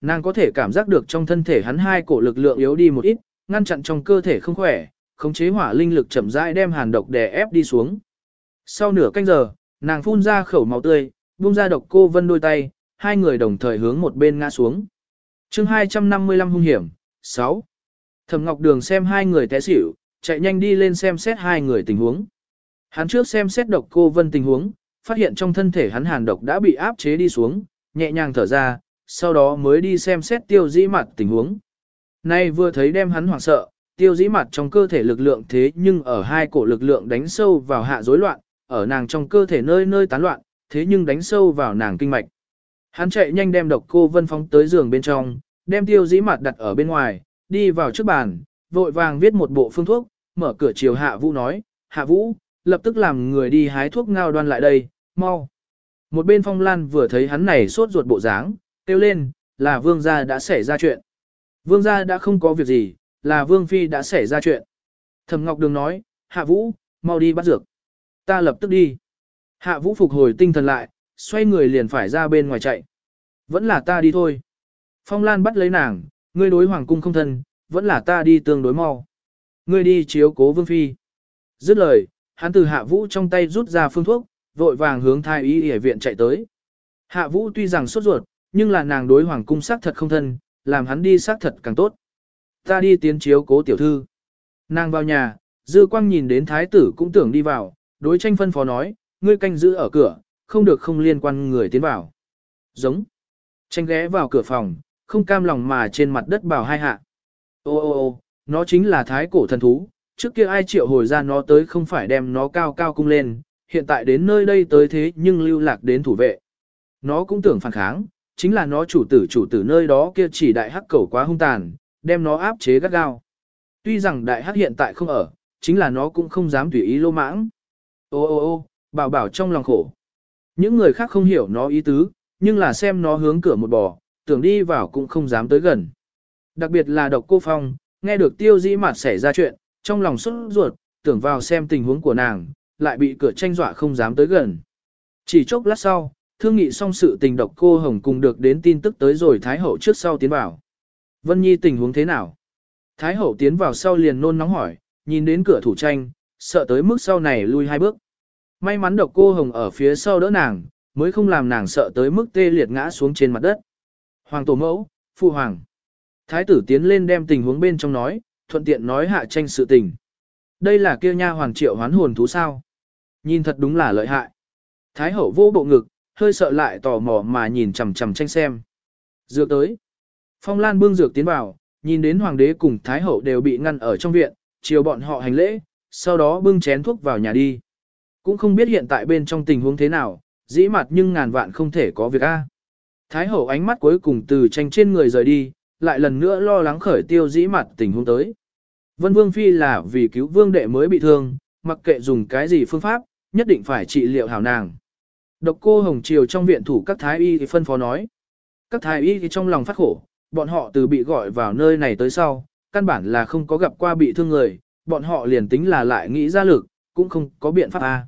Nàng có thể cảm giác được trong thân thể hắn hai cổ lực lượng yếu đi một ít, ngăn chặn trong cơ thể không khỏe, khống chế hỏa linh lực chậm rãi đem hàn độc đè ép đi xuống. Sau nửa canh giờ, nàng phun ra khẩu máu tươi, buông ra độc cô vân đôi tay, hai người đồng thời hướng một bên ngã xuống. chương 255 hung hiểm, 6. Thẩm Ngọc Đường xem hai người té xỉu, chạy nhanh đi lên xem xét hai người tình huống. Hắn trước xem xét độc cô vân tình huống, phát hiện trong thân thể hắn hàn độc đã bị áp chế đi xuống, nhẹ nhàng thở ra, sau đó mới đi xem xét tiêu dĩ mặt tình huống. Nay vừa thấy đem hắn hoảng sợ, tiêu dĩ mặt trong cơ thể lực lượng thế nhưng ở hai cổ lực lượng đánh sâu vào hạ rối loạn, ở nàng trong cơ thể nơi nơi tán loạn, thế nhưng đánh sâu vào nàng kinh mạch. Hắn chạy nhanh đem độc cô vân phóng tới giường bên trong, đem tiêu dĩ mặt đặt ở bên ngoài, đi vào trước bàn, vội vàng viết một bộ phương thuốc, mở cửa chiều hạ vũ nói, hạ vũ, lập tức làm người đi hái thuốc ngao đoan lại đây, mau. Một bên phong lan vừa thấy hắn này sốt ruột bộ dáng, kêu lên, là vương gia đã xảy ra chuyện. Vương gia đã không có việc gì, là vương phi đã xảy ra chuyện. Thẩm Ngọc Đường nói, hạ vũ, mau đi bắt dược. Ta lập tức đi. Hạ vũ phục hồi tinh thần lại, xoay người liền phải ra bên ngoài chạy. Vẫn là ta đi thôi. Phong Lan bắt lấy nàng, ngươi đối hoàng cung không thân, vẫn là ta đi tương đối mau. Ngươi đi chiếu cố vương phi. Dứt lời, hắn từ hạ vũ trong tay rút ra phương thuốc, vội vàng hướng thái y y viện chạy tới. Hạ vũ tuy rằng sốt ruột, nhưng là nàng đối hoàng cung xác thật không thân, làm hắn đi xác thật càng tốt. Ta đi tiến chiếu cố tiểu thư. Nàng vào nhà, dư quang nhìn đến thái tử cũng tưởng đi vào, đối tranh phân phó nói, ngươi canh giữ ở cửa, không được không liên quan người tiến vào. Giống. Tranh ghé vào cửa phòng, không cam lòng mà trên mặt đất bảo hai hạ. Ô ô ô, nó chính là thái cổ thần thú, trước kia ai triệu hồi ra nó tới không phải đem nó cao cao cung lên, hiện tại đến nơi đây tới thế nhưng lưu lạc đến thủ vệ. Nó cũng tưởng phản kháng, chính là nó chủ tử chủ tử nơi đó kia chỉ đại hắc cầu quá hung tàn, đem nó áp chế gắt gao. Tuy rằng đại hắc hiện tại không ở, chính là nó cũng không dám tùy ý lô mãng. Ô ô ô, bảo bảo trong lòng khổ. Những người khác không hiểu nó ý tứ, nhưng là xem nó hướng cửa một bò, tưởng đi vào cũng không dám tới gần. Đặc biệt là độc cô phong, nghe được tiêu dĩ mặt xảy ra chuyện, trong lòng xuất ruột, tưởng vào xem tình huống của nàng, lại bị cửa tranh dọa không dám tới gần. Chỉ chốc lát sau, thương nghị xong sự tình độc cô Hồng cùng được đến tin tức tới rồi Thái Hậu trước sau tiến vào. Vân Nhi tình huống thế nào? Thái Hậu tiến vào sau liền nôn nóng hỏi, nhìn đến cửa thủ tranh, sợ tới mức sau này lui hai bước. May mắn độc cô Hồng ở phía sau đỡ nàng, mới không làm nàng sợ tới mức tê liệt ngã xuống trên mặt đất. Hoàng tổ mẫu, phụ hoàng. Thái tử tiến lên đem tình huống bên trong nói, thuận tiện nói hạ tranh sự tình. Đây là kia nha hoàng triệu hoán hồn thú sao. Nhìn thật đúng là lợi hại. Thái hậu vô bộ ngực, hơi sợ lại tò mò mà nhìn chằm chằm tranh xem. Dược tới. Phong Lan bưng dược tiến vào, nhìn đến hoàng đế cùng thái hậu đều bị ngăn ở trong viện, chiều bọn họ hành lễ, sau đó bưng chén thuốc vào nhà đi. Cũng không biết hiện tại bên trong tình huống thế nào, dĩ mặt nhưng ngàn vạn không thể có việc a. Thái hậu ánh mắt cuối cùng từ tranh trên người rời đi, lại lần nữa lo lắng khởi tiêu dĩ mặt tình huống tới. Vân Vương Phi là vì cứu vương đệ mới bị thương, mặc kệ dùng cái gì phương pháp, nhất định phải trị liệu hảo nàng. Độc cô Hồng Triều trong viện thủ các thái y thì phân phó nói. Các thái y thì trong lòng phát khổ, bọn họ từ bị gọi vào nơi này tới sau, căn bản là không có gặp qua bị thương người, bọn họ liền tính là lại nghĩ ra lực, cũng không có biện pháp a.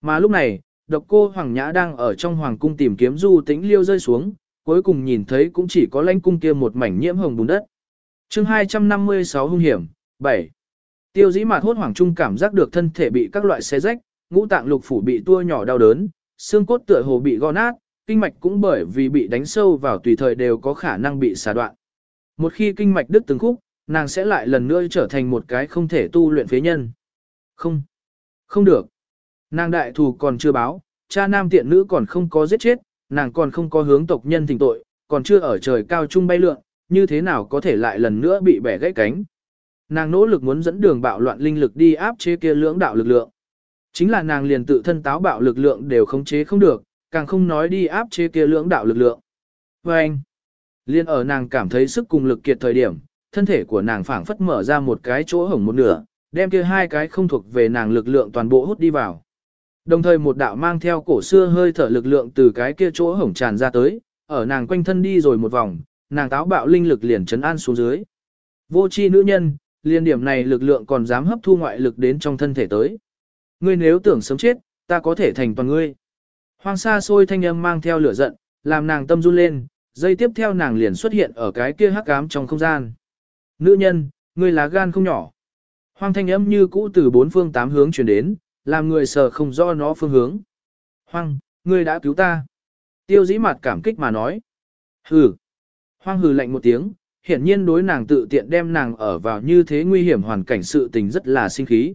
Mà lúc này, độc cô Hoàng Nhã đang ở trong hoàng cung tìm kiếm du tĩnh liêu rơi xuống, cuối cùng nhìn thấy cũng chỉ có lãnh cung kia một mảnh nhiễm hồng bùn đất. chương 256 hung hiểm, 7. Tiêu dĩ mạt hốt hoảng trung cảm giác được thân thể bị các loại xé rách, ngũ tạng lục phủ bị tua nhỏ đau đớn, xương cốt tựa hồ bị gõ nát, kinh mạch cũng bởi vì bị đánh sâu vào tùy thời đều có khả năng bị xả đoạn. Một khi kinh mạch đứt từng khúc, nàng sẽ lại lần nữa trở thành một cái không thể tu luyện phế nhân. Không, không được. Nàng đại thù còn chưa báo, cha nam tiện nữ còn không có giết chết, nàng còn không có hướng tộc nhân thỉnh tội, còn chưa ở trời cao trung bay lượn, như thế nào có thể lại lần nữa bị bẻ gãy cánh. Nàng nỗ lực muốn dẫn đường bạo loạn linh lực đi áp chế kia lưỡng đạo lực lượng. Chính là nàng liền tự thân táo bạo lực lượng đều khống chế không được, càng không nói đi áp chế kia lưỡng đạo lực lượng. Và anh, liền ở nàng cảm thấy sức cùng lực kiệt thời điểm, thân thể của nàng phảng phất mở ra một cái chỗ hổng một nửa, đem kia hai cái không thuộc về nàng lực lượng toàn bộ hút đi vào. Đồng thời một đạo mang theo cổ xưa hơi thở lực lượng từ cái kia chỗ hổng tràn ra tới, ở nàng quanh thân đi rồi một vòng, nàng táo bạo linh lực liền chấn an xuống dưới. Vô chi nữ nhân, liên điểm này lực lượng còn dám hấp thu ngoại lực đến trong thân thể tới. Ngươi nếu tưởng sớm chết, ta có thể thành toàn ngươi. Hoang sa xôi thanh âm mang theo lửa giận, làm nàng tâm run lên, dây tiếp theo nàng liền xuất hiện ở cái kia hắc ám trong không gian. Nữ nhân, ngươi lá gan không nhỏ. Hoang thanh âm như cũ từ bốn phương tám hướng chuyển đến, làm người sợ không rõ nó phương hướng. Hoang, ngươi đã cứu ta. Tiêu dĩ mặt cảm kích mà nói. Hừ. Hoang hừ lạnh một tiếng, hiển nhiên đối nàng tự tiện đem nàng ở vào như thế nguy hiểm hoàn cảnh sự tình rất là sinh khí.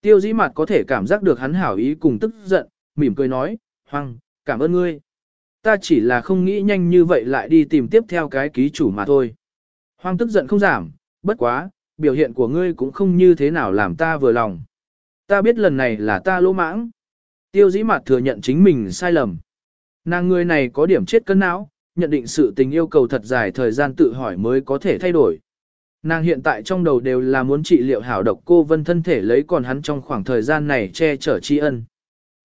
Tiêu dĩ mặt có thể cảm giác được hắn hảo ý cùng tức giận, mỉm cười nói, Hoang, cảm ơn ngươi. Ta chỉ là không nghĩ nhanh như vậy lại đi tìm tiếp theo cái ký chủ mà thôi. Hoang tức giận không giảm, bất quá, biểu hiện của ngươi cũng không như thế nào làm ta vừa lòng. Ta biết lần này là ta lỗ mãng. Tiêu dĩ mặt thừa nhận chính mình sai lầm. Nàng người này có điểm chết cân não, nhận định sự tình yêu cầu thật dài thời gian tự hỏi mới có thể thay đổi. Nàng hiện tại trong đầu đều là muốn trị liệu hảo độc cô vân thân thể lấy còn hắn trong khoảng thời gian này che chở tri ân.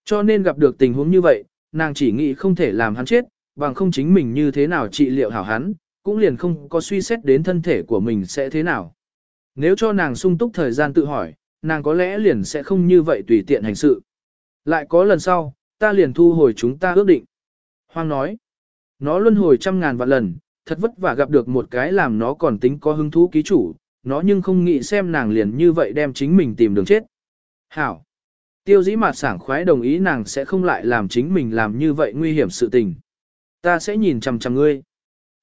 Cho nên gặp được tình huống như vậy, nàng chỉ nghĩ không thể làm hắn chết, bằng không chính mình như thế nào trị liệu hảo hắn, cũng liền không có suy xét đến thân thể của mình sẽ thế nào. Nếu cho nàng sung túc thời gian tự hỏi, nàng có lẽ liền sẽ không như vậy tùy tiện hành sự. Lại có lần sau, ta liền thu hồi chúng ta ước định. Hoang nói, nó luân hồi trăm ngàn vạn lần, thật vất vả gặp được một cái làm nó còn tính có hứng thú ký chủ, nó nhưng không nghĩ xem nàng liền như vậy đem chính mình tìm đường chết. Hảo. Tiêu dĩ mặt sảng khoái đồng ý nàng sẽ không lại làm chính mình làm như vậy nguy hiểm sự tình. Ta sẽ nhìn chằm chằm ngươi.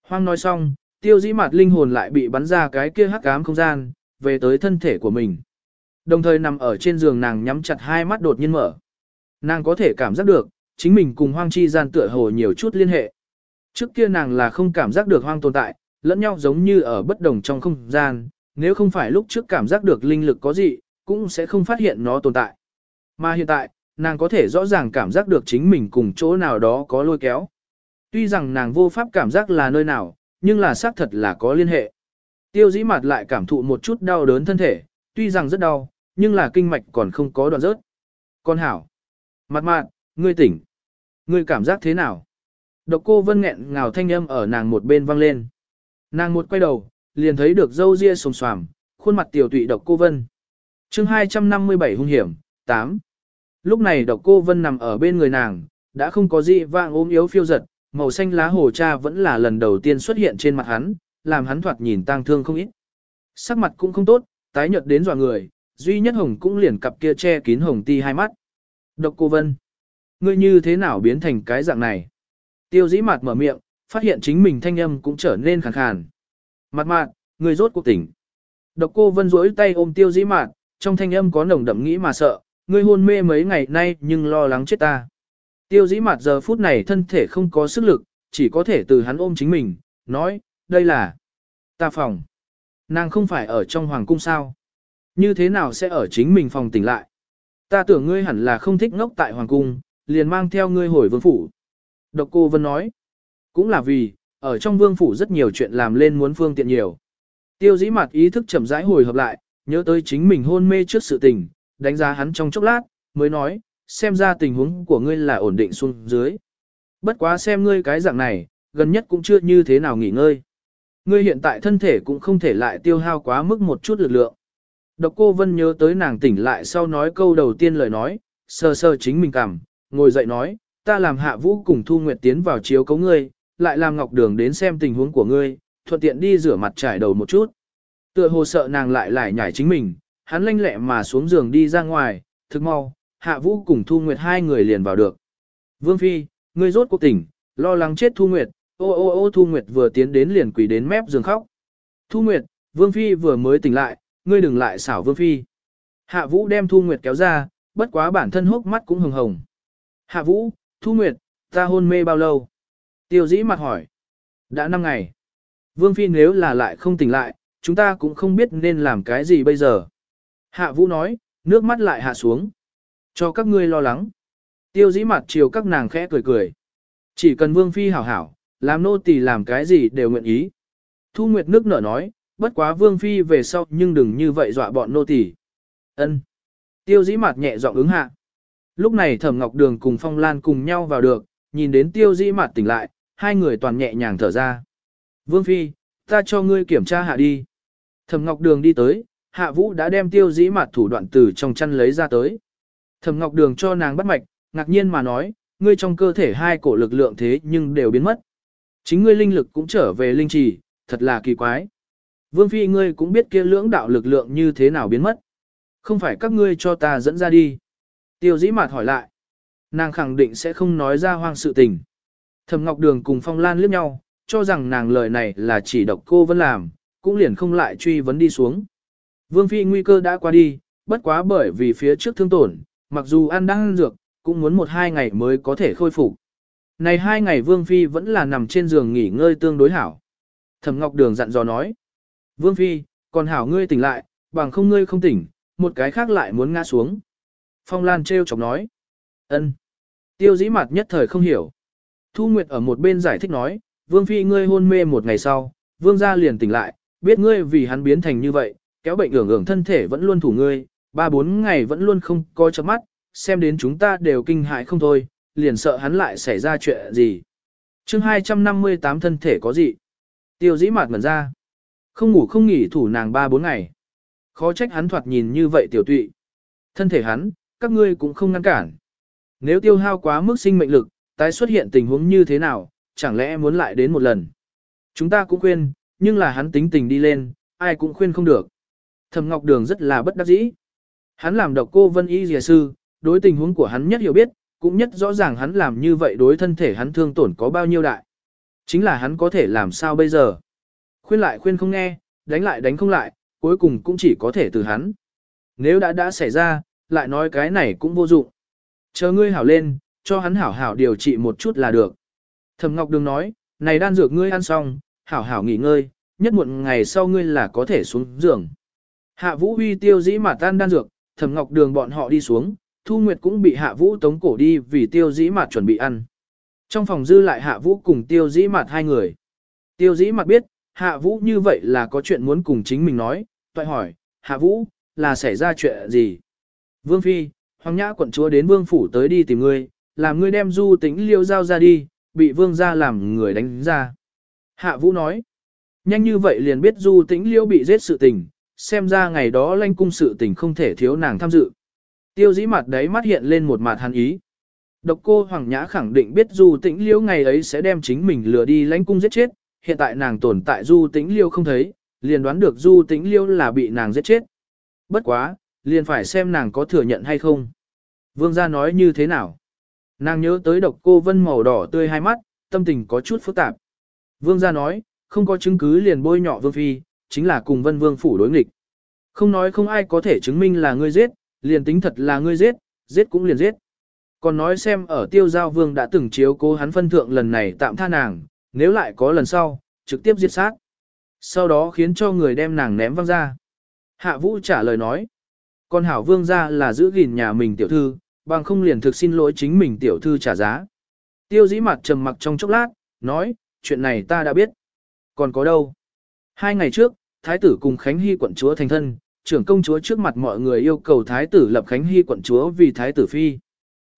Hoang nói xong, tiêu dĩ mặt linh hồn lại bị bắn ra cái kia hắc ám không gian, về tới thân thể của mình. Đồng thời nằm ở trên giường nàng nhắm chặt hai mắt đột nhiên mở. Nàng có thể cảm giác được, chính mình cùng hoang chi gian tựa hồ nhiều chút liên hệ. Trước kia nàng là không cảm giác được hoang tồn tại, lẫn nhau giống như ở bất đồng trong không gian, nếu không phải lúc trước cảm giác được linh lực có gì, cũng sẽ không phát hiện nó tồn tại. Mà hiện tại, nàng có thể rõ ràng cảm giác được chính mình cùng chỗ nào đó có lôi kéo. Tuy rằng nàng vô pháp cảm giác là nơi nào, nhưng là xác thật là có liên hệ. Tiêu dĩ mặt lại cảm thụ một chút đau đớn thân thể, tuy rằng rất đau, nhưng là kinh mạch còn không có đoạn rớt. Con hảo. Mặt mạn, ngươi tỉnh. Ngươi cảm giác thế nào? Độc cô vân nghẹn ngào thanh âm ở nàng một bên vang lên. Nàng một quay đầu, liền thấy được dâu ria sồm xoàm, khuôn mặt tiểu tụy độc cô vân. chương 257 hung hiểm, 8. Lúc này độc cô vân nằm ở bên người nàng, đã không có gì vang ốm yếu phiêu giật, màu xanh lá hồ cha vẫn là lần đầu tiên xuất hiện trên mặt hắn, làm hắn thoạt nhìn tang thương không ít. Sắc mặt cũng không tốt, tái nhợt đến dọa người, duy nhất hồng cũng liền cặp kia che kín hồng ti hai mắt. Độc cô Vân, ngươi như thế nào biến thành cái dạng này? Tiêu dĩ mặt mở miệng, phát hiện chính mình thanh âm cũng trở nên khàn khàn. Mặt mạc người rốt cuộc tỉnh. Độc cô Vân duỗi tay ôm tiêu dĩ mạt, trong thanh âm có nồng đậm nghĩ mà sợ, ngươi hôn mê mấy ngày nay nhưng lo lắng chết ta. Tiêu dĩ mạt giờ phút này thân thể không có sức lực, chỉ có thể từ hắn ôm chính mình, nói, đây là ta phòng. Nàng không phải ở trong hoàng cung sao? Như thế nào sẽ ở chính mình phòng tỉnh lại? Ta tưởng ngươi hẳn là không thích ngốc tại hoàng cung, liền mang theo ngươi hồi vương phủ. Độc cô Vân nói, cũng là vì, ở trong vương phủ rất nhiều chuyện làm lên muốn phương tiện nhiều. Tiêu dĩ mặt ý thức chậm rãi hồi hợp lại, nhớ tới chính mình hôn mê trước sự tình, đánh giá hắn trong chốc lát, mới nói, xem ra tình huống của ngươi là ổn định xuống dưới. Bất quá xem ngươi cái dạng này, gần nhất cũng chưa như thế nào nghỉ ngơi. Ngươi hiện tại thân thể cũng không thể lại tiêu hao quá mức một chút lực lượng. Độc cô Vân nhớ tới nàng tỉnh lại sau nói câu đầu tiên lời nói, sờ sờ chính mình cảm, ngồi dậy nói, ta làm hạ vũ cùng Thu Nguyệt tiến vào chiếu cấu ngươi, lại làm ngọc đường đến xem tình huống của ngươi, thuận tiện đi rửa mặt trải đầu một chút. Tựa hồ sợ nàng lại lại nhảy chính mình, hắn lanh lẹ mà xuống giường đi ra ngoài, thức mau, hạ vũ cùng Thu Nguyệt hai người liền vào được. Vương Phi, ngươi rốt cuộc tỉnh, lo lắng chết Thu Nguyệt, ô ô ô Thu Nguyệt vừa tiến đến liền quỳ đến mép giường khóc. Thu Nguyệt, Vương Phi vừa mới tỉnh lại, ngươi đừng lại xảo Vương Phi. Hạ Vũ đem Thu Nguyệt kéo ra, bất quá bản thân hốc mắt cũng hồng hồng. Hạ Vũ, Thu Nguyệt, ta hôn mê bao lâu? Tiêu dĩ mặt hỏi. Đã 5 ngày. Vương Phi nếu là lại không tỉnh lại, chúng ta cũng không biết nên làm cái gì bây giờ. Hạ Vũ nói, nước mắt lại hạ xuống. Cho các ngươi lo lắng. Tiêu dĩ mặt chiều các nàng khẽ cười cười. Chỉ cần Vương Phi hảo hảo, làm nô tỳ làm cái gì đều nguyện ý. Thu Nguyệt nước nở nói, bất quá Vương Phi về sau nhưng đừng như vậy dọa bọn nô tỳ. Ân. Tiêu dĩ mặt nhẹ giọng ứng hạ. Lúc này Thẩm Ngọc Đường cùng Phong Lan cùng nhau vào được, nhìn đến tiêu dĩ Mạt tỉnh lại, hai người toàn nhẹ nhàng thở ra. Vương Phi, ta cho ngươi kiểm tra hạ đi. Thẩm Ngọc Đường đi tới, Hạ Vũ đã đem tiêu dĩ Mạt thủ đoạn từ trong chăn lấy ra tới. Thẩm Ngọc Đường cho nàng bắt mạch, ngạc nhiên mà nói, ngươi trong cơ thể hai cổ lực lượng thế nhưng đều biến mất. Chính ngươi linh lực cũng trở về linh trì, thật là kỳ quái. Vương Phi ngươi cũng biết kia lưỡng đạo lực lượng như thế nào biến mất. Không phải các ngươi cho ta dẫn ra đi. Tiêu dĩ mạt hỏi lại. Nàng khẳng định sẽ không nói ra hoang sự tình. Thẩm Ngọc Đường cùng Phong Lan liếc nhau, cho rằng nàng lời này là chỉ độc cô vẫn làm, cũng liền không lại truy vấn đi xuống. Vương Phi nguy cơ đã qua đi, bất quá bởi vì phía trước thương tổn, mặc dù ăn đang ăn dược, cũng muốn một hai ngày mới có thể khôi phục. Này hai ngày Vương Phi vẫn là nằm trên giường nghỉ ngơi tương đối hảo. Thẩm Ngọc Đường dặn dò nói. Vương Phi, còn hảo ngươi tỉnh lại, bằng không ngươi không tỉnh, một cái khác lại muốn ngã xuống. Phong Lan treo chọc nói. ân. Tiêu dĩ mặt nhất thời không hiểu. Thu Nguyệt ở một bên giải thích nói, Vương Phi ngươi hôn mê một ngày sau, Vương gia liền tỉnh lại, biết ngươi vì hắn biến thành như vậy, kéo bệnh ưởng ưởng thân thể vẫn luôn thủ ngươi, ba bốn ngày vẫn luôn không coi chớp mắt, xem đến chúng ta đều kinh hại không thôi, liền sợ hắn lại xảy ra chuyện gì. chương 258 thân thể có gì? Tiêu dĩ mạt mẩn ra. Không ngủ không nghỉ thủ nàng ba bốn ngày. Khó trách hắn thoạt nhìn như vậy tiểu tụy. Thân thể hắn, các ngươi cũng không ngăn cản. Nếu tiêu hao quá mức sinh mệnh lực, tái xuất hiện tình huống như thế nào, chẳng lẽ muốn lại đến một lần. Chúng ta cũng khuyên, nhưng là hắn tính tình đi lên, ai cũng khuyên không được. Thẩm Ngọc Đường rất là bất đắc dĩ. Hắn làm độc cô vân y dìa sư, đối tình huống của hắn nhất hiểu biết, cũng nhất rõ ràng hắn làm như vậy đối thân thể hắn thương tổn có bao nhiêu đại. Chính là hắn có thể làm sao bây giờ. Khuyên lại khuyên không nghe, đánh lại đánh không lại, cuối cùng cũng chỉ có thể từ hắn. Nếu đã đã xảy ra, lại nói cái này cũng vô dụng. Chờ ngươi hảo lên, cho hắn hảo hảo điều trị một chút là được. Thẩm Ngọc Đường nói, này đan dược ngươi ăn xong, hảo hảo nghỉ ngơi, nhất muộn ngày sau ngươi là có thể xuống giường. Hạ Vũ Huy tiêu dĩ mà tan đan dược, Thẩm Ngọc Đường bọn họ đi xuống, Thu Nguyệt cũng bị Hạ Vũ tống cổ đi vì tiêu dĩ mạt chuẩn bị ăn. Trong phòng dư lại Hạ Vũ cùng tiêu dĩ mạt hai người. Tiêu dĩ mạt biết, Hạ Vũ như vậy là có chuyện muốn cùng chính mình nói, toại hỏi, Hạ Vũ, là xảy ra chuyện gì? Vương Phi, Hoàng Nhã quận chúa đến Vương Phủ tới đi tìm ngươi, làm ngươi đem du tính liêu giao ra đi, bị Vương ra làm người đánh ra. Hạ Vũ nói, nhanh như vậy liền biết du tính liêu bị giết sự tình, xem ra ngày đó lanh cung sự tình không thể thiếu nàng tham dự. Tiêu dĩ mặt đấy mắt hiện lên một mặt hàn ý. Độc cô Hoàng Nhã khẳng định biết du tĩnh liêu ngày ấy sẽ đem chính mình lừa đi lãnh cung giết chết, hiện tại nàng tồn tại du tĩnh liêu không thấy, liền đoán được du tĩnh liêu là bị nàng giết chết. Bất quá, liền phải xem nàng có thừa nhận hay không. Vương gia nói như thế nào? Nàng nhớ tới độc cô vân màu đỏ tươi hai mắt, tâm tình có chút phức tạp. Vương gia nói, không có chứng cứ liền bôi nhọ vương phi, chính là cùng vân vương phủ đối nghịch. Không nói không ai có thể chứng minh là ngươi giết, liền tính thật là ngươi giết, giết cũng liền giết. Còn nói xem ở tiêu giao vương đã từng chiếu cố hắn phân thượng lần này tạm tha nàng, nếu lại có lần sau, trực tiếp giết sát. Sau đó khiến cho người đem nàng ném văng ra. Hạ vũ trả lời nói. Con hảo vương ra là giữ gìn nhà mình tiểu thư, bằng không liền thực xin lỗi chính mình tiểu thư trả giá. Tiêu dĩ mặt trầm mặc trong chốc lát, nói, chuyện này ta đã biết. Còn có đâu? Hai ngày trước, thái tử cùng Khánh Hy quận chúa thành thân, trưởng công chúa trước mặt mọi người yêu cầu thái tử lập Khánh Hy quận chúa vì thái tử phi.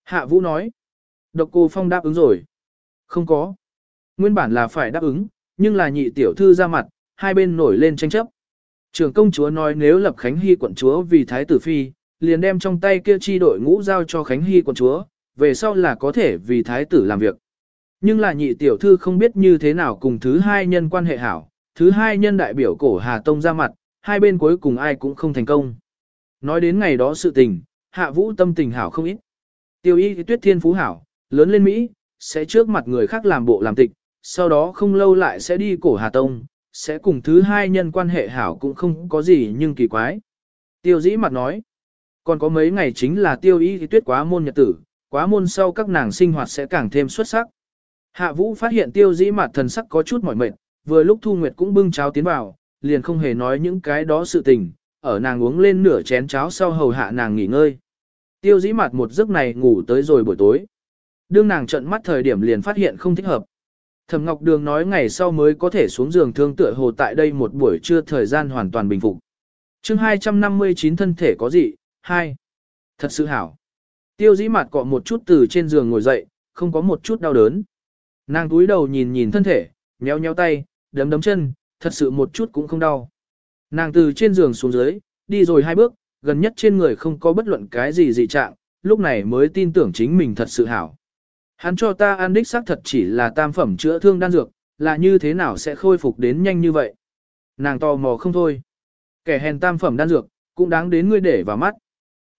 Hạ Vũ nói, độc cô phong đáp ứng rồi. Không có. Nguyên bản là phải đáp ứng, nhưng là nhị tiểu thư ra mặt, hai bên nổi lên tranh chấp. Trưởng công chúa nói nếu lập Khánh Hy quận chúa vì thái tử phi, liền đem trong tay kia chi đội ngũ giao cho Khánh Hy quận chúa, về sau là có thể vì thái tử làm việc. Nhưng là nhị tiểu thư không biết như thế nào cùng thứ hai nhân quan hệ hảo, thứ hai nhân đại biểu cổ Hà Tông ra mặt, hai bên cuối cùng ai cũng không thành công. Nói đến ngày đó sự tình, hạ vũ tâm tình hảo không ít. Tiêu y tuyết thiên phú hảo, lớn lên Mỹ, sẽ trước mặt người khác làm bộ làm tịch, sau đó không lâu lại sẽ đi cổ Hà Tông, sẽ cùng thứ hai nhân quan hệ hảo cũng không có gì nhưng kỳ quái. Tiêu dĩ mặt nói, còn có mấy ngày chính là tiêu y tuyết quá môn nhật tử, quá môn sau các nàng sinh hoạt sẽ càng thêm xuất sắc. Hạ vũ phát hiện tiêu dĩ mặt thần sắc có chút mỏi mệt, vừa lúc Thu Nguyệt cũng bưng cháo tiến vào, liền không hề nói những cái đó sự tình, ở nàng uống lên nửa chén cháo sau hầu hạ nàng nghỉ ngơi. Tiêu dĩ mặt một giấc này ngủ tới rồi buổi tối. Đương nàng trận mắt thời điểm liền phát hiện không thích hợp. Thẩm Ngọc Đường nói ngày sau mới có thể xuống giường thương tựa hồ tại đây một buổi trưa thời gian hoàn toàn bình phục. chương 259 thân thể có gì? 2. Thật sự hảo. Tiêu dĩ mặt cọ một chút từ trên giường ngồi dậy, không có một chút đau đớn. Nàng túi đầu nhìn nhìn thân thể, nhéo nhéo tay, đấm đấm chân, thật sự một chút cũng không đau. Nàng từ trên giường xuống dưới, đi rồi hai bước, gần nhất trên người không có bất luận cái gì dị trạng, lúc này mới tin tưởng chính mình thật sự hảo. Hắn cho ta ăn đích xác thật chỉ là tam phẩm chữa thương đan dược, là như thế nào sẽ khôi phục đến nhanh như vậy? Nàng tò mò không thôi. Kẻ hèn tam phẩm đan dược, cũng đáng đến ngươi để vào mắt.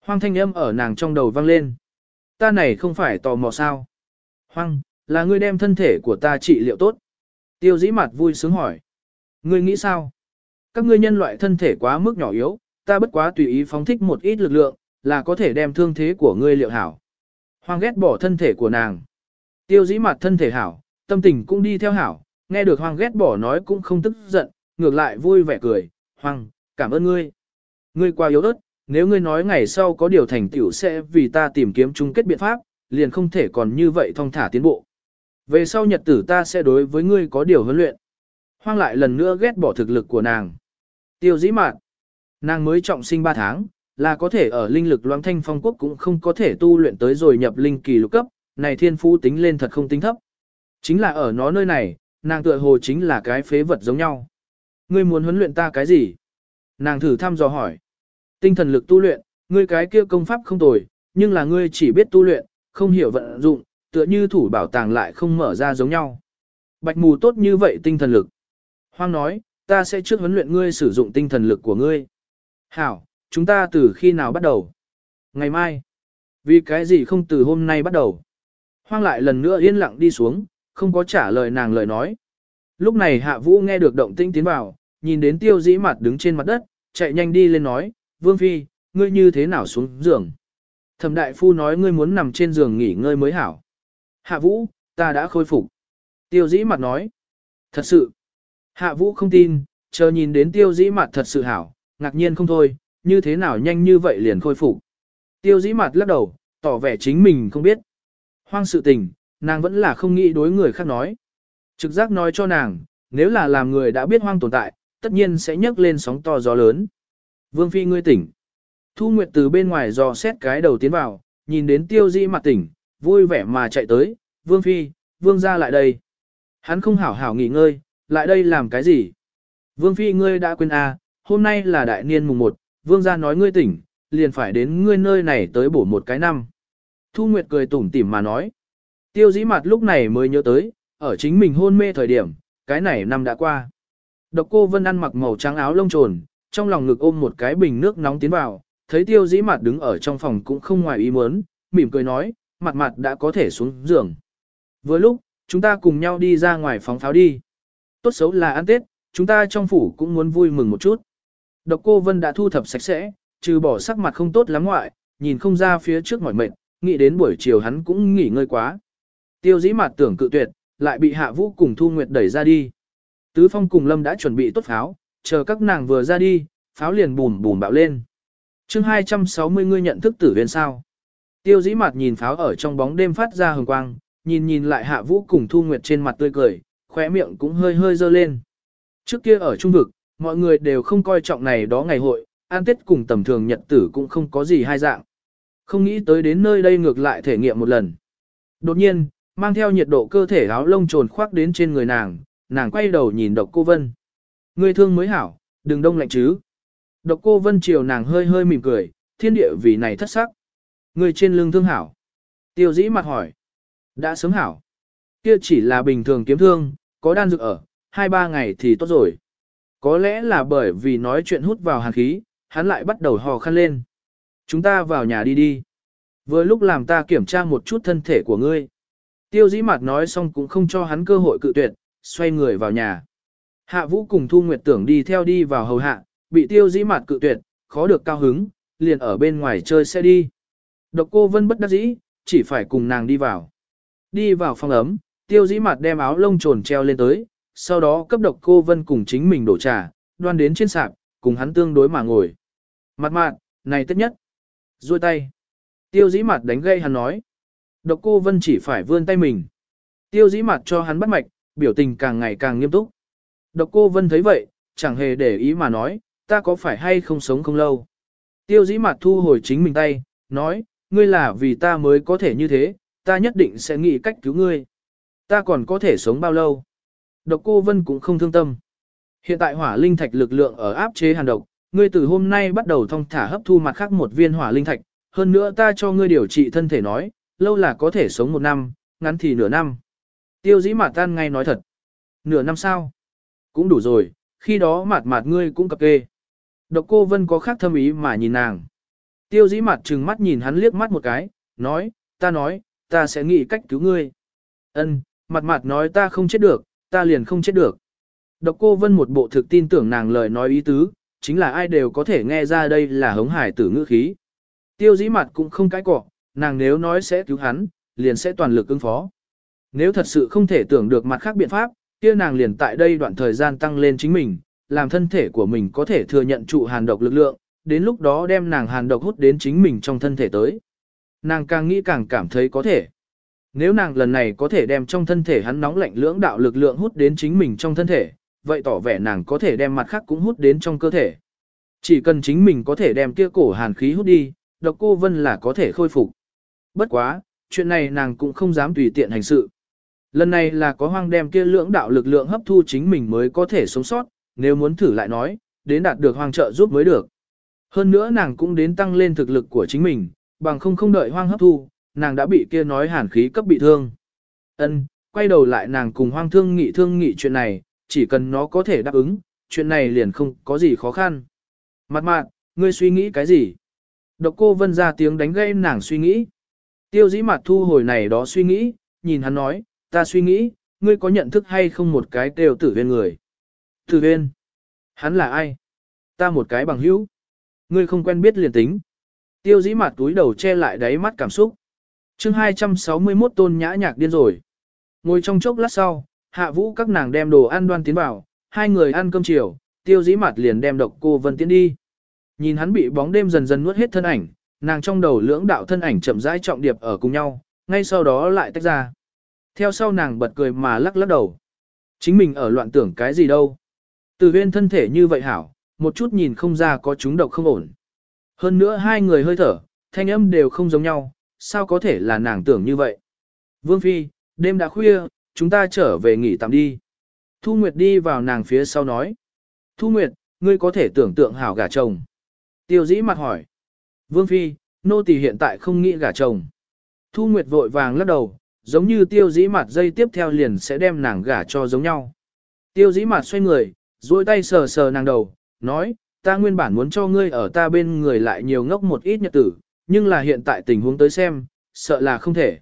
Hoang thanh âm ở nàng trong đầu vang lên. Ta này không phải tò mò sao? Hoang, là ngươi đem thân thể của ta trị liệu tốt. Tiêu dĩ mặt vui sướng hỏi. Ngươi nghĩ sao? Các ngươi nhân loại thân thể quá mức nhỏ yếu, ta bất quá tùy ý phóng thích một ít lực lượng, là có thể đem thương thế của ngươi liệu hảo. Hoang ghét bỏ thân thể của nàng. Tiêu dĩ mặt thân thể hảo, tâm tình cũng đi theo hảo, nghe được hoang ghét bỏ nói cũng không tức giận, ngược lại vui vẻ cười. Hoang, cảm ơn ngươi. Ngươi quá yếu ớt, nếu ngươi nói ngày sau có điều thành tựu sẽ vì ta tìm kiếm chung kết biện pháp, liền không thể còn như vậy thong thả tiến bộ. Về sau nhật tử ta sẽ đối với ngươi có điều huấn luyện. Hoang lại lần nữa ghét bỏ thực lực của nàng. Tiêu dĩ mạn. Nàng mới trọng sinh 3 tháng, là có thể ở linh lực loáng thanh phong quốc cũng không có thể tu luyện tới rồi nhập linh kỳ lục cấp, này thiên phú tính lên thật không tính thấp. Chính là ở nó nơi này, nàng tựa hồ chính là cái phế vật giống nhau. Ngươi muốn huấn luyện ta cái gì? Nàng thử thăm dò hỏi. Tinh thần lực tu luyện, ngươi cái kia công pháp không tồi, nhưng là ngươi chỉ biết tu luyện, không hiểu vận dụng, tựa như thủ bảo tàng lại không mở ra giống nhau. Bạch mù tốt như vậy tinh thần lực. Hoang nói, ta sẽ trước huấn luyện ngươi sử dụng tinh thần lực của ngươi. Hảo, chúng ta từ khi nào bắt đầu? Ngày mai. Vì cái gì không từ hôm nay bắt đầu? Hoang lại lần nữa yên lặng đi xuống, không có trả lời nàng lời nói. Lúc này hạ vũ nghe được động tinh tiến vào, nhìn đến tiêu dĩ mặt đứng trên mặt đất, chạy nhanh đi lên nói, Vương Phi, ngươi như thế nào xuống giường? Thẩm đại phu nói ngươi muốn nằm trên giường nghỉ ngơi mới hảo. Hạ vũ, ta đã khôi phục. Tiêu dĩ mặt nói. Thật sự. Hạ vũ không tin, chờ nhìn đến tiêu dĩ mặt thật sự hảo, ngạc nhiên không thôi, như thế nào nhanh như vậy liền khôi phục. Tiêu dĩ mặt lắc đầu, tỏ vẻ chính mình không biết. Hoang sự tình, nàng vẫn là không nghĩ đối người khác nói. Trực giác nói cho nàng, nếu là làm người đã biết hoang tồn tại, tất nhiên sẽ nhấc lên sóng to gió lớn. Vương Phi ngươi tỉnh. Thu Nguyệt từ bên ngoài dò xét cái đầu tiến vào, nhìn đến tiêu di mặt tỉnh, vui vẻ mà chạy tới, Vương Phi, Vương ra lại đây. Hắn không hảo hảo nghỉ ngơi, lại đây làm cái gì? Vương Phi ngươi đã quên à, hôm nay là đại niên mùng 1, Vương ra nói ngươi tỉnh, liền phải đến ngươi nơi này tới bổ một cái năm. Thu Nguyệt cười tủm tỉm mà nói. Tiêu dĩ mặt lúc này mới nhớ tới, ở chính mình hôn mê thời điểm, cái này năm đã qua. Độc cô Vân ăn mặc màu trắng áo lông trồn, trong lòng ngực ôm một cái bình nước nóng tiến vào, thấy tiêu dĩ mặt đứng ở trong phòng cũng không ngoài ý muốn, mỉm cười nói, mặt mặt đã có thể xuống giường. Vừa lúc, chúng ta cùng nhau đi ra ngoài phóng pháo đi. Tốt xấu là ăn Tết, chúng ta trong phủ cũng muốn vui mừng một chút. Độc cô Vân đã thu thập sạch sẽ, trừ bỏ sắc mặt không tốt lắm ngoại, nhìn không ra phía trước mỏi mệt, nghĩ đến buổi chiều hắn cũng nghỉ ngơi quá. Tiêu dĩ mặt tưởng cự tuyệt, lại bị hạ vũ cùng Thu Nguyệt đẩy ra đi. Tứ Phong cùng Lâm đã chuẩn bị tốt pháo, chờ các nàng vừa ra đi, pháo liền bùm bùm bạo lên. chương 260 ngươi nhận thức tử viên sao. Tiêu dĩ mặt nhìn pháo ở trong bóng đêm phát ra hồng quang, nhìn nhìn lại hạ vũ cùng Thu Nguyệt trên mặt tươi cười, khóe miệng cũng hơi hơi dơ lên. Trước kia ở trung vực, mọi người đều không coi trọng này đó ngày hội, an tết cùng tầm thường nhật tử cũng không có gì hai dạng. Không nghĩ tới đến nơi đây ngược lại thể nghiệm một lần. Đột nhiên, mang theo nhiệt độ cơ thể áo lông trồn khoác đến trên người nàng, nàng quay đầu nhìn độc cô Vân. Người thương mới hảo, đừng đông lạnh chứ. Độc cô Vân chiều nàng hơi hơi mỉm cười, thiên địa vì này thất sắc. Người trên lưng thương hảo. Tiêu dĩ mặt hỏi. Đã sớm hảo. Kia chỉ là bình thường kiếm thương, có đan dược ở, hai ba ngày thì tốt rồi. Có lẽ là bởi vì nói chuyện hút vào hàn khí, hắn lại bắt đầu hò khăn lên. Chúng ta vào nhà đi đi. Vừa lúc làm ta kiểm tra một chút thân thể của ngươi. Tiêu dĩ mặt nói xong cũng không cho hắn cơ hội cự tuyệt, xoay người vào nhà. Hạ vũ cùng Thu Nguyệt tưởng đi theo đi vào hầu hạ, bị tiêu dĩ mặt cự tuyệt, khó được cao hứng, liền ở bên ngoài chơi xe đi. Độc cô vân bất đắc dĩ, chỉ phải cùng nàng đi vào. Đi vào phòng ấm, tiêu dĩ mặt đem áo lông trồn treo lên tới, sau đó cấp độc cô vân cùng chính mình đổ trà, đoan đến trên sạp, cùng hắn tương đối mà ngồi. Mặt mạn, này tất nhất duỗi tay. Tiêu dĩ mặt đánh gây hắn nói. Độc cô vân chỉ phải vươn tay mình. Tiêu dĩ mặt cho hắn bắt mạch, biểu tình càng ngày càng nghiêm túc. Độc cô vân thấy vậy, chẳng hề để ý mà nói, ta có phải hay không sống không lâu. Tiêu dĩ mặt thu hồi chính mình tay, nói, ngươi là vì ta mới có thể như thế, ta nhất định sẽ nghĩ cách cứu ngươi. Ta còn có thể sống bao lâu? Độc cô vân cũng không thương tâm. Hiện tại hỏa linh thạch lực lượng ở áp chế hàn độc, ngươi từ hôm nay bắt đầu thông thả hấp thu mặt khác một viên hỏa linh thạch, hơn nữa ta cho ngươi điều trị thân thể nói, lâu là có thể sống một năm, ngắn thì nửa năm. Tiêu dĩ Mạt tan ngay nói thật. Nửa năm sao? Cũng đủ rồi, khi đó mặt mặt ngươi cũng cập kê. Độc cô Vân có khác thâm ý mà nhìn nàng. Tiêu dĩ mặt trừng mắt nhìn hắn liếc mắt một cái, nói, ta nói, ta sẽ nghĩ cách cứu ngươi. Ân, mặt mặt nói ta không chết được, ta liền không chết được. Độc cô Vân một bộ thực tin tưởng nàng lời nói ý tứ, chính là ai đều có thể nghe ra đây là hống hải tử ngữ khí. Tiêu dĩ mặt cũng không cái cọ, nàng nếu nói sẽ cứu hắn, liền sẽ toàn lực ứng phó. Nếu thật sự không thể tưởng được mặt khác biện pháp, kia nàng liền tại đây đoạn thời gian tăng lên chính mình, làm thân thể của mình có thể thừa nhận trụ hàn độc lực lượng, đến lúc đó đem nàng hàn độc hút đến chính mình trong thân thể tới. Nàng càng nghĩ càng cảm thấy có thể. Nếu nàng lần này có thể đem trong thân thể hắn nóng lạnh lưỡng đạo lực lượng hút đến chính mình trong thân thể, vậy tỏ vẻ nàng có thể đem mặt khác cũng hút đến trong cơ thể. Chỉ cần chính mình có thể đem kia cổ hàn khí hút đi, độc cô vân là có thể khôi phục. Bất quá, chuyện này nàng cũng không dám tùy tiện hành sự. Lần này là có hoang đem kia lưỡng đạo lực lượng hấp thu chính mình mới có thể sống sót, nếu muốn thử lại nói, đến đạt được hoang trợ giúp mới được. Hơn nữa nàng cũng đến tăng lên thực lực của chính mình, bằng không không đợi hoang hấp thu, nàng đã bị kia nói hàn khí cấp bị thương. Ân, quay đầu lại nàng cùng hoang thương nghị thương nghị chuyện này, chỉ cần nó có thể đáp ứng, chuyện này liền không có gì khó khăn. Mặt mạn, ngươi suy nghĩ cái gì? Độc cô vân ra tiếng đánh gây nàng suy nghĩ. Tiêu dĩ mặt thu hồi này đó suy nghĩ, nhìn hắn nói, ta suy nghĩ, ngươi có nhận thức hay không một cái đều tử viên người? Tử viên? Hắn là ai? Ta một cái bằng hữu. Ngươi không quen biết liền tính. Tiêu dĩ mặt túi đầu che lại đáy mắt cảm xúc. chương 261 tôn nhã nhạc điên rồi. Ngồi trong chốc lát sau, hạ vũ các nàng đem đồ ăn đoan tiến vào, hai người ăn cơm chiều, tiêu dĩ mặt liền đem độc cô vân tiến đi. Nhìn hắn bị bóng đêm dần dần nuốt hết thân ảnh, nàng trong đầu lưỡng đạo thân ảnh chậm rãi trọng điệp ở cùng nhau, ngay sau đó lại tách ra. Theo sau nàng bật cười mà lắc lắc đầu. Chính mình ở loạn tưởng cái gì đâu. Từ viên thân thể như vậy hảo, một chút nhìn không ra có chúng độc không ổn. Hơn nữa hai người hơi thở, thanh âm đều không giống nhau, sao có thể là nàng tưởng như vậy. Vương Phi, đêm đã khuya, chúng ta trở về nghỉ tạm đi. Thu Nguyệt đi vào nàng phía sau nói. Thu Nguyệt, ngươi có thể tưởng tượng hảo gả chồng. Tiêu dĩ mặt hỏi. Vương Phi, nô tỳ hiện tại không nghĩ gả chồng. Thu Nguyệt vội vàng lắc đầu, giống như tiêu dĩ mặt dây tiếp theo liền sẽ đem nàng gả cho giống nhau. Tiêu dĩ mặt xoay người, duỗi tay sờ sờ nàng đầu, nói, ta nguyên bản muốn cho ngươi ở ta bên người lại nhiều ngốc một ít nhật tử, nhưng là hiện tại tình huống tới xem, sợ là không thể.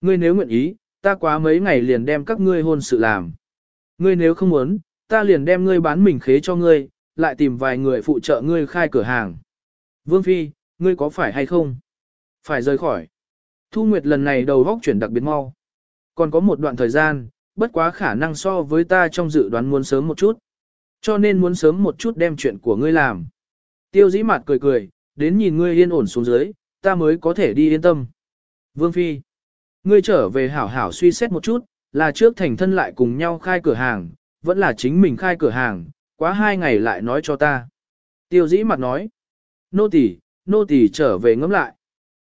Ngươi nếu nguyện ý, ta quá mấy ngày liền đem các ngươi hôn sự làm. Ngươi nếu không muốn, ta liền đem ngươi bán mình khế cho ngươi, lại tìm vài người phụ trợ ngươi khai cửa hàng. Vương Phi, ngươi có phải hay không? Phải rời khỏi. Thu Nguyệt lần này đầu góc chuyển đặc biệt mau. Còn có một đoạn thời gian, bất quá khả năng so với ta trong dự đoán muốn sớm một chút. Cho nên muốn sớm một chút đem chuyện của ngươi làm. Tiêu dĩ mặt cười cười, đến nhìn ngươi yên ổn xuống dưới, ta mới có thể đi yên tâm. Vương Phi, ngươi trở về hảo hảo suy xét một chút, là trước thành thân lại cùng nhau khai cửa hàng, vẫn là chính mình khai cửa hàng, quá hai ngày lại nói cho ta. Tiêu dĩ mặt nói, nô tỳ, nô tỳ trở về ngẫm lại.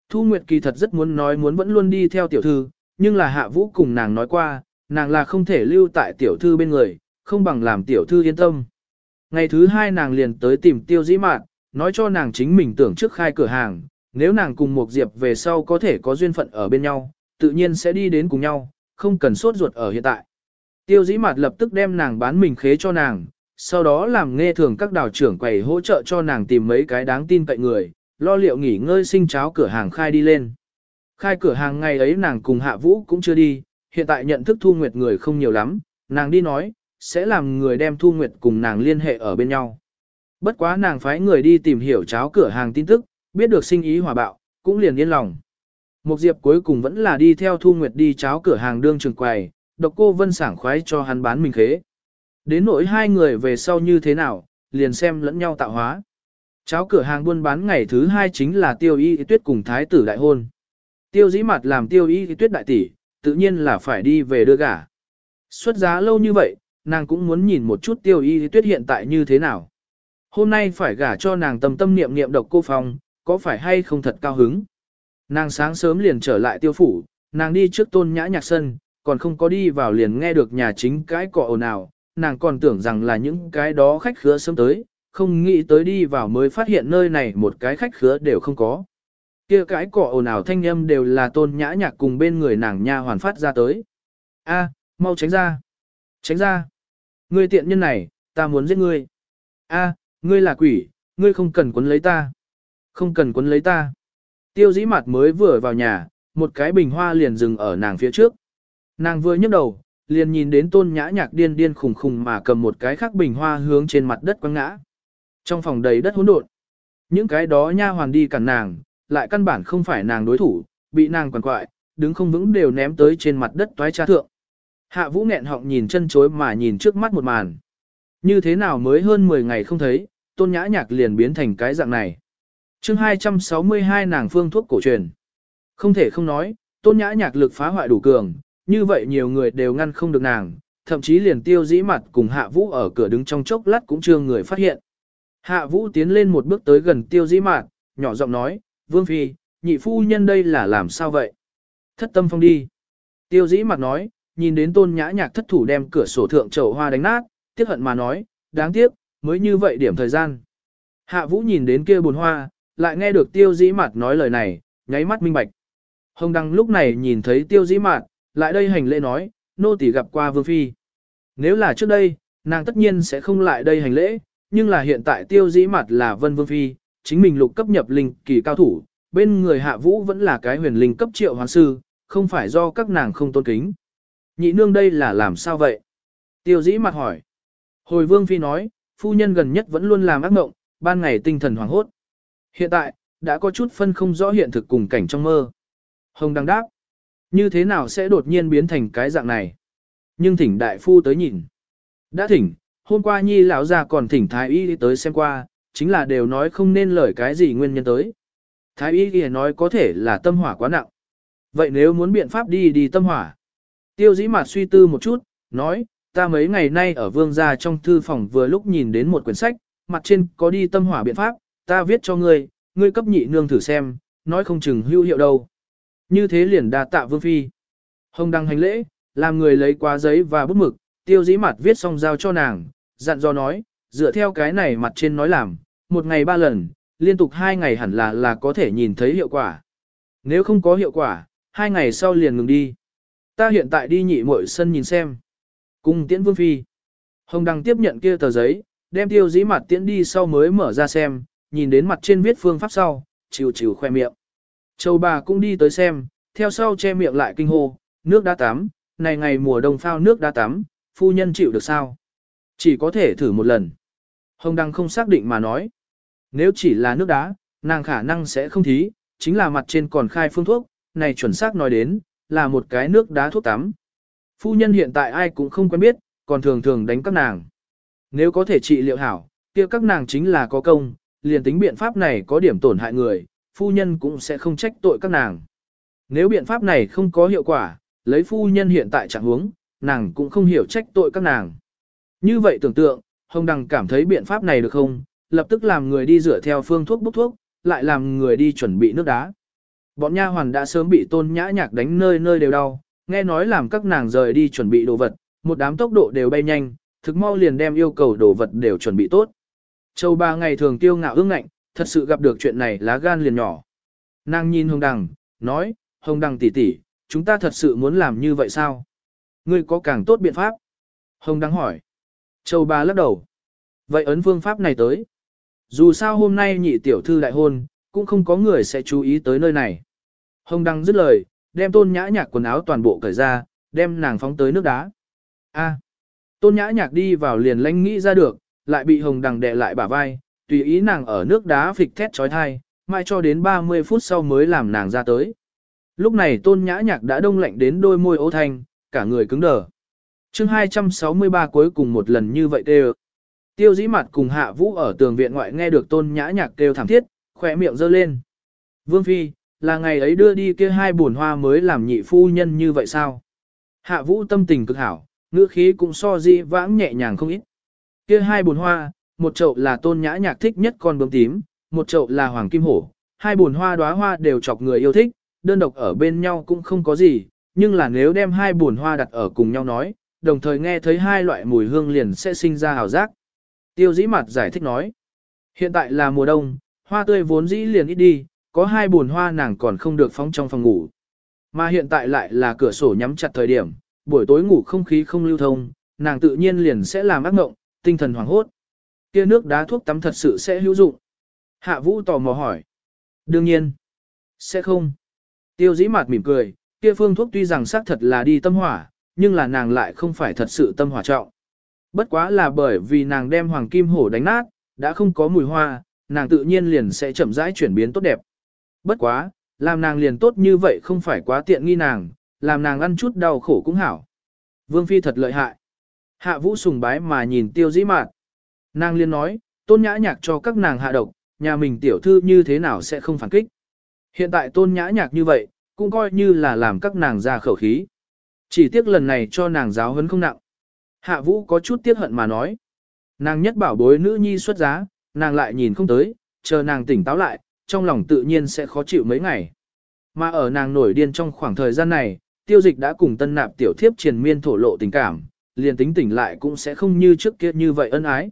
Thu Nguyệt kỳ thật rất muốn nói muốn vẫn luôn đi theo tiểu thư, nhưng là hạ vũ cùng nàng nói qua, nàng là không thể lưu tại tiểu thư bên người, không bằng làm tiểu thư yên tâm. Ngày thứ hai nàng liền tới tìm tiêu dĩ mạn, nói cho nàng chính mình tưởng trước khai cửa hàng, nếu nàng cùng một diệp về sau có thể có duyên phận ở bên nhau, tự nhiên sẽ đi đến cùng nhau, không cần sốt ruột ở hiện tại. Tiêu dĩ mặt lập tức đem nàng bán mình khế cho nàng, sau đó làm nghe thường các đào trưởng quầy hỗ trợ cho nàng tìm mấy cái đáng tin cậy người, lo liệu nghỉ ngơi sinh cháo cửa hàng khai đi lên. Khai cửa hàng ngày ấy nàng cùng hạ vũ cũng chưa đi, hiện tại nhận thức thu nguyệt người không nhiều lắm, nàng đi nói, sẽ làm người đem Thu Nguyệt cùng nàng liên hệ ở bên nhau. Bất quá nàng phái người đi tìm hiểu cháo cửa hàng tin tức, biết được sinh ý hòa bạo, cũng liền yên lòng. Một diệp cuối cùng vẫn là đi theo Thu Nguyệt đi cháo cửa hàng đương trường quầy, độc cô vân sảng khoái cho hắn bán mình khế. Đến nỗi hai người về sau như thế nào, liền xem lẫn nhau tạo hóa. Cháo cửa hàng buôn bán ngày thứ hai chính là tiêu y tuyết cùng thái tử đại hôn. Tiêu dĩ mặt làm tiêu y tuyết đại tỷ, tự nhiên là phải đi về đưa gả. Xuất giá lâu như vậy, nàng cũng muốn nhìn một chút tiêu y tuyết hiện tại như thế nào. Hôm nay phải gả cho nàng tâm tâm niệm niệm độc cô phong, có phải hay không thật cao hứng. Nàng sáng sớm liền trở lại tiêu phủ, nàng đi trước tôn nhã nhạc sân, còn không có đi vào liền nghe được nhà chính cái cọ ồn ào, nàng còn tưởng rằng là những cái đó khách khứa sớm tới, không nghĩ tới đi vào mới phát hiện nơi này một cái khách khứa đều không có. Kia cái cọ ồn ào thanh âm đều là tôn nhã nhạc cùng bên người nàng nha hoàn phát ra tới. A, mau tránh ra. Tránh ra. Ngươi tiện nhân này, ta muốn giết ngươi. A, ngươi là quỷ, ngươi không cần quấn lấy ta. Không cần quấn lấy ta. Tiêu dĩ mặt mới vừa vào nhà, một cái bình hoa liền dừng ở nàng phía trước. Nàng vừa nhấc đầu, liền nhìn đến tôn nhã nhạc điên điên khùng khùng mà cầm một cái khác bình hoa hướng trên mặt đất quăng ngã. Trong phòng đầy đất hỗn độn. Những cái đó nha hoàn đi cản nàng, lại căn bản không phải nàng đối thủ, bị nàng quằn quại, đứng không vững đều ném tới trên mặt đất toái cha thượng. Hạ vũ nghẹn họng nhìn chân chối mà nhìn trước mắt một màn. Như thế nào mới hơn 10 ngày không thấy, tôn nhã nhạc liền biến thành cái dạng này chương 262 nàng phương thuốc cổ truyền. Không thể không nói, tôn nhã nhạc lực phá hoại đủ cường, như vậy nhiều người đều ngăn không được nàng, thậm chí liền tiêu dĩ mặt cùng hạ vũ ở cửa đứng trong chốc lát cũng chưa người phát hiện. Hạ vũ tiến lên một bước tới gần tiêu dĩ mặt, nhỏ giọng nói, vương phi, nhị phu nhân đây là làm sao vậy? Thất tâm phong đi. Tiêu dĩ mặt nói, nhìn đến tôn nhã nhạc thất thủ đem cửa sổ thượng chậu hoa đánh nát, tiếc hận mà nói, đáng tiếc, mới như vậy điểm thời gian. Hạ vũ nhìn đến kia buồn hoa, lại nghe được tiêu dĩ mạt nói lời này, nháy mắt minh bạch. Hồng đăng lúc này nhìn thấy tiêu dĩ mạt, lại đây hành lễ nói, nô tỳ gặp qua vương phi. Nếu là trước đây, nàng tất nhiên sẽ không lại đây hành lễ, nhưng là hiện tại tiêu dĩ mạt là vân vương phi, chính mình lục cấp nhập linh kỳ cao thủ, bên người hạ vũ vẫn là cái huyền linh cấp triệu hoàng sư, không phải do các nàng không tôn kính. Nhị nương đây là làm sao vậy? Tiêu dĩ mặt hỏi. Hồi vương phi nói, phu nhân gần nhất vẫn luôn làm ác mộng, ban ngày tinh thần hoảng hốt. Hiện tại, đã có chút phân không rõ hiện thực cùng cảnh trong mơ. Hồng đang đáp. Như thế nào sẽ đột nhiên biến thành cái dạng này? Nhưng thỉnh đại phu tới nhìn. Đã thỉnh, hôm qua nhi lão già còn thỉnh thái y tới xem qua, chính là đều nói không nên lời cái gì nguyên nhân tới. Thái y kia nói có thể là tâm hỏa quá nặng. Vậy nếu muốn biện pháp đi đi tâm hỏa. Tiêu dĩ mặt suy tư một chút, nói, ta mấy ngày nay ở vương gia trong thư phòng vừa lúc nhìn đến một quyển sách, mặt trên có đi tâm hỏa biện pháp, ta viết cho ngươi, ngươi cấp nhị nương thử xem, nói không chừng hữu hiệu đâu. Như thế liền đa tạ vương phi. Hồng đăng hành lễ, làm người lấy qua giấy và bút mực, tiêu dĩ mặt viết xong giao cho nàng, dặn dò nói, dựa theo cái này mặt trên nói làm, một ngày ba lần, liên tục hai ngày hẳn là là có thể nhìn thấy hiệu quả. Nếu không có hiệu quả, hai ngày sau liền ngừng đi. Ta hiện tại đi nhị muội sân nhìn xem. Cùng tiễn vương phi. Hồng đăng tiếp nhận kia tờ giấy, đem tiêu dĩ mặt tiễn đi sau mới mở ra xem, nhìn đến mặt trên viết phương pháp sau, chịu chịu khoe miệng. Châu bà cũng đi tới xem, theo sau che miệng lại kinh hô, nước đá tắm, này ngày mùa đông phao nước đá tắm, phu nhân chịu được sao? Chỉ có thể thử một lần. Hồng Đăng không xác định mà nói. Nếu chỉ là nước đá, nàng khả năng sẽ không thí, chính là mặt trên còn khai phương thuốc, này chuẩn xác nói đến, là một cái nước đá thuốc tắm. Phu nhân hiện tại ai cũng không quen biết, còn thường thường đánh các nàng. Nếu có thể trị liệu hảo, kia các nàng chính là có công, liền tính biện pháp này có điểm tổn hại người, phu nhân cũng sẽ không trách tội các nàng. Nếu biện pháp này không có hiệu quả, lấy phu nhân hiện tại trạng huống, nàng cũng không hiểu trách tội các nàng. Như vậy tưởng tượng, Hồng Đằng cảm thấy biện pháp này được không, lập tức làm người đi rửa theo phương thuốc bốc thuốc, lại làm người đi chuẩn bị nước đá. Bọn nha hoàn đã sớm bị tôn nhã nhạc đánh nơi nơi đều đau, nghe nói làm các nàng rời đi chuẩn bị đồ vật, một đám tốc độ đều bay nhanh, thực mau liền đem yêu cầu đồ vật đều chuẩn bị tốt. Châu ba ngày thường tiêu ngạo ương ngạnh, thật sự gặp được chuyện này lá gan liền nhỏ. Nàng nhìn Hồng Đằng, nói, Hồng Đằng tỷ tỷ, chúng ta thật sự muốn làm như vậy sao? Ngươi có càng tốt biện pháp? Hồng Đằng hỏi. Châu ba lắc đầu. Vậy ấn phương pháp này tới. Dù sao hôm nay nhị tiểu thư đại hôn, cũng không có người sẽ chú ý tới nơi này. Hồng Đăng dứt lời, đem tôn nhã nhạc quần áo toàn bộ cởi ra, đem nàng phóng tới nước đá. A. tôn nhã nhạc đi vào liền lanh nghĩ ra được, lại bị Hồng Đằng đè lại bả vai, tùy ý nàng ở nước đá phịch thét trói thai, mai cho đến 30 phút sau mới làm nàng ra tới. Lúc này tôn nhã nhạc đã đông lạnh đến đôi môi ố thanh, cả người cứng đờ. chương 263 cuối cùng một lần như vậy kêu. Tiêu dĩ mặt cùng hạ vũ ở tường viện ngoại nghe được tôn nhã nhạc kêu thảm thiết, khỏe miệng giơ lên. Vương Phi, là ngày ấy đưa đi kia hai buồn hoa mới làm nhị phu nhân như vậy sao? Hạ vũ tâm tình cực hảo, ngữ khí cũng so di vãng nhẹ nhàng không ít. Kia hai bồn hoa, một chậu là tôn nhã nhạc thích nhất con bướm tím, một chậu là hoàng kim hổ, hai bồn hoa đóa hoa đều chọc người yêu thích, đơn độc ở bên nhau cũng không có gì, nhưng là nếu đem hai bồn hoa đặt ở cùng nhau nói, đồng thời nghe thấy hai loại mùi hương liền sẽ sinh ra hào giác. Tiêu dĩ mặt giải thích nói, hiện tại là mùa đông, hoa tươi vốn dĩ liền ít đi, có hai bồn hoa nàng còn không được phóng trong phòng ngủ. Mà hiện tại lại là cửa sổ nhắm chặt thời điểm, buổi tối ngủ không khí không lưu thông, nàng tự nhiên liền sẽ làm ác mộng, tinh thần hoảng hốt. Kia nước đá thuốc tắm thật sự sẽ hữu dụng. Hạ vũ tò mò hỏi. Đương nhiên. Sẽ không. Tiêu dĩ mạt mỉm cười, kia phương thuốc tuy rằng xác thật là đi tâm hỏa, nhưng là nàng lại không phải thật sự tâm hỏa trọng. Bất quá là bởi vì nàng đem hoàng kim hổ đánh nát, đã không có mùi hoa, nàng tự nhiên liền sẽ chậm rãi chuyển biến tốt đẹp. Bất quá, làm nàng liền tốt như vậy không phải quá tiện nghi nàng, làm nàng ăn chút đau khổ cũng hảo. Vương Phi thật lợi hại. Hạ vũ sùng bái mà nhìn tiêu dĩ mạt. Nàng liền nói, tôn nhã nhạc cho các nàng hạ độc, nhà mình tiểu thư như thế nào sẽ không phản kích. Hiện tại tôn nhã nhạc như vậy, cũng coi như là làm các nàng ra khẩu khí. Chỉ tiếc lần này cho nàng giáo hấn không nặng. Hạ vũ có chút tiếc hận mà nói. Nàng nhất bảo bối nữ nhi xuất giá, nàng lại nhìn không tới, chờ nàng tỉnh táo lại, trong lòng tự nhiên sẽ khó chịu mấy ngày. Mà ở nàng nổi điên trong khoảng thời gian này, tiêu dịch đã cùng tân nạp tiểu thiếp triền miên thổ lộ tình cảm, liền tính tỉnh lại cũng sẽ không như trước kia như vậy ân ái.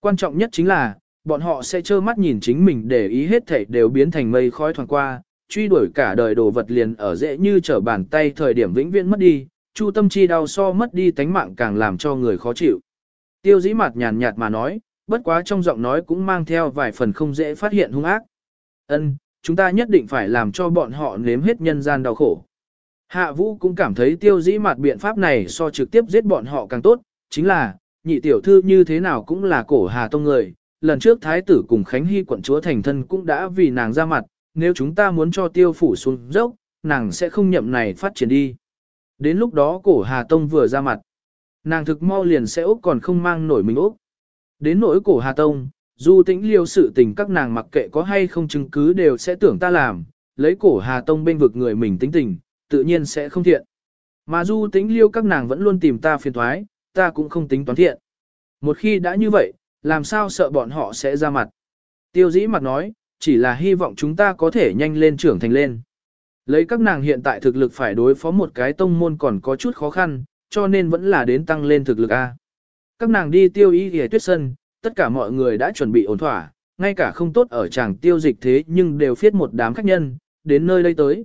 Quan trọng nhất chính là, bọn họ sẽ trơ mắt nhìn chính mình để ý hết thảy đều biến thành mây khói thoảng qua, truy đuổi cả đời đồ vật liền ở dễ như trở bàn tay thời điểm vĩnh viễn mất đi, chu tâm chi đau so mất đi tánh mạng càng làm cho người khó chịu. Tiêu dĩ mặt nhàn nhạt mà nói, bất quá trong giọng nói cũng mang theo vài phần không dễ phát hiện hung ác. Ân, chúng ta nhất định phải làm cho bọn họ nếm hết nhân gian đau khổ. Hạ vũ cũng cảm thấy tiêu dĩ mặt biện pháp này so trực tiếp giết bọn họ càng tốt, chính là, nhị tiểu thư như thế nào cũng là cổ hà tông người. Lần trước thái tử cùng Khánh Hy quận chúa thành thân cũng đã vì nàng ra mặt, nếu chúng ta muốn cho tiêu phủ xuống dốc, nàng sẽ không nhậm này phát triển đi. Đến lúc đó cổ Hà Tông vừa ra mặt, nàng thực mau liền sẽ úc còn không mang nổi mình úc. Đến nỗi cổ Hà Tông, dù tĩnh liêu sự tình các nàng mặc kệ có hay không chứng cứ đều sẽ tưởng ta làm, lấy cổ Hà Tông bên vực người mình tính tình, tự nhiên sẽ không thiện. Mà du tính liêu các nàng vẫn luôn tìm ta phiền thoái, ta cũng không tính toán thiện. Một khi đã như vậy, làm sao sợ bọn họ sẽ ra mặt. Tiêu dĩ mặt nói, chỉ là hy vọng chúng ta có thể nhanh lên trưởng thành lên. Lấy các nàng hiện tại thực lực phải đối phó một cái tông môn còn có chút khó khăn, cho nên vẫn là đến tăng lên thực lực A. Các nàng đi tiêu y ghề tuyết sân, tất cả mọi người đã chuẩn bị ổn thỏa, ngay cả không tốt ở chàng tiêu dịch thế nhưng đều phiết một đám khách nhân, đến nơi đây tới.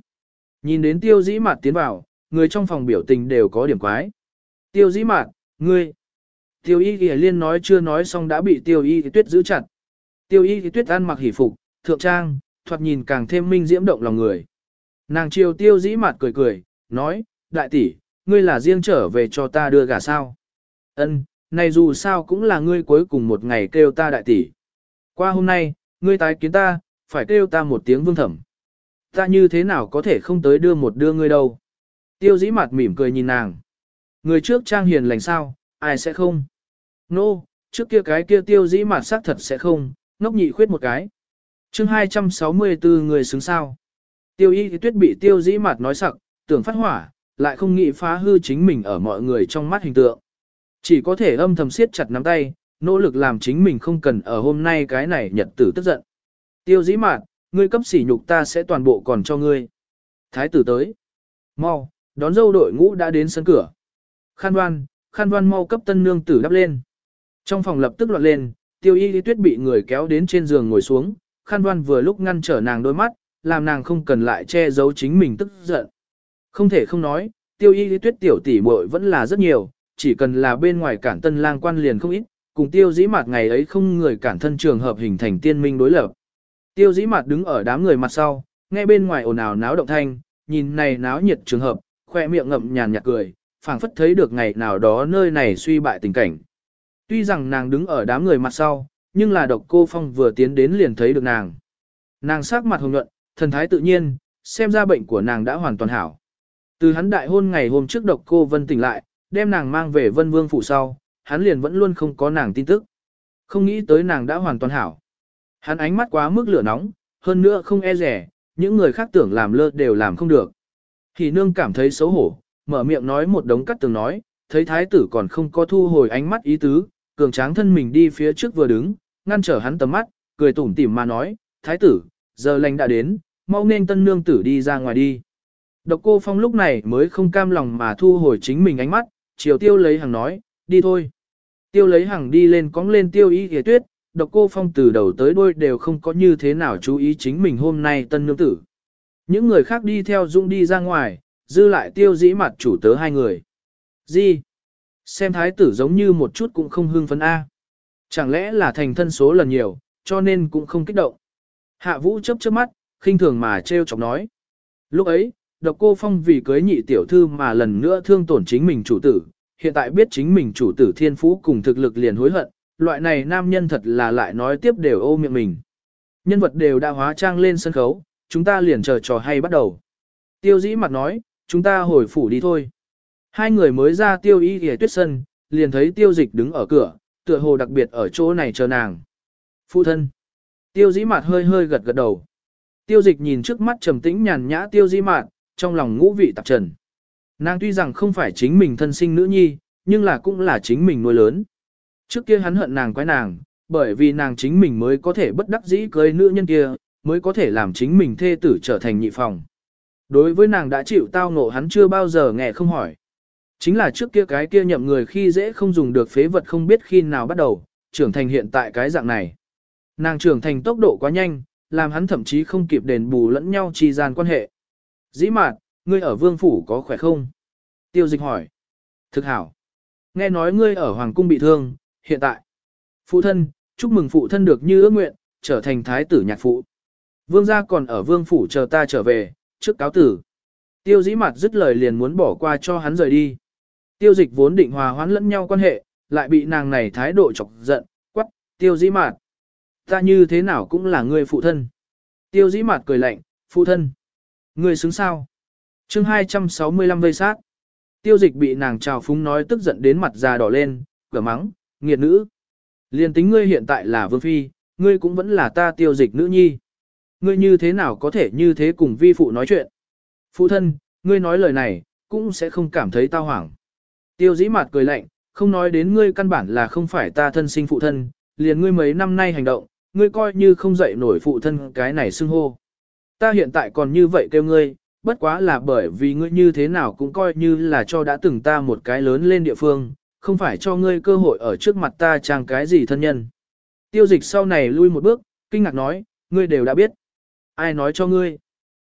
Nhìn đến tiêu dĩ mạt tiến vào, người trong phòng biểu tình đều có điểm quái. Tiêu dĩ mạt, ngươi. Tiêu y ghề liên nói chưa nói xong đã bị tiêu y tuyết giữ chặt. Tiêu y tuyết ăn mặc hỉ phục, thượng trang, thoạt nhìn càng thêm minh diễm động lòng người. Nàng chiều tiêu dĩ mạt cười cười, nói, đại tỷ, ngươi là riêng trở về cho ta đưa gà sao. Ân, này dù sao cũng là ngươi cuối cùng một ngày kêu ta đại tỷ. Qua hôm nay, ngươi tái kiến ta, phải kêu ta một tiếng vương thẩm. Ta như thế nào có thể không tới đưa một đưa ngươi đâu. Tiêu dĩ mặt mỉm cười nhìn nàng. Người trước trang hiền lành sao, ai sẽ không? Nô, no, trước kia cái kia tiêu dĩ mặt xác thật sẽ không, ngốc nhị khuyết một cái chương 264 người xứng sao. Tiêu y tuyết bị tiêu dĩ mặt nói sặc, tưởng phát hỏa, lại không nghĩ phá hư chính mình ở mọi người trong mắt hình tượng. Chỉ có thể âm thầm siết chặt nắm tay, nỗ lực làm chính mình không cần ở hôm nay cái này nhật tử tức giận. Tiêu dĩ mạt, ngươi cấp sỉ nhục ta sẽ toàn bộ còn cho ngươi. Thái tử tới. Mau, đón dâu đội ngũ đã đến sân cửa. Khan đoan, khan đoan mau cấp tân nương tử đắp lên. Trong phòng lập tức loạn lên, tiêu y tuyết bị người kéo đến trên giường ngồi xuống, khan đoan vừa lúc ngăn trở nàng đôi mắt, làm nàng không cần lại che giấu chính mình tức giận. Không thể không nói, tiêu y lý tuyết tiểu tỷ muội vẫn là rất nhiều, chỉ cần là bên ngoài cản tân lang quan liền không ít, cùng tiêu dĩ mạt ngày ấy không người cản thân trường hợp hình thành tiên minh đối lập. Tiêu dĩ mặt đứng ở đám người mặt sau, nghe bên ngoài ồn ào náo động thanh, nhìn này náo nhiệt trường hợp, khoe miệng ngậm nhàn nhạt cười, phảng phất thấy được ngày nào đó nơi này suy bại tình cảnh. Tuy rằng nàng đứng ở đám người mặt sau, nhưng là độc cô phong vừa tiến đến liền thấy được nàng. Nàng sắc mặt hồng nhuận, thần thái tự nhiên, xem ra bệnh của nàng đã hoàn toàn hảo. Từ hắn đại hôn ngày hôm trước độc cô vân tỉnh lại, đem nàng mang về vân vương phủ sau, hắn liền vẫn luôn không có nàng tin tức. Không nghĩ tới nàng đã hoàn toàn hảo. Hắn ánh mắt quá mức lửa nóng, hơn nữa không e rẻ, những người khác tưởng làm lơ đều làm không được. Thì nương cảm thấy xấu hổ, mở miệng nói một đống cắt tường nói, thấy thái tử còn không có thu hồi ánh mắt ý tứ, cường tráng thân mình đi phía trước vừa đứng, ngăn trở hắn tầm mắt, cười tủm tỉm mà nói, thái tử, giờ lành đã đến, mau nên tân nương tử đi ra ngoài đi. Độc cô phong lúc này mới không cam lòng mà thu hồi chính mình ánh mắt, chiều tiêu lấy hàng nói, đi thôi. Tiêu lấy hàng đi lên cóng lên tiêu y ghế tuyết, độc cô phong từ đầu tới đuôi đều không có như thế nào chú ý chính mình hôm nay tân nương tử. Những người khác đi theo dung đi ra ngoài, dư lại tiêu dĩ mặt chủ tớ hai người. Gì? Xem thái tử giống như một chút cũng không hưng phấn A. Chẳng lẽ là thành thân số lần nhiều, cho nên cũng không kích động. Hạ vũ chấp chớp mắt, khinh thường mà treo chọc nói. Lúc ấy, độc cô phong vì cưới nhị tiểu thư mà lần nữa thương tổn chính mình chủ tử, hiện tại biết chính mình chủ tử thiên phú cùng thực lực liền hối hận, loại này nam nhân thật là lại nói tiếp đều ô miệng mình. Nhân vật đều đã hóa trang lên sân khấu, chúng ta liền chờ trò hay bắt đầu. Tiêu dĩ mặt nói, chúng ta hồi phủ đi thôi. Hai người mới ra tiêu y ghề tuyết sân, liền thấy tiêu dịch đứng ở cửa, tựa hồ đặc biệt ở chỗ này chờ nàng. Phụ thân. Tiêu dĩ mặt hơi hơi gật gật đầu. Tiêu dịch nhìn trước mắt trầm tĩnh nhàn nhã tiêu dĩ mạn, trong lòng ngũ vị tạp trần. Nàng tuy rằng không phải chính mình thân sinh nữ nhi, nhưng là cũng là chính mình nuôi lớn. Trước kia hắn hận nàng quái nàng, bởi vì nàng chính mình mới có thể bất đắc dĩ cưới nữ nhân kia, mới có thể làm chính mình thê tử trở thành nhị phòng. Đối với nàng đã chịu tao ngộ hắn chưa bao giờ nghe không hỏi. Chính là trước kia cái kia nhậm người khi dễ không dùng được phế vật không biết khi nào bắt đầu, trưởng thành hiện tại cái dạng này. Nàng trưởng thành tốc độ quá nhanh, làm hắn thậm chí không kịp đền bù lẫn nhau trì gian quan hệ. Dĩ mạt, ngươi ở vương phủ có khỏe không? Tiêu dịch hỏi. Thực hảo. Nghe nói ngươi ở hoàng cung bị thương, hiện tại. Phụ thân, chúc mừng phụ thân được như ước nguyện, trở thành thái tử nhạc phụ. Vương gia còn ở vương phủ chờ ta trở về, trước cáo tử. Tiêu dĩ mặt dứt lời liền muốn bỏ qua cho hắn rời đi. Tiêu dịch vốn định hòa hoãn lẫn nhau quan hệ, lại bị nàng này thái độ chọc giận, quắc, tiêu dĩ mặt. Ta như thế nào cũng là người phụ thân. Tiêu dĩ mặt cười lạnh, phụ thân. Người xứng sao? chương 265 vây sát. Tiêu dịch bị nàng trào phúng nói tức giận đến mặt già đỏ lên, cửa mắng, nghiệt nữ. Liên tính ngươi hiện tại là vương phi, ngươi cũng vẫn là ta tiêu dịch nữ nhi. Ngươi như thế nào có thể như thế cùng vi phụ nói chuyện? Phụ thân, ngươi nói lời này, cũng sẽ không cảm thấy tao hoảng. Tiêu dĩ mặt cười lạnh, không nói đến ngươi căn bản là không phải ta thân sinh phụ thân, liền ngươi mấy năm nay hành động, ngươi coi như không dậy nổi phụ thân cái này xưng hô. Ta hiện tại còn như vậy kêu ngươi, bất quá là bởi vì ngươi như thế nào cũng coi như là cho đã từng ta một cái lớn lên địa phương, không phải cho ngươi cơ hội ở trước mặt ta trang cái gì thân nhân. Tiêu dịch sau này lui một bước, kinh ngạc nói, ngươi đều đã biết. Ai nói cho ngươi?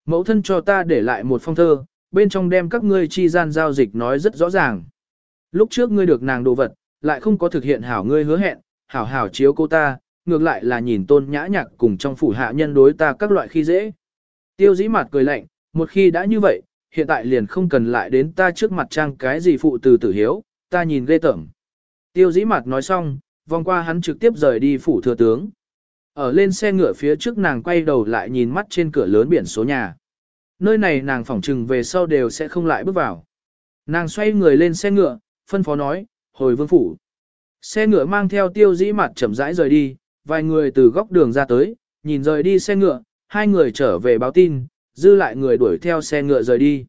Mẫu thân cho ta để lại một phong thơ, bên trong đem các ngươi chi gian giao dịch nói rất rõ ràng. Lúc trước ngươi được nàng đồ vật, lại không có thực hiện hảo ngươi hứa hẹn, hảo hảo chiếu cô ta, ngược lại là nhìn tôn nhã nhạc cùng trong phủ hạ nhân đối ta các loại khi dễ. Tiêu dĩ mặt cười lạnh, một khi đã như vậy, hiện tại liền không cần lại đến ta trước mặt trang cái gì phụ từ tử hiếu, ta nhìn ghê tởm. Tiêu dĩ mặt nói xong, vòng qua hắn trực tiếp rời đi phủ thừa tướng. Ở lên xe ngựa phía trước nàng quay đầu lại nhìn mắt trên cửa lớn biển số nhà. Nơi này nàng phỏng trừng về sau đều sẽ không lại bước vào. Nàng xoay người lên xe ngựa, phân phó nói, hồi vương phủ. Xe ngựa mang theo tiêu dĩ mặt chậm rãi rời đi, vài người từ góc đường ra tới, nhìn rời đi xe ngựa, hai người trở về báo tin, dư lại người đuổi theo xe ngựa rời đi.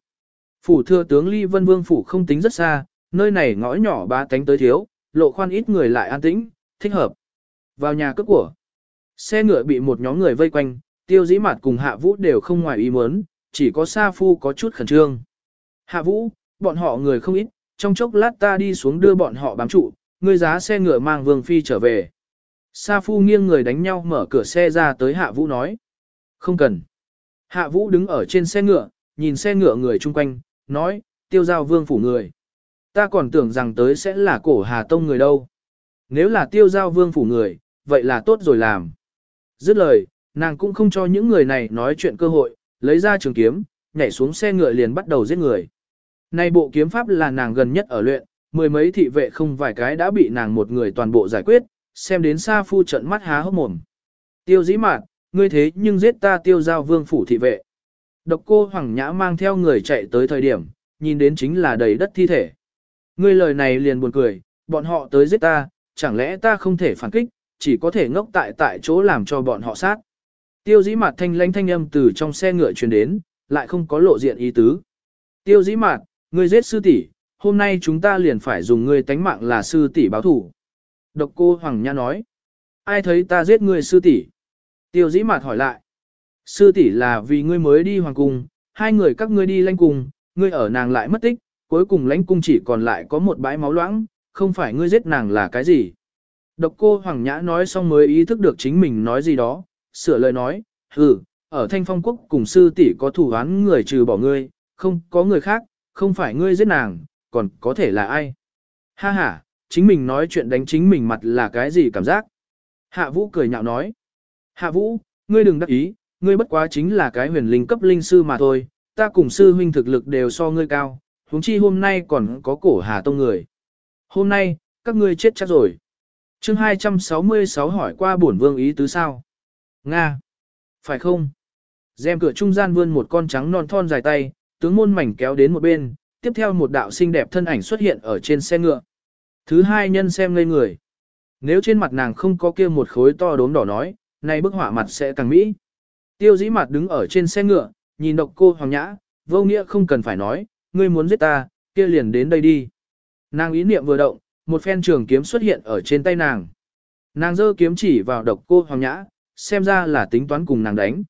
Phủ thừa tướng Ly Vân Vương phủ không tính rất xa, nơi này ngõ nhỏ ba tánh tới thiếu, lộ khoan ít người lại an tĩnh, thích hợp. Vào nhà cướp của. Xe ngựa bị một nhóm người vây quanh, tiêu dĩ mặt cùng hạ vũ đều không ngoài ý muốn, chỉ có Sa Phu có chút khẩn trương. Hạ vũ, bọn họ người không ít, trong chốc lát ta đi xuống đưa bọn họ bám trụ, người giá xe ngựa mang Vương Phi trở về. Sa Phu nghiêng người đánh nhau mở cửa xe ra tới Hạ Vũ nói. Không cần. Hạ Vũ đứng ở trên xe ngựa, nhìn xe ngựa người chung quanh, nói, tiêu giao vương phủ người. Ta còn tưởng rằng tới sẽ là cổ Hà Tông người đâu. Nếu là tiêu giao vương phủ người, vậy là tốt rồi làm. Dứt lời, nàng cũng không cho những người này nói chuyện cơ hội, lấy ra trường kiếm, nhảy xuống xe ngựa liền bắt đầu giết người. Này bộ kiếm pháp là nàng gần nhất ở luyện, mười mấy thị vệ không vài cái đã bị nàng một người toàn bộ giải quyết, xem đến xa phu trận mắt há hốc mồm. Tiêu dĩ mạn, ngươi thế nhưng giết ta tiêu giao vương phủ thị vệ. Độc cô Hoàng Nhã mang theo người chạy tới thời điểm, nhìn đến chính là đầy đất thi thể. Ngươi lời này liền buồn cười, bọn họ tới giết ta, chẳng lẽ ta không thể phản kích, chỉ có thể ngốc tại tại chỗ làm cho bọn họ sát. Tiêu dĩ mạt thanh lãnh thanh âm từ trong xe ngựa truyền đến, lại không có lộ diện ý tứ. Tiêu dĩ mạt, ngươi giết sư tỷ, hôm nay chúng ta liền phải dùng ngươi tánh mạng là sư tỷ báo thủ. Độc cô Hoàng Nha nói, ai thấy ta giết ngươi sư tỷ? Tiêu dĩ mạt hỏi lại, sư tỷ là vì ngươi mới đi hoàng cung, hai người các ngươi đi lãnh cùng, ngươi ở nàng lại mất tích, cuối cùng lãnh cung chỉ còn lại có một bãi máu loãng, không phải ngươi giết nàng là cái gì. Độc cô Hoàng Nhã nói xong mới ý thức được chính mình nói gì đó, sửa lời nói, hừ, ở thanh phong quốc cùng sư tỷ có thủ án người trừ bỏ ngươi, không có người khác, không phải ngươi giết nàng, còn có thể là ai. Ha ha, chính mình nói chuyện đánh chính mình mặt là cái gì cảm giác? Hạ Vũ cười nhạo nói. Hạ Vũ, ngươi đừng đắc ý, ngươi bất quá chính là cái huyền linh cấp linh sư mà thôi, ta cùng sư huynh thực lực đều so ngươi cao, huống chi hôm nay còn có cổ Hà Tông người. Hôm nay, các ngươi chết chắc rồi. chương 266 hỏi qua bổn vương ý tứ sao? Nga. Phải không? Dèm cửa trung gian vươn một con trắng non thon dài tay, tướng môn mảnh kéo đến một bên, tiếp theo một đạo xinh đẹp thân ảnh xuất hiện ở trên xe ngựa. Thứ hai nhân xem ngây người. Nếu trên mặt nàng không có kia một khối to đốm đỏ nói, nay bức họa mặt sẽ càng mỹ. Tiêu dĩ mặt đứng ở trên xe ngựa, nhìn độc cô hoàng nhã, vô nghĩa không cần phải nói, ngươi muốn giết ta, kia liền đến đây đi. Nàng ý niệm vừa động, một phen trường kiếm xuất hiện ở trên tay nàng. Nàng giơ kiếm chỉ vào độc cô hoàng nhã, xem ra là tính toán cùng nàng đánh.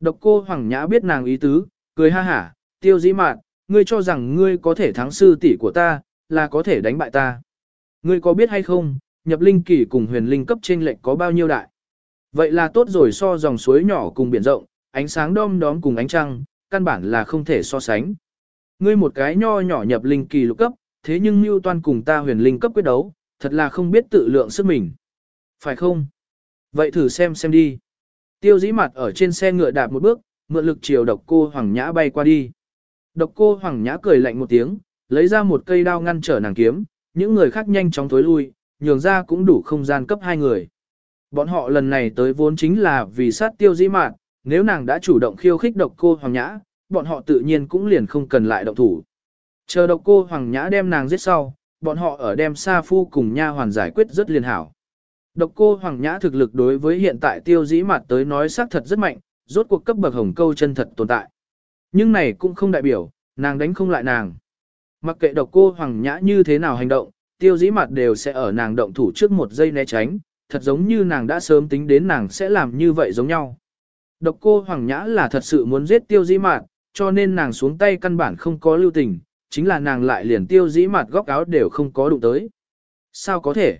Độc cô hoàng nhã biết nàng ý tứ, cười ha hả, tiêu dĩ mạn, ngươi cho rằng ngươi có thể thắng sư tỷ của ta, là có thể đánh bại ta. Ngươi có biết hay không, nhập linh kỳ cùng huyền linh cấp trên lệnh có bao nhiêu đại? Vậy là tốt rồi so dòng suối nhỏ cùng biển rộng, ánh sáng đom đóm cùng ánh trăng, căn bản là không thể so sánh. Ngươi một cái nho nhỏ nhập linh kỳ lục cấp, thế nhưng Mưu Toan cùng ta huyền linh cấp quyết đấu, thật là không biết tự lượng sức mình. Phải không? Vậy thử xem xem đi. Tiêu dĩ mặt ở trên xe ngựa đạp một bước, mượn lực chiều độc cô Hoàng Nhã bay qua đi. Độc cô Hoàng Nhã cười lạnh một tiếng, lấy ra một cây đao ngăn trở nàng kiếm, những người khác nhanh chóng thối lui, nhường ra cũng đủ không gian cấp hai người. Bọn họ lần này tới vốn chính là vì sát tiêu dĩ mạn, nếu nàng đã chủ động khiêu khích độc cô Hoàng Nhã, bọn họ tự nhiên cũng liền không cần lại động thủ. Chờ độc cô Hoàng Nhã đem nàng giết sau, bọn họ ở đem Sa Phu cùng nha hoàn giải quyết rất liền hảo. Độc cô Hoàng Nhã thực lực đối với hiện tại tiêu dĩ mặt tới nói xác thật rất mạnh, rốt cuộc cấp bậc hồng câu chân thật tồn tại. Nhưng này cũng không đại biểu, nàng đánh không lại nàng. Mặc kệ độc cô Hoàng Nhã như thế nào hành động, tiêu dĩ mặt đều sẽ ở nàng động thủ trước một giây né tránh, thật giống như nàng đã sớm tính đến nàng sẽ làm như vậy giống nhau. Độc cô Hoàng Nhã là thật sự muốn giết tiêu dĩ mạt, cho nên nàng xuống tay căn bản không có lưu tình, chính là nàng lại liền tiêu dĩ mạt góc áo đều không có đụng tới. Sao có thể?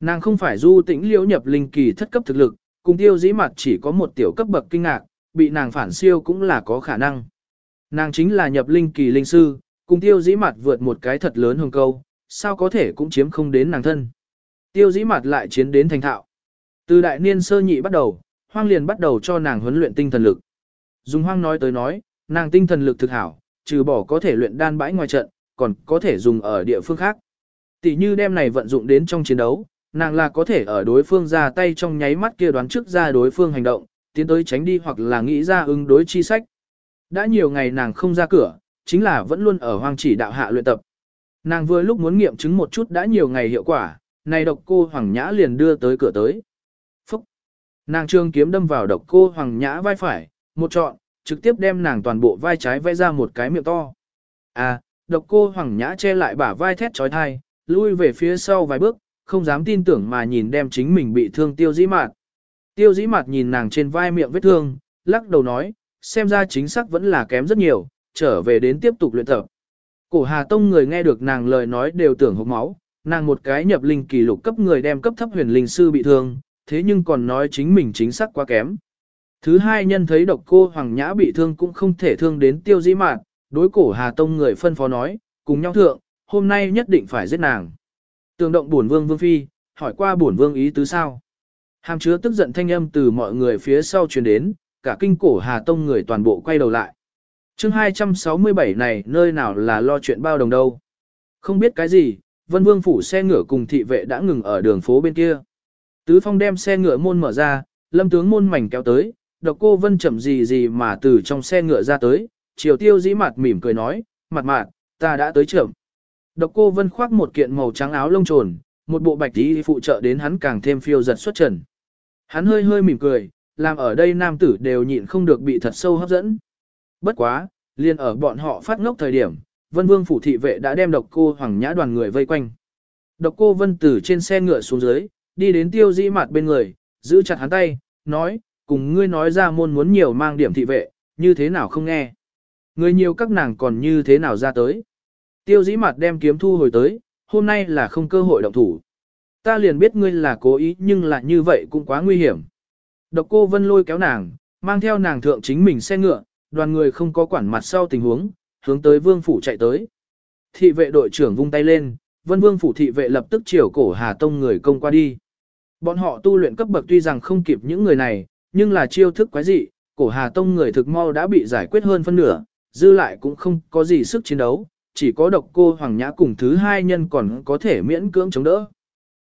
Nàng không phải du tĩnh liễu nhập linh kỳ thất cấp thực lực, cùng tiêu dĩ mạt chỉ có một tiểu cấp bậc kinh ngạc, bị nàng phản siêu cũng là có khả năng. Nàng chính là nhập linh kỳ linh sư, cùng tiêu dĩ mạt vượt một cái thật lớn hồng câu, sao có thể cũng chiếm không đến nàng thân. Tiêu dĩ mạt lại chiến đến thành thạo. Từ đại niên sơ nhị bắt đầu, hoang liền bắt đầu cho nàng huấn luyện tinh thần lực. Dùng hoang nói tới nói, nàng tinh thần lực thực hảo, trừ bỏ có thể luyện đan bãi ngoài trận, còn có thể dùng ở địa phương khác. Tỷ như đem này vận dụng đến trong chiến đấu, nàng là có thể ở đối phương ra tay trong nháy mắt kia đoán trước ra đối phương hành động, tiến tới tránh đi hoặc là nghĩ ra ứng đối chi sách. Đã nhiều ngày nàng không ra cửa, chính là vẫn luôn ở hoang chỉ đạo hạ luyện tập. Nàng vừa lúc muốn nghiệm chứng một chút đã nhiều ngày hiệu quả, này độc cô Hoàng Nhã liền đưa tới cửa tới. Phúc! Nàng trương kiếm đâm vào độc cô Hoàng Nhã vai phải, một trọn, trực tiếp đem nàng toàn bộ vai trái vẽ ra một cái miệng to. À, độc cô Hoàng Nhã che lại bả vai thét trói thai, lui về phía sau vài bước, không dám tin tưởng mà nhìn đem chính mình bị thương tiêu dĩ mạt. Tiêu dĩ mạt nhìn nàng trên vai miệng vết thương, lắc đầu nói, xem ra chính xác vẫn là kém rất nhiều, trở về đến tiếp tục luyện tập. Cổ Hà Tông người nghe được nàng lời nói đều tưởng hốc máu, nàng một cái nhập linh kỳ lục cấp người đem cấp thấp huyền linh sư bị thương, thế nhưng còn nói chính mình chính xác quá kém. Thứ hai nhân thấy độc cô Hoàng Nhã bị thương cũng không thể thương đến tiêu dĩ mạn, đối cổ Hà Tông người phân phó nói, cùng nhau thượng, hôm nay nhất định phải giết nàng. Tường động bổn vương vương phi, hỏi qua bổn vương ý tứ sao. Hàm chứa tức giận thanh âm từ mọi người phía sau truyền đến, cả kinh cổ Hà Tông người toàn bộ quay đầu lại. chương 267 này nơi nào là lo chuyện bao đồng đâu. Không biết cái gì, Vân Vương phủ xe ngựa cùng thị vệ đã ngừng ở đường phố bên kia. Tứ Phong đem xe ngựa môn mở ra, Lâm tướng môn mảnh kéo tới, độc cô Vân chậm gì gì mà từ trong xe ngựa ra tới, chiều tiêu dĩ mặt mỉm cười nói, mặt mạn, ta đã tới trưởng. Độc cô Vân khoác một kiện màu trắng áo lông trồn, một bộ bạch tí phụ trợ đến hắn càng thêm phiêu giật xuất trần. Hắn hơi hơi mỉm cười, làm ở đây nam tử đều nhịn không được bị thật sâu hấp dẫn. Bất quá, liền ở bọn họ phát ngốc thời điểm, Vân Vương phủ thị vệ đã đem độc cô Hoàng Nhã đoàn người vây quanh. Độc cô Vân từ trên xe ngựa xuống dưới, đi đến tiêu dĩ mặt bên người, giữ chặt hắn tay, nói, cùng ngươi nói ra môn muốn nhiều mang điểm thị vệ, như thế nào không nghe. Người nhiều các nàng còn như thế nào ra tới. Tiêu dĩ mặt đem kiếm thu hồi tới, hôm nay là không cơ hội động thủ. Ta liền biết ngươi là cố ý nhưng lại như vậy cũng quá nguy hiểm. Độc cô Vân lôi kéo nàng, mang theo nàng thượng chính mình xe ngựa, đoàn người không có quản mặt sau tình huống, hướng tới vương phủ chạy tới. Thị vệ đội trưởng vung tay lên, Vân Vương phủ thị vệ lập tức chiều cổ Hà Tông người công qua đi. Bọn họ tu luyện cấp bậc tuy rằng không kịp những người này, nhưng là chiêu thức quái dị, cổ Hà Tông người thực mau đã bị giải quyết hơn phân nửa, dư lại cũng không có gì sức chiến đấu, chỉ có độc cô Hoàng Nhã cùng thứ hai nhân còn có thể miễn cưỡng chống đỡ.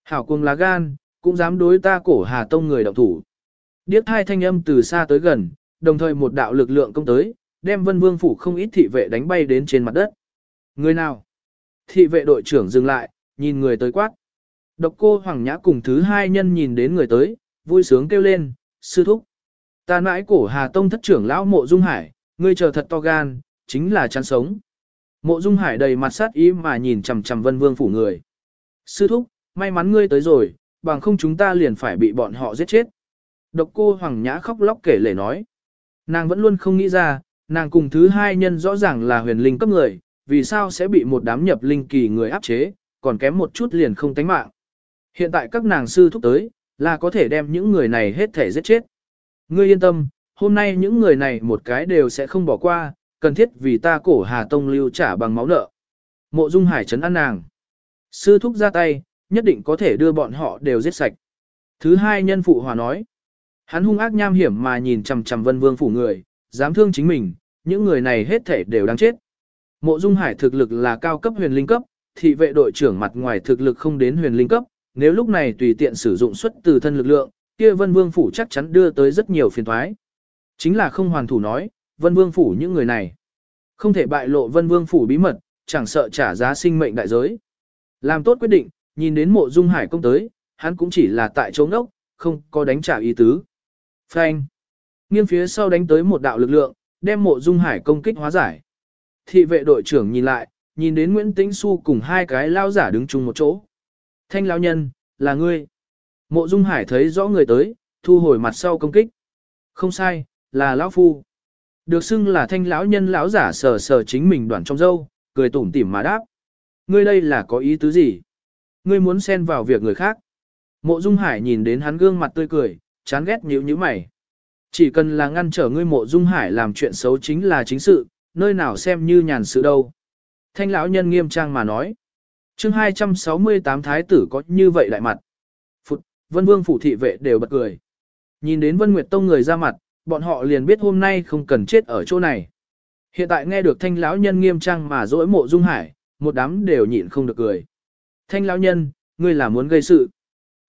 Hảo cuồng lá gan, cũng dám đối ta cổ Hà Tông người động thủ. Điếc hai thanh âm từ xa tới gần, đồng thời một đạo lực lượng công tới, đem Vân Vương phủ không ít thị vệ đánh bay đến trên mặt đất. Người nào? Thị vệ đội trưởng dừng lại, nhìn người tới quát. Độc cô Hoàng Nhã cùng thứ hai nhân nhìn đến người tới, vui sướng kêu lên, sư thúc. Ta mãi cổ Hà Tông thất trưởng lão mộ Dung Hải, ngươi chờ thật to gan, chính là chán sống. Mộ Dung Hải đầy mặt sát ý mà nhìn chằm chằm Vân Vương phủ người. Sư thúc, may mắn ngươi tới rồi, bằng không chúng ta liền phải bị bọn họ giết chết. Độc cô Hoàng Nhã khóc lóc kể lể nói. Nàng vẫn luôn không nghĩ ra, nàng cùng thứ hai nhân rõ ràng là huyền linh cấp người, vì sao sẽ bị một đám nhập linh kỳ người áp chế, còn kém một chút liền không tánh mạng. Hiện tại các nàng sư thúc tới, là có thể đem những người này hết thể giết chết. Ngươi yên tâm, hôm nay những người này một cái đều sẽ không bỏ qua, cần thiết vì ta cổ Hà Tông lưu trả bằng máu nợ. Mộ Dung Hải trấn an nàng. Sư thúc ra tay, nhất định có thể đưa bọn họ đều giết sạch. Thứ hai nhân phụ hòa nói. Hắn hung ác nham hiểm mà nhìn chằm chằm vân vương phủ người, dám thương chính mình, những người này hết thể đều đáng chết. Mộ Dung Hải thực lực là cao cấp huyền linh cấp, thị vệ đội trưởng mặt ngoài thực lực không đến huyền linh cấp, nếu lúc này tùy tiện sử dụng xuất từ thân lực lượng, kia Vân Vương phủ chắc chắn đưa tới rất nhiều phiền toái. Chính là không hoàn thủ nói, Vân Vương phủ những người này không thể bại lộ Vân Vương phủ bí mật, chẳng sợ trả giá sinh mệnh đại giới. Làm tốt quyết định, nhìn đến Mộ Dung Hải công tới, hắn cũng chỉ là tại chỗ ngốc, không có đánh trả ý tứ. Phanh. Nghiêng phía sau đánh tới một đạo lực lượng, đem Mộ Dung Hải công kích hóa giải. Thị vệ đội trưởng nhìn lại, nhìn đến Nguyễn Tĩnh Xu cùng hai cái lao giả đứng chung một chỗ. Thanh lão nhân, là ngươi. Mộ Dung Hải thấy rõ người tới, thu hồi mặt sau công kích. Không sai, là lão phu. Được xưng là thanh lão nhân lão giả sờ sờ chính mình đoạn trong dâu, cười tủm tỉm mà đáp. Ngươi đây là có ý tứ gì? Ngươi muốn xen vào việc người khác. Mộ Dung Hải nhìn đến hắn gương mặt tươi cười, chán ghét nhíu nhíu mày. Chỉ cần là ngăn trở ngươi Mộ Dung Hải làm chuyện xấu chính là chính sự, nơi nào xem như nhàn sự đâu. Thanh lão nhân nghiêm trang mà nói chương 268 thái tử có như vậy lại mặt. Phụt, vân vương phủ thị vệ đều bật cười. Nhìn đến vân nguyệt tông người ra mặt, bọn họ liền biết hôm nay không cần chết ở chỗ này. Hiện tại nghe được thanh lão nhân nghiêm trang mà dỗi mộ dung hải, một đám đều nhịn không được cười. Thanh lão nhân, ngươi là muốn gây sự.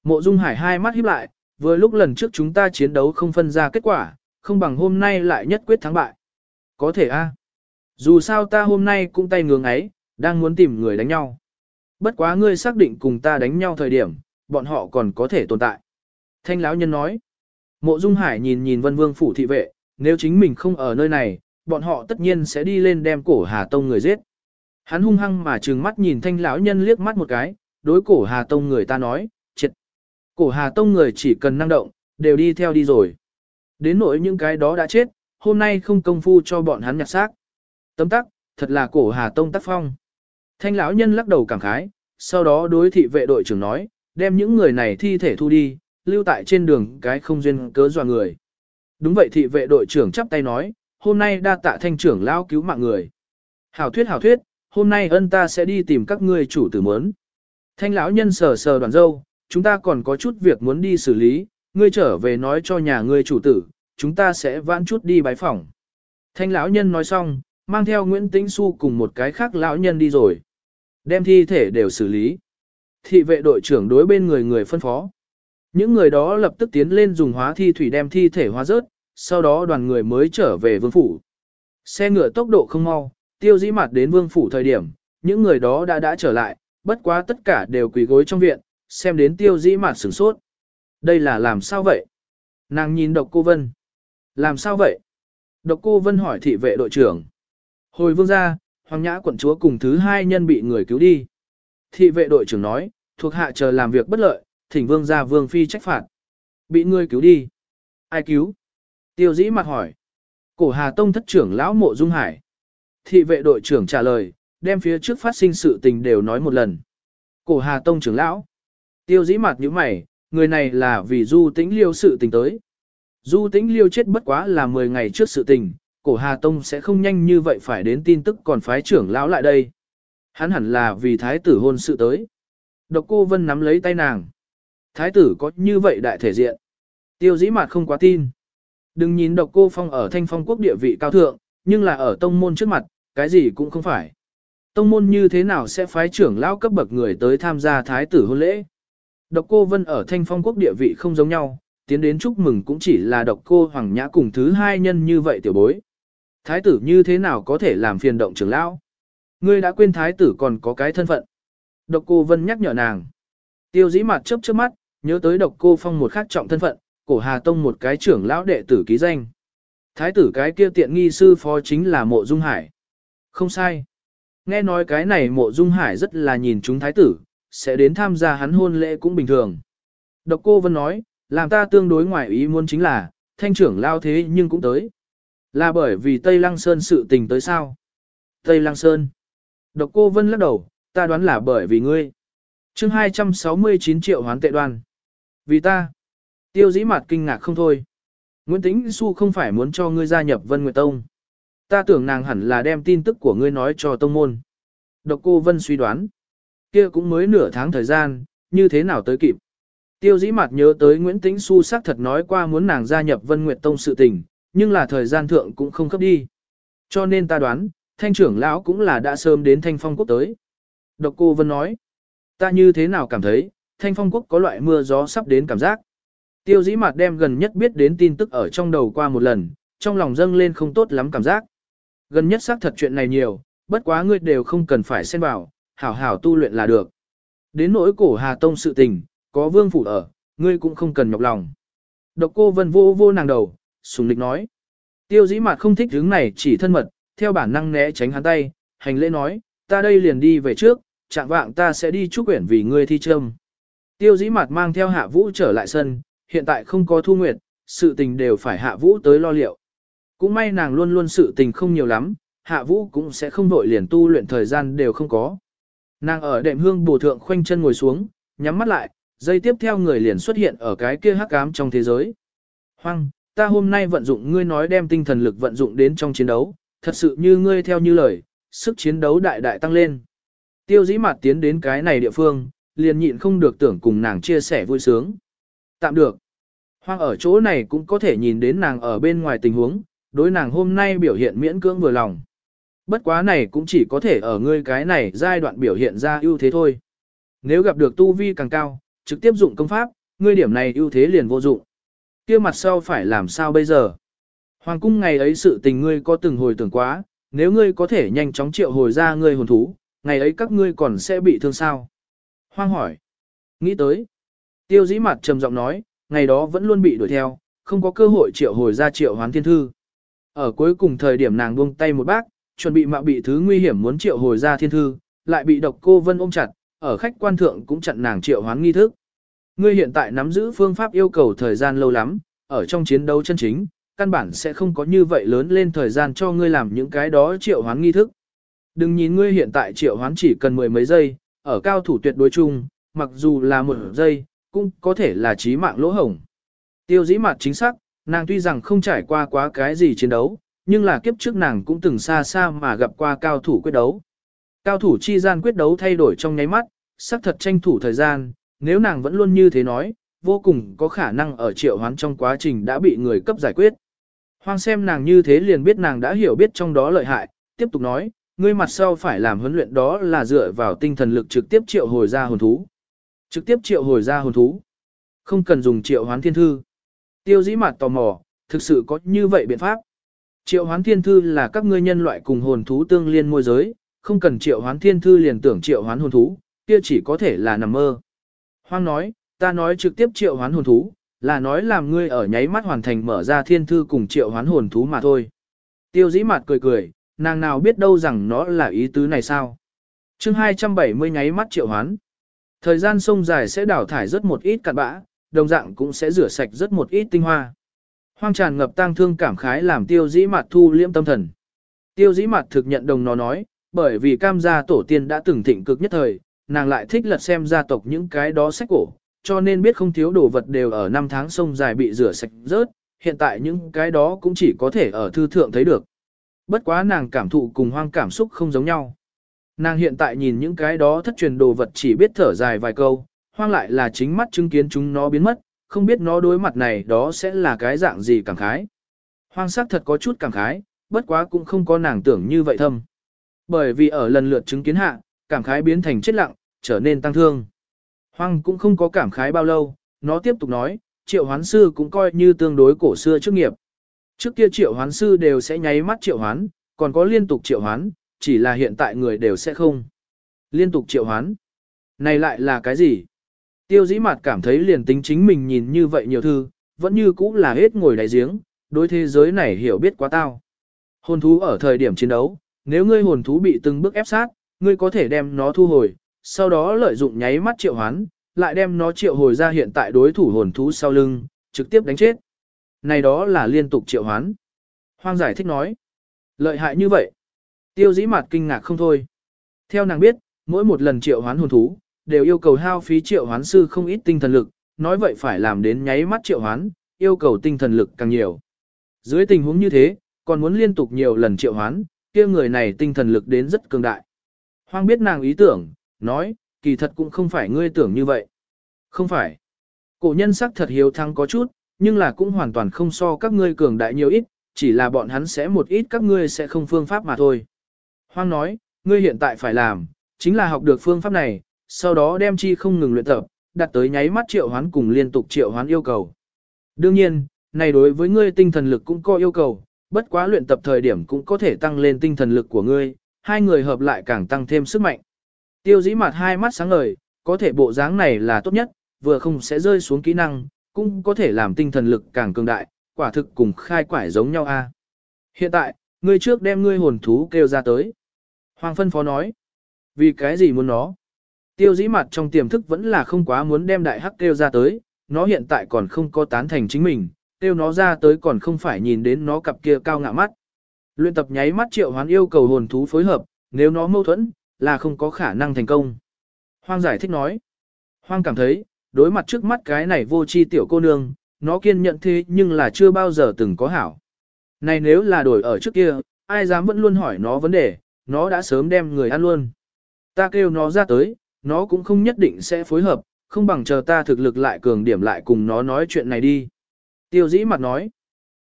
Mộ dung hải hai mắt híp lại, vừa lúc lần trước chúng ta chiến đấu không phân ra kết quả, không bằng hôm nay lại nhất quyết thắng bại. Có thể a. Dù sao ta hôm nay cũng tay ngưỡng ấy, đang muốn tìm người đánh nhau. Bất quá ngươi xác định cùng ta đánh nhau thời điểm, bọn họ còn có thể tồn tại. Thanh lão nhân nói. Mộ Dung Hải nhìn nhìn Vân Vương phủ thị vệ, nếu chính mình không ở nơi này, bọn họ tất nhiên sẽ đi lên đem cổ Hà Tông người giết. Hắn hung hăng mà trừng mắt nhìn thanh lão nhân liếc mắt một cái, đối cổ Hà Tông người ta nói, triệt. Cổ Hà Tông người chỉ cần năng động, đều đi theo đi rồi. Đến nỗi những cái đó đã chết, hôm nay không công phu cho bọn hắn nhặt xác. Tấm tắc, thật là cổ Hà Tông tác phong. Thanh lão nhân lắc đầu cảm khái, sau đó đối thị vệ đội trưởng nói, đem những người này thi thể thu đi, lưu tại trên đường cái không duyên cớ dọa người. Đúng vậy thị vệ đội trưởng chắp tay nói, hôm nay đa tạ thanh trưởng lao cứu mạng người. Hảo thuyết hảo thuyết, hôm nay ân ta sẽ đi tìm các ngươi chủ tử mớn. Thanh lão nhân sờ sờ đoàn dâu, chúng ta còn có chút việc muốn đi xử lý, ngươi trở về nói cho nhà ngươi chủ tử, chúng ta sẽ vãn chút đi bái phỏng. Thanh lão nhân nói xong, mang theo Nguyễn Tĩnh Xu cùng một cái khác lão nhân đi rồi. Đem thi thể đều xử lý. Thị vệ đội trưởng đối bên người người phân phó. Những người đó lập tức tiến lên dùng hóa thi thủy đem thi thể hóa rớt, sau đó đoàn người mới trở về vương phủ. Xe ngựa tốc độ không mau, tiêu dĩ mặt đến vương phủ thời điểm, những người đó đã đã trở lại, bất quá tất cả đều quỳ gối trong viện, xem đến tiêu dĩ mặt sửng sốt. Đây là làm sao vậy? Nàng nhìn độc cô Vân. Làm sao vậy? Độc cô Vân hỏi thị vệ đội trưởng. Hồi vương ra, hoàng nhã quận chúa cùng thứ hai nhân bị người cứu đi. Thị vệ đội trưởng nói, thuộc hạ chờ làm việc bất lợi, thỉnh vương ra vương phi trách phạt. Bị người cứu đi. Ai cứu? Tiêu dĩ mặt hỏi. Cổ Hà Tông thất trưởng lão mộ Dung Hải. Thị vệ đội trưởng trả lời, đem phía trước phát sinh sự tình đều nói một lần. Cổ Hà Tông trưởng lão. Tiêu dĩ mặt như mày, người này là vì du tĩnh liêu sự tình tới. Du tĩnh liêu chết bất quá là 10 ngày trước sự tình, cổ Hà Tông sẽ không nhanh như vậy phải đến tin tức còn phái trưởng lão lại đây. Hắn hẳn là vì thái tử hôn sự tới. Độc cô Vân nắm lấy tay nàng. Thái tử có như vậy đại thể diện. Tiêu dĩ mặt không quá tin. Đừng nhìn độc cô phong ở thanh phong quốc địa vị cao thượng, nhưng là ở tông môn trước mặt, cái gì cũng không phải. Tông môn như thế nào sẽ phái trưởng lão cấp bậc người tới tham gia thái tử hôn lễ? Độc cô Vân ở thanh phong quốc địa vị không giống nhau, tiến đến chúc mừng cũng chỉ là độc cô Hoàng Nhã cùng thứ hai nhân như vậy tiểu bối. Thái tử như thế nào có thể làm phiền động trưởng lão? Ngươi đã quên thái tử còn có cái thân phận. Độc cô Vân nhắc nhở nàng. Tiêu dĩ mặt chớp chớp mắt, nhớ tới độc cô phong một khác trọng thân phận, cổ Hà Tông một cái trưởng lão đệ tử ký danh. Thái tử cái kia tiện nghi sư phó chính là mộ dung hải. Không sai. Nghe nói cái này mộ dung hải rất là nhìn chúng thái tử, sẽ đến tham gia hắn hôn lễ cũng bình thường. Độc cô Vân nói, làm ta tương đối ngoài ý muốn chính là, thanh trưởng lao thế nhưng cũng tới. Là bởi vì Tây Lăng Sơn sự tình tới sao? Tây Lăng Sơn. Độc cô Vân lắc đầu, ta đoán là bởi vì ngươi. chương 269 triệu hoán tệ đoan. Vì ta. Tiêu dĩ mặt kinh ngạc không thôi. Nguyễn Tĩnh Xu không phải muốn cho ngươi gia nhập Vân Nguyệt Tông. Ta tưởng nàng hẳn là đem tin tức của ngươi nói cho tông môn. Độc cô Vân suy đoán. kia cũng mới nửa tháng thời gian, như thế nào tới kịp. Tiêu dĩ mặt nhớ tới Nguyễn Tĩnh Xu xác thật nói qua muốn nàng gia nhập Vân Nguyệt Tông sự tình, nhưng là thời gian thượng cũng không cấp đi. Cho nên ta đoán, thanh trưởng lão cũng là đã sớm đến thanh phong quốc tới. Độc cô Vân nói, ta như thế nào cảm thấy, thanh phong quốc có loại mưa gió sắp đến cảm giác. Tiêu dĩ mặt đem gần nhất biết đến tin tức ở trong đầu qua một lần, trong lòng dâng lên không tốt lắm cảm giác. Gần nhất xác thật chuyện này nhiều, bất quá ngươi đều không cần phải xen vào, hảo hảo tu luyện là được. Đến nỗi cổ Hà Tông sự tình, có vương phủ ở, ngươi cũng không cần nhọc lòng. Độc cô vân vô vô nàng đầu, sùng lịch nói. Tiêu dĩ mặt không thích hướng này chỉ thân mật, theo bản năng né tránh hắn tay, hành lễ nói, ta đây liền đi về trước, chạm vạng ta sẽ đi chúc quyển vì ngươi thi trâm. Tiêu dĩ mặt mang theo hạ vũ trở lại sân, hiện tại không có thu nguyệt, sự tình đều phải hạ vũ tới lo liệu. Cũng may nàng luôn luôn sự tình không nhiều lắm, hạ vũ cũng sẽ không vội liền tu luyện thời gian đều không có. Nàng ở đệm hương bổ thượng khoanh chân ngồi xuống, nhắm mắt lại, dây tiếp theo người liền xuất hiện ở cái kia hắc ám trong thế giới. Hoang, ta hôm nay vận dụng ngươi nói đem tinh thần lực vận dụng đến trong chiến đấu, thật sự như ngươi theo như lời, sức chiến đấu đại đại tăng lên. Tiêu dĩ mặt tiến đến cái này địa phương, liền nhịn không được tưởng cùng nàng chia sẻ vui sướng. Tạm được. Hoang ở chỗ này cũng có thể nhìn đến nàng ở bên ngoài tình huống, đối nàng hôm nay biểu hiện miễn cưỡng vừa lòng. Bất quá này cũng chỉ có thể ở ngươi cái này giai đoạn biểu hiện ra ưu thế thôi. Nếu gặp được tu vi càng cao, trực tiếp dụng công pháp, ngươi điểm này ưu thế liền vô dụng kia mặt sau phải làm sao bây giờ? Hoàng cung ngày ấy sự tình ngươi có từng hồi tưởng quá, nếu ngươi có thể nhanh chóng triệu hồi ra ngươi hồn thú, ngày ấy các ngươi còn sẽ bị thương sao? Hoang hỏi. Nghĩ tới. Tiêu dĩ mặt trầm giọng nói, ngày đó vẫn luôn bị đuổi theo, không có cơ hội triệu hồi ra triệu hoán thiên thư. Ở cuối cùng thời điểm nàng buông tay một bác, chuẩn bị mạo bị thứ nguy hiểm muốn triệu hồi ra thiên thư, lại bị độc cô vân ôm chặt, ở khách quan thượng cũng chặn nàng triệu hoán nghi thức. Ngươi hiện tại nắm giữ phương pháp yêu cầu thời gian lâu lắm, ở trong chiến đấu chân chính, căn bản sẽ không có như vậy lớn lên thời gian cho ngươi làm những cái đó triệu hoán nghi thức. Đừng nhìn ngươi hiện tại triệu hoán chỉ cần mười mấy giây, ở cao thủ tuyệt đối chung, mặc dù là một giây, cũng có thể là chí mạng lỗ hổng. Tiêu dĩ mặt chính xác, nàng tuy rằng không trải qua quá cái gì chiến đấu, nhưng là kiếp trước nàng cũng từng xa xa mà gặp qua cao thủ quyết đấu. Cao thủ chi gian quyết đấu thay đổi trong nháy mắt, xác thật tranh thủ thời gian, nếu nàng vẫn luôn như thế nói, vô cùng có khả năng ở triệu hoán trong quá trình đã bị người cấp giải quyết. Hoang xem nàng như thế liền biết nàng đã hiểu biết trong đó lợi hại, tiếp tục nói, ngươi mặt sau phải làm huấn luyện đó là dựa vào tinh thần lực trực tiếp triệu hồi ra hồn thú. Trực tiếp triệu hồi ra hồn thú. Không cần dùng triệu hoán thiên thư. Tiêu dĩ mặt tò mò, thực sự có như vậy biện pháp. Triệu hoán thiên thư là các ngươi nhân loại cùng hồn thú tương liên môi giới, không cần triệu hoán thiên thư liền tưởng triệu hoán hồn thú, kia chỉ có thể là nằm mơ. Hoang nói, ta nói trực tiếp triệu hoán hồn thú, là nói làm ngươi ở nháy mắt hoàn thành mở ra thiên thư cùng triệu hoán hồn thú mà thôi. Tiêu dĩ mặt cười cười, nàng nào biết đâu rằng nó là ý tứ này sao. chương 270 nháy mắt triệu hoán. Thời gian sông dài sẽ đào thải rất một ít cặn bã, đồng dạng cũng sẽ rửa sạch rất một ít tinh hoa. Hoang tràn ngập tang thương cảm khái làm tiêu dĩ mặt thu liễm tâm thần. Tiêu dĩ mặt thực nhận đồng nó nói, bởi vì cam gia tổ tiên đã từng thịnh cực nhất thời, nàng lại thích lật xem gia tộc những cái đó sách cổ, cho nên biết không thiếu đồ vật đều ở năm tháng sông dài bị rửa sạch rớt, hiện tại những cái đó cũng chỉ có thể ở thư thượng thấy được. Bất quá nàng cảm thụ cùng hoang cảm xúc không giống nhau. Nàng hiện tại nhìn những cái đó thất truyền đồ vật chỉ biết thở dài vài câu, hoang lại là chính mắt chứng kiến chúng nó biến mất, không biết nó đối mặt này đó sẽ là cái dạng gì cảm khái. Hoang sắc thật có chút cảm khái, bất quá cũng không có nàng tưởng như vậy thâm. Bởi vì ở lần lượt chứng kiến hạ, cảm khái biến thành chết lặng, trở nên tăng thương. Hoang cũng không có cảm khái bao lâu, nó tiếp tục nói, triệu hoán sư cũng coi như tương đối cổ xưa trước nghiệp. Trước kia triệu hoán sư đều sẽ nháy mắt triệu hoán, còn có liên tục triệu hoán, chỉ là hiện tại người đều sẽ không. Liên tục triệu hoán. Này lại là cái gì? Tiêu dĩ mặt cảm thấy liền tính chính mình nhìn như vậy nhiều thư, vẫn như cũ là hết ngồi đáy giếng, đối thế giới này hiểu biết quá tao. Hồn thú ở thời điểm chiến đấu, nếu ngươi hồn thú bị từng bước ép sát, ngươi có thể đem nó thu hồi, sau đó lợi dụng nháy mắt triệu hoán, lại đem nó triệu hồi ra hiện tại đối thủ hồn thú sau lưng, trực tiếp đánh chết. Này đó là liên tục triệu hoán. Hoang giải thích nói. Lợi hại như vậy. Tiêu dĩ mặt kinh ngạc không thôi. Theo nàng biết, mỗi một lần triệu hoán hồn thú, đều yêu cầu hao phí triệu hoán sư không ít tinh thần lực, nói vậy phải làm đến nháy mắt triệu hoán, yêu cầu tinh thần lực càng nhiều. Dưới tình huống như thế, còn muốn liên tục nhiều lần triệu hoán, kia người này tinh thần lực đến rất cường đại. Hoang biết nàng ý tưởng, nói, kỳ thật cũng không phải ngươi tưởng như vậy. Không phải. Cổ nhân sắc thật hiếu thắng có chút, nhưng là cũng hoàn toàn không so các ngươi cường đại nhiều ít, chỉ là bọn hắn sẽ một ít các ngươi sẽ không phương pháp mà thôi. Hoang nói, ngươi hiện tại phải làm, chính là học được phương pháp này, sau đó đem chi không ngừng luyện tập, đặt tới nháy mắt triệu hoán cùng liên tục triệu hoán yêu cầu. Đương nhiên, này đối với ngươi tinh thần lực cũng có yêu cầu, bất quá luyện tập thời điểm cũng có thể tăng lên tinh thần lực của ngươi, hai người hợp lại càng tăng thêm sức mạnh. Tiêu dĩ mặt hai mắt sáng ngời, có thể bộ dáng này là tốt nhất, vừa không sẽ rơi xuống kỹ năng, cũng có thể làm tinh thần lực càng cường đại, quả thực cùng khai quải giống nhau a. Hiện tại, ngươi trước đem ngươi hồn thú kêu ra tới. Hoàng phân phó nói, vì cái gì muốn nó? Tiêu dĩ mặt trong tiềm thức vẫn là không quá muốn đem đại hắc kêu ra tới, nó hiện tại còn không có tán thành chính mình, kêu nó ra tới còn không phải nhìn đến nó cặp kia cao ngạ mắt. Luyện tập nháy mắt triệu hoán yêu cầu hồn thú phối hợp, nếu nó mâu thuẫn, là không có khả năng thành công. Hoang giải thích nói. Hoang cảm thấy, đối mặt trước mắt cái này vô chi tiểu cô nương, nó kiên nhận thế nhưng là chưa bao giờ từng có hảo. Này nếu là đổi ở trước kia, ai dám vẫn luôn hỏi nó vấn đề, nó đã sớm đem người ăn luôn. Ta kêu nó ra tới, nó cũng không nhất định sẽ phối hợp, không bằng chờ ta thực lực lại cường điểm lại cùng nó nói chuyện này đi. Tiêu dĩ mặt nói,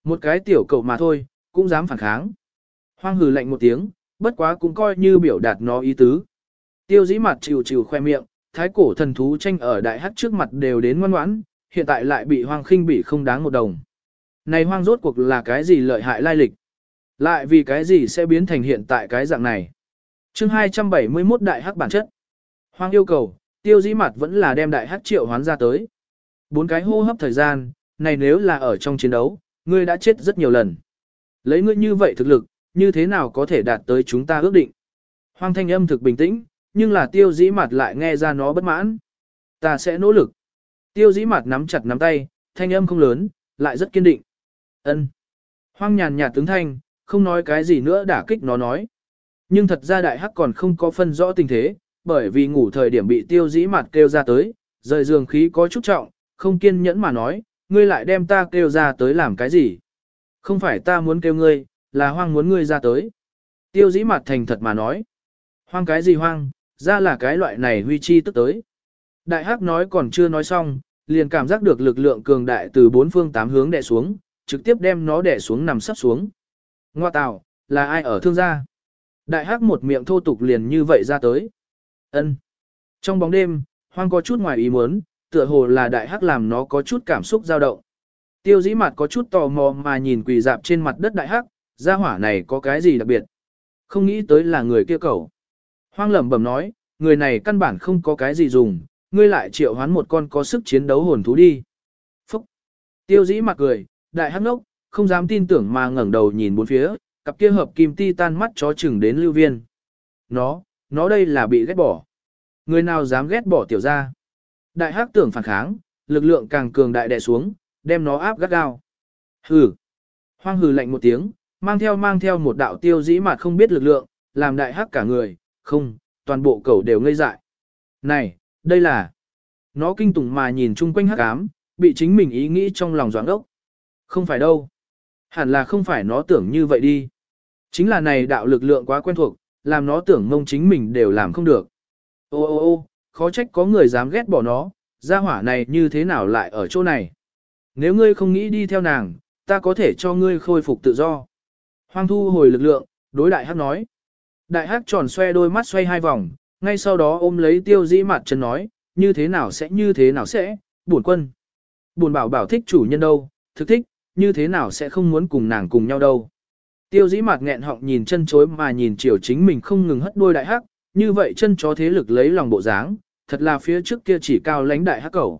một cái tiểu cậu mà thôi, cũng dám phản kháng. Hoang hừ lạnh một tiếng, bất quá cũng coi như biểu đạt nó ý tứ. Tiêu dĩ mặt chịu chịu khoe miệng, thái cổ thần thú tranh ở đại hắc trước mặt đều đến ngoan ngoãn, hiện tại lại bị hoang khinh bị không đáng một đồng. Này hoang rốt cuộc là cái gì lợi hại lai lịch? Lại vì cái gì sẽ biến thành hiện tại cái dạng này? chương 271 đại hắc bản chất. Hoang yêu cầu, tiêu dĩ mặt vẫn là đem đại hắc triệu hoán ra tới. Bốn cái hô hấp thời gian, này nếu là ở trong chiến đấu, ngươi đã chết rất nhiều lần. Lấy ngươi như vậy thực lực, như thế nào có thể đạt tới chúng ta ước định? Hoang thanh âm thực bình tĩnh, nhưng là tiêu dĩ mặt lại nghe ra nó bất mãn. Ta sẽ nỗ lực. Tiêu dĩ mặt nắm chặt nắm tay, thanh âm không lớn, lại rất kiên định. ân Hoang nhàn nhạt tướng thanh, không nói cái gì nữa đả kích nó nói. Nhưng thật ra đại hắc còn không có phân rõ tình thế, bởi vì ngủ thời điểm bị tiêu dĩ mặt kêu ra tới, rời giường khí có chút trọng, không kiên nhẫn mà nói, ngươi lại đem ta kêu ra tới làm cái gì? Không phải ta muốn kêu ngươi, là hoang muốn ngươi ra tới. Tiêu dĩ mặt thành thật mà nói. Hoang cái gì hoang, ra là cái loại này huy chi tức tới. Đại hắc nói còn chưa nói xong, liền cảm giác được lực lượng cường đại từ bốn phương tám hướng đè xuống, trực tiếp đem nó đè xuống nằm sắp xuống. Ngoa tạo, là ai ở thương gia? Đại hắc một miệng thô tục liền như vậy ra tới. ân Trong bóng đêm, hoang có chút ngoài ý muốn, tựa hồ là đại hắc làm nó có chút cảm xúc dao động. Tiêu dĩ mặt có chút tò mò mà nhìn quỳ dạp trên mặt đất đại hắc, gia hỏa này có cái gì đặc biệt. Không nghĩ tới là người kia cầu. Hoang lẩm bẩm nói, người này căn bản không có cái gì dùng, ngươi lại triệu hoán một con có sức chiến đấu hồn thú đi. Phúc! Tiêu dĩ mặt cười, đại hắc ngốc, không dám tin tưởng mà ngẩng đầu nhìn bốn phía, cặp kia hợp kim ti tan mắt chó chừng đến lưu viên. Nó, nó đây là bị ghét bỏ. Người nào dám ghét bỏ tiểu ra. Đại hắc tưởng phản kháng, lực lượng càng cường đại đè xuống, đem nó áp gắt gao. Hừ. Hoang hừ lạnh một tiếng, mang theo mang theo một đạo tiêu dĩ mà không biết lực lượng, làm đại hắc cả người, không, toàn bộ cẩu đều ngây dại. Này, đây là... Nó kinh tủng mà nhìn chung quanh hắc ám, bị chính mình ý nghĩ trong lòng doãn ốc. Không phải đâu. Hẳn là không phải nó tưởng như vậy đi. Chính là này đạo lực lượng quá quen thuộc, làm nó tưởng mông chính mình đều làm không được. Ô ô ô, khó trách có người dám ghét bỏ nó, gia hỏa này như thế nào lại ở chỗ này. Nếu ngươi không nghĩ đi theo nàng, ta có thể cho ngươi khôi phục tự do. Hoang thu hồi lực lượng, đối đại hắc nói. Đại hắc tròn xoe đôi mắt xoay hai vòng, ngay sau đó ôm lấy tiêu dĩ mặt chân nói, như thế nào sẽ như thế nào sẽ, buồn quân. Buồn bảo bảo thích chủ nhân đâu, thực thích, như thế nào sẽ không muốn cùng nàng cùng nhau đâu. Tiêu dĩ mặt nghẹn họng nhìn chân chối mà nhìn chiều chính mình không ngừng hất đôi đại hắc, như vậy chân chó thế lực lấy lòng bộ dáng, thật là phía trước kia chỉ cao lãnh đại hắc cầu.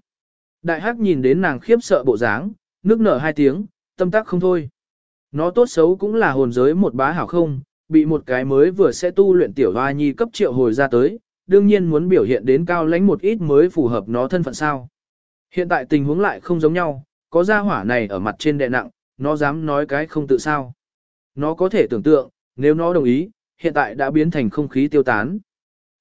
Đại hắc nhìn đến nàng khiếp sợ bộ dáng, nước nở hai tiếng, tâm tác không thôi. Nó tốt xấu cũng là hồn giới một bá hảo không, bị một cái mới vừa sẽ tu luyện tiểu hoa nhi cấp triệu hồi ra tới, đương nhiên muốn biểu hiện đến cao lãnh một ít mới phù hợp nó thân phận sao. Hiện tại tình huống lại không giống nhau, có gia hỏa này ở mặt trên đệ nặng, nó dám nói cái không tự sao. Nó có thể tưởng tượng, nếu nó đồng ý, hiện tại đã biến thành không khí tiêu tán.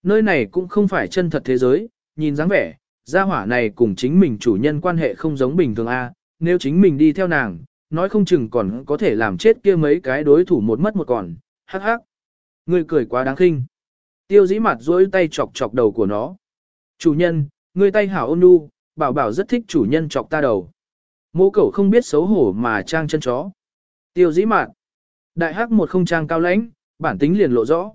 Nơi này cũng không phải chân thật thế giới, nhìn dáng vẻ, gia hỏa này cùng chính mình chủ nhân quan hệ không giống bình thường a. nếu chính mình đi theo nàng, nói không chừng còn có thể làm chết kia mấy cái đối thủ một mất một còn, hắc hắc. Ngươi cười quá đáng khinh. Tiêu dĩ mặt duỗi tay chọc chọc đầu của nó. Chủ nhân, ngươi tay hảo ôn nhu, bảo bảo rất thích chủ nhân chọc ta đầu. Mô cẩu không biết xấu hổ mà trang chân chó. Tiêu dĩ mạn. Đại hắc một không trang cao lãnh, bản tính liền lộ rõ.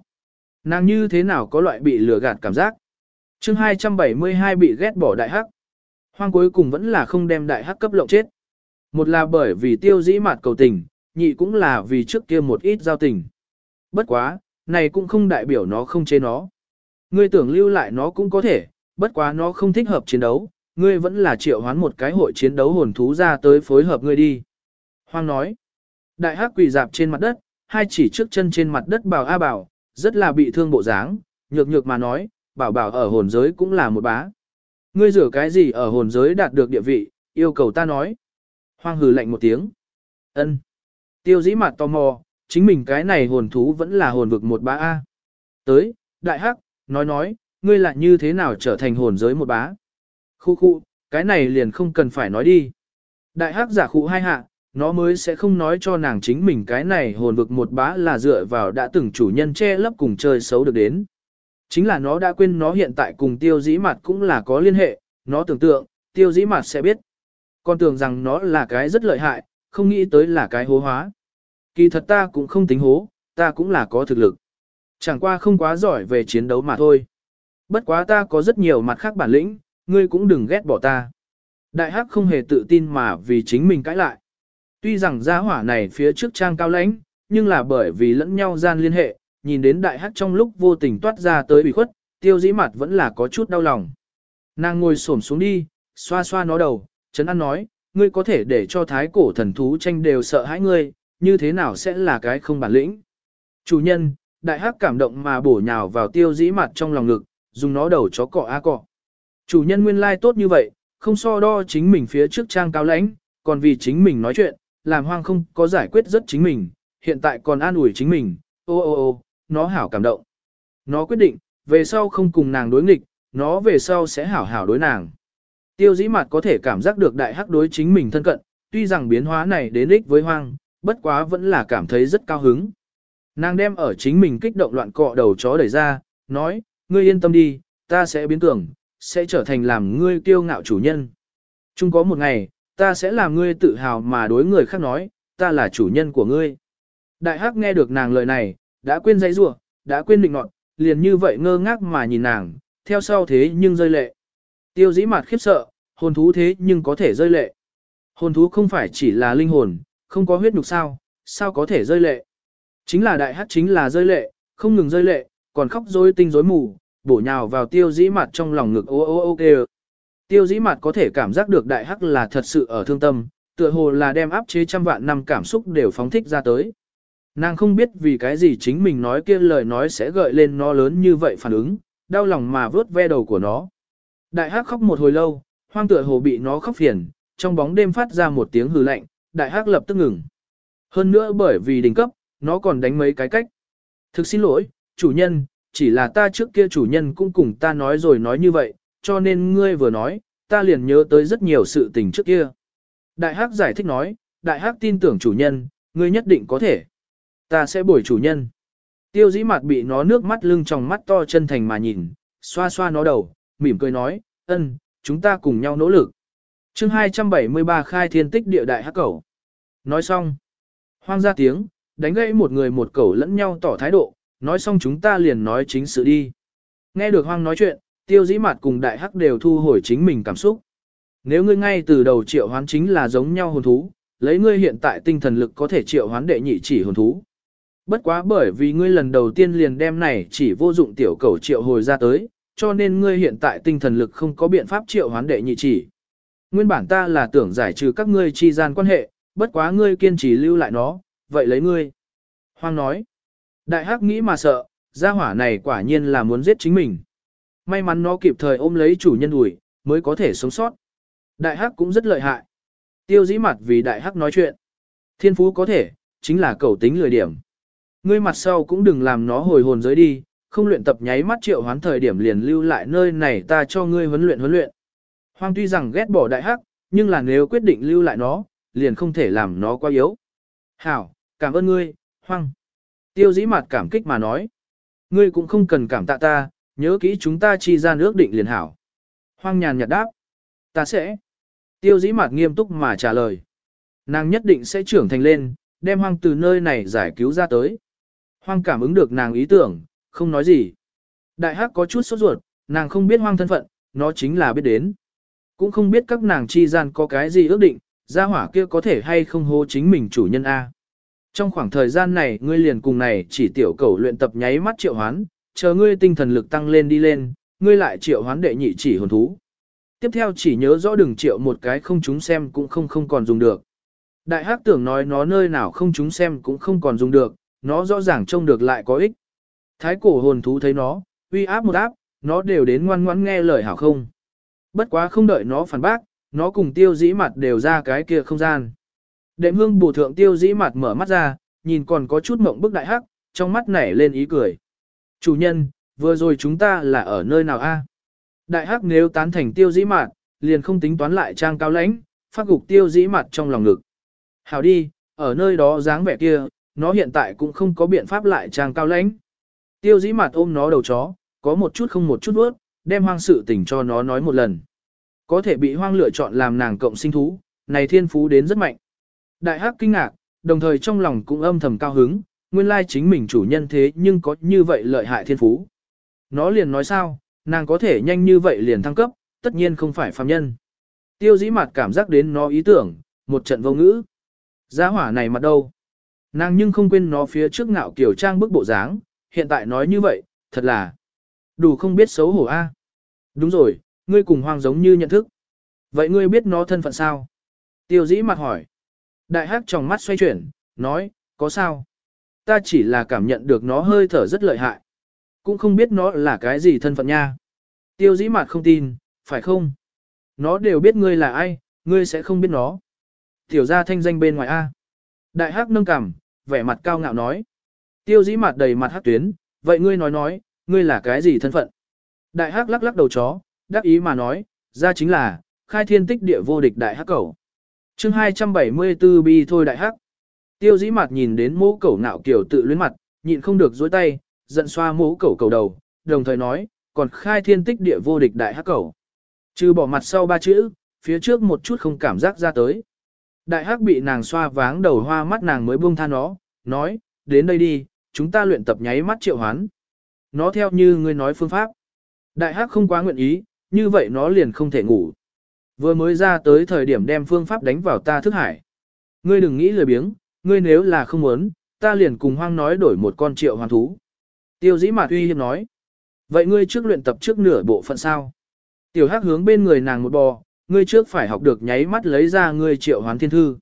Nàng như thế nào có loại bị lừa gạt cảm giác. chương 272 bị ghét bỏ đại hắc. Hoang cuối cùng vẫn là không đem đại hắc cấp lộng chết. Một là bởi vì tiêu dĩ mạt cầu tình, nhị cũng là vì trước kia một ít giao tình. Bất quá, này cũng không đại biểu nó không chế nó. Ngươi tưởng lưu lại nó cũng có thể, bất quá nó không thích hợp chiến đấu, ngươi vẫn là triệu hoán một cái hội chiến đấu hồn thú ra tới phối hợp ngươi đi. Hoang nói, đại hắc quỳ dạp trên mặt đất, hai chỉ trước chân trên mặt đất bảo A bảo, rất là bị thương bộ dáng, nhược nhược mà nói, bảo bảo ở hồn giới cũng là một bá. Ngươi rửa cái gì ở hồn giới đạt được địa vị, yêu cầu ta nói. Hoang hừ lạnh một tiếng. ân Tiêu dĩ mặt tò mò, chính mình cái này hồn thú vẫn là hồn vực một bá A. Tới, đại hắc, nói nói, ngươi lại như thế nào trở thành hồn giới một bá. Khu khu, cái này liền không cần phải nói đi. Đại hắc giả khu hai hạ, nó mới sẽ không nói cho nàng chính mình cái này hồn vực một bá là dựa vào đã từng chủ nhân che lấp cùng chơi xấu được đến. Chính là nó đã quên nó hiện tại cùng tiêu dĩ mặt cũng là có liên hệ, nó tưởng tượng, tiêu dĩ mặt sẽ biết. Con tưởng rằng nó là cái rất lợi hại, không nghĩ tới là cái hố hóa. Kỳ thật ta cũng không tính hố, ta cũng là có thực lực. Chẳng qua không quá giỏi về chiến đấu mà thôi. Bất quá ta có rất nhiều mặt khác bản lĩnh, ngươi cũng đừng ghét bỏ ta. Đại hắc không hề tự tin mà vì chính mình cãi lại. Tuy rằng gia hỏa này phía trước trang cao lãnh, nhưng là bởi vì lẫn nhau gian liên hệ, nhìn đến đại hắc trong lúc vô tình toát ra tới bị khuất, tiêu dĩ mặt vẫn là có chút đau lòng. Nàng ngồi xổm xuống đi, xoa xoa nó đầu, Trấn an nói, ngươi có thể để cho thái cổ thần thú tranh đều sợ hãi ngươi, như thế nào sẽ là cái không bản lĩnh. Chủ nhân, đại hắc cảm động mà bổ nhào vào tiêu dĩ mặt trong lòng ngực, dùng nó đầu chó cọ a cọ. Chủ nhân nguyên lai tốt như vậy, không so đo chính mình phía trước trang cao lãnh, còn vì chính mình nói chuyện, làm hoang không có giải quyết rất chính mình, hiện tại còn an ủi chính mình, ô ô ô, nó hảo cảm động. Nó quyết định, về sau không cùng nàng đối nghịch, nó về sau sẽ hảo hảo đối nàng. Tiêu dĩ mặt có thể cảm giác được đại hắc đối chính mình thân cận, tuy rằng biến hóa này đến ích với hoang, bất quá vẫn là cảm thấy rất cao hứng. Nàng đem ở chính mình kích động loạn cọ đầu chó đẩy ra, nói, ngươi yên tâm đi, ta sẽ biến tưởng, sẽ trở thành làm ngươi kiêu ngạo chủ nhân. Chung có một ngày, ta sẽ làm ngươi tự hào mà đối người khác nói, ta là chủ nhân của ngươi. Đại hắc nghe được nàng lời này, đã quên dây rủa, đã quên định nọt, liền như vậy ngơ ngác mà nhìn nàng, theo sau thế nhưng rơi lệ. Tiêu dĩ mặt khiếp sợ, hồn thú thế nhưng có thể rơi lệ. Hồn thú không phải chỉ là linh hồn, không có huyết nhục sao, sao có thể rơi lệ. Chính là đại hắc chính là rơi lệ, không ngừng rơi lệ, còn khóc rối tinh rối mù, bổ nhào vào tiêu dĩ mặt trong lòng ngực ô ô ô kêu. Tiêu dĩ mặt có thể cảm giác được đại hắc là thật sự ở thương tâm, tựa hồ là đem áp chế trăm vạn năm cảm xúc đều phóng thích ra tới. Nàng không biết vì cái gì chính mình nói kia lời nói sẽ gợi lên nó lớn như vậy phản ứng, đau lòng mà vớt ve đầu của nó. Đại hắc khóc một hồi lâu, hoang tựa hồ bị nó khóc phiền, trong bóng đêm phát ra một tiếng hừ lạnh, đại hắc lập tức ngừng. Hơn nữa bởi vì đỉnh cấp, nó còn đánh mấy cái cách. Thực xin lỗi, chủ nhân, chỉ là ta trước kia chủ nhân cũng cùng ta nói rồi nói như vậy, cho nên ngươi vừa nói, ta liền nhớ tới rất nhiều sự tình trước kia. Đại hắc giải thích nói, đại hắc tin tưởng chủ nhân, ngươi nhất định có thể. Ta sẽ bồi chủ nhân. Tiêu dĩ mặt bị nó nước mắt lưng trong mắt to chân thành mà nhìn, xoa xoa nó đầu, mỉm cười nói, ân, chúng ta cùng nhau nỗ lực. chương 273 khai thiên tích địa đại hắc cẩu. Nói xong. Hoang ra tiếng, đánh gãy một người một cẩu lẫn nhau tỏ thái độ, nói xong chúng ta liền nói chính sự đi. Nghe được hoang nói chuyện, tiêu dĩ mặt cùng đại hắc đều thu hồi chính mình cảm xúc. Nếu ngươi ngay từ đầu triệu hoán chính là giống nhau hồn thú, lấy ngươi hiện tại tinh thần lực có thể triệu hoán đệ nhị chỉ hồn thú. Bất quá bởi vì ngươi lần đầu tiên liền đem này chỉ vô dụng tiểu cầu triệu hồi ra tới, cho nên ngươi hiện tại tinh thần lực không có biện pháp triệu hoán đệ nhị chỉ. Nguyên bản ta là tưởng giải trừ các ngươi chi gian quan hệ, bất quá ngươi kiên trì lưu lại nó, vậy lấy ngươi. Hoang nói, đại hắc nghĩ mà sợ, gia hỏa này quả nhiên là muốn giết chính mình. May mắn nó kịp thời ôm lấy chủ nhân ủi, mới có thể sống sót. Đại hắc cũng rất lợi hại. Tiêu dĩ mặt vì đại hắc nói chuyện. Thiên phú có thể, chính là cầu tính lười điểm. Ngươi mặt sau cũng đừng làm nó hồi hồn giới đi, không luyện tập nháy mắt triệu hoán thời điểm liền lưu lại nơi này ta cho ngươi huấn luyện huấn luyện. Hoang tuy rằng ghét bỏ đại hắc, nhưng là nếu quyết định lưu lại nó, liền không thể làm nó quá yếu. Hảo, cảm ơn ngươi, Hoang. Tiêu dĩ mặt cảm kích mà nói. Ngươi cũng không cần cảm tạ ta, nhớ kỹ chúng ta chi ra nước định liền hảo. Hoang nhàn nhạt đáp. Ta sẽ. Tiêu dĩ mặt nghiêm túc mà trả lời. Nàng nhất định sẽ trưởng thành lên, đem hoang từ nơi này giải cứu ra tới. Hoang cảm ứng được nàng ý tưởng, không nói gì. Đại hắc có chút sốt ruột, nàng không biết hoang thân phận, nó chính là biết đến. Cũng không biết các nàng chi gian có cái gì ước định, gia hỏa kia có thể hay không hô chính mình chủ nhân A. Trong khoảng thời gian này ngươi liền cùng này chỉ tiểu cầu luyện tập nháy mắt triệu hoán, chờ ngươi tinh thần lực tăng lên đi lên, ngươi lại triệu hoán đệ nhị chỉ hồn thú. Tiếp theo chỉ nhớ rõ đừng triệu một cái không chúng xem cũng không không còn dùng được. Đại hắc tưởng nói nó nơi nào không chúng xem cũng không còn dùng được, nó rõ ràng trông được lại có ích. Thái cổ hồn thú thấy nó, uy áp một áp, nó đều đến ngoan ngoãn nghe lời hảo không. Bất quá không đợi nó phản bác, nó cùng tiêu dĩ mặt đều ra cái kia không gian. Đệm hương bù thượng tiêu dĩ mặt mở mắt ra, nhìn còn có chút mộng bức đại hắc, trong mắt nảy lên ý cười. Chủ nhân, vừa rồi chúng ta là ở nơi nào a? Đại hắc nếu tán thành tiêu dĩ mặt, liền không tính toán lại trang cao lãnh, phát gục tiêu dĩ mặt trong lòng ngực. Hảo đi, ở nơi đó dáng vẻ kia, nó hiện tại cũng không có biện pháp lại trang cao lãnh. Tiêu dĩ mặt ôm nó đầu chó, có một chút không một chút vớt, đem hoang sự tình cho nó nói một lần. Có thể bị hoang lựa chọn làm nàng cộng sinh thú, này thiên phú đến rất mạnh. Đại hắc kinh ngạc, đồng thời trong lòng cũng âm thầm cao hứng, nguyên lai chính mình chủ nhân thế nhưng có như vậy lợi hại thiên phú. Nó liền nói sao, nàng có thể nhanh như vậy liền thăng cấp, tất nhiên không phải phàm nhân. Tiêu dĩ mặt cảm giác đến nó ý tưởng, một trận vô ngữ. Giá hỏa này mặt đâu? Nàng nhưng không quên nó phía trước ngạo kiểu trang bức bộ dáng, hiện tại nói như vậy, thật là đủ không biết xấu hổ a. Đúng rồi, ngươi cùng hoang giống như nhận thức. Vậy ngươi biết nó thân phận sao? Tiêu dĩ mặt hỏi. Đại hắc trong mắt xoay chuyển, nói, có sao? Ta chỉ là cảm nhận được nó hơi thở rất lợi hại. Cũng không biết nó là cái gì thân phận nha. Tiêu dĩ mặt không tin, phải không? Nó đều biết ngươi là ai, ngươi sẽ không biết nó. Tiểu ra thanh danh bên ngoài A. Đại hắc nâng cằm, vẻ mặt cao ngạo nói. Tiêu dĩ mặt đầy mặt hắc tuyến, vậy ngươi nói nói, ngươi là cái gì thân phận? Đại hắc lắc lắc đầu chó, đáp ý mà nói, ra chính là, khai thiên tích địa vô địch đại hắc cẩu. chương 274 bi thôi đại hắc. Tiêu dĩ mặt nhìn đến mũ cẩu nạo kiểu tự luyến mặt, nhịn không được dối tay, giận xoa mũ cẩu cầu đầu, đồng thời nói, còn khai thiên tích địa vô địch đại hắc cẩu. Trừ bỏ mặt sau ba chữ, phía trước một chút không cảm giác ra tới. Đại hắc bị nàng xoa váng đầu hoa mắt nàng mới buông tha nó, nói, đến đây đi, chúng ta luyện tập nháy mắt triệu hoán. Nó theo như ngươi nói phương pháp. Đại hắc không quá nguyện ý, như vậy nó liền không thể ngủ. Vừa mới ra tới thời điểm đem phương pháp đánh vào ta thức hải. Ngươi đừng nghĩ lười biếng, ngươi nếu là không muốn, ta liền cùng hoang nói đổi một con triệu hoàn thú. Tiêu dĩ mạt uy hiếp nói. Vậy ngươi trước luyện tập trước nửa bộ phận sao? Tiểu hắc hướng bên người nàng một bò, ngươi trước phải học được nháy mắt lấy ra ngươi triệu hoán thiên thư.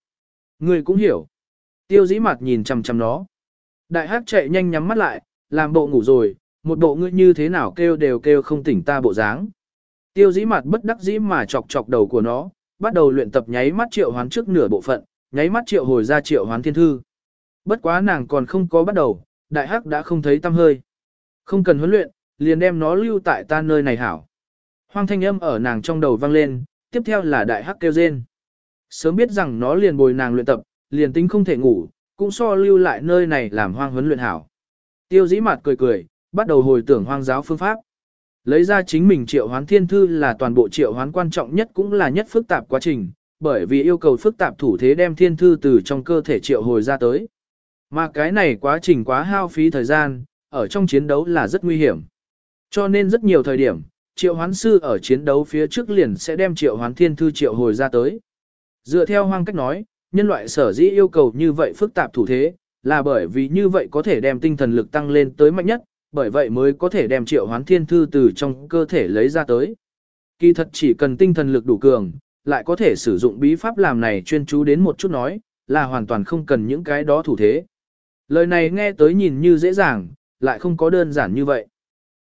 Ngươi cũng hiểu. Tiêu dĩ mặt nhìn chằm chằm nó. Đại hắc chạy nhanh nhắm mắt lại, làm bộ ngủ rồi, một bộ ngươi như thế nào kêu đều kêu không tỉnh ta bộ dáng. Tiêu dĩ mặt bất đắc dĩ mà chọc chọc đầu của nó, bắt đầu luyện tập nháy mắt triệu hoán trước nửa bộ phận, nháy mắt triệu hồi ra triệu hoán thiên thư. Bất quá nàng còn không có bắt đầu, đại hắc đã không thấy tâm hơi. Không cần huấn luyện, liền đem nó lưu tại ta nơi này hảo. Hoang thanh âm ở nàng trong đầu vang lên, tiếp theo là đại hắc kêu rên. Sớm biết rằng nó liền bồi nàng luyện tập, liền tính không thể ngủ, cũng so lưu lại nơi này làm hoang huấn luyện hảo. Tiêu dĩ mặt cười cười, bắt đầu hồi tưởng hoang giáo phương pháp. Lấy ra chính mình triệu hoán thiên thư là toàn bộ triệu hoán quan trọng nhất cũng là nhất phức tạp quá trình, bởi vì yêu cầu phức tạp thủ thế đem thiên thư từ trong cơ thể triệu hồi ra tới. Mà cái này quá trình quá hao phí thời gian, ở trong chiến đấu là rất nguy hiểm. Cho nên rất nhiều thời điểm, triệu hoán sư ở chiến đấu phía trước liền sẽ đem triệu hoán thiên thư triệu hồi ra tới. Dựa theo hoang cách nói, nhân loại sở dĩ yêu cầu như vậy phức tạp thủ thế, là bởi vì như vậy có thể đem tinh thần lực tăng lên tới mạnh nhất, bởi vậy mới có thể đem triệu hoán thiên thư từ trong cơ thể lấy ra tới. Kỳ thật chỉ cần tinh thần lực đủ cường, lại có thể sử dụng bí pháp làm này chuyên chú đến một chút nói, là hoàn toàn không cần những cái đó thủ thế. Lời này nghe tới nhìn như dễ dàng, lại không có đơn giản như vậy.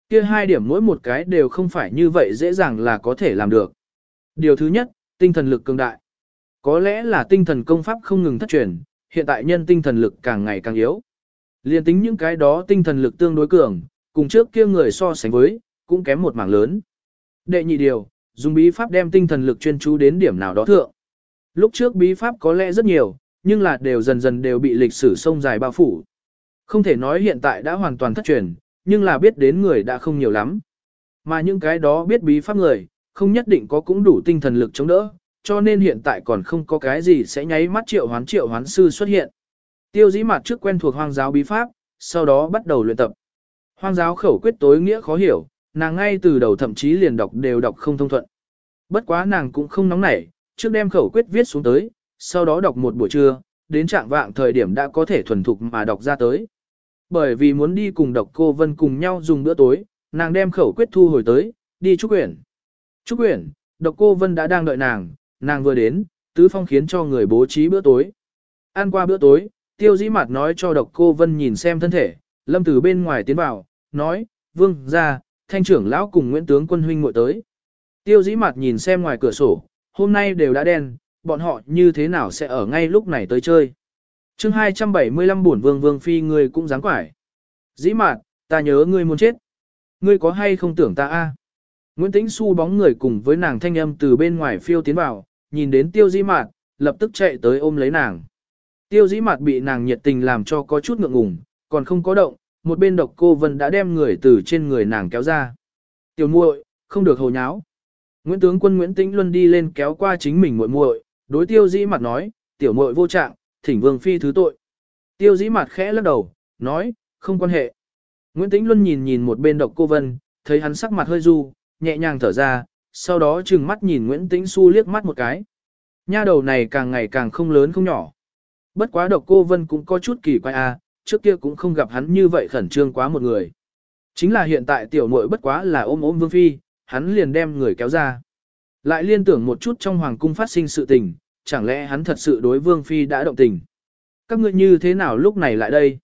Kia hai điểm mỗi một cái đều không phải như vậy dễ dàng là có thể làm được. Điều thứ nhất, tinh thần lực cường đại. Có lẽ là tinh thần công pháp không ngừng thất truyền, hiện tại nhân tinh thần lực càng ngày càng yếu. Liên tính những cái đó tinh thần lực tương đối cường, cùng trước kia người so sánh với, cũng kém một mảng lớn. Đệ nhị điều, dùng bí pháp đem tinh thần lực chuyên chú đến điểm nào đó thượng. Lúc trước bí pháp có lẽ rất nhiều, nhưng là đều dần dần đều bị lịch sử sông dài bao phủ. Không thể nói hiện tại đã hoàn toàn thất truyền, nhưng là biết đến người đã không nhiều lắm. Mà những cái đó biết bí pháp người, không nhất định có cũng đủ tinh thần lực chống đỡ, cho nên hiện tại còn không có cái gì sẽ nháy mắt triệu hoán triệu hoán sư xuất hiện. Tiêu dĩ mặt trước quen thuộc hoang giáo bí pháp, sau đó bắt đầu luyện tập. Hoang giáo khẩu quyết tối nghĩa khó hiểu, nàng ngay từ đầu thậm chí liền đọc đều đọc không thông thuận. Bất quá nàng cũng không nóng nảy, trước đem khẩu quyết viết xuống tới, sau đó đọc một buổi trưa, đến trạng vạng thời điểm đã có thể thuần thục mà đọc ra tới. Bởi vì muốn đi cùng độc cô Vân cùng nhau dùng bữa tối, nàng đem khẩu quyết thu hồi tới, đi Trúc Quyển. Trúc Quyển, độc cô Vân đã đang đợi nàng, nàng vừa đến, Tứ Phong khiến cho người bố trí bữa tối. Ăn qua bữa tối, tiêu dĩ mặt nói cho độc cô Vân nhìn xem thân thể, lâm từ bên ngoài tiến vào, nói, vương, ra, thanh trưởng lão cùng Nguyễn Tướng quân huynh muội tới. Tiêu dĩ mặt nhìn xem ngoài cửa sổ, hôm nay đều đã đen, bọn họ như thế nào sẽ ở ngay lúc này tới chơi. chương 275 bổn vương vương phi người cũng dáng quải. Dĩ mặt, ta nhớ ngươi muốn chết. Ngươi có hay không tưởng ta a? Nguyễn Tĩnh Xu bóng người cùng với nàng thanh âm từ bên ngoài phiêu tiến vào, nhìn đến tiêu dĩ mạt, lập tức chạy tới ôm lấy nàng. Tiêu dĩ mạt bị nàng nhiệt tình làm cho có chút ngượng ngùng, còn không có động, một bên độc cô Vân đã đem người từ trên người nàng kéo ra. Tiểu muội, không được hồ nháo. Nguyễn tướng quân Nguyễn Tĩnh Luân đi lên kéo qua chính mình muội muội, đối tiêu dĩ mặt nói, tiểu muội vô trạng, thỉnh vương phi thứ tội. Tiêu dĩ mặt khẽ lắc đầu, nói, không quan hệ. Nguyễn Tĩnh Luân nhìn nhìn một bên độc cô Vân, thấy hắn sắc mặt hơi du, nhẹ nhàng thở ra, sau đó trừng mắt nhìn Nguyễn Tĩnh Xu liếc mắt một cái. Nha đầu này càng ngày càng không lớn không nhỏ. Bất quá độc cô Vân cũng có chút kỳ quái a, à, trước kia cũng không gặp hắn như vậy khẩn trương quá một người. Chính là hiện tại tiểu muội bất quá là ôm ôm vương phi, hắn liền đem người kéo ra. Lại liên tưởng một chút trong hoàng cung phát sinh sự tình, chẳng lẽ hắn thật sự đối vương phi đã động tình. Các ngươi như thế nào lúc này lại đây?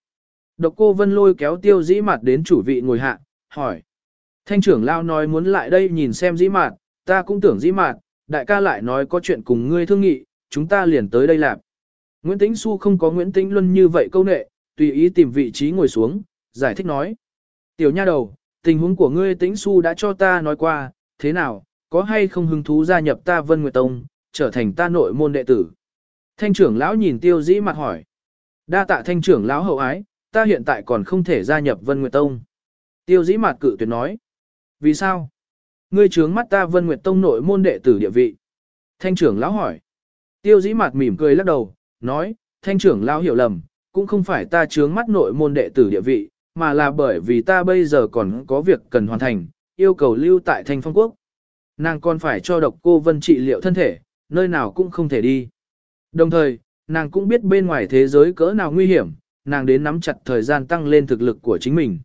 Độc cô vân lôi kéo tiêu dĩ mặt đến chủ vị ngồi hạ, hỏi. Thanh trưởng lao nói muốn lại đây nhìn xem dĩ mạt, ta cũng tưởng dĩ mạt, đại ca lại nói có chuyện cùng ngươi thương nghị, chúng ta liền tới đây làm. Nguyễn Tĩnh Xu không có Nguyễn Tĩnh Luân như vậy câu nệ, tùy ý tìm vị trí ngồi xuống, giải thích nói. Tiểu nha đầu, tình huống của ngươi Tĩnh Xu đã cho ta nói qua, thế nào, có hay không hứng thú gia nhập ta Vân Nguyệt Tông, trở thành ta nội môn đệ tử. Thanh trưởng lão nhìn tiêu dĩ mặt hỏi. Đa tạ thanh trưởng lão hậu ái, ta hiện tại còn không thể gia nhập Vân Nguyệt Tông. Tiêu dĩ mặt cự tuyệt nói. Vì sao? Ngươi trướng mắt ta Vân Nguyệt Tông nội môn đệ tử địa vị. Thanh trưởng lão hỏi. Tiêu dĩ mặt mỉm cười lắc đầu, nói, thanh trưởng lão hiểu lầm, cũng không phải ta trướng mắt nội môn đệ tử địa vị, mà là bởi vì ta bây giờ còn có việc cần hoàn thành, yêu cầu lưu tại thanh phong quốc. Nàng còn phải cho độc cô vân trị liệu thân thể, nơi nào cũng không thể đi. Đồng thời, nàng cũng biết bên ngoài thế giới cỡ nào nguy hiểm, nàng đến nắm chặt thời gian tăng lên thực lực của chính mình.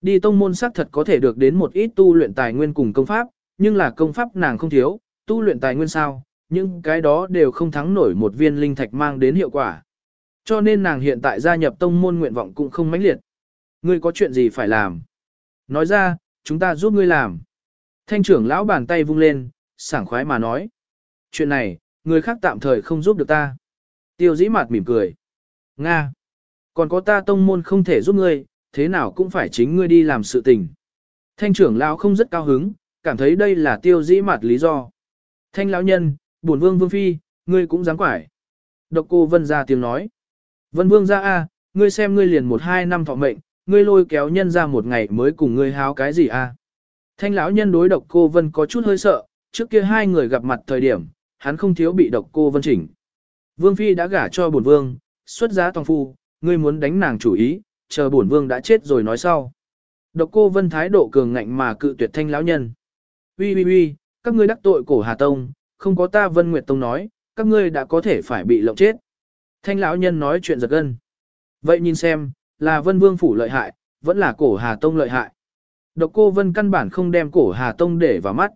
Đi tông môn xác thật có thể được đến một ít tu luyện tài nguyên cùng công pháp, nhưng là công pháp nàng không thiếu, tu luyện tài nguyên sao, nhưng cái đó đều không thắng nổi một viên linh thạch mang đến hiệu quả. Cho nên nàng hiện tại gia nhập tông môn nguyện vọng cũng không mãnh liệt. Ngươi có chuyện gì phải làm? Nói ra, chúng ta giúp ngươi làm. Thanh trưởng lão bàn tay vung lên, sảng khoái mà nói. Chuyện này, người khác tạm thời không giúp được ta. Tiêu dĩ mặt mỉm cười. Nga. Còn có ta tông môn không thể giúp ngươi, thế nào cũng phải chính ngươi đi làm sự tình. Thanh trưởng lão không rất cao hứng, cảm thấy đây là tiêu dĩ mặt lý do. Thanh lão nhân, bổn vương vương phi, ngươi cũng dám quải. Độc cô vân ra tiếng nói. Vân vương ra a, ngươi xem ngươi liền một hai năm thọ mệnh, ngươi lôi kéo nhân ra một ngày mới cùng ngươi háo cái gì à? Thanh lão nhân đối độc cô Vân có chút hơi sợ, trước kia hai người gặp mặt thời điểm, hắn không thiếu bị độc cô Vân chỉnh. Vương Phi đã gả cho bổn vương, xuất giá tòng phu, ngươi muốn đánh nàng chủ ý, chờ bổn vương đã chết rồi nói sau. Độc cô Vân thái độ cường ngạnh mà cự tuyệt thanh lão nhân. Ui ui ui, các ngươi đắc tội cổ Hà Tông, không có ta Vân Nguyệt Tông nói, các ngươi đã có thể phải bị lộng chết. Thanh lão nhân nói chuyện giật gân. Vậy nhìn xem, là Vân Vương phủ lợi hại, vẫn là cổ Hà Tông lợi hại. Độc cô Vân căn bản không đem cổ Hà Tông để vào mắt.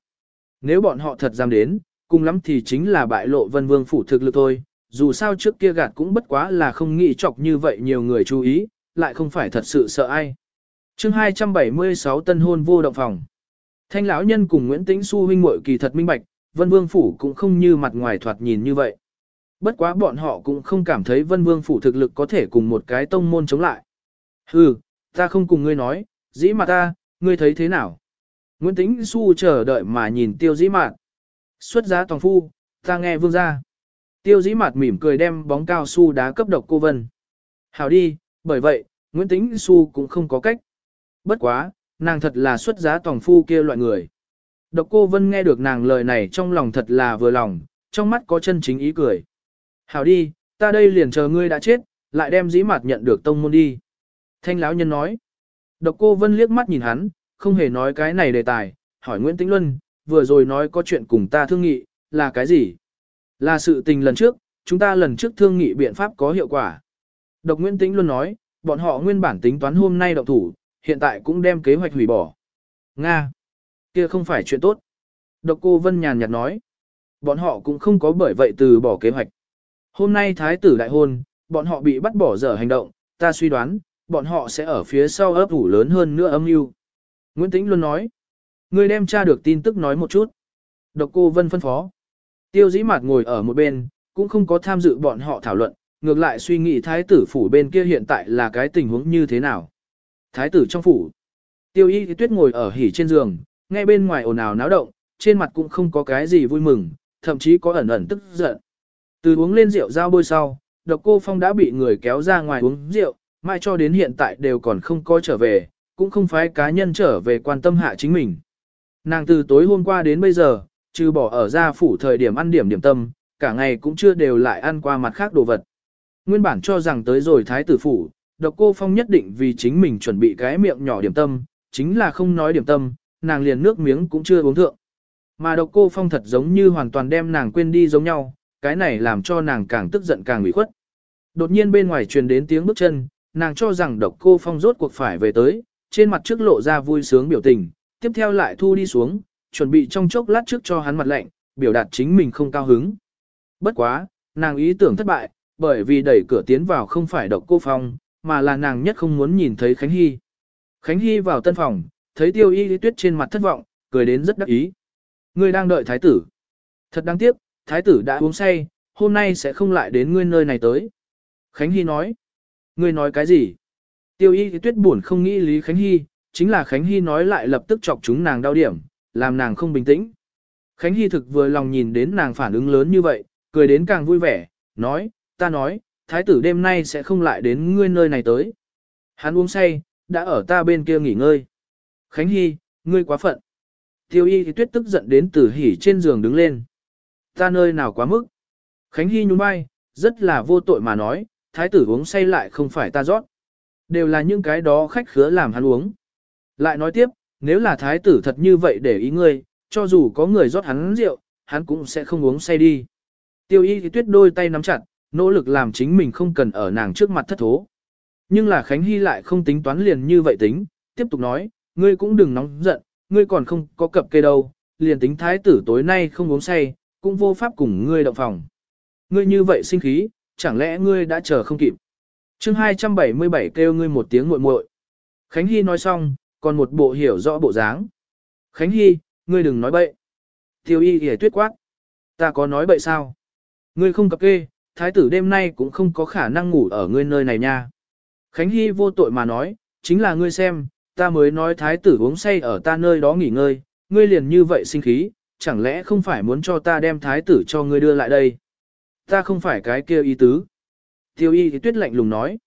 Nếu bọn họ thật dám đến, cùng lắm thì chính là bại lộ Vân Vương phủ thực lực thôi. Dù sao trước kia gạt cũng bất quá là không nghĩ chọc như vậy nhiều người chú ý, lại không phải thật sự sợ ai. chương 276 tân hôn vô động phòng. Thanh lão nhân cùng Nguyễn Tĩnh Xu huynh muội kỳ thật minh bạch, Vân Vương phủ cũng không như mặt ngoài thoạt nhìn như vậy. Bất quá bọn họ cũng không cảm thấy Vân Vương phủ thực lực có thể cùng một cái tông môn chống lại. Hừ, ta không cùng ngươi nói, dĩ mà ta, ngươi thấy thế nào? Nguyễn Tĩnh Xu chờ đợi mà nhìn tiêu dĩ mạt. Xuất giá toàn phu, ta nghe vương gia Tiêu dĩ mạt mỉm cười đem bóng cao su đá cấp độc cô Vân. Hảo đi, bởi vậy, Nguyễn Tĩnh Xu cũng không có cách. Bất quá, nàng thật là xuất giá toàn phu kia loại người. Độc cô Vân nghe được nàng lời này trong lòng thật là vừa lòng, trong mắt có chân chính ý cười. Hảo đi, ta đây liền chờ ngươi đã chết, lại đem dĩ mặt nhận được tông môn đi. Thanh lão nhân nói. Độc cô Vân liếc mắt nhìn hắn, không hề nói cái này đề tài, hỏi Nguyễn Tĩnh Luân, vừa rồi nói có chuyện cùng ta thương nghị, là cái gì? Là sự tình lần trước, chúng ta lần trước thương nghị biện pháp có hiệu quả. Độc Nguyễn Tĩnh luôn nói, bọn họ nguyên bản tính toán hôm nay động thủ, hiện tại cũng đem kế hoạch hủy bỏ. Nga! kia không phải chuyện tốt. Độc cô Vân nhàn nhạt nói, bọn họ cũng không có bởi vậy từ bỏ kế hoạch. Hôm nay thái tử đại hôn, bọn họ bị bắt bỏ dở hành động, ta suy đoán, bọn họ sẽ ở phía sau ấp ủ lớn hơn nữa âm mưu. Nguyễn Tĩnh luôn nói, người đem tra được tin tức nói một chút. Độc cô Vân phân phó. Tiêu dĩ mạt ngồi ở một bên, cũng không có tham dự bọn họ thảo luận, ngược lại suy nghĩ thái tử phủ bên kia hiện tại là cái tình huống như thế nào. Thái tử trong phủ. Tiêu y tuyết ngồi ở hỉ trên giường, nghe bên ngoài ồn ào náo động, trên mặt cũng không có cái gì vui mừng, thậm chí có ẩn ẩn tức giận. Từ uống lên rượu giao bôi sau, độc cô phong đã bị người kéo ra ngoài uống rượu, mai cho đến hiện tại đều còn không có trở về, cũng không phải cá nhân trở về quan tâm hạ chính mình. Nàng từ tối hôm qua đến bây giờ, trừ bỏ ở gia phủ thời điểm ăn điểm điểm tâm, cả ngày cũng chưa đều lại ăn qua mặt khác đồ vật. Nguyên bản cho rằng tới rồi thái tử phủ, độc cô phong nhất định vì chính mình chuẩn bị cái miệng nhỏ điểm tâm, chính là không nói điểm tâm, nàng liền nước miếng cũng chưa uống thượng. Mà độc cô phong thật giống như hoàn toàn đem nàng quên đi giống nhau, cái này làm cho nàng càng tức giận càng ủy khuất. Đột nhiên bên ngoài truyền đến tiếng bước chân, nàng cho rằng độc cô phong rốt cuộc phải về tới, trên mặt trước lộ ra vui sướng biểu tình, tiếp theo lại thu đi xuống, chuẩn bị trong chốc lát trước cho hắn mặt lạnh, biểu đạt chính mình không cao hứng. Bất quá, nàng ý tưởng thất bại, bởi vì đẩy cửa tiến vào không phải độc cô phong, mà là nàng nhất không muốn nhìn thấy Khánh Hy. Khánh Hy vào tân phòng, thấy tiêu y lý tuyết trên mặt thất vọng, cười đến rất đắc ý. Ngươi đang đợi thái tử. Thật đáng tiếc, thái tử đã uống say, hôm nay sẽ không lại đến ngươi nơi này tới. Khánh Hy nói. Ngươi nói cái gì? Tiêu y lý tuyết buồn không nghĩ Lý Khánh Hy, chính là Khánh Hy nói lại lập tức chọc chúng nàng đau điểm, làm nàng không bình tĩnh. Khánh Hy thực vừa lòng nhìn đến nàng phản ứng lớn như vậy, cười đến càng vui vẻ, nói, ta nói, thái tử đêm nay sẽ không lại đến ngươi nơi này tới. Hắn uống say, đã ở ta bên kia nghỉ ngơi. Khánh Hy, ngươi quá phận. Tiêu y thì tuyết tức giận đến tử hỉ trên giường đứng lên. Ta nơi nào quá mức. Khánh Hy nhún vai, rất là vô tội mà nói, thái tử uống say lại không phải ta rót. Đều là những cái đó khách khứa làm hắn uống. Lại nói tiếp, nếu là thái tử thật như vậy để ý ngươi, cho dù có người rót hắn rượu, hắn cũng sẽ không uống say đi. Tiêu y thì tuyết đôi tay nắm chặt, nỗ lực làm chính mình không cần ở nàng trước mặt thất thố. Nhưng là Khánh Hy lại không tính toán liền như vậy tính, tiếp tục nói, ngươi cũng đừng nóng giận, ngươi còn không có cập kê đâu, liền tính thái tử tối nay không uống say, cũng vô pháp cùng ngươi động phòng. Ngươi như vậy sinh khí, chẳng lẽ ngươi đã chờ không kịp. chương 277 kêu ngươi một tiếng muội muội Khánh Hy nói xong, còn một bộ hiểu rõ bộ dáng. Khánh Hy, ngươi đừng nói bậy. Tiêu y hề tuyết quát. Ta có nói bậy sao? Ngươi không cập kê, thái tử đêm nay cũng không có khả năng ngủ ở ngươi nơi này nha. Khánh Hy vô tội mà nói, chính là ngươi xem, ta mới nói thái tử uống say ở ta nơi đó nghỉ ngơi, ngươi liền như vậy sinh khí, chẳng lẽ không phải muốn cho ta đem thái tử cho ngươi đưa lại đây? Ta không phải cái kia ý tứ. Tiêu y thì tuyết lạnh lùng nói.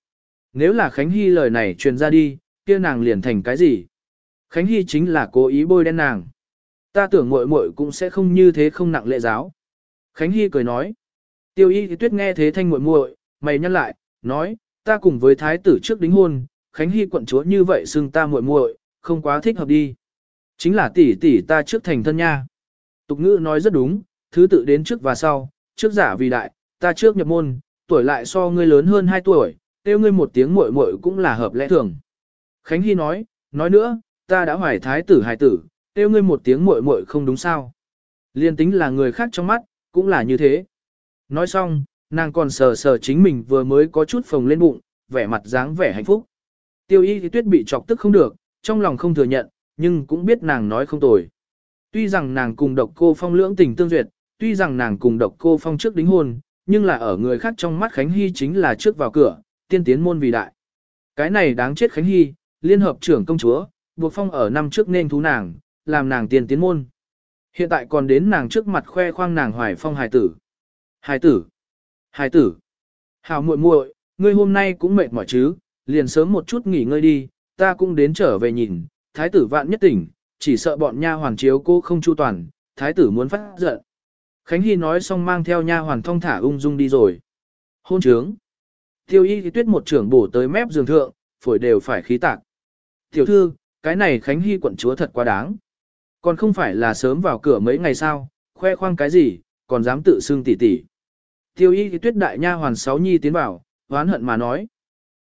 Nếu là Khánh Hy lời này truyền ra đi, kia nàng liền thành cái gì? Khánh Hy chính là cố ý bôi đen nàng. Ta tưởng muội muội cũng sẽ không như thế không nặng lệ giáo. Khánh Hy cười nói. Tiêu y tuyết nghe thế thanh muội muội, mày nhăn lại, nói, ta cùng với thái tử trước đính hôn, Khánh Hy quận chúa như vậy xưng ta muội muội, không quá thích hợp đi. Chính là tỷ tỷ ta trước thành thân nha. Tục ngữ nói rất đúng, thứ tự đến trước và sau, trước giả vì đại, ta trước nhập môn, tuổi lại so ngươi lớn hơn 2 tuổi, tiêu ngươi một tiếng muội muội cũng là hợp lẽ thường. Khánh Hy nói, nói nữa, ta đã hoài thái tử hài tử, tiêu ngươi một tiếng muội muội không đúng sao. Liên tính là người khác trong mắt, cũng là như thế. Nói xong, nàng còn sờ sờ chính mình vừa mới có chút phồng lên bụng, vẻ mặt dáng vẻ hạnh phúc. Tiêu y thì tuyết bị chọc tức không được, trong lòng không thừa nhận, nhưng cũng biết nàng nói không tồi. Tuy rằng nàng cùng độc cô phong lưỡng tình tương duyệt, tuy rằng nàng cùng độc cô phong trước đính hôn, nhưng là ở người khác trong mắt Khánh Hy chính là trước vào cửa, tiên tiến môn vì đại. Cái này đáng chết Khánh Hy, liên hợp trưởng công chúa, buộc phong ở năm trước nên thú nàng, làm nàng tiên tiến môn. Hiện tại còn đến nàng trước mặt khoe khoang nàng hoài phong hài tử. Hải tử! Hải tử! Hào muội muội, ngươi hôm nay cũng mệt mỏi chứ, liền sớm một chút nghỉ ngơi đi, ta cũng đến trở về nhìn, thái tử vạn nhất tỉnh, chỉ sợ bọn nha hoàn chiếu cô không chu toàn, thái tử muốn phát giận. Khánh Hy nói xong mang theo nha hoàn thong thả ung dung đi rồi. Hôn trướng. Tiêu y thì tuyết một trưởng bổ tới mép giường thượng, phổi đều phải khí tạc. Tiểu thư, cái này Khánh Hy quận chúa thật quá đáng. Còn không phải là sớm vào cửa mấy ngày sao, khoe khoang cái gì, còn dám tự xưng tỉ tỉ. Tiêu y thì tuyết đại nha hoàn sáu nhi tiến vào, oán hận mà nói.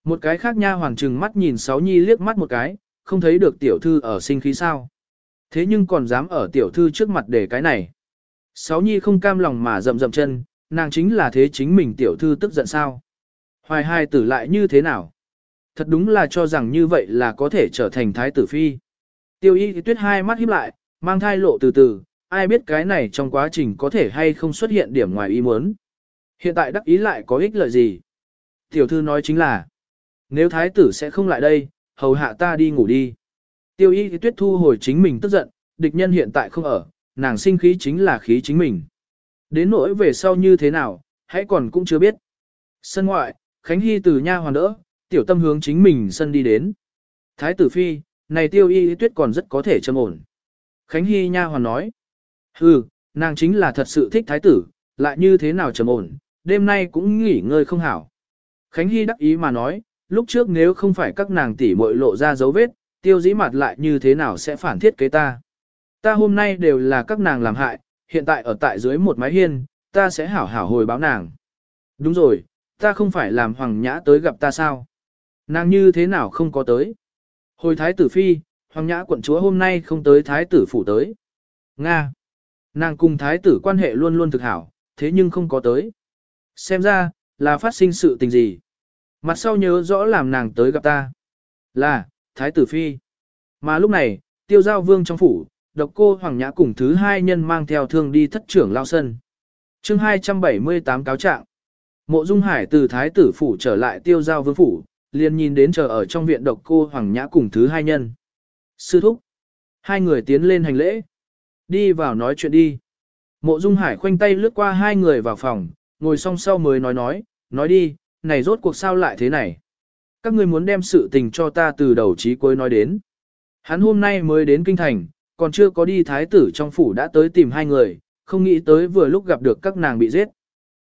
Một cái khác nha hoàn trừng mắt nhìn sáu nhi liếc mắt một cái, không thấy được tiểu thư ở sinh khí sao. Thế nhưng còn dám ở tiểu thư trước mặt để cái này. Sáu nhi không cam lòng mà rậm rậm chân, nàng chính là thế chính mình tiểu thư tức giận sao. Hoài hai tử lại như thế nào? Thật đúng là cho rằng như vậy là có thể trở thành thái tử phi. Tiêu y tuyết hai mắt híp lại, mang thai lộ từ từ, ai biết cái này trong quá trình có thể hay không xuất hiện điểm ngoài ý muốn. Hiện tại đắc ý lại có ích lợi gì? Tiểu thư nói chính là, nếu thái tử sẽ không lại đây, hầu hạ ta đi ngủ đi. Tiêu y tuyết thu hồi chính mình tức giận, địch nhân hiện tại không ở, nàng sinh khí chính là khí chính mình. Đến nỗi về sau như thế nào, hãy còn cũng chưa biết. Sân ngoại, Khánh Hy từ nha hoàn đỡ, tiểu tâm hướng chính mình sân đi đến. Thái tử phi, này tiêu y tuyết còn rất có thể châm ổn. Khánh Hy nha hoàn nói. Hừ, nàng chính là thật sự thích thái tử, lại như thế nào trầm ổn, đêm nay cũng nghỉ ngơi không hảo. Khánh Hy đắc ý mà nói, lúc trước nếu không phải các nàng tỷ muội lộ ra dấu vết, tiêu dĩ mặt lại như thế nào sẽ phản thiết kế ta. Ta hôm nay đều là các nàng làm hại, hiện tại ở tại dưới một mái hiên, ta sẽ hảo hảo hồi báo nàng. Đúng rồi, ta không phải làm hoàng nhã tới gặp ta sao? Nàng như thế nào không có tới? Hồi thái tử phi, hoàng nhã quận chúa hôm nay không tới thái tử phủ tới. Nga. Nàng cùng thái tử quan hệ luôn luôn thực hảo, thế nhưng không có tới. Xem ra, là phát sinh sự tình gì? Mặt sau nhớ rõ làm nàng tới gặp ta. Là, thái tử phi. Mà lúc này, tiêu giao vương trong phủ, độc cô Hoàng Nhã cùng thứ hai nhân mang theo thương đi thất trưởng lao sân. chương 278 cáo trạng. Mộ Dung Hải từ thái tử phủ trở lại tiêu giao vương phủ, liền nhìn đến chờ ở trong viện độc cô Hoàng Nhã cùng thứ hai nhân. Sư thúc. Hai người tiến lên hành lễ. Đi vào nói chuyện đi. Mộ Dung Hải khoanh tay lướt qua hai người vào phòng, ngồi song sau mới nói nói, nói đi, này rốt cuộc sao lại thế này. Các ngươi muốn đem sự tình cho ta từ đầu chí cuối nói đến. Hắn hôm nay mới đến kinh thành, còn chưa có đi thái tử trong phủ đã tới tìm hai người, không nghĩ tới vừa lúc gặp được các nàng bị giết.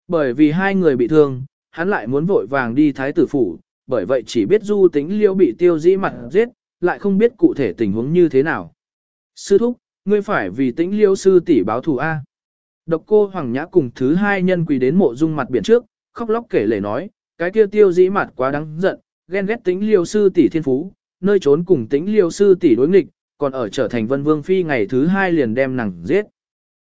Bởi vì hai người bị thương, hắn lại muốn vội vàng đi thái tử phủ, bởi vậy chỉ biết du tính liêu bị tiêu dĩ mặt giết, lại không biết cụ thể tình huống như thế nào. Sư thúc, ngươi phải vì tĩnh liêu sư tỷ báo thù A. Độc cô Hoàng Nhã cùng thứ hai nhân quỳ đến mộ dung mặt biển trước, khóc lóc kể lể nói, cái kia tiêu dĩ mặt quá đáng giận, ghen ghét tính liêu sư tỷ thiên phú, nơi trốn cùng tính liêu sư tỷ đối nghịch, còn ở trở thành vân vương phi ngày thứ hai liền đem nàng giết.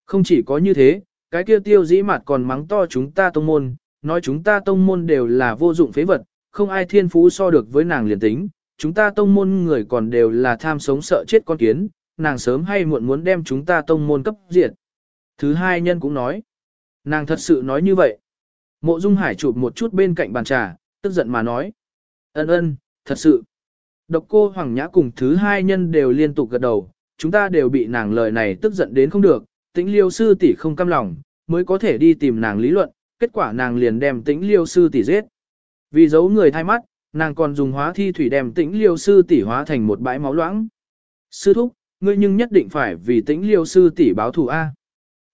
Không chỉ có như thế, cái kia tiêu dĩ mặt còn mắng to chúng ta tông môn, nói chúng ta tông môn đều là vô dụng phế vật, không ai thiên phú so được với nàng liền tính, chúng ta tông môn người còn đều là tham sống sợ chết con kiến, nàng sớm hay muộn muốn đem chúng ta tông môn cấp diệt. Thứ hai nhân cũng nói, nàng thật sự nói như vậy. Mộ Dung Hải chụp một chút bên cạnh bàn trà, tức giận mà nói. Ân ân, thật sự. Độc cô Hoàng Nhã cùng thứ hai nhân đều liên tục gật đầu, chúng ta đều bị nàng lời này tức giận đến không được, tĩnh liêu sư tỷ không cam lòng, mới có thể đi tìm nàng lý luận, kết quả nàng liền đem tĩnh liêu sư tỷ giết. Vì giấu người thay mắt, nàng còn dùng hóa thi thủy đem tĩnh liêu sư tỷ hóa thành một bãi máu loãng. Sư thúc, ngươi nhưng nhất định phải vì tĩnh liêu sư tỷ báo thù A.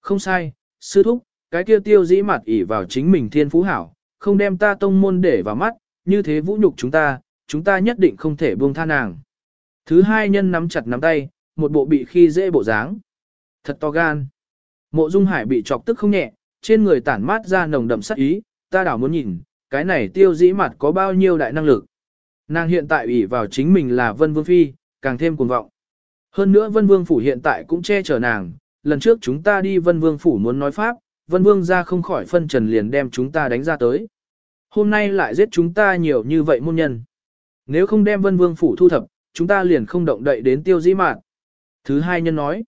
Không sai, sư thúc, cái kia tiêu dĩ mặt ỉ vào chính mình thiên phú hảo, không đem ta tông môn để vào mắt, như thế vũ nhục chúng ta, chúng ta nhất định không thể buông tha nàng. Thứ hai nhân nắm chặt nắm tay, một bộ bị khi dễ bộ dáng. Thật to gan. Mộ Dung Hải bị chọc tức không nhẹ, trên người tản mát ra nồng đậm sát ý, ta đảo muốn nhìn, cái này tiêu dĩ mặt có bao nhiêu đại năng lực. Nàng hiện tại ủy vào chính mình là Vân Vương Phi, càng thêm cuồng vọng. Hơn nữa Vân Vương Phủ hiện tại cũng che chở nàng, lần trước chúng ta đi Vân Vương Phủ muốn nói Pháp, Vân Vương ra không khỏi phân trần liền đem chúng ta đánh ra tới. Hôm nay lại giết chúng ta nhiều như vậy môn nhân. Nếu không đem Vân Vương Phủ thu thập, chúng ta liền không động đậy đến tiêu dĩ mạn. Thứ hai nhân nói,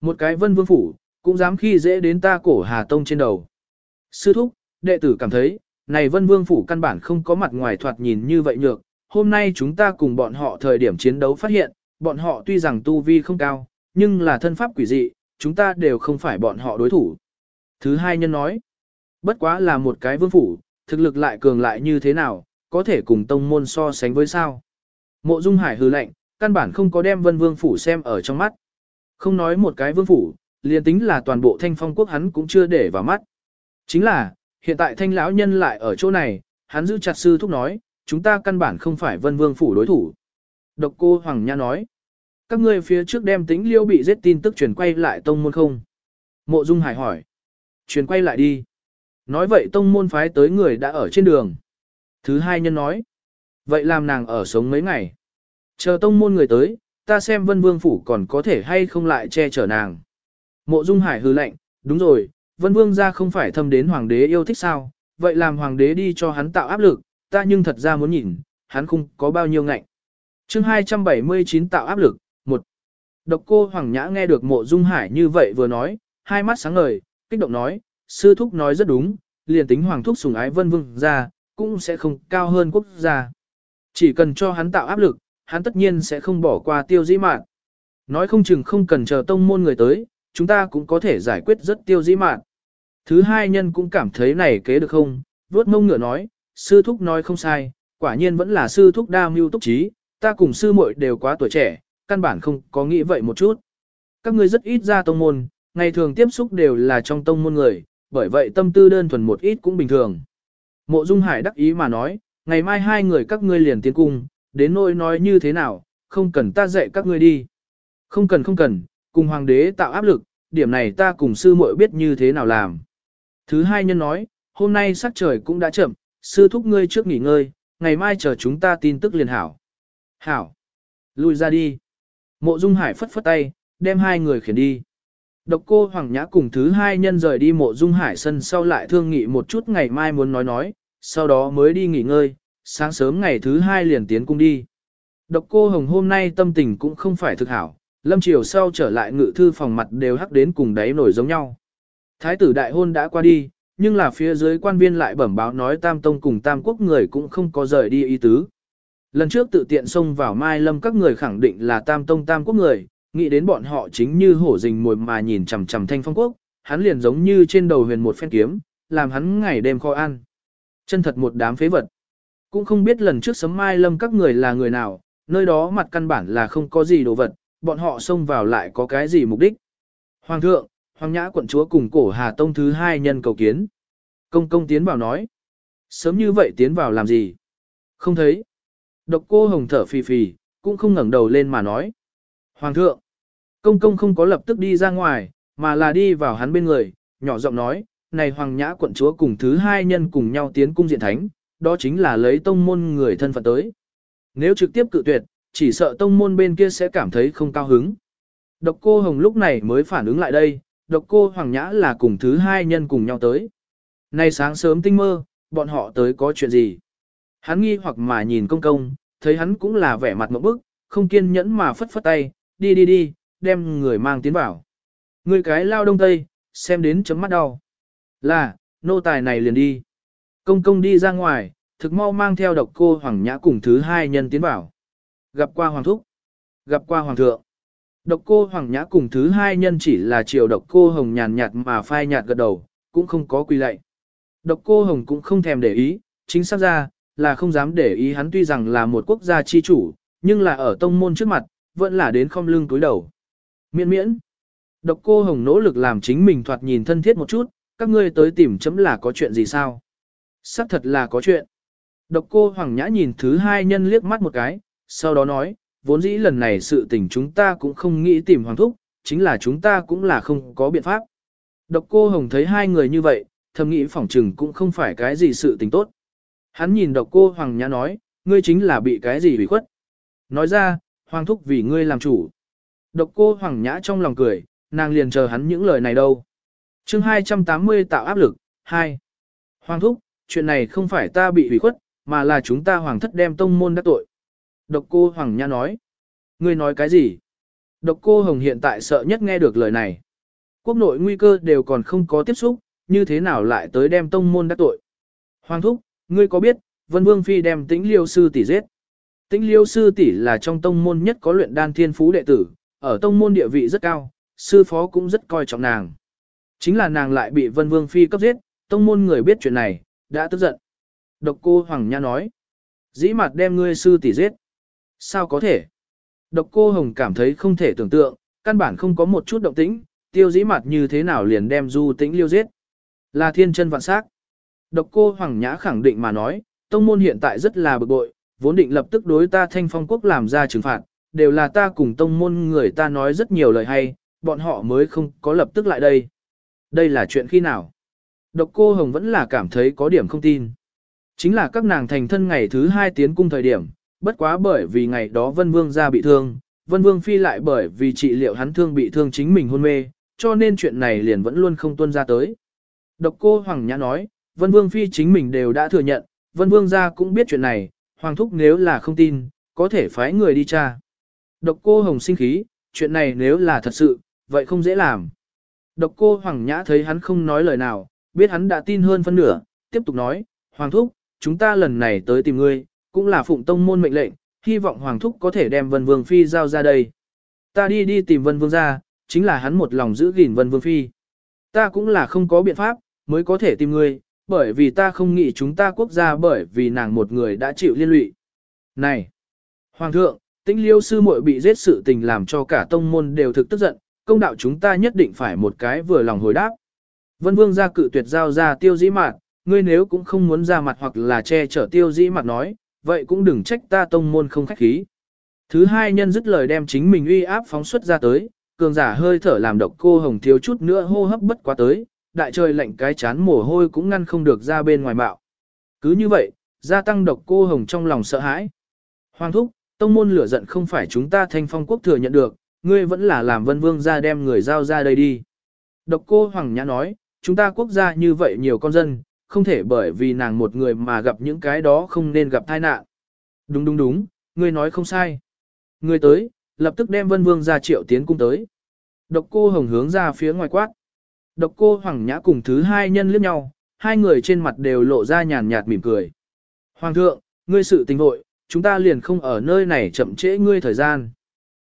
một cái Vân Vương Phủ, cũng dám khi dễ đến ta cổ Hà Tông trên đầu. Sư thúc, đệ tử cảm thấy, này Vân Vương Phủ căn bản không có mặt ngoài thoạt nhìn như vậy nhược. Hôm nay chúng ta cùng bọn họ thời điểm chiến đấu phát hiện, bọn họ tuy rằng tu vi không cao, nhưng là thân pháp quỷ dị, chúng ta đều không phải bọn họ đối thủ. Thứ hai nhân nói, bất quá là một cái vương phủ, thực lực lại cường lại như thế nào, có thể cùng tông môn so sánh với sao. Mộ Dung Hải hư lệnh, căn bản không có đem vân vương phủ xem ở trong mắt. Không nói một cái vương phủ, liền tính là toàn bộ thanh phong quốc hắn cũng chưa để vào mắt. Chính là, hiện tại thanh lão nhân lại ở chỗ này, hắn giữ chặt sư thúc nói, chúng ta căn bản không phải vân vương phủ đối thủ. Độc cô Hoàng Nha nói, các ngươi phía trước đem tính liêu bị giết tin tức truyền quay lại tông môn không? Mộ Dung Hải hỏi, truyền quay lại đi. Nói vậy tông môn phái tới người đã ở trên đường. Thứ hai nhân nói, vậy làm nàng ở sống mấy ngày. Chờ tông môn người tới, ta xem vân vương phủ còn có thể hay không lại che chở nàng. Mộ Dung Hải hư lệnh, đúng rồi, vân vương ra không phải thâm đến hoàng đế yêu thích sao, vậy làm hoàng đế đi cho hắn tạo áp lực, ta nhưng thật ra muốn nhìn, hắn không có bao nhiêu ngạnh. chương 279 tạo áp lực, Độc cô Hoàng Nhã nghe được mộ Dung Hải như vậy vừa nói, hai mắt sáng ngời, kích động nói, sư thúc nói rất đúng, liền tính hoàng thúc sùng ái vân vương ra, cũng sẽ không cao hơn quốc gia. Chỉ cần cho hắn tạo áp lực, hắn tất nhiên sẽ không bỏ qua tiêu dĩ mạn. Nói không chừng không cần chờ tông môn người tới, chúng ta cũng có thể giải quyết rất tiêu dĩ mạn. Thứ hai nhân cũng cảm thấy này kế được không, vuốt mông ngựa nói, sư thúc nói không sai, quả nhiên vẫn là sư thúc đa mưu túc trí, ta cùng sư muội đều quá tuổi trẻ, căn bản không có nghĩ vậy một chút. Các ngươi rất ít ra tông môn, ngày thường tiếp xúc đều là trong tông môn người, bởi vậy tâm tư đơn thuần một ít cũng bình thường. Mộ Dung Hải đắc ý mà nói, ngày mai hai người các ngươi liền tiến cung, đến nỗi nói như thế nào, không cần ta dạy các ngươi đi. Không cần không cần, cùng hoàng đế tạo áp lực, điểm này ta cùng sư muội biết như thế nào làm. Thứ hai nhân nói, hôm nay sắc trời cũng đã chậm, sư thúc ngươi trước nghỉ ngơi, ngày mai chờ chúng ta tin tức liền hảo. Hảo, lui ra đi. Mộ Dung Hải phất phất tay, đem hai người khiển đi. Độc cô Hoàng Nhã cùng thứ hai nhân rời đi mộ dung hải sân sau lại thương nghị một chút ngày mai muốn nói nói, sau đó mới đi nghỉ ngơi, sáng sớm ngày thứ hai liền tiến cung đi. Độc cô Hồng hôm nay tâm tình cũng không phải thực hảo, lâm chiều sau trở lại ngự thư phòng mặt đều hắc đến cùng đáy nổi giống nhau. Thái tử đại hôn đã qua đi, nhưng là phía dưới quan viên lại bẩm báo nói tam tông cùng tam quốc người cũng không có rời đi ý tứ. Lần trước tự tiện xông vào Mai Lâm các người khẳng định là tam tông tam quốc người, nghĩ đến bọn họ chính như hổ rình mồi mà nhìn chằm chằm thanh phong quốc, hắn liền giống như trên đầu huyền một phen kiếm, làm hắn ngày đêm kho ăn. Chân thật một đám phế vật. Cũng không biết lần trước sấm mai lâm các người là người nào, nơi đó mặt căn bản là không có gì đồ vật, bọn họ xông vào lại có cái gì mục đích. Hoàng thượng, Hoàng nhã quận chúa cùng cổ Hà Tông thứ hai nhân cầu kiến. Công công tiến vào nói. Sớm như vậy tiến vào làm gì? Không thấy. Độc cô hồng thở phì phì, cũng không ngẩng đầu lên mà nói. Hoàng thượng, công công không có lập tức đi ra ngoài, mà là đi vào hắn bên người, nhỏ giọng nói, này hoàng nhã quận chúa cùng thứ hai nhân cùng nhau tiến cung diện thánh, đó chính là lấy tông môn người thân phận tới. Nếu trực tiếp cự tuyệt, chỉ sợ tông môn bên kia sẽ cảm thấy không cao hứng. Độc cô Hồng lúc này mới phản ứng lại đây, độc cô Hoàng Nhã là cùng thứ hai nhân cùng nhau tới. Nay sáng sớm tinh mơ, bọn họ tới có chuyện gì? Hắn nghi hoặc mà nhìn công công, thấy hắn cũng là vẻ mặt mẫu bức, không kiên nhẫn mà phất phất tay, đi đi đi, đem người mang tiến vào. Người cái lao đông tây, xem đến chấm mắt đau. Là, nô tài này liền đi. Công công đi ra ngoài, thực mau mang theo độc cô Hoàng Nhã cùng thứ hai nhân tiến vào. Gặp qua Hoàng Thúc. Gặp qua Hoàng Thượng. Độc cô Hoàng Nhã cùng thứ hai nhân chỉ là chiều độc cô Hồng nhàn nhạt mà phai nhạt gật đầu, cũng không có quy lệ. Độc cô Hồng cũng không thèm để ý, chính xác ra, là không dám để ý hắn tuy rằng là một quốc gia chi chủ, nhưng là ở tông môn trước mặt, vẫn là đến không lưng túi đầu. Miễn miễn. Độc cô Hồng nỗ lực làm chính mình thoạt nhìn thân thiết một chút, các ngươi tới tìm chấm là có chuyện gì sao? Sắc thật là có chuyện. Độc cô Hoàng Nhã nhìn thứ hai nhân liếc mắt một cái, sau đó nói, vốn dĩ lần này sự tình chúng ta cũng không nghĩ tìm Hoàng Thúc, chính là chúng ta cũng là không có biện pháp. Độc cô Hồng thấy hai người như vậy, thầm nghĩ phỏng trừng cũng không phải cái gì sự tình tốt. Hắn nhìn độc cô Hoàng Nhã nói, ngươi chính là bị cái gì bị khuất. Nói ra, Hoàng Thúc vì ngươi làm chủ. Độc cô Hoàng Nhã trong lòng cười, nàng liền chờ hắn những lời này đâu. chương 280 tạo áp lực, 2. Hoàng Thúc, chuyện này không phải ta bị hủy khuất, mà là chúng ta Hoàng thất đem tông môn đắc tội. Độc cô Hoàng Nhã nói. Ngươi nói cái gì? Độc cô Hồng hiện tại sợ nhất nghe được lời này. Quốc nội nguy cơ đều còn không có tiếp xúc, như thế nào lại tới đem tông môn đắc tội. Hoàng thúc, ngươi có biết, Vân Vương Phi đem tĩnh liêu sư tỷ giết. Tĩnh liêu sư tỷ là trong tông môn nhất có luyện đan thiên phú đệ tử, ở tông môn địa vị rất cao, sư phó cũng rất coi trọng nàng. Chính là nàng lại bị Vân Vương Phi cấp giết, tông môn người biết chuyện này, đã tức giận. Độc cô Hoàng Nha nói, dĩ mặt đem ngươi sư tỷ giết. Sao có thể? Độc cô Hồng cảm thấy không thể tưởng tượng, căn bản không có một chút động tĩnh, tiêu dĩ mặt như thế nào liền đem du tĩnh liêu giết. Là thiên chân vạn sắc. Độc cô Hoàng Nhã khẳng định mà nói, tông môn hiện tại rất là bực bội, vốn định lập tức đối ta thanh phong quốc làm ra trừng phạt, đều là ta cùng tông môn người ta nói rất nhiều lời hay, bọn họ mới không có lập tức lại đây. Đây là chuyện khi nào? Độc cô Hồng vẫn là cảm thấy có điểm không tin. Chính là các nàng thành thân ngày thứ hai tiến cung thời điểm, bất quá bởi vì ngày đó Vân Vương ra bị thương, Vân Vương Phi lại bởi vì trị liệu hắn thương bị thương chính mình hôn mê, cho nên chuyện này liền vẫn luôn không tuân ra tới. Độc cô Hoàng Nhã nói, Vân Vương Phi chính mình đều đã thừa nhận, Vân Vương gia cũng biết chuyện này, Hoàng Thúc nếu là không tin, có thể phái người đi tra. Độc cô Hồng sinh khí, chuyện này nếu là thật sự, vậy không dễ làm. Độc cô Hoàng Nhã thấy hắn không nói lời nào, biết hắn đã tin hơn phân nửa, tiếp tục nói, Hoàng Thúc, chúng ta lần này tới tìm ngươi, cũng là phụng tông môn mệnh lệnh, hy vọng Hoàng Thúc có thể đem Vân Vương Phi giao ra đây. Ta đi đi tìm Vân Vương ra, chính là hắn một lòng giữ gìn Vân Vương Phi. Ta cũng là không có biện pháp, mới có thể tìm ngươi, bởi vì ta không nghĩ chúng ta quốc gia bởi vì nàng một người đã chịu liên lụy. Này! Hoàng thượng, tĩnh liêu sư muội bị giết sự tình làm cho cả tông môn đều thực tức giận, công đạo chúng ta nhất định phải một cái vừa lòng hồi đáp. Vân Vương ra cự tuyệt giao ra tiêu dĩ mạt, ngươi nếu cũng không muốn ra mặt hoặc là che chở tiêu dĩ mặt nói, vậy cũng đừng trách ta tông môn không khách khí. Thứ hai nhân dứt lời đem chính mình uy áp phóng xuất ra tới, cường giả hơi thở làm độc cô hồng thiếu chút nữa hô hấp bất quá tới, đại trời lạnh cái chán mồ hôi cũng ngăn không được ra bên ngoài mạo. Cứ như vậy, gia tăng độc cô hồng trong lòng sợ hãi. Hoàng thúc, tông môn lửa giận không phải chúng ta thanh phong quốc thừa nhận được, ngươi vẫn là làm vân vương ra đem người giao ra đây đi. Độc cô Hoàng Nhã nói, chúng ta quốc gia như vậy nhiều con dân, không thể bởi vì nàng một người mà gặp những cái đó không nên gặp tai nạn. Đúng đúng đúng, ngươi nói không sai. Ngươi tới, lập tức đem vân vương ra triệu tiến cung tới. Độc cô hồng hướng ra phía ngoài quát. Độc cô Hoàng Nhã cùng thứ hai nhân liếc nhau, hai người trên mặt đều lộ ra nhàn nhạt mỉm cười. Hoàng thượng, ngươi sự tình hội, chúng ta liền không ở nơi này chậm trễ ngươi thời gian.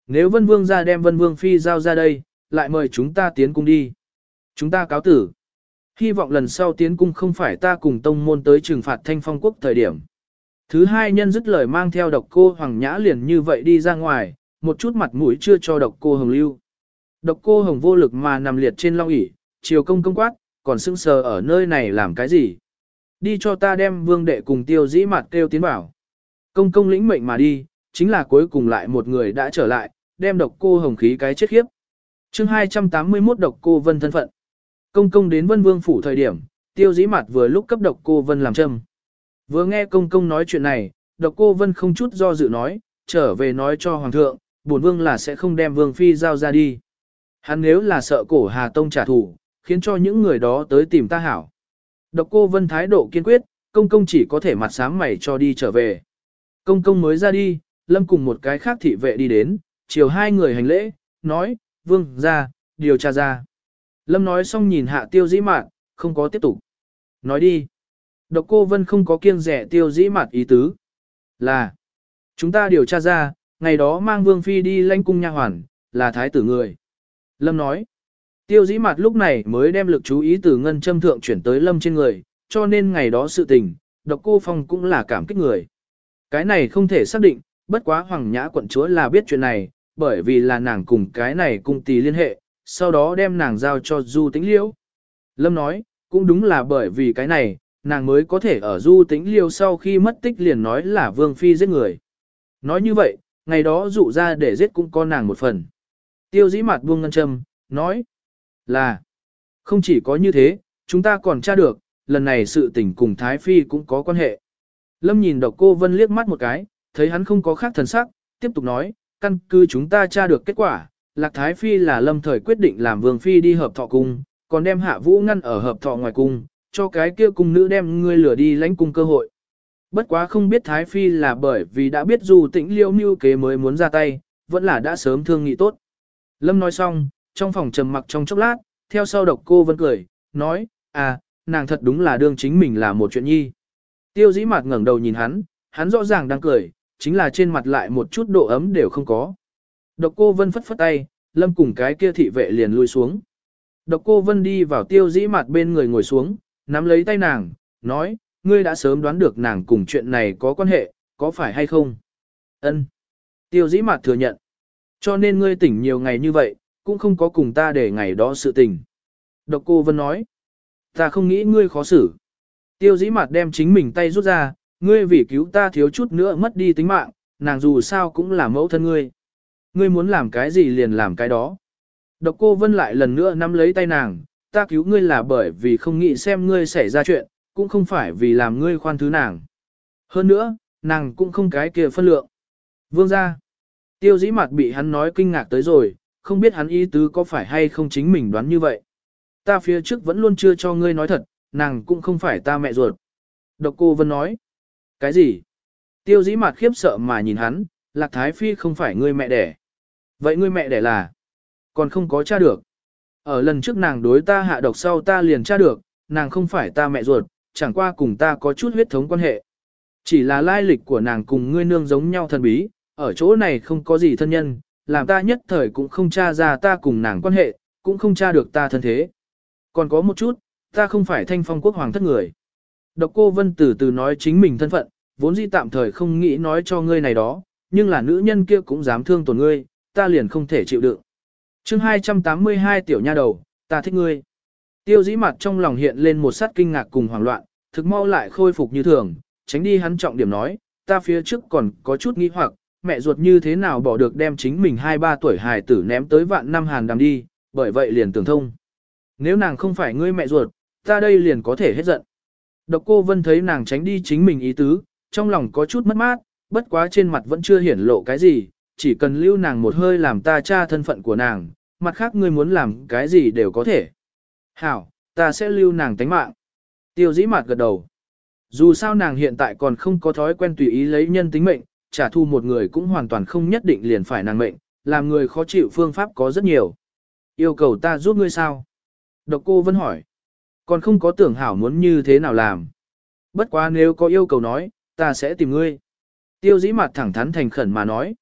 Nếu Vân Vương ra đem Vân Vương Phi giao ra đây, lại mời chúng ta tiến cung đi. Chúng ta cáo tử. Hy vọng lần sau tiến cung không phải ta cùng tông môn tới trừng phạt thanh phong quốc thời điểm. Thứ hai nhân dứt lời mang theo độc cô Hoàng Nhã liền như vậy đi ra ngoài, một chút mặt mũi chưa cho độc cô Hồng lưu. Độc cô Hồng vô lực mà nằm liệt trên long ỷ chiều công công quát, còn sững sờ ở nơi này làm cái gì? Đi cho ta đem vương đệ cùng tiêu dĩ mặt kêu tiến bảo. Công công lĩnh mệnh mà đi, chính là cuối cùng lại một người đã trở lại, đem độc cô hồng khí cái chết khiếp. chương 281 độc cô vân thân phận. Công công đến vân vương phủ thời điểm, tiêu dĩ mặt vừa lúc cấp độc cô vân làm châm. Vừa nghe công công nói chuyện này, độc cô vân không chút do dự nói, trở về nói cho hoàng thượng, bổn vương là sẽ không đem vương phi giao ra đi. Hắn nếu là sợ cổ Hà Tông trả thù, khiến cho những người đó tới tìm ta hảo. Độc cô vân thái độ kiên quyết, công công chỉ có thể mặt sáng mày cho đi trở về. Công công mới ra đi, lâm cùng một cái khác thị vệ đi đến, chiều hai người hành lễ, nói, vương, ra, điều tra ra. Lâm nói xong nhìn hạ tiêu dĩ mạn, không có tiếp tục. Nói đi. Độc cô vân không có kiêng rẻ tiêu dĩ mạn ý tứ. Là, chúng ta điều tra ra, ngày đó mang vương phi đi lãnh cung nha hoàn, là thái tử người. Lâm nói, Tiêu dĩ mặt lúc này mới đem lực chú ý từ ngân châm thượng chuyển tới lâm trên người, cho nên ngày đó sự tình, độc cô phong cũng là cảm kích người. Cái này không thể xác định, bất quá hoàng nhã quận chúa là biết chuyện này, bởi vì là nàng cùng cái này cung tì liên hệ, sau đó đem nàng giao cho du tĩnh liễu. Lâm nói, cũng đúng là bởi vì cái này, nàng mới có thể ở du tĩnh liêu sau khi mất tích liền nói là vương phi giết người. Nói như vậy, ngày đó dụ ra để giết cũng có nàng một phần. Tiêu dĩ mặt buông ngân châm, nói là, không chỉ có như thế, chúng ta còn tra được, lần này sự tình cùng Thái Phi cũng có quan hệ. Lâm nhìn độc cô Vân liếc mắt một cái, thấy hắn không có khác thần sắc, tiếp tục nói, căn cứ chúng ta tra được kết quả, Lạc Thái Phi là lâm thời quyết định làm vương phi đi hợp thọ cung, còn đem hạ vũ ngăn ở hợp thọ ngoài cung, cho cái kia cung nữ đem ngươi lửa đi lãnh cung cơ hội. Bất quá không biết Thái Phi là bởi vì đã biết dù tĩnh liêu mưu kế mới muốn ra tay, vẫn là đã sớm thương nghị tốt. Lâm nói xong, trong phòng trầm mặc trong chốc lát, theo sau độc cô vẫn cười, nói, à, nàng thật đúng là đương chính mình là một chuyện nhi. Tiêu dĩ mặt ngẩng đầu nhìn hắn, hắn rõ ràng đang cười, chính là trên mặt lại một chút độ ấm đều không có. Độc cô vân phất phất tay, lâm cùng cái kia thị vệ liền lui xuống. Độc cô vân đi vào tiêu dĩ mặt bên người ngồi xuống, nắm lấy tay nàng, nói, ngươi đã sớm đoán được nàng cùng chuyện này có quan hệ, có phải hay không? Ân. Tiêu dĩ mặt thừa nhận. Cho nên ngươi tỉnh nhiều ngày như vậy, cũng không có cùng ta để ngày đó sự tình. Độc cô Vân nói. Ta không nghĩ ngươi khó xử. Tiêu dĩ mặt đem chính mình tay rút ra, ngươi vì cứu ta thiếu chút nữa mất đi tính mạng, nàng dù sao cũng là mẫu thân ngươi. Ngươi muốn làm cái gì liền làm cái đó. Độc cô Vân lại lần nữa nắm lấy tay nàng, ta cứu ngươi là bởi vì không nghĩ xem ngươi xảy ra chuyện, cũng không phải vì làm ngươi khoan thứ nàng. Hơn nữa, nàng cũng không cái kia phân lượng. Vương ra. Tiêu dĩ mặt bị hắn nói kinh ngạc tới rồi, không biết hắn ý tứ có phải hay không chính mình đoán như vậy. Ta phía trước vẫn luôn chưa cho ngươi nói thật, nàng cũng không phải ta mẹ ruột. Độc cô Vân nói. Cái gì? Tiêu dĩ mặt khiếp sợ mà nhìn hắn, Lạc Thái Phi không phải ngươi mẹ đẻ. Vậy ngươi mẹ đẻ là? Còn không có tra được. Ở lần trước nàng đối ta hạ độc sau ta liền tra được, nàng không phải ta mẹ ruột, chẳng qua cùng ta có chút huyết thống quan hệ. Chỉ là lai lịch của nàng cùng ngươi nương giống nhau thần bí, ở chỗ này không có gì thân nhân, làm ta nhất thời cũng không tra ra ta cùng nàng quan hệ, cũng không tra được ta thân thế. Còn có một chút, ta không phải thanh phong quốc hoàng thất người. Độc cô Vân từ từ nói chính mình thân phận, vốn dĩ tạm thời không nghĩ nói cho ngươi này đó, nhưng là nữ nhân kia cũng dám thương tổn ngươi, ta liền không thể chịu đựng. chương 282 tiểu nha đầu, ta thích ngươi. Tiêu dĩ mặt trong lòng hiện lên một sát kinh ngạc cùng hoảng loạn, thực mau lại khôi phục như thường, tránh đi hắn trọng điểm nói, ta phía trước còn có chút nghi hoặc, mẹ ruột như thế nào bỏ được đem chính mình 2-3 tuổi hài tử ném tới vạn năm hàn đàm đi, bởi vậy liền tưởng thông. Nếu nàng không phải ngươi mẹ ruột, ta đây liền có thể hết giận. Độc cô Vân thấy nàng tránh đi chính mình ý tứ, trong lòng có chút mất mát, bất quá trên mặt vẫn chưa hiển lộ cái gì, chỉ cần lưu nàng một hơi làm ta tra thân phận của nàng, mặt khác ngươi muốn làm cái gì đều có thể. Hảo, ta sẽ lưu nàng tánh mạng. Tiêu dĩ mặt gật đầu. Dù sao nàng hiện tại còn không có thói quen tùy ý lấy nhân tính mệnh, trả thù một người cũng hoàn toàn không nhất định liền phải nàng mệnh, làm người khó chịu phương pháp có rất nhiều. Yêu cầu ta giúp ngươi sao? Độc cô vẫn hỏi. Còn không có tưởng hảo muốn như thế nào làm. Bất quá nếu có yêu cầu nói, ta sẽ tìm ngươi. Tiêu dĩ mặt thẳng thắn thành khẩn mà nói.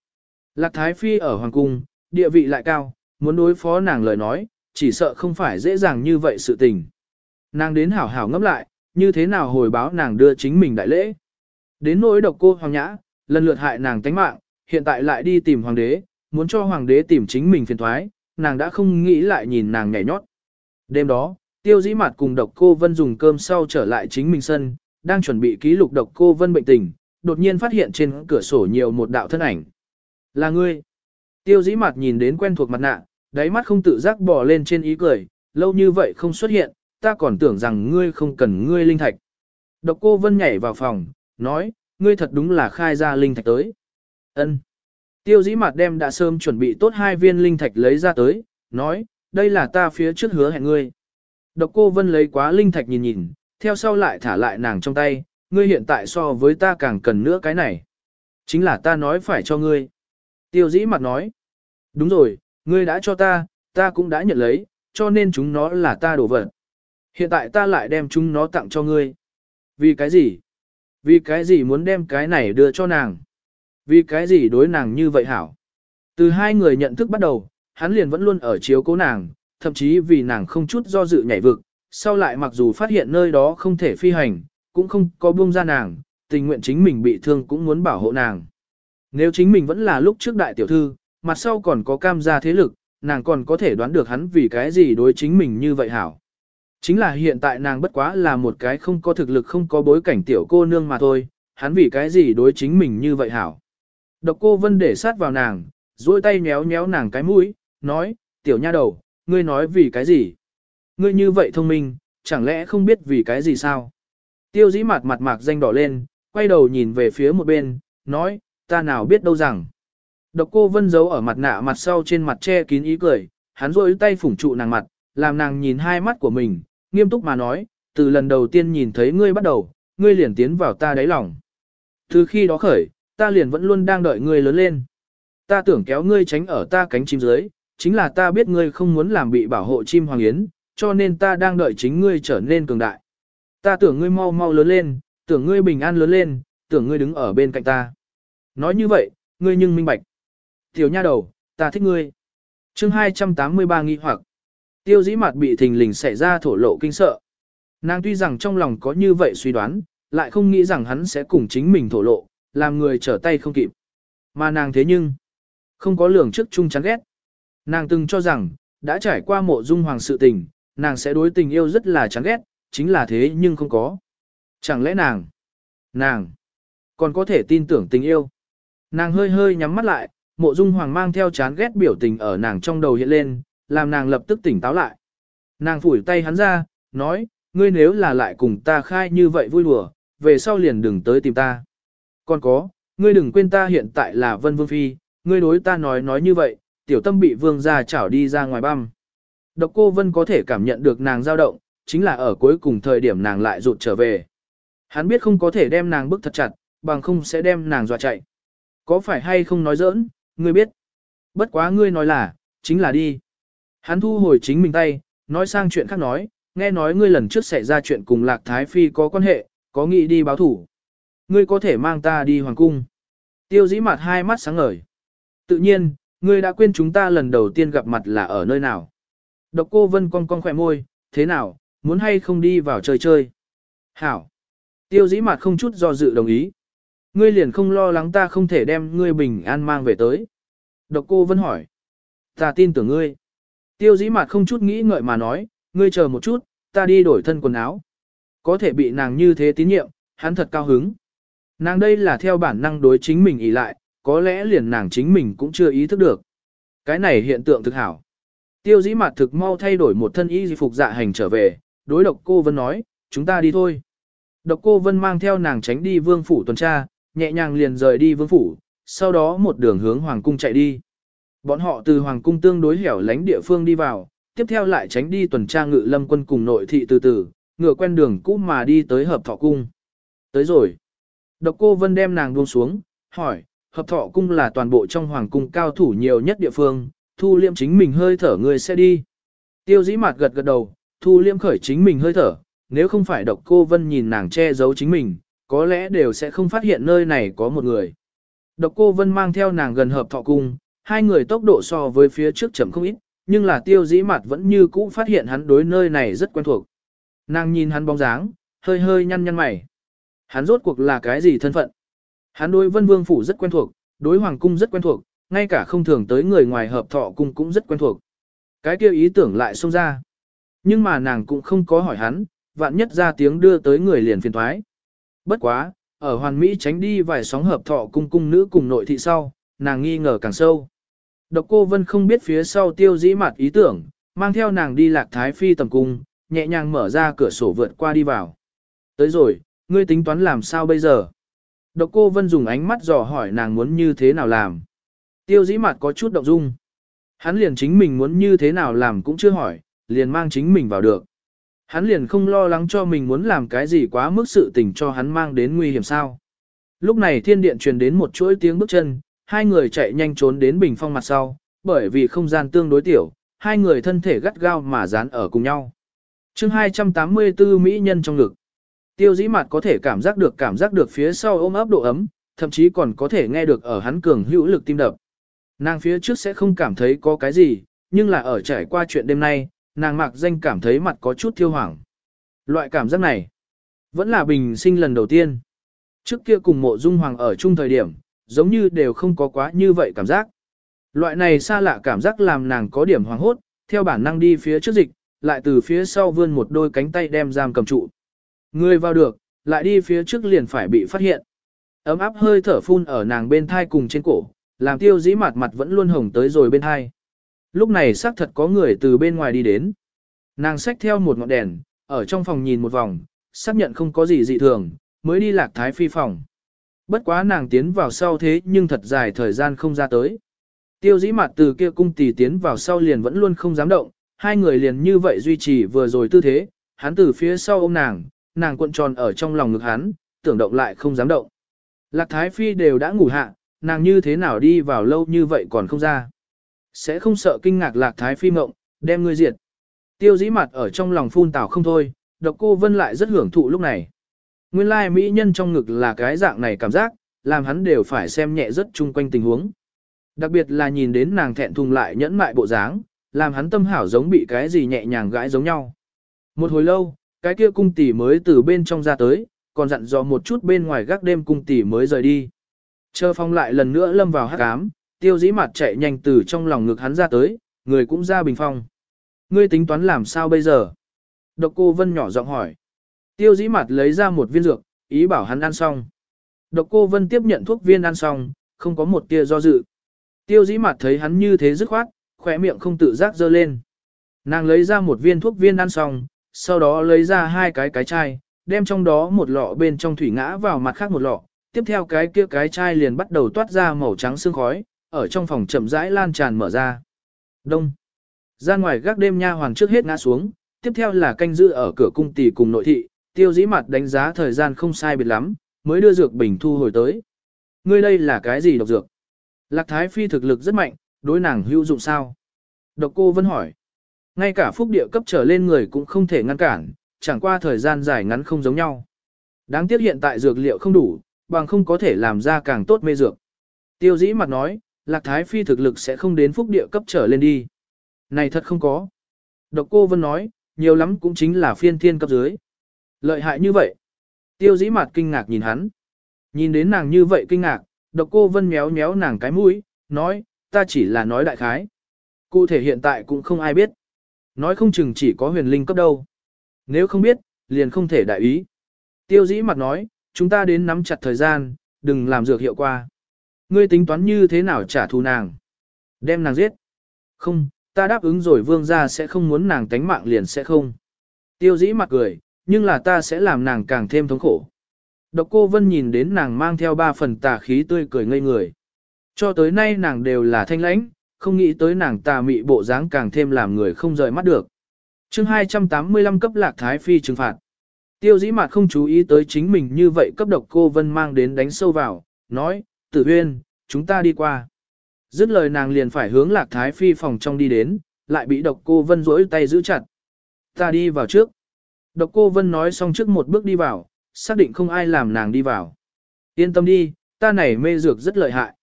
Lạc Thái Phi ở Hoàng Cung, địa vị lại cao, muốn đối phó nàng lời nói, chỉ sợ không phải dễ dàng như vậy sự tình. Nàng đến hảo hảo ngẫm lại, như thế nào hồi báo nàng đưa chính mình đại lễ. Đến nỗi độc cô Hoàng Nhã, lần lượt hại nàng tánh mạng, hiện tại lại đi tìm Hoàng đế, muốn cho Hoàng đế tìm chính mình phiền thoái, nàng đã không nghĩ lại nhìn nàng nhảy nhót. Đêm đó, tiêu dĩ mặt cùng độc cô Vân dùng cơm sau trở lại chính mình sân, đang chuẩn bị ký lục độc cô Vân bệnh tình, đột nhiên phát hiện trên cửa sổ nhiều một đạo thân ảnh. Là ngươi. Tiêu dĩ mặt nhìn đến quen thuộc mặt nạ, đáy mắt không tự giác bỏ lên trên ý cười, lâu như vậy không xuất hiện, ta còn tưởng rằng ngươi không cần ngươi linh thạch. Độc cô Vân nhảy vào phòng, nói, ngươi thật đúng là khai ra linh thạch tới. Ân. Tiêu dĩ mặt đem đã sớm chuẩn bị tốt hai viên linh thạch lấy ra tới, nói, đây là ta phía trước hứa hẹn ngươi. Độc cô Vân lấy quá linh thạch nhìn nhìn, theo sau lại thả lại nàng trong tay, ngươi hiện tại so với ta càng cần nữa cái này. Chính là ta nói phải cho ngươi. Tiêu dĩ mặt nói, đúng rồi, ngươi đã cho ta, ta cũng đã nhận lấy, cho nên chúng nó là ta đổ vật. Hiện tại ta lại đem chúng nó tặng cho ngươi. Vì cái gì? Vì cái gì muốn đem cái này đưa cho nàng? Vì cái gì đối nàng như vậy hảo? Từ hai người nhận thức bắt đầu, hắn liền vẫn luôn ở chiếu cố nàng, thậm chí vì nàng không chút do dự nhảy vực, sau lại mặc dù phát hiện nơi đó không thể phi hành, cũng không có buông ra nàng, tình nguyện chính mình bị thương cũng muốn bảo hộ nàng. Nếu chính mình vẫn là lúc trước đại tiểu thư, mặt sau còn có cam gia thế lực, nàng còn có thể đoán được hắn vì cái gì đối chính mình như vậy hảo. Chính là hiện tại nàng bất quá là một cái không có thực lực không có bối cảnh tiểu cô nương mà thôi, hắn vì cái gì đối chính mình như vậy hảo. Độc cô vân để sát vào nàng, duỗi tay nhéo nhéo nàng cái mũi, nói, tiểu nha đầu, ngươi nói vì cái gì? Ngươi như vậy thông minh, chẳng lẽ không biết vì cái gì sao? Tiêu dĩ mặt mặt mạc danh đỏ lên, quay đầu nhìn về phía một bên, nói, ta nào biết đâu rằng. Độc cô vân giấu ở mặt nạ mặt sau trên mặt che kín ý cười, hắn rôi tay phủng trụ nàng mặt, làm nàng nhìn hai mắt của mình, nghiêm túc mà nói, từ lần đầu tiên nhìn thấy ngươi bắt đầu, ngươi liền tiến vào ta đáy lòng. Từ khi đó khởi, ta liền vẫn luôn đang đợi ngươi lớn lên. Ta tưởng kéo ngươi tránh ở ta cánh chim dưới, chính là ta biết ngươi không muốn làm bị bảo hộ chim hoàng yến, cho nên ta đang đợi chính ngươi trở nên cường đại. Ta tưởng ngươi mau mau lớn lên, tưởng ngươi bình an lớn lên, tưởng ngươi đứng ở bên cạnh ta. Nói như vậy, ngươi nhưng minh bạch. Tiểu nha đầu, ta thích ngươi. chương 283 nghi hoặc. Tiêu dĩ mặt bị thình lình xảy ra thổ lộ kinh sợ. Nàng tuy rằng trong lòng có như vậy suy đoán, lại không nghĩ rằng hắn sẽ cùng chính mình thổ lộ, làm người trở tay không kịp. Mà nàng thế nhưng, không có lường trước chung chán ghét. Nàng từng cho rằng, đã trải qua mộ dung hoàng sự tình, nàng sẽ đối tình yêu rất là chán ghét, chính là thế nhưng không có. Chẳng lẽ nàng, nàng, còn có thể tin tưởng tình yêu. Nàng hơi hơi nhắm mắt lại, mộ dung hoàng mang theo chán ghét biểu tình ở nàng trong đầu hiện lên, làm nàng lập tức tỉnh táo lại. Nàng phủi tay hắn ra, nói, ngươi nếu là lại cùng ta khai như vậy vui đùa, về sau liền đừng tới tìm ta. Còn có, ngươi đừng quên ta hiện tại là Vân Vương Phi, ngươi đối ta nói nói như vậy, tiểu tâm bị vương gia chảo đi ra ngoài băm. Độc cô Vân có thể cảm nhận được nàng dao động, chính là ở cuối cùng thời điểm nàng lại rụt trở về. Hắn biết không có thể đem nàng bức thật chặt, bằng không sẽ đem nàng dọa chạy. Có phải hay không nói giỡn, ngươi biết. Bất quá ngươi nói là, chính là đi. Hắn thu hồi chính mình tay, nói sang chuyện khác nói, nghe nói ngươi lần trước xảy ra chuyện cùng Lạc Thái Phi có quan hệ, có nghĩ đi báo thủ. Ngươi có thể mang ta đi hoàng cung. Tiêu dĩ mặt hai mắt sáng ngời. Tự nhiên, ngươi đã quên chúng ta lần đầu tiên gặp mặt là ở nơi nào. Độc cô vân cong cong khỏe môi, thế nào, muốn hay không đi vào chơi chơi. Hảo. Tiêu dĩ mặt không chút do dự đồng ý. Ngươi liền không lo lắng ta không thể đem ngươi bình an mang về tới. Độc cô vân hỏi. Ta tin tưởng ngươi. Tiêu dĩ mặt không chút nghĩ ngợi mà nói, ngươi chờ một chút, ta đi đổi thân quần áo. Có thể bị nàng như thế tín nhiệm, hắn thật cao hứng. Nàng đây là theo bản năng đối chính mình ý lại, có lẽ liền nàng chính mình cũng chưa ý thức được. Cái này hiện tượng thực hảo. Tiêu dĩ mặt thực mau thay đổi một thân y phục dạ hành trở về, đối độc cô Vân nói, chúng ta đi thôi. Độc cô Vân mang theo nàng tránh đi vương phủ tuần tra, nhẹ nhàng liền rời đi vương phủ, sau đó một đường hướng hoàng cung chạy đi. Bọn họ từ hoàng cung tương đối hẻo lánh địa phương đi vào, tiếp theo lại tránh đi tuần tra ngự lâm quân cùng nội thị từ từ, ngựa quen đường cũ mà đi tới hợp thọ cung. Tới rồi. Độc cô Vân đem nàng buông xuống, hỏi, hợp thọ cung là toàn bộ trong hoàng cung cao thủ nhiều nhất địa phương, thu liêm chính mình hơi thở người sẽ đi. Tiêu dĩ mặt gật gật đầu, thu liêm khởi chính mình hơi thở, nếu không phải độc cô Vân nhìn nàng che giấu chính mình, có lẽ đều sẽ không phát hiện nơi này có một người. Độc cô Vân mang theo nàng gần hợp thọ cung, hai người tốc độ so với phía trước chậm không ít, nhưng là tiêu dĩ mặt vẫn như cũ phát hiện hắn đối nơi này rất quen thuộc. Nàng nhìn hắn bóng dáng, hơi hơi nhăn nhăn mày. Hắn rốt cuộc là cái gì thân phận? Hắn đối vân vương phủ rất quen thuộc, đối hoàng cung rất quen thuộc, ngay cả không thường tới người ngoài hợp thọ cung cũng rất quen thuộc. Cái kia ý tưởng lại xông ra. Nhưng mà nàng cũng không có hỏi hắn, vạn nhất ra tiếng đưa tới người liền phiền thoái. Bất quá, ở hoàn Mỹ tránh đi vài sóng hợp thọ cung cung nữ cùng nội thị sau, nàng nghi ngờ càng sâu. Độc cô Vân không biết phía sau tiêu dĩ mặt ý tưởng, mang theo nàng đi lạc thái phi tầm cung, nhẹ nhàng mở ra cửa sổ vượt qua đi vào. Tới rồi, ngươi tính toán làm sao bây giờ? Độc cô Vân dùng ánh mắt dò hỏi nàng muốn như thế nào làm. Tiêu dĩ mặt có chút động dung. Hắn liền chính mình muốn như thế nào làm cũng chưa hỏi, liền mang chính mình vào được. Hắn liền không lo lắng cho mình muốn làm cái gì quá mức sự tình cho hắn mang đến nguy hiểm sao. Lúc này thiên điện truyền đến một chuỗi tiếng bước chân, hai người chạy nhanh trốn đến bình phong mặt sau, bởi vì không gian tương đối tiểu, hai người thân thể gắt gao mà dán ở cùng nhau. chương 284 Mỹ nhân trong ngực. Tiêu dĩ mặt có thể cảm giác được cảm giác được phía sau ôm ấp độ ấm, thậm chí còn có thể nghe được ở hắn cường hữu lực tim đập. Nàng phía trước sẽ không cảm thấy có cái gì, nhưng là ở trải qua chuyện đêm nay, nàng mặc danh cảm thấy mặt có chút thiêu hoảng. Loại cảm giác này, Vẫn là bình sinh lần đầu tiên. Trước kia cùng mộ dung hoàng ở chung thời điểm, giống như đều không có quá như vậy cảm giác. Loại này xa lạ cảm giác làm nàng có điểm hoàng hốt, theo bản năng đi phía trước dịch, lại từ phía sau vươn một đôi cánh tay đem giam cầm trụ. Người vào được, lại đi phía trước liền phải bị phát hiện. Ấm áp hơi thở phun ở nàng bên thai cùng trên cổ, làm tiêu dĩ mặt mặt vẫn luôn hồng tới rồi bên thai. Lúc này xác thật có người từ bên ngoài đi đến. Nàng xách theo một ngọn đèn, ở trong phòng nhìn một vòng, xác nhận không có gì dị thường, mới đi lạc thái phi phòng. Bất quá nàng tiến vào sau thế nhưng thật dài thời gian không ra tới. Tiêu dĩ mặt từ kia cung tỷ tiến vào sau liền vẫn luôn không dám động, hai người liền như vậy duy trì vừa rồi tư thế, hắn từ phía sau ôm nàng, nàng cuộn tròn ở trong lòng ngực hắn, tưởng động lại không dám động. Lạc Thái Phi đều đã ngủ hạ, nàng như thế nào đi vào lâu như vậy còn không ra. Sẽ không sợ kinh ngạc Lạc Thái Phi mộng, đem ngươi diệt. Tiêu dĩ mặt ở trong lòng phun tảo không thôi, độc cô Vân lại rất hưởng thụ lúc này. Nguyên lai mỹ nhân trong ngực là cái dạng này cảm giác, làm hắn đều phải xem nhẹ rất chung quanh tình huống. Đặc biệt là nhìn đến nàng thẹn thùng lại nhẫn mại bộ dáng, làm hắn tâm hảo giống bị cái gì nhẹ nhàng gãi giống nhau. Một hồi lâu, cái kia cung tỷ mới từ bên trong ra tới, còn dặn dò một chút bên ngoài gác đêm cung tỷ mới rời đi. Chờ phong lại lần nữa lâm vào hát cám, tiêu dĩ mặt chạy nhanh từ trong lòng ngực hắn ra tới, người cũng ra bình phong. Ngươi tính toán làm sao bây giờ? Độc cô Vân nhỏ giọng hỏi. Tiêu dĩ mặt lấy ra một viên dược, ý bảo hắn ăn xong. Độc cô Vân tiếp nhận thuốc viên ăn xong, không có một tia do dự. Tiêu dĩ mặt thấy hắn như thế dứt khoát, khỏe miệng không tự giác dơ lên. Nàng lấy ra một viên thuốc viên ăn xong, sau đó lấy ra hai cái cái chai, đem trong đó một lọ bên trong thủy ngã vào mặt khác một lọ. Tiếp theo cái kia cái chai liền bắt đầu toát ra màu trắng sương khói, ở trong phòng chậm rãi lan tràn mở ra. Đông. Ra ngoài gác đêm nha hoàng trước hết ngã xuống, tiếp theo là canh giữ ở cửa cung tỷ cùng nội thị, tiêu dĩ mặt đánh giá thời gian không sai biệt lắm, mới đưa dược bình thu hồi tới. Ngươi đây là cái gì độc dược? Lạc Thái Phi thực lực rất mạnh, đối nàng hữu dụng sao? Độc cô vẫn hỏi. Ngay cả phúc địa cấp trở lên người cũng không thể ngăn cản, chẳng qua thời gian dài ngắn không giống nhau. Đáng tiếc hiện tại dược liệu không đủ, bằng không có thể làm ra càng tốt mê dược. Tiêu dĩ mặt nói, Lạc Thái Phi thực lực sẽ không đến phúc địa cấp trở lên đi. Này thật không có. Độc cô Vân nói, nhiều lắm cũng chính là phiên thiên cấp dưới. Lợi hại như vậy. Tiêu dĩ mặt kinh ngạc nhìn hắn. Nhìn đến nàng như vậy kinh ngạc, độc cô Vân méo méo nàng cái mũi, nói, ta chỉ là nói đại khái. Cụ thể hiện tại cũng không ai biết. Nói không chừng chỉ có huyền linh cấp đâu. Nếu không biết, liền không thể đại ý. Tiêu dĩ mặt nói, chúng ta đến nắm chặt thời gian, đừng làm dược hiệu qua. Ngươi tính toán như thế nào trả thù nàng? Đem nàng giết? Không, ta đáp ứng rồi vương gia sẽ không muốn nàng tánh mạng liền sẽ không. Tiêu dĩ mặt cười, nhưng là ta sẽ làm nàng càng thêm thống khổ. Độc cô Vân nhìn đến nàng mang theo ba phần tà khí tươi cười ngây người. Cho tới nay nàng đều là thanh lãnh, không nghĩ tới nàng tà mị bộ dáng càng thêm làm người không rời mắt được. chương 285 cấp lạc thái phi trừng phạt. Tiêu dĩ mặt không chú ý tới chính mình như vậy cấp độc cô Vân mang đến đánh sâu vào, nói, tử huyên, chúng ta đi qua. Dứt lời nàng liền phải hướng lạc thái phi phòng trong đi đến, lại bị độc cô Vân rỗi tay giữ chặt. Ta đi vào trước. Độc cô Vân nói xong trước một bước đi vào, xác định không ai làm nàng đi vào. Yên tâm đi, ta này mê dược rất lợi hại.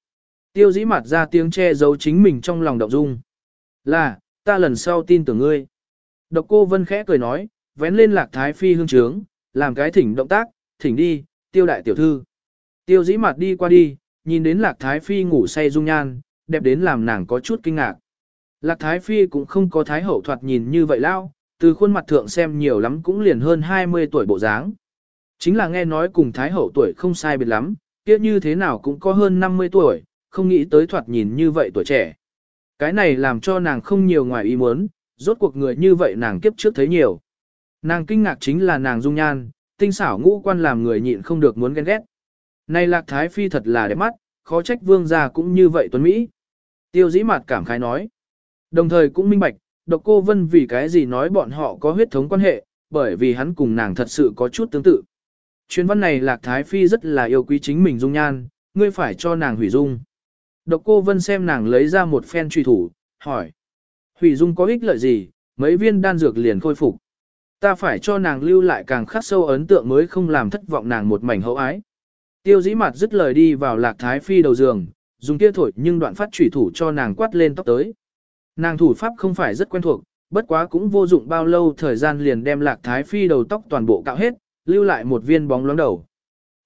Tiêu dĩ mặt ra tiếng che giấu chính mình trong lòng động dung. Là, ta lần sau tin tưởng ngươi. Độc cô Vân khẽ cười nói, vén lên lạc thái phi hương trướng, làm cái thỉnh động tác, thỉnh đi, tiêu đại tiểu thư. Tiêu dĩ mặt đi qua đi, nhìn đến lạc thái phi ngủ say dung nhan, đẹp đến làm nàng có chút kinh ngạc. Lạc thái phi cũng không có thái hậu thoạt nhìn như vậy lao, từ khuôn mặt thượng xem nhiều lắm cũng liền hơn 20 tuổi bộ dáng. Chính là nghe nói cùng thái hậu tuổi không sai biệt lắm, kia như thế nào cũng có hơn 50 tuổi, không nghĩ tới thoạt nhìn như vậy tuổi trẻ. Cái này làm cho nàng không nhiều ngoài ý muốn, rốt cuộc người như vậy nàng kiếp trước thấy nhiều. Nàng kinh ngạc chính là nàng dung nhan, tinh xảo ngũ quan làm người nhịn không được muốn ghen ghét. Này lạc thái phi thật là đẹp mắt, khó trách vương gia cũng như vậy tuấn Mỹ. Tiêu dĩ mặt cảm khái nói. Đồng thời cũng minh bạch, độc cô vân vì cái gì nói bọn họ có huyết thống quan hệ, bởi vì hắn cùng nàng thật sự có chút tương tự. Chuyến văn này lạc thái phi rất là yêu quý chính mình dung nhan, ngươi phải cho nàng hủy dung. Độc cô vân xem nàng lấy ra một phen truy thủ, hỏi. Hủy dung có ích lợi gì, mấy viên đan dược liền khôi phục. Ta phải cho nàng lưu lại càng khắc sâu ấn tượng mới không làm thất vọng nàng một mảnh hậu ái. Tiêu dĩ mặt dứt lời đi vào lạc thái phi đầu giường, dùng kia thổi nhưng đoạn phát trùy thủ cho nàng quát lên tóc tới. Nàng thủ pháp không phải rất quen thuộc, bất quá cũng vô dụng bao lâu thời gian liền đem lạc thái phi đầu tóc toàn bộ cạo hết, lưu lại một viên bóng loáng đầu.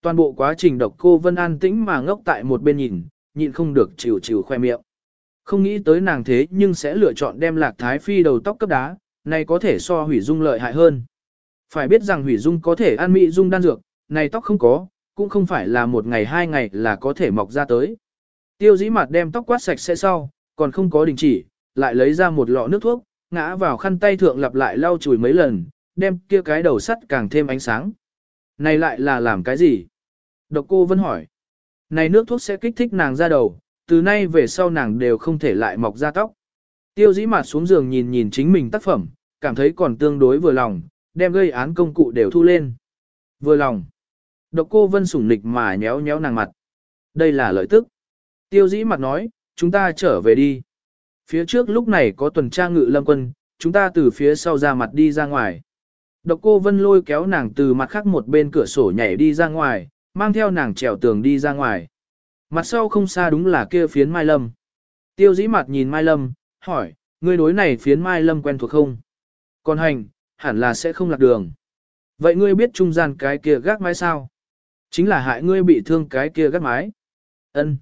Toàn bộ quá trình độc cô Vân an tĩnh mà ngốc tại một bên nhìn, nhịn không được chịu chịu khoe miệng. Không nghĩ tới nàng thế nhưng sẽ lựa chọn đem lạc thái phi đầu tóc cấp đá, này có thể so hủy dung lợi hại hơn. Phải biết rằng hủy dung có thể ăn mỹ dung đan dược, này tóc không có, cũng không phải là một ngày hai ngày là có thể mọc ra tới. Tiêu dĩ mặt đem tóc quát sạch sẽ sau, còn không có đình chỉ, lại lấy ra một lọ nước thuốc, ngã vào khăn tay thượng lặp lại lau chùi mấy lần, đem kia cái đầu sắt càng thêm ánh sáng. Này lại là làm cái gì? Độc cô vẫn hỏi. Này nước thuốc sẽ kích thích nàng ra đầu, từ nay về sau nàng đều không thể lại mọc ra tóc. Tiêu dĩ mặt xuống giường nhìn nhìn chính mình tác phẩm, cảm thấy còn tương đối vừa lòng, đem gây án công cụ đều thu lên. Vừa lòng. Độc cô vân sủng nịch mà nhéo nhéo nàng mặt. Đây là lợi tức. Tiêu dĩ mặt nói, chúng ta trở về đi. Phía trước lúc này có tuần tra ngự lâm quân, chúng ta từ phía sau ra mặt đi ra ngoài. Độc cô vân lôi kéo nàng từ mặt khác một bên cửa sổ nhảy đi ra ngoài, mang theo nàng trèo tường đi ra ngoài. Mặt sau không xa đúng là kia phiến Mai Lâm. Tiêu dĩ mặt nhìn Mai Lâm, hỏi, ngươi đối này phiến Mai Lâm quen thuộc không? Còn hành, hẳn là sẽ không lạc đường. Vậy ngươi biết trung gian cái kia gác mái sao? Chính là hại ngươi bị thương cái kia gác mái. Ân.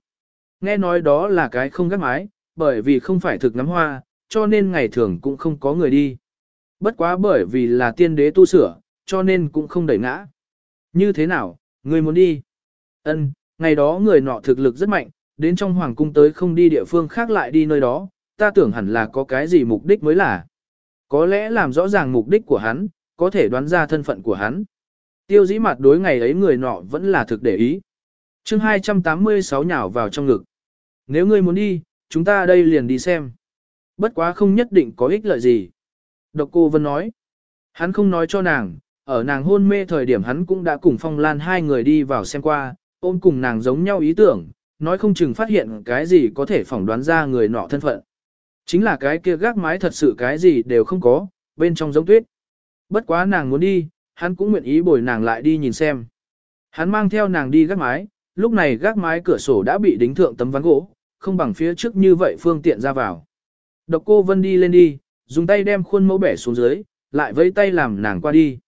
Nghe nói đó là cái không gác mái, bởi vì không phải thực ngắm hoa, cho nên ngày thường cũng không có người đi. Bất quá bởi vì là tiên đế tu sửa, cho nên cũng không đẩy ngã. Như thế nào, ngươi muốn đi? Ân, ngày đó người nọ thực lực rất mạnh, đến trong hoàng cung tới không đi địa phương khác lại đi nơi đó, ta tưởng hẳn là có cái gì mục đích mới là. Có lẽ làm rõ ràng mục đích của hắn, có thể đoán ra thân phận của hắn. Tiêu dĩ mặt đối ngày ấy người nọ vẫn là thực để ý. chương 286 nhào vào trong ngực. Nếu ngươi muốn đi, chúng ta đây liền đi xem. Bất quá không nhất định có ích lợi gì. Độc cô Vân nói. Hắn không nói cho nàng, ở nàng hôn mê thời điểm hắn cũng đã cùng Phong Lan hai người đi vào xem qua, ôm cùng nàng giống nhau ý tưởng, nói không chừng phát hiện cái gì có thể phỏng đoán ra người nọ thân phận. Chính là cái kia gác mái thật sự cái gì đều không có, bên trong giống tuyết. Bất quá nàng muốn đi, hắn cũng nguyện ý bồi nàng lại đi nhìn xem. Hắn mang theo nàng đi gác mái, lúc này gác mái cửa sổ đã bị đính thượng tấm ván gỗ, không bằng phía trước như vậy phương tiện ra vào. Độc cô Vân đi lên đi, dùng tay đem khuôn mẫu bẻ xuống dưới, lại vẫy tay làm nàng qua đi.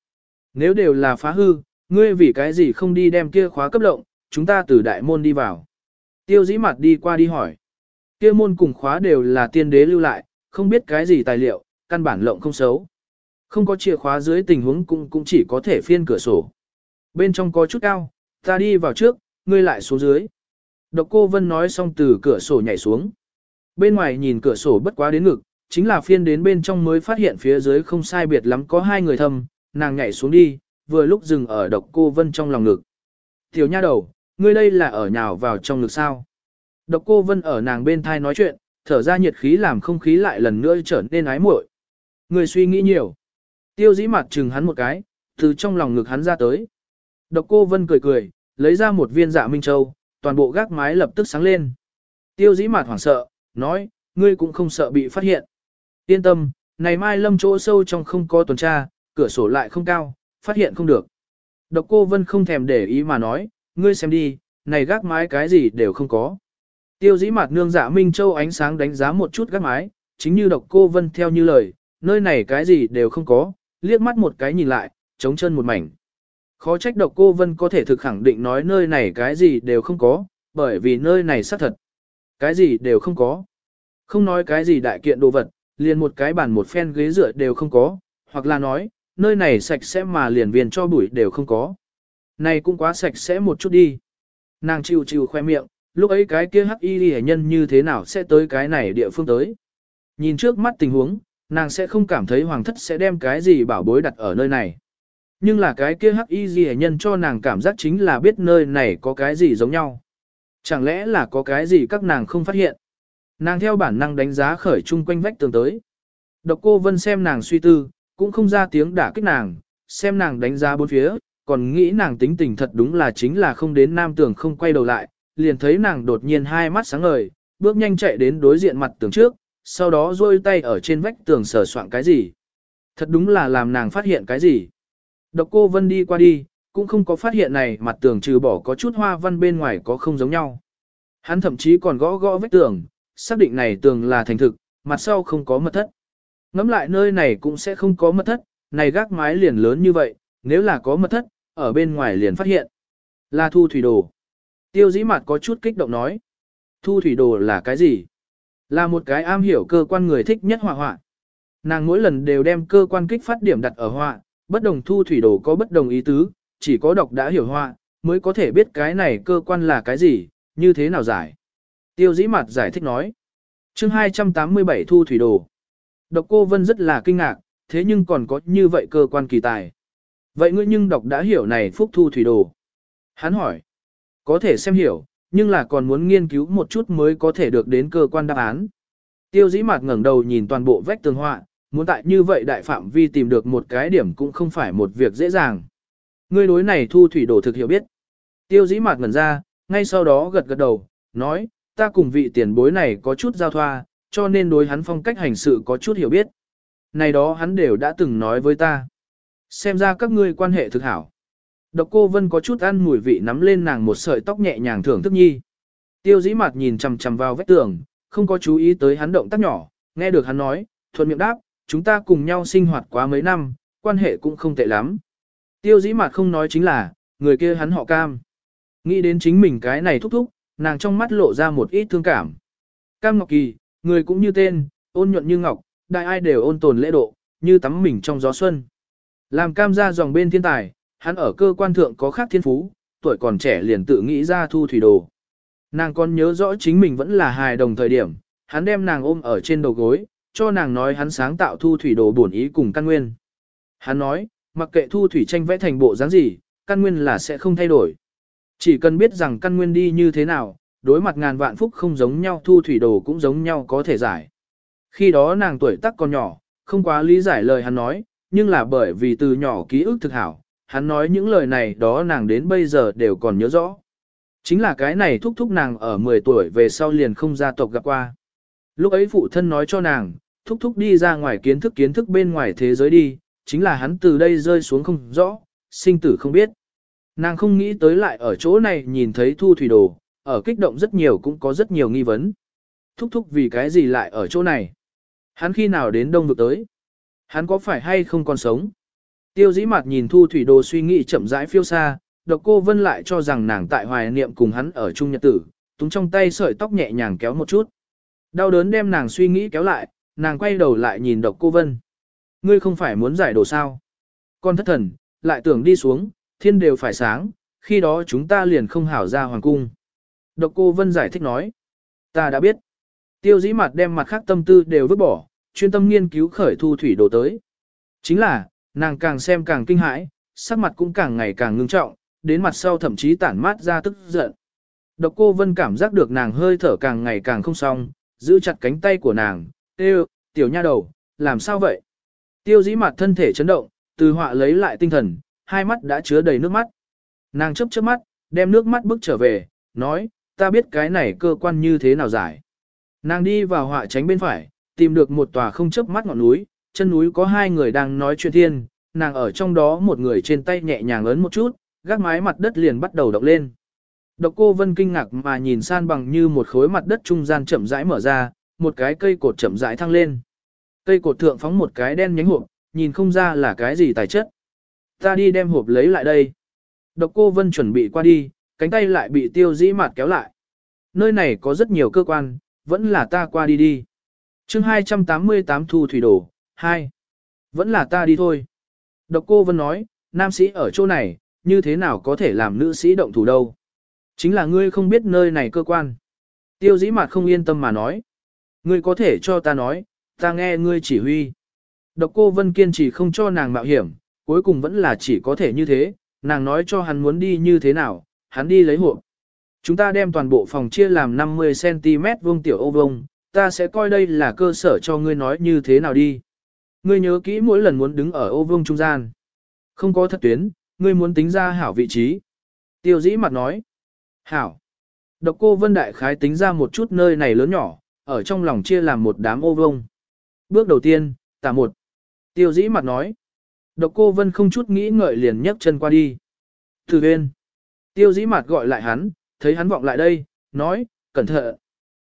Nếu đều là phá hư, ngươi vì cái gì không đi đem kia khóa cấp lộng, chúng ta từ đại môn đi vào. Tiêu dĩ mặt đi qua đi hỏi. Kia môn cùng khóa đều là tiên đế lưu lại, không biết cái gì tài liệu, căn bản lộng không xấu. Không có chìa khóa dưới tình huống cũng cũng chỉ có thể phiên cửa sổ. Bên trong có chút cao, ta đi vào trước, ngươi lại xuống dưới. Độc cô Vân nói xong từ cửa sổ nhảy xuống. Bên ngoài nhìn cửa sổ bất quá đến ngực, chính là phiên đến bên trong mới phát hiện phía dưới không sai biệt lắm có hai người thâm, nàng nhảy xuống đi, vừa lúc dừng ở độc cô Vân trong lòng ngực. Tiểu nha đầu, ngươi đây là ở nhào vào trong ngực sao. Độc cô Vân ở nàng bên thai nói chuyện, thở ra nhiệt khí làm không khí lại lần nữa trở nên ái muội. Người suy nghĩ nhiều. Tiêu dĩ mặt chừng hắn một cái, từ trong lòng ngực hắn ra tới. Độc cô Vân cười cười, lấy ra một viên dạ minh châu, toàn bộ gác mái lập tức sáng lên. Tiêu dĩ Mạt hoảng sợ, nói, ngươi cũng không sợ bị phát hiện. Yên tâm, này mai lâm chỗ sâu trong không có tuần tra, cửa sổ lại không cao, phát hiện không được. Độc cô Vân không thèm để ý mà nói, ngươi xem đi, này gác mái cái gì đều không có. Tiêu dĩ Mạt nương dạ Minh Châu ánh sáng đánh giá một chút gác mái, chính như độc cô Vân theo như lời, nơi này cái gì đều không có, liếc mắt một cái nhìn lại, trống chân một mảnh. Khó trách độc cô Vân có thể thực khẳng định nói nơi này cái gì đều không có, bởi vì nơi này xác thật. Cái gì đều không có. Không nói cái gì đại kiện đồ vật, liền một cái bàn một phen ghế dựa đều không có, hoặc là nói, nơi này sạch sẽ mà liền viền cho bụi đều không có. Này cũng quá sạch sẽ một chút đi. Nàng chịu chịu khoe miệng, lúc ấy cái kia hắc y hệ nhân như thế nào sẽ tới cái này địa phương tới. Nhìn trước mắt tình huống, nàng sẽ không cảm thấy hoàng thất sẽ đem cái gì bảo bối đặt ở nơi này. Nhưng là cái kia hắc y gì nhân cho nàng cảm giác chính là biết nơi này có cái gì giống nhau. Chẳng lẽ là có cái gì các nàng không phát hiện. Nàng theo bản năng đánh giá khởi chung quanh vách tường tới. Độc cô Vân xem nàng suy tư, cũng không ra tiếng đả kích nàng, xem nàng đánh giá bốn phía, còn nghĩ nàng tính tình thật đúng là chính là không đến nam tường không quay đầu lại, liền thấy nàng đột nhiên hai mắt sáng ngời, bước nhanh chạy đến đối diện mặt tường trước, sau đó duỗi tay ở trên vách tường sờ soạn cái gì. Thật đúng là làm nàng phát hiện cái gì. Độc cô Vân đi qua đi, cũng không có phát hiện này mặt tường trừ bỏ có chút hoa văn bên ngoài có không giống nhau. Hắn thậm chí còn gõ gõ vách tường, xác định này tường là thành thực, mặt sau không có mật thất. Ngắm lại nơi này cũng sẽ không có mật thất, này gác mái liền lớn như vậy, nếu là có mật thất, ở bên ngoài liền phát hiện. Là thu thủy đồ. Tiêu dĩ mặt có chút kích động nói. Thu thủy đồ là cái gì? Là một cái am hiểu cơ quan người thích nhất họa họa. Nàng mỗi lần đều đem cơ quan kích phát điểm đặt ở họa, bất đồng thu thủy đồ có bất đồng ý tứ, chỉ có đọc đã hiểu họa, mới có thể biết cái này cơ quan là cái gì, như thế nào giải. Tiêu dĩ mặt giải thích nói. chương 287 thu thủy đồ. Độc cô Vân rất là kinh ngạc, thế nhưng còn có như vậy cơ quan kỳ tài. Vậy ngươi nhưng đọc đã hiểu này phúc thu thủy đồ. Hắn hỏi. Có thể xem hiểu, nhưng là còn muốn nghiên cứu một chút mới có thể được đến cơ quan đáp án. Tiêu dĩ mặt ngẩng đầu nhìn toàn bộ vách tường họa, muốn tại như vậy đại phạm vi tìm được một cái điểm cũng không phải một việc dễ dàng. Ngươi đối này thu thủy đồ thực hiểu biết. Tiêu dĩ mạt ngẩn ra, ngay sau đó gật gật đầu, nói, ta cùng vị tiền bối này có chút giao thoa, cho nên đối hắn phong cách hành sự có chút hiểu biết. Này đó hắn đều đã từng nói với ta. Xem ra các ngươi quan hệ thực hảo. Độc cô Vân có chút ăn mùi vị nắm lên nàng một sợi tóc nhẹ nhàng thưởng thức nhi. Tiêu dĩ mặt nhìn chằm chằm vào vách tường, không có chú ý tới hắn động tác nhỏ, nghe được hắn nói, thuận miệng đáp, chúng ta cùng nhau sinh hoạt quá mấy năm, quan hệ cũng không tệ lắm. Tiêu dĩ mặt không nói chính là, người kia hắn họ cam. Nghĩ đến chính mình cái này thúc thúc, nàng trong mắt lộ ra một ít thương cảm. Cam Ngọc Kỳ, người cũng như tên, ôn nhuận như ngọc, đại ai đều ôn tồn lễ độ, như tắm mình trong gió xuân. Làm cam ra dòng bên thiên tài, hắn ở cơ quan thượng có khác thiên phú, tuổi còn trẻ liền tự nghĩ ra thu thủy đồ. Nàng còn nhớ rõ chính mình vẫn là hài đồng thời điểm, hắn đem nàng ôm ở trên đầu gối, cho nàng nói hắn sáng tạo thu thủy đồ bổn ý cùng căn nguyên. Hắn nói, mặc kệ thu thủy tranh vẽ thành bộ dáng gì, căn nguyên là sẽ không thay đổi. Chỉ cần biết rằng căn nguyên đi như thế nào, đối mặt ngàn vạn phúc không giống nhau thu thủy đồ cũng giống nhau có thể giải. Khi đó nàng tuổi tác còn nhỏ, không quá lý giải lời hắn nói, nhưng là bởi vì từ nhỏ ký ức thực hảo, hắn nói những lời này đó nàng đến bây giờ đều còn nhớ rõ. Chính là cái này thúc thúc nàng ở 10 tuổi về sau liền không gia tộc gặp qua. Lúc ấy phụ thân nói cho nàng, thúc thúc đi ra ngoài kiến thức kiến thức bên ngoài thế giới đi, chính là hắn từ đây rơi xuống không rõ, sinh tử không biết. Nàng không nghĩ tới lại ở chỗ này nhìn thấy thu thủy đồ, ở kích động rất nhiều cũng có rất nhiều nghi vấn. Thúc thúc vì cái gì lại ở chỗ này? Hắn khi nào đến đông vực tới? Hắn có phải hay không còn sống? Tiêu dĩ mặt nhìn thu thủy đồ suy nghĩ chậm rãi phiêu xa, độc cô vân lại cho rằng nàng tại hoài niệm cùng hắn ở chung nhật tử, túng trong tay sợi tóc nhẹ nhàng kéo một chút. Đau đớn đem nàng suy nghĩ kéo lại, nàng quay đầu lại nhìn độc cô vân. Ngươi không phải muốn giải đồ sao? Con thất thần, lại tưởng đi xuống, thiên đều phải sáng, khi đó chúng ta liền không hảo ra hoàng cung. Độc cô vân giải thích nói. Ta đã biết. Tiêu dĩ mặt đem mặt khác tâm tư đều vứt bỏ, chuyên tâm nghiên cứu khởi thu thủy đồ tới. Chính là, nàng càng xem càng kinh hãi, sắc mặt cũng càng ngày càng ngưng trọng, đến mặt sau thậm chí tản mát ra tức giận. Độc cô Vân cảm giác được nàng hơi thở càng ngày càng không xong, giữ chặt cánh tay của nàng, tiêu, tiểu nha đầu, làm sao vậy? Tiêu dĩ mặt thân thể chấn động, từ họa lấy lại tinh thần, hai mắt đã chứa đầy nước mắt. Nàng chấp chớp mắt, đem nước mắt bước trở về, nói, ta biết cái này cơ quan như thế nào giải. Nàng đi vào họa tránh bên phải, tìm được một tòa không chớp mắt ngọn núi, chân núi có hai người đang nói chuyện thiên, nàng ở trong đó một người trên tay nhẹ nhàng ấn một chút, gác mái mặt đất liền bắt đầu động lên. Độc cô Vân kinh ngạc mà nhìn san bằng như một khối mặt đất trung gian chậm rãi mở ra, một cái cây cột chậm rãi thăng lên. Cây cột thượng phóng một cái đen nhánh hộp, nhìn không ra là cái gì tài chất. Ta đi đem hộp lấy lại đây. Độc cô Vân chuẩn bị qua đi, cánh tay lại bị tiêu dĩ Mạt kéo lại. Nơi này có rất nhiều cơ quan, vẫn là ta qua đi đi. chương 288 thu thủy đổ, 2. Vẫn là ta đi thôi. Độc cô Vân nói, nam sĩ ở chỗ này, như thế nào có thể làm nữ sĩ động thủ đâu. Chính là ngươi không biết nơi này cơ quan. Tiêu dĩ mặt không yên tâm mà nói. Ngươi có thể cho ta nói, ta nghe ngươi chỉ huy. Độc cô Vân kiên trì không cho nàng mạo hiểm, cuối cùng vẫn là chỉ có thể như thế, nàng nói cho hắn muốn đi như thế nào, hắn đi lấy hộp. Chúng ta đem toàn bộ phòng chia làm 50cm vuông tiểu ô vuông, ta sẽ coi đây là cơ sở cho ngươi nói như thế nào đi. Ngươi nhớ kỹ mỗi lần muốn đứng ở ô vuông trung gian. Không có thật tuyến, ngươi muốn tính ra hảo vị trí. Tiêu dĩ mặt nói. Hảo. Độc cô Vân Đại Khái tính ra một chút nơi này lớn nhỏ, ở trong lòng chia làm một đám ô vuông. Bước đầu tiên, tả một. Tiêu dĩ mặt nói. Độc cô Vân không chút nghĩ ngợi liền nhấc chân qua đi. Từ bên. Tiêu dĩ mặt gọi lại hắn, thấy hắn vọng lại đây, nói, cẩn thận.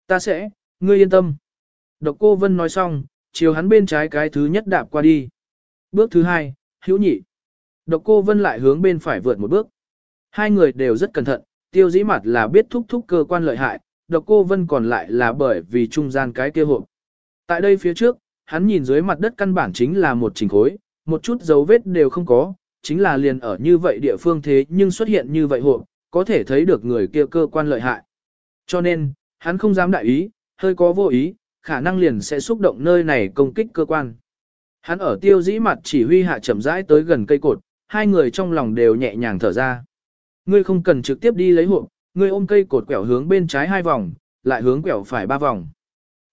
Ta sẽ, ngươi yên tâm. Độc cô Vân nói xong, chiều hắn bên trái cái thứ nhất đạp qua đi. Bước thứ hai, hữu nhị. Độc cô Vân lại hướng bên phải vượt một bước. Hai người đều rất cẩn thận, tiêu dĩ mặt là biết thúc thúc cơ quan lợi hại, độc cô Vân còn lại là bởi vì trung gian cái kia hộp. Tại đây phía trước, hắn nhìn dưới mặt đất căn bản chính là một trình khối, một chút dấu vết đều không có, chính là liền ở như vậy địa phương thế nhưng xuất hiện như vậy hộp, có thể thấy được người kia cơ quan lợi hại. Cho nên, hắn không dám đại ý, hơi có vô ý, khả năng liền sẽ xúc động nơi này công kích cơ quan. Hắn ở tiêu dĩ mặt chỉ huy hạ chậm rãi tới gần cây cột, hai người trong lòng đều nhẹ nhàng thở ra. Ngươi không cần trực tiếp đi lấy hộp, ngươi ôm cây cột quẹo hướng bên trái hai vòng, lại hướng quẹo phải ba vòng.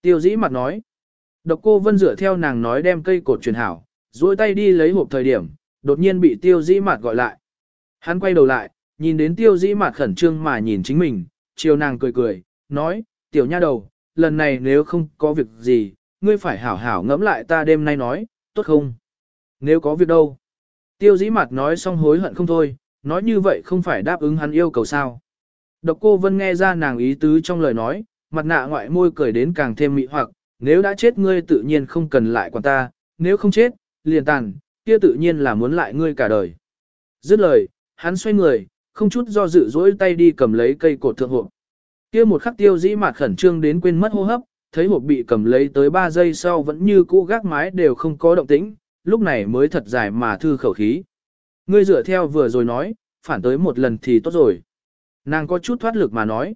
Tiêu dĩ mặt nói. Độc cô vân dựa theo nàng nói đem cây cột truyền hảo, duỗi tay đi lấy hộp thời điểm, đột nhiên bị tiêu dĩ mặt gọi lại. Hắn quay đầu lại, nhìn đến tiêu dĩ mặt khẩn trương mà nhìn chính mình, chiều nàng cười cười, nói, tiểu nha đầu, lần này nếu không có việc gì, ngươi phải hảo hảo ngẫm lại ta đêm nay nói, tốt không? Nếu có việc đâu? Tiêu dĩ mặt nói xong hối hận không thôi, nói như vậy không phải đáp ứng hắn yêu cầu sao. Độc cô Vân nghe ra nàng ý tứ trong lời nói, mặt nạ ngoại môi cười đến càng thêm mị hoặc, nếu đã chết ngươi tự nhiên không cần lại quản ta, nếu không chết, liền tàn, kia tự nhiên là muốn lại ngươi cả đời. Dứt lời, hắn xoay người, không chút do dự dỗi tay đi cầm lấy cây cột thượng hộp. Kia một khắc tiêu dĩ mạt khẩn trương đến quên mất hô hấp, thấy hộp bị cầm lấy tới 3 giây sau vẫn như cũ gác mái đều không có động tĩnh, lúc này mới thật dài mà thư khẩu khí. Ngươi dựa theo vừa rồi nói, phản tới một lần thì tốt rồi. Nàng có chút thoát lực mà nói.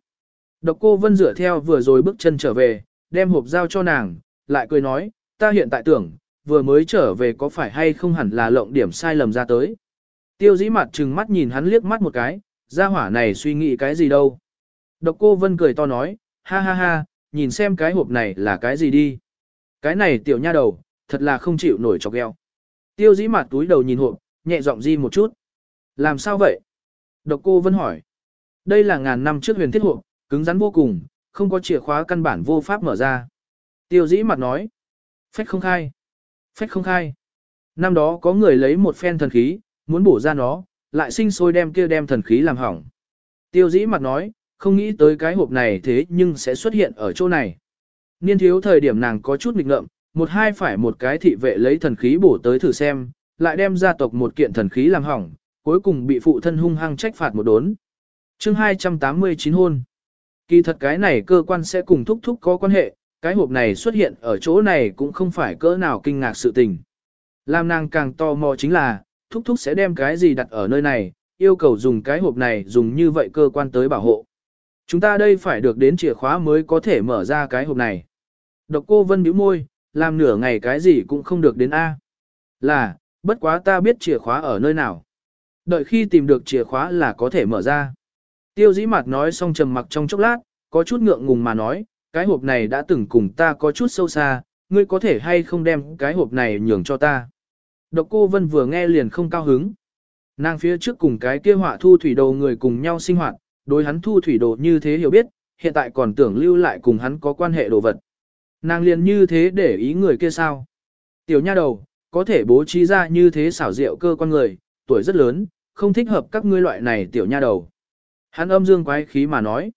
Độc cô Vân dựa theo vừa rồi bước chân trở về, đem hộp giao cho nàng, lại cười nói, ta hiện tại tưởng, vừa mới trở về có phải hay không hẳn là lộng điểm sai lầm ra tới. Tiêu dĩ mặt trừng mắt nhìn hắn liếc mắt một cái, ra hỏa này suy nghĩ cái gì đâu. Độc cô Vân cười to nói, ha ha ha, nhìn xem cái hộp này là cái gì đi. Cái này tiểu nha đầu, thật là không chịu nổi chọc gheo. Tiêu dĩ mặt túi đầu nhìn hộp, nhẹ giọng di một chút. Làm sao vậy? Độc cô Vân hỏi. Đây là ngàn năm trước huyền thiết hộp, cứng rắn vô cùng, không có chìa khóa căn bản vô pháp mở ra. Tiêu dĩ mặt nói. Phách không khai. Phách không khai. Năm đó có người lấy một phen thần khí, muốn bổ ra nó, lại sinh sôi đem kia đem thần khí làm hỏng. Tiêu dĩ mặt nói, không nghĩ tới cái hộp này thế nhưng sẽ xuất hiện ở chỗ này. Niên thiếu thời điểm nàng có chút nghịch ngợm, một hai phải một cái thị vệ lấy thần khí bổ tới thử xem, lại đem gia tộc một kiện thần khí làm hỏng, cuối cùng bị phụ thân hung hăng trách phạt một đốn. chương 289 hôn. Kỳ thật cái này cơ quan sẽ cùng thúc thúc có quan hệ, cái hộp này xuất hiện ở chỗ này cũng không phải cỡ nào kinh ngạc sự tình. Làm nàng càng tò mò chính là, thúc thúc sẽ đem cái gì đặt ở nơi này, yêu cầu dùng cái hộp này dùng như vậy cơ quan tới bảo hộ. Chúng ta đây phải được đến chìa khóa mới có thể mở ra cái hộp này. Độc cô vân bĩu môi, làm nửa ngày cái gì cũng không được đến A. Là, bất quá ta biết chìa khóa ở nơi nào. Đợi khi tìm được chìa khóa là có thể mở ra. Tiêu dĩ mặt nói xong trầm mặc trong chốc lát, có chút ngượng ngùng mà nói, cái hộp này đã từng cùng ta có chút sâu xa, ngươi có thể hay không đem cái hộp này nhường cho ta. Độc cô Vân vừa nghe liền không cao hứng. Nàng phía trước cùng cái kia họa thu thủy đồ người cùng nhau sinh hoạt, đối hắn thu thủy đồ như thế hiểu biết, hiện tại còn tưởng lưu lại cùng hắn có quan hệ đồ vật. Nàng liền như thế để ý người kia sao? Tiểu nha đầu, có thể bố trí ra như thế xảo diệu cơ quan người, tuổi rất lớn, không thích hợp các ngươi loại này tiểu nha đầu. Hắn âm dương quái khí mà nói.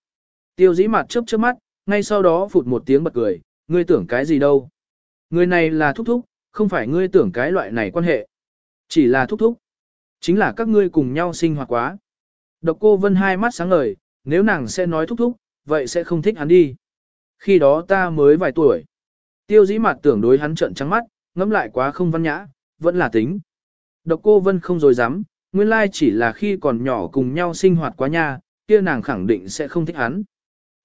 Tiêu dĩ mặt chớp chớp mắt, ngay sau đó phụt một tiếng bật cười, ngươi tưởng cái gì đâu. Người này là thúc thúc, không phải ngươi tưởng cái loại này quan hệ. Chỉ là thúc thúc. Chính là các ngươi cùng nhau sinh hoạt quá. Độc cô vân hai mắt sáng ngời, nếu nàng sẽ nói thúc thúc, vậy sẽ không thích hắn đi. Khi đó ta mới vài tuổi. Tiêu dĩ mặt tưởng đối hắn trợn trắng mắt, ngẫm lại quá không văn nhã, vẫn là tính. Độc cô vân không dối dám, nguyên lai chỉ là khi còn nhỏ cùng nhau sinh hoạt quá nha, kia nàng khẳng định sẽ không thích hắn.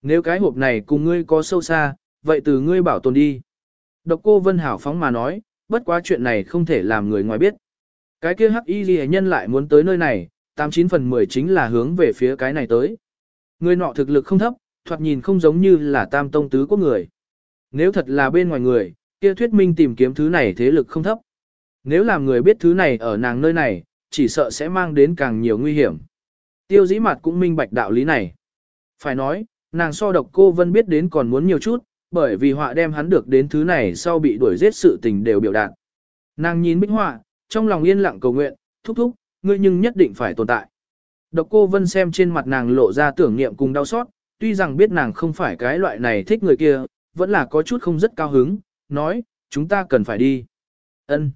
Nếu cái hộp này cùng ngươi có sâu xa, vậy từ ngươi bảo tồn đi. Độc cô vân hảo phóng mà nói, bất quá chuyện này không thể làm người ngoài biết. Cái kia hắc y ghi nhân lại muốn tới nơi này, 89 phần 10 chính là hướng về phía cái này tới. Người nọ thực lực không thấp, thoạt nhìn không giống như là tam tông tứ quốc người. Nếu thật là bên ngoài người, kia thuyết minh tìm kiếm thứ này thế lực không thấp. Nếu làm người biết thứ này ở nàng nơi này, chỉ sợ sẽ mang đến càng nhiều nguy hiểm. Tiêu dĩ mặt cũng minh bạch đạo lý này. Phải nói, nàng so độc cô vân biết đến còn muốn nhiều chút, bởi vì họa đem hắn được đến thứ này sau bị đuổi giết sự tình đều biểu đạt. Nàng nhìn bích họa, trong lòng yên lặng cầu nguyện, thúc thúc, ngươi nhưng nhất định phải tồn tại. Độc cô vân xem trên mặt nàng lộ ra tưởng niệm cùng đau xót, tuy rằng biết nàng không phải cái loại này thích người kia, vẫn là có chút không rất cao hứng, nói, chúng ta cần phải đi. Ân.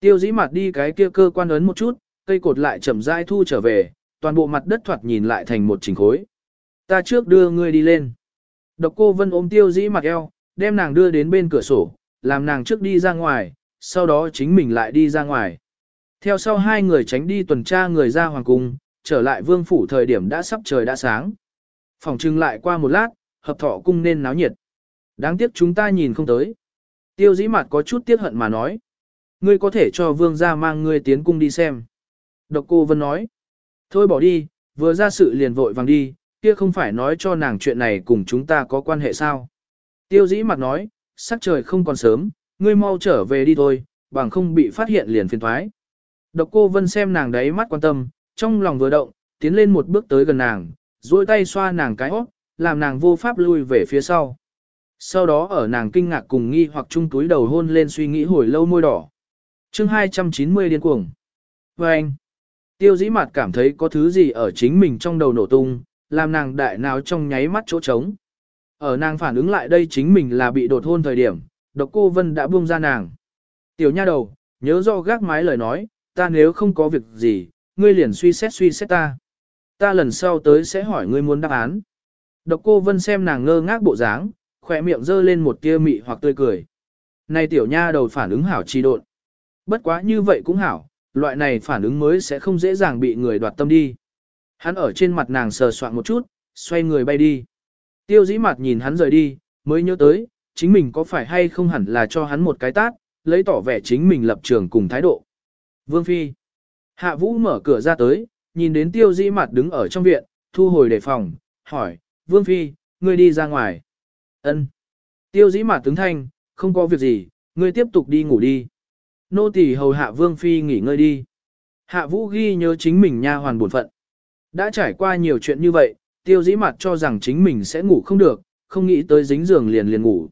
Tiêu dĩ mặt đi cái kia cơ quan ấn một chút, cây cột lại chậm rãi thu trở về, toàn bộ mặt đất thoạt nhìn lại thành một trình khối. Ta trước đưa ngươi đi lên. Độc cô Vân ôm tiêu dĩ mặt eo, đem nàng đưa đến bên cửa sổ, làm nàng trước đi ra ngoài, sau đó chính mình lại đi ra ngoài. Theo sau hai người tránh đi tuần tra người ra hoàng cung, trở lại vương phủ thời điểm đã sắp trời đã sáng. Phòng trưng lại qua một lát, hợp thọ cung nên náo nhiệt. Đáng tiếc chúng ta nhìn không tới. Tiêu dĩ mặt có chút tiếc hận mà nói. Ngươi có thể cho vương gia mang ngươi tiến cung đi xem. Độc cô Vân nói. Thôi bỏ đi, vừa ra sự liền vội vàng đi, kia không phải nói cho nàng chuyện này cùng chúng ta có quan hệ sao. Tiêu dĩ mặt nói, sắc trời không còn sớm, ngươi mau trở về đi thôi, bằng không bị phát hiện liền phiền thoái. Độc cô Vân xem nàng đấy mắt quan tâm, trong lòng vừa động, tiến lên một bước tới gần nàng, duỗi tay xoa nàng cái hót, làm nàng vô pháp lui về phía sau. Sau đó ở nàng kinh ngạc cùng nghi hoặc chung túi đầu hôn lên suy nghĩ hồi lâu môi đỏ. chương 290 điên cuồng. Và anh, tiêu dĩ mặt cảm thấy có thứ gì ở chính mình trong đầu nổ tung, làm nàng đại nào trong nháy mắt chỗ trống. Ở nàng phản ứng lại đây chính mình là bị đột hôn thời điểm, độc cô Vân đã buông ra nàng. Tiểu nha đầu, nhớ do gác mái lời nói, ta nếu không có việc gì, ngươi liền suy xét suy xét ta. Ta lần sau tới sẽ hỏi ngươi muốn đáp án. Độc cô Vân xem nàng ngơ ngác bộ dáng, khỏe miệng dơ lên một tia mị hoặc tươi cười. Này tiểu nha đầu phản ứng hảo trì độn. Bất quá như vậy cũng hảo, loại này phản ứng mới sẽ không dễ dàng bị người đoạt tâm đi. Hắn ở trên mặt nàng sờ soạn một chút, xoay người bay đi. Tiêu dĩ mặt nhìn hắn rời đi, mới nhớ tới, chính mình có phải hay không hẳn là cho hắn một cái tát, lấy tỏ vẻ chính mình lập trường cùng thái độ. Vương Phi. Hạ Vũ mở cửa ra tới, nhìn đến tiêu dĩ mặt đứng ở trong viện, thu hồi đề phòng, hỏi, Vương Phi, ngươi đi ra ngoài. Ân. Tiêu dĩ mà tướng thanh, không có việc gì, ngươi tiếp tục đi ngủ đi. Nô tỳ hầu hạ Vương Phi nghỉ ngơi đi. Hạ Vũ ghi nhớ chính mình nha hoàn buồn phận. Đã trải qua nhiều chuyện như vậy, tiêu dĩ mặt cho rằng chính mình sẽ ngủ không được, không nghĩ tới dính giường liền liền ngủ.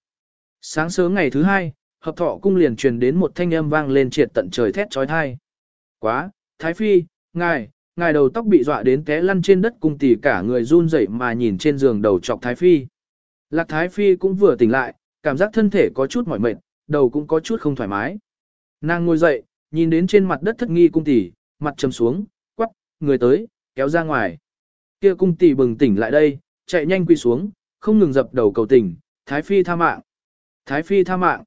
Sáng sớm ngày thứ hai, hợp thọ cung liền truyền đến một thanh âm vang lên triệt tận trời thét trói thai. Quá, Thái Phi, ngài, ngài đầu tóc bị dọa đến té lăn trên đất cung tỷ cả người run rẩy mà nhìn trên giường đầu chọc Thái Phi. Lạc Thái Phi cũng vừa tỉnh lại, cảm giác thân thể có chút mỏi mệt, đầu cũng có chút không thoải mái. Nàng ngồi dậy, nhìn đến trên mặt đất thất nghi cung tỷ, mặt trầm xuống, quắc, người tới, kéo ra ngoài. Kia cung tỷ bừng tỉnh lại đây, chạy nhanh quy xuống, không ngừng dập đầu cầu tình, Thái Phi tha mạng. Thái Phi tha mạng.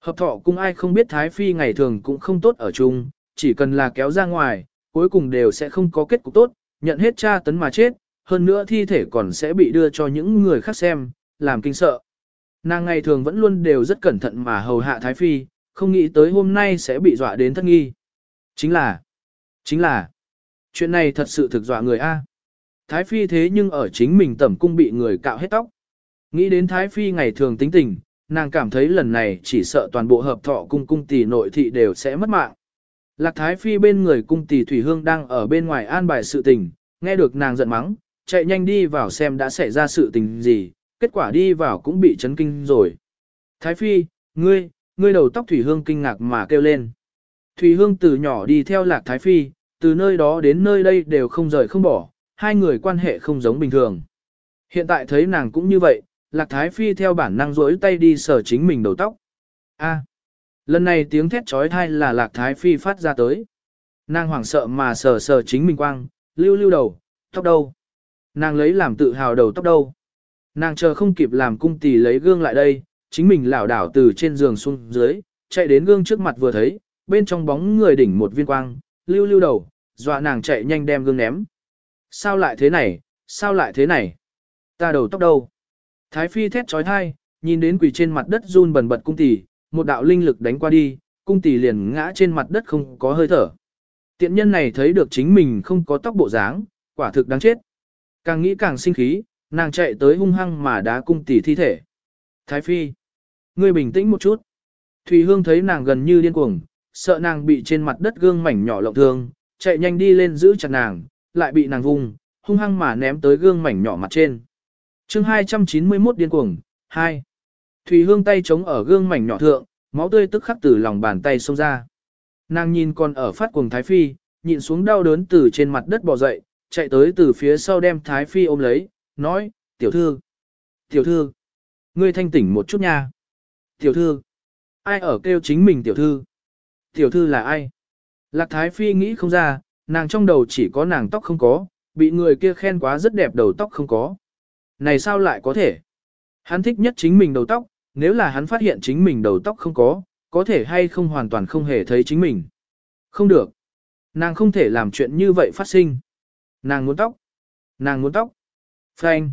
Hợp thọ cung ai không biết Thái Phi ngày thường cũng không tốt ở chung, chỉ cần là kéo ra ngoài, cuối cùng đều sẽ không có kết cục tốt, nhận hết tra tấn mà chết, hơn nữa thi thể còn sẽ bị đưa cho những người khác xem, làm kinh sợ. Nàng ngày thường vẫn luôn đều rất cẩn thận mà hầu hạ Thái Phi, không nghĩ tới hôm nay sẽ bị dọa đến thất nghi. Chính là, chính là, chuyện này thật sự thực dọa người A. Thái Phi thế nhưng ở chính mình tẩm cung bị người cạo hết tóc. Nghĩ đến Thái Phi ngày thường tính tình, nàng cảm thấy lần này chỉ sợ toàn bộ hợp thọ cung cung tỷ nội thị đều sẽ mất mạng. Lạc Thái Phi bên người cung tỷ Thủy Hương đang ở bên ngoài an bài sự tình, nghe được nàng giận mắng, chạy nhanh đi vào xem đã xảy ra sự tình gì, kết quả đi vào cũng bị chấn kinh rồi. Thái Phi, ngươi, ngươi đầu tóc Thủy Hương kinh ngạc mà kêu lên. Thủy Hương từ nhỏ đi theo Lạc Thái Phi, từ nơi đó đến nơi đây đều không rời không bỏ, hai người quan hệ không giống bình thường. Hiện tại thấy nàng cũng như vậy, Lạc Thái Phi theo bản năng rỗi tay đi sờ chính mình đầu tóc. A. lần này tiếng thét trói thai là Lạc Thái Phi phát ra tới. Nàng hoảng sợ mà sờ sờ chính mình quang, lưu lưu đầu, tóc đâu. Nàng lấy làm tự hào đầu tóc đâu. Nàng chờ không kịp làm cung tỷ lấy gương lại đây, chính mình lảo đảo từ trên giường xuống dưới, chạy đến gương trước mặt vừa thấy, bên trong bóng người đỉnh một viên quang, lưu lưu đầu, dọa nàng chạy nhanh đem gương ném. Sao lại thế này, sao lại thế này? Ta đầu tóc đâu? Thái phi thét trói thai, nhìn đến quỳ trên mặt đất run bần bật cung tỷ, một đạo linh lực đánh qua đi, cung tỷ liền ngã trên mặt đất không có hơi thở. Tiện nhân này thấy được chính mình không có tóc bộ dáng, quả thực đáng chết. Càng nghĩ càng sinh khí, nàng chạy tới hung hăng mà đá cung tỷ thi thể. Thái phi, ngươi bình tĩnh một chút. Thùy Hương thấy nàng gần như điên cuồng, sợ nàng bị trên mặt đất gương mảnh nhỏ lộng thương, chạy nhanh đi lên giữ chặt nàng, lại bị nàng vùng, hung hăng mà ném tới gương mảnh nhỏ mặt trên. chương 291 điên cuồng, 2. Thủy Hương tay chống ở gương mảnh nhỏ thượng, máu tươi tức khắc từ lòng bàn tay xông ra. Nàng nhìn con ở phát cuồng Thái Phi, nhịn xuống đau đớn từ trên mặt đất bò dậy, chạy tới từ phía sau đem Thái Phi ôm lấy, nói, tiểu thư, tiểu thư, ngươi thanh tỉnh một chút nha. Tiểu thư, ai ở kêu chính mình tiểu thư? Tiểu thư là ai? Lạc Thái Phi nghĩ không ra, nàng trong đầu chỉ có nàng tóc không có, bị người kia khen quá rất đẹp đầu tóc không có. Này sao lại có thể? Hắn thích nhất chính mình đầu tóc, nếu là hắn phát hiện chính mình đầu tóc không có, có thể hay không hoàn toàn không hề thấy chính mình. Không được. Nàng không thể làm chuyện như vậy phát sinh. Nàng muốn tóc. Nàng muốn tóc. Phanh.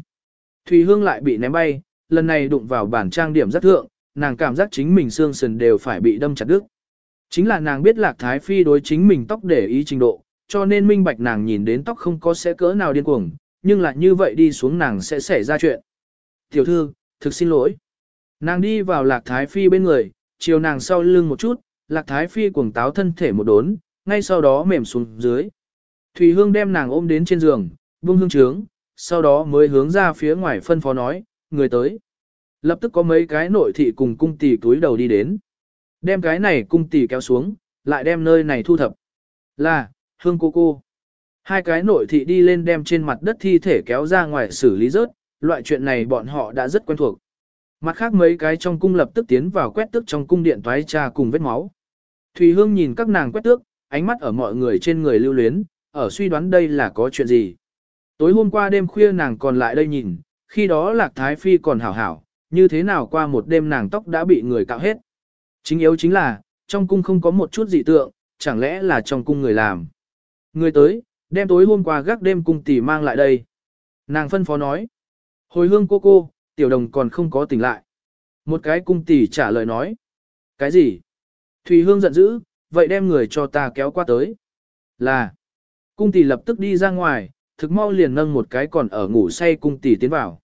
Thùy Hương lại bị ném bay, lần này đụng vào bản trang điểm rất thượng, nàng cảm giác chính mình xương sườn đều phải bị đâm chặt đứt. Chính là nàng biết Lạc Thái Phi đối chính mình tóc để ý trình độ, cho nên minh bạch nàng nhìn đến tóc không có sẽ cỡ nào điên cuồng, nhưng lại như vậy đi xuống nàng sẽ xảy ra chuyện. Tiểu thư, thực xin lỗi. Nàng đi vào Lạc Thái Phi bên người, chiều nàng sau lưng một chút, Lạc Thái Phi cuồng táo thân thể một đốn, ngay sau đó mềm xuống dưới. Thùy Hương đem nàng ôm đến trên giường, buông hương trướng, sau đó mới hướng ra phía ngoài phân phó nói, người tới. Lập tức có mấy cái nội thị cùng cung tỷ túi đầu đi đến. Đem cái này cung tỷ kéo xuống, lại đem nơi này thu thập. Là, hương cô cô. Hai cái nội thị đi lên đem trên mặt đất thi thể kéo ra ngoài xử lý rớt, loại chuyện này bọn họ đã rất quen thuộc. Mặt khác mấy cái trong cung lập tức tiến vào quét tước trong cung điện toái trà cùng vết máu. Thùy Hương nhìn các nàng quét tước, ánh mắt ở mọi người trên người lưu luyến, ở suy đoán đây là có chuyện gì. Tối hôm qua đêm khuya nàng còn lại đây nhìn, khi đó Lạc Thái Phi còn hảo hảo, như thế nào qua một đêm nàng tóc đã bị người cạo hết. Chính yếu chính là, trong cung không có một chút dị tượng, chẳng lẽ là trong cung người làm. Người tới, đem tối hôm qua gác đêm cung tỷ mang lại đây. Nàng phân phó nói. Hồi hương cô cô, tiểu đồng còn không có tỉnh lại. Một cái cung tỷ trả lời nói. Cái gì? Thùy hương giận dữ, vậy đem người cho ta kéo qua tới. Là. Cung tỷ lập tức đi ra ngoài, thực mau liền nâng một cái còn ở ngủ say cung tỷ tiến vào.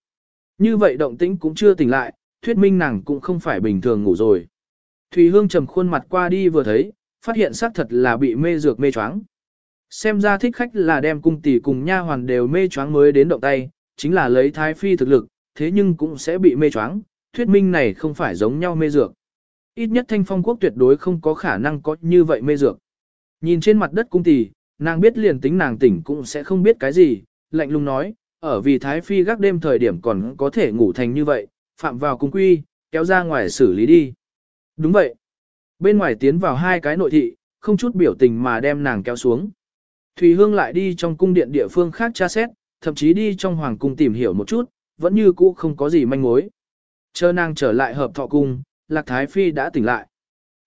Như vậy động tĩnh cũng chưa tỉnh lại, thuyết minh nàng cũng không phải bình thường ngủ rồi. Thùy hương trầm khuôn mặt qua đi vừa thấy, phát hiện xác thật là bị mê dược mê choáng. Xem ra thích khách là đem cung tỷ cùng nha hoàn đều mê choáng mới đến động tay, chính là lấy thái phi thực lực, thế nhưng cũng sẽ bị mê choáng, thuyết minh này không phải giống nhau mê dược. Ít nhất thanh phong quốc tuyệt đối không có khả năng có như vậy mê dược. Nhìn trên mặt đất cung tỷ, nàng biết liền tính nàng tỉnh cũng sẽ không biết cái gì, lạnh lùng nói, ở vì thái phi gác đêm thời điểm còn có thể ngủ thành như vậy, phạm vào cung quy, kéo ra ngoài xử lý đi. Đúng vậy. Bên ngoài tiến vào hai cái nội thị, không chút biểu tình mà đem nàng kéo xuống. Thùy Hương lại đi trong cung điện địa phương khác tra xét, thậm chí đi trong hoàng cung tìm hiểu một chút, vẫn như cũ không có gì manh mối. Chờ nàng trở lại hợp thọ cung, Lạc Thái Phi đã tỉnh lại.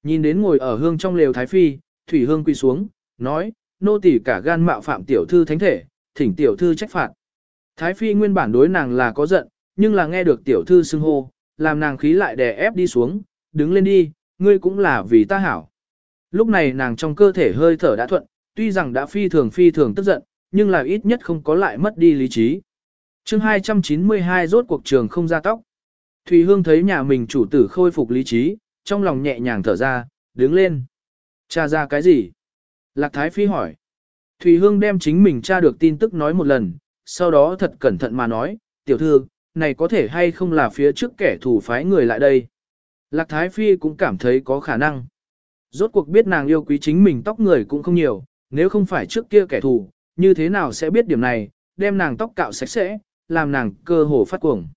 Nhìn đến ngồi ở hương trong lều Thái Phi, Thủy Hương quỳ xuống, nói, nô tỳ cả gan mạo phạm tiểu thư thánh thể, thỉnh tiểu thư trách phạt. Thái Phi nguyên bản đối nàng là có giận, nhưng là nghe được tiểu thư xưng hô, làm nàng khí lại đè ép đi xuống, đứng lên đi, ngươi cũng là vì ta hảo. Lúc này nàng trong cơ thể hơi thở đã thuận, tuy rằng đã phi thường phi thường tức giận, nhưng là ít nhất không có lại mất đi lý trí. chương 292 rốt cuộc trường không ra tóc. Thùy Hương thấy nhà mình chủ tử khôi phục lý trí, trong lòng nhẹ nhàng thở ra, đứng lên. Cha ra cái gì? Lạc Thái Phi hỏi. Thùy Hương đem chính mình tra được tin tức nói một lần, sau đó thật cẩn thận mà nói, tiểu thư, này có thể hay không là phía trước kẻ thù phái người lại đây. Lạc Thái Phi cũng cảm thấy có khả năng. Rốt cuộc biết nàng yêu quý chính mình tóc người cũng không nhiều, nếu không phải trước kia kẻ thù, như thế nào sẽ biết điểm này, đem nàng tóc cạo sạch sẽ, làm nàng cơ hồ phát cuồng.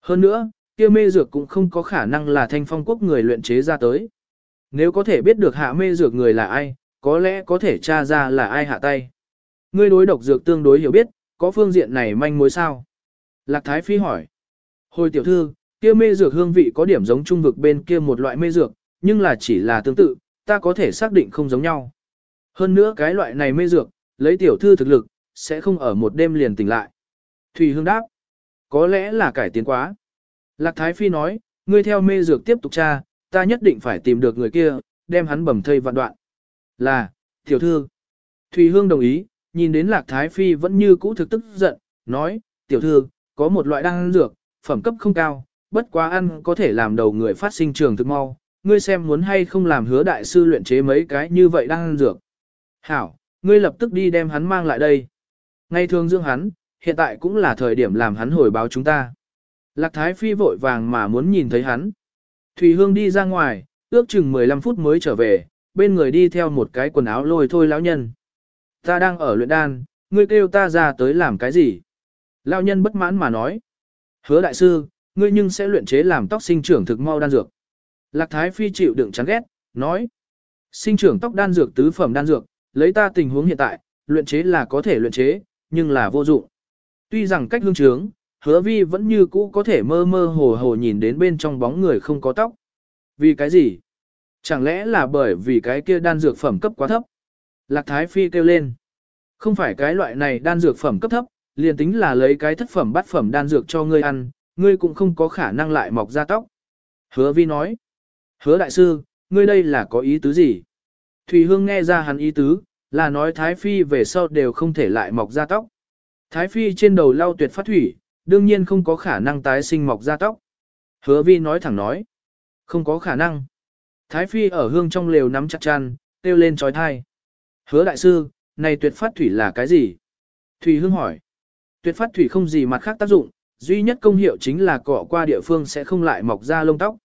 Hơn nữa, kia mê dược cũng không có khả năng là thanh phong quốc người luyện chế ra tới. Nếu có thể biết được hạ mê dược người là ai, có lẽ có thể tra ra là ai hạ tay. Ngươi đối độc dược tương đối hiểu biết, có phương diện này manh mối sao? Lạc Thái Phi hỏi. Hồi tiểu thư, kia mê dược hương vị có điểm giống trung vực bên kia một loại mê dược, nhưng là chỉ là tương tự, ta có thể xác định không giống nhau. Hơn nữa cái loại này mê dược, lấy tiểu thư thực lực, sẽ không ở một đêm liền tỉnh lại. Thủy Hương đáp, có lẽ là cải tiến quá. Lạc Thái Phi nói, ngươi theo mê dược tiếp tục tra, ta nhất định phải tìm được người kia, đem hắn bầm thây vạn đoạn. Là, tiểu thư. Thùy Hương đồng ý, nhìn đến Lạc Thái Phi vẫn như cũ thực tức giận, nói, tiểu thư, có một loại đan dược, phẩm cấp không cao, bất quá ăn có thể làm đầu người phát sinh trường thực mau, ngươi xem muốn hay không làm hứa đại sư luyện chế mấy cái như vậy đan dược. Hảo, ngươi lập tức đi đem hắn mang lại đây. Ngay thường dưỡng hắn, hiện tại cũng là thời điểm làm hắn hồi báo chúng ta. Lạc Thái Phi vội vàng mà muốn nhìn thấy hắn. Thùy Hương đi ra ngoài, ước chừng 15 phút mới trở về, bên người đi theo một cái quần áo lôi thôi lão nhân. Ta đang ở luyện đan, ngươi kêu ta ra tới làm cái gì? Lão nhân bất mãn mà nói. Hứa đại sư, ngươi nhưng sẽ luyện chế làm tóc sinh trưởng thực mau đan dược. Lạc Thái Phi chịu đựng chán ghét, nói. Sinh trưởng tóc đan dược tứ phẩm đan dược, lấy ta tình huống hiện tại, luyện chế là có thể luyện chế, nhưng là vô dụng. Tuy rằng cách hương trướng, hứa vi vẫn như cũ có thể mơ mơ hồ hồ nhìn đến bên trong bóng người không có tóc. Vì cái gì? Chẳng lẽ là bởi vì cái kia đan dược phẩm cấp quá thấp? Lạc Thái Phi kêu lên. Không phải cái loại này đan dược phẩm cấp thấp, liền tính là lấy cái thất phẩm bát phẩm đan dược cho ngươi ăn, ngươi cũng không có khả năng lại mọc ra tóc. Hứa vi nói. Hứa đại sư, ngươi đây là có ý tứ gì? Thủy Hương nghe ra hắn ý tứ, là nói Thái Phi về sau đều không thể lại mọc ra tóc. Thái Phi trên đầu lau tuyệt phát thủy, đương nhiên không có khả năng tái sinh mọc ra tóc. Hứa vi nói thẳng nói. Không có khả năng. Thái Phi ở hương trong lều nắm chặt chăn, kêu lên trói thai. Hứa đại sư, này tuyệt phát thủy là cái gì? Thủy Hương hỏi. Tuyệt phát thủy không gì mặt khác tác dụng, duy nhất công hiệu chính là cọ qua địa phương sẽ không lại mọc ra lông tóc.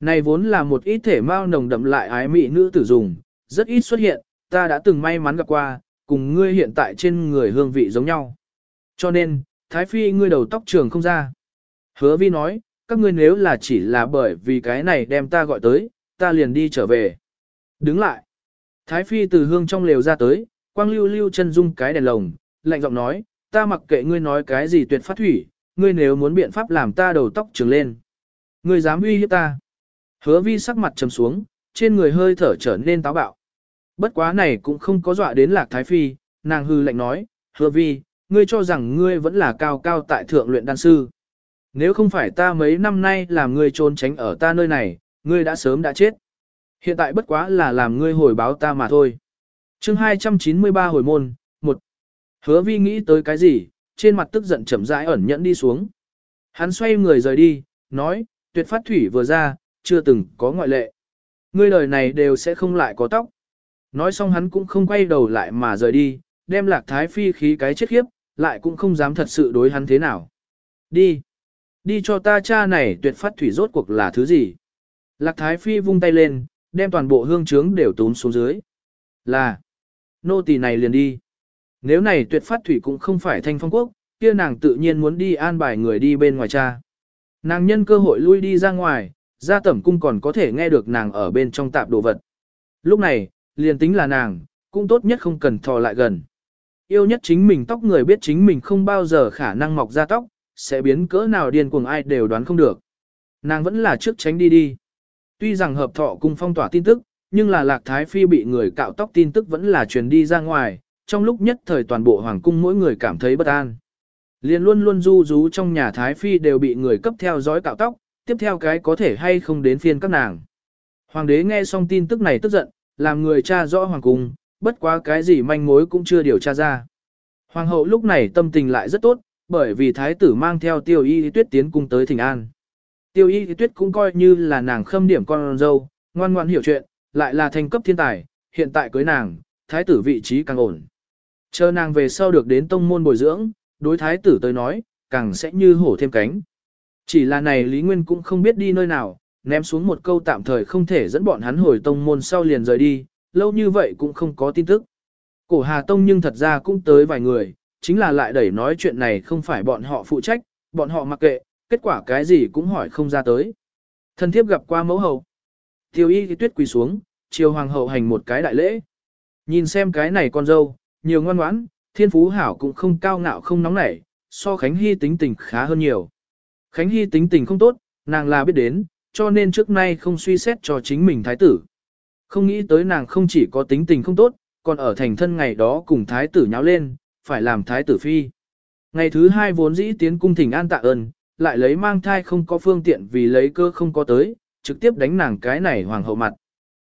Này vốn là một ít thể mao nồng đậm lại ái mị nữ tử dùng, rất ít xuất hiện, ta đã từng may mắn gặp qua, cùng ngươi hiện tại trên người hương vị giống nhau. Cho nên, Thái Phi ngươi đầu tóc trường không ra. Hứa vi nói, các ngươi nếu là chỉ là bởi vì cái này đem ta gọi tới, ta liền đi trở về. Đứng lại. Thái Phi từ hương trong lều ra tới, quang lưu lưu chân dung cái đèn lồng, lạnh giọng nói, ta mặc kệ ngươi nói cái gì tuyệt phát thủy, ngươi nếu muốn biện pháp làm ta đầu tóc trường lên. Ngươi dám uy hiếp ta. Hứa vi sắc mặt trầm xuống, trên người hơi thở trở nên táo bạo. Bất quá này cũng không có dọa đến lạc thái phi, nàng hư lạnh nói, hứa vi, ngươi cho rằng ngươi vẫn là cao cao tại thượng luyện đan sư. Nếu không phải ta mấy năm nay làm ngươi trốn tránh ở ta nơi này, ngươi đã sớm đã chết. Hiện tại bất quá là làm ngươi hồi báo ta mà thôi. chương 293 hồi môn, một Hứa vi nghĩ tới cái gì, trên mặt tức giận chậm rãi ẩn nhẫn đi xuống. Hắn xoay người rời đi, nói, tuyệt phát thủy vừa ra, chưa từng có ngoại lệ. Ngươi đời này đều sẽ không lại có tóc. Nói xong hắn cũng không quay đầu lại mà rời đi, đem lạc thái phi khí cái chết khiếp, lại cũng không dám thật sự đối hắn thế nào. Đi. Đi cho ta cha này tuyệt phát thủy rốt cuộc là thứ gì. Lạc thái phi vung tay lên, đem toàn bộ hương trướng đều tốn xuống dưới. Là. Nô tỳ này liền đi. Nếu này tuyệt phát thủy cũng không phải thanh phong quốc, kia nàng tự nhiên muốn đi an bài người đi bên ngoài cha. Nàng nhân cơ hội lui đi ra ngoài, ra tẩm cung còn có thể nghe được nàng ở bên trong tạp đồ vật. Lúc này, liền tính là nàng, cũng tốt nhất không cần thò lại gần. Yêu nhất chính mình tóc người biết chính mình không bao giờ khả năng mọc ra tóc, sẽ biến cỡ nào điên cuồng ai đều đoán không được. Nàng vẫn là trước tránh đi đi. Tuy rằng hợp thọ cung phong tỏa tin tức, nhưng là lạc thái phi bị người cạo tóc tin tức vẫn là truyền đi ra ngoài, trong lúc nhất thời toàn bộ hoàng cung mỗi người cảm thấy bất an. Liền luôn luôn du rú trong nhà thái phi đều bị người cấp theo dõi cạo tóc, tiếp theo cái có thể hay không đến phiên các nàng. Hoàng đế nghe xong tin tức này tức giận, làm người cha rõ hoàng cung, bất quá cái gì manh mối cũng chưa điều tra ra. Hoàng hậu lúc này tâm tình lại rất tốt, bởi vì thái tử mang theo tiêu y tuyết tiến cung tới thỉnh an. Tiêu y tuyết cũng coi như là nàng khâm điểm con dâu, ngoan ngoan hiểu chuyện, lại là thành cấp thiên tài, hiện tại cưới nàng, thái tử vị trí càng ổn. Chờ nàng về sau được đến tông môn bồi dưỡng, đối thái tử tới nói, càng sẽ như hổ thêm cánh. Chỉ là này Lý Nguyên cũng không biết đi nơi nào, ném xuống một câu tạm thời không thể dẫn bọn hắn hồi tông môn sau liền rời đi, lâu như vậy cũng không có tin tức. Cổ Hà Tông nhưng thật ra cũng tới vài người, chính là lại đẩy nói chuyện này không phải bọn họ phụ trách, bọn họ mặc kệ, kết quả cái gì cũng hỏi không ra tới. Thân thiếp gặp qua mẫu hậu. Tiêu y tuyết quỳ xuống, chiều hoàng hậu hành một cái đại lễ. Nhìn xem cái này con dâu, nhiều ngoan ngoãn, thiên phú hảo cũng không cao ngạo không nóng nảy, so Khánh Hy tính tình khá hơn nhiều. Khánh Hy tính tình không tốt, nàng là biết đến, cho nên trước nay không suy xét cho chính mình thái tử. Không nghĩ tới nàng không chỉ có tính tình không tốt, còn ở thành thân ngày đó cùng thái tử nháo lên, phải làm thái tử phi. Ngày thứ hai vốn dĩ tiến cung thỉnh an tạ ơn, lại lấy mang thai không có phương tiện vì lấy cơ không có tới, trực tiếp đánh nàng cái này hoàng hậu mặt.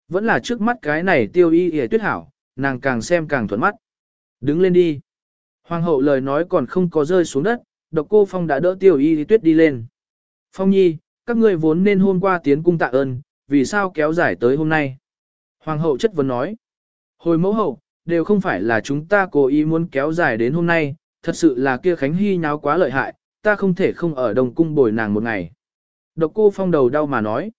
Vẫn là trước mắt cái này tiêu y hề tuyết hảo, nàng càng xem càng thuận mắt. Đứng lên đi. Hoàng hậu lời nói còn không có rơi xuống đất, độc cô Phong đã đỡ tiêu y tuyết đi lên. Phong nhi, các ngươi vốn nên hôm qua tiến cung tạ ơn, vì sao kéo dài tới hôm nay? Hoàng hậu chất vấn nói. Hồi mẫu hậu, đều không phải là chúng ta cố ý muốn kéo dài đến hôm nay, thật sự là kia Khánh Hy nháo quá lợi hại, ta không thể không ở đồng cung bồi nàng một ngày. Độc cô phong đầu đau mà nói.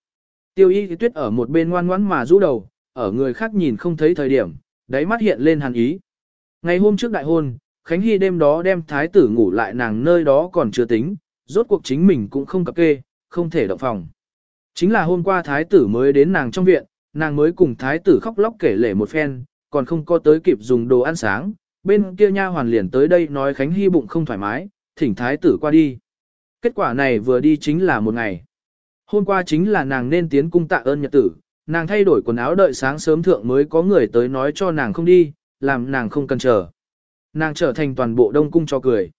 Tiêu y tuyết ở một bên ngoan ngoãn mà rũ đầu, ở người khác nhìn không thấy thời điểm, đáy mắt hiện lên hàn ý. Ngày hôm trước đại hôn, Khánh Hy đêm đó đem thái tử ngủ lại nàng nơi đó còn chưa tính, rốt cuộc chính mình cũng không cập kê, không thể động phòng. Chính là hôm qua thái tử mới đến nàng trong viện, nàng mới cùng thái tử khóc lóc kể lể một phen, còn không có tới kịp dùng đồ ăn sáng, bên kia nha hoàn liền tới đây nói Khánh Hy bụng không thoải mái, thỉnh thái tử qua đi. Kết quả này vừa đi chính là một ngày. Hôm qua chính là nàng nên tiến cung tạ ơn nhật tử, nàng thay đổi quần áo đợi sáng sớm thượng mới có người tới nói cho nàng không đi, làm nàng không cần chờ. Nàng trở thành toàn bộ đông cung cho cười.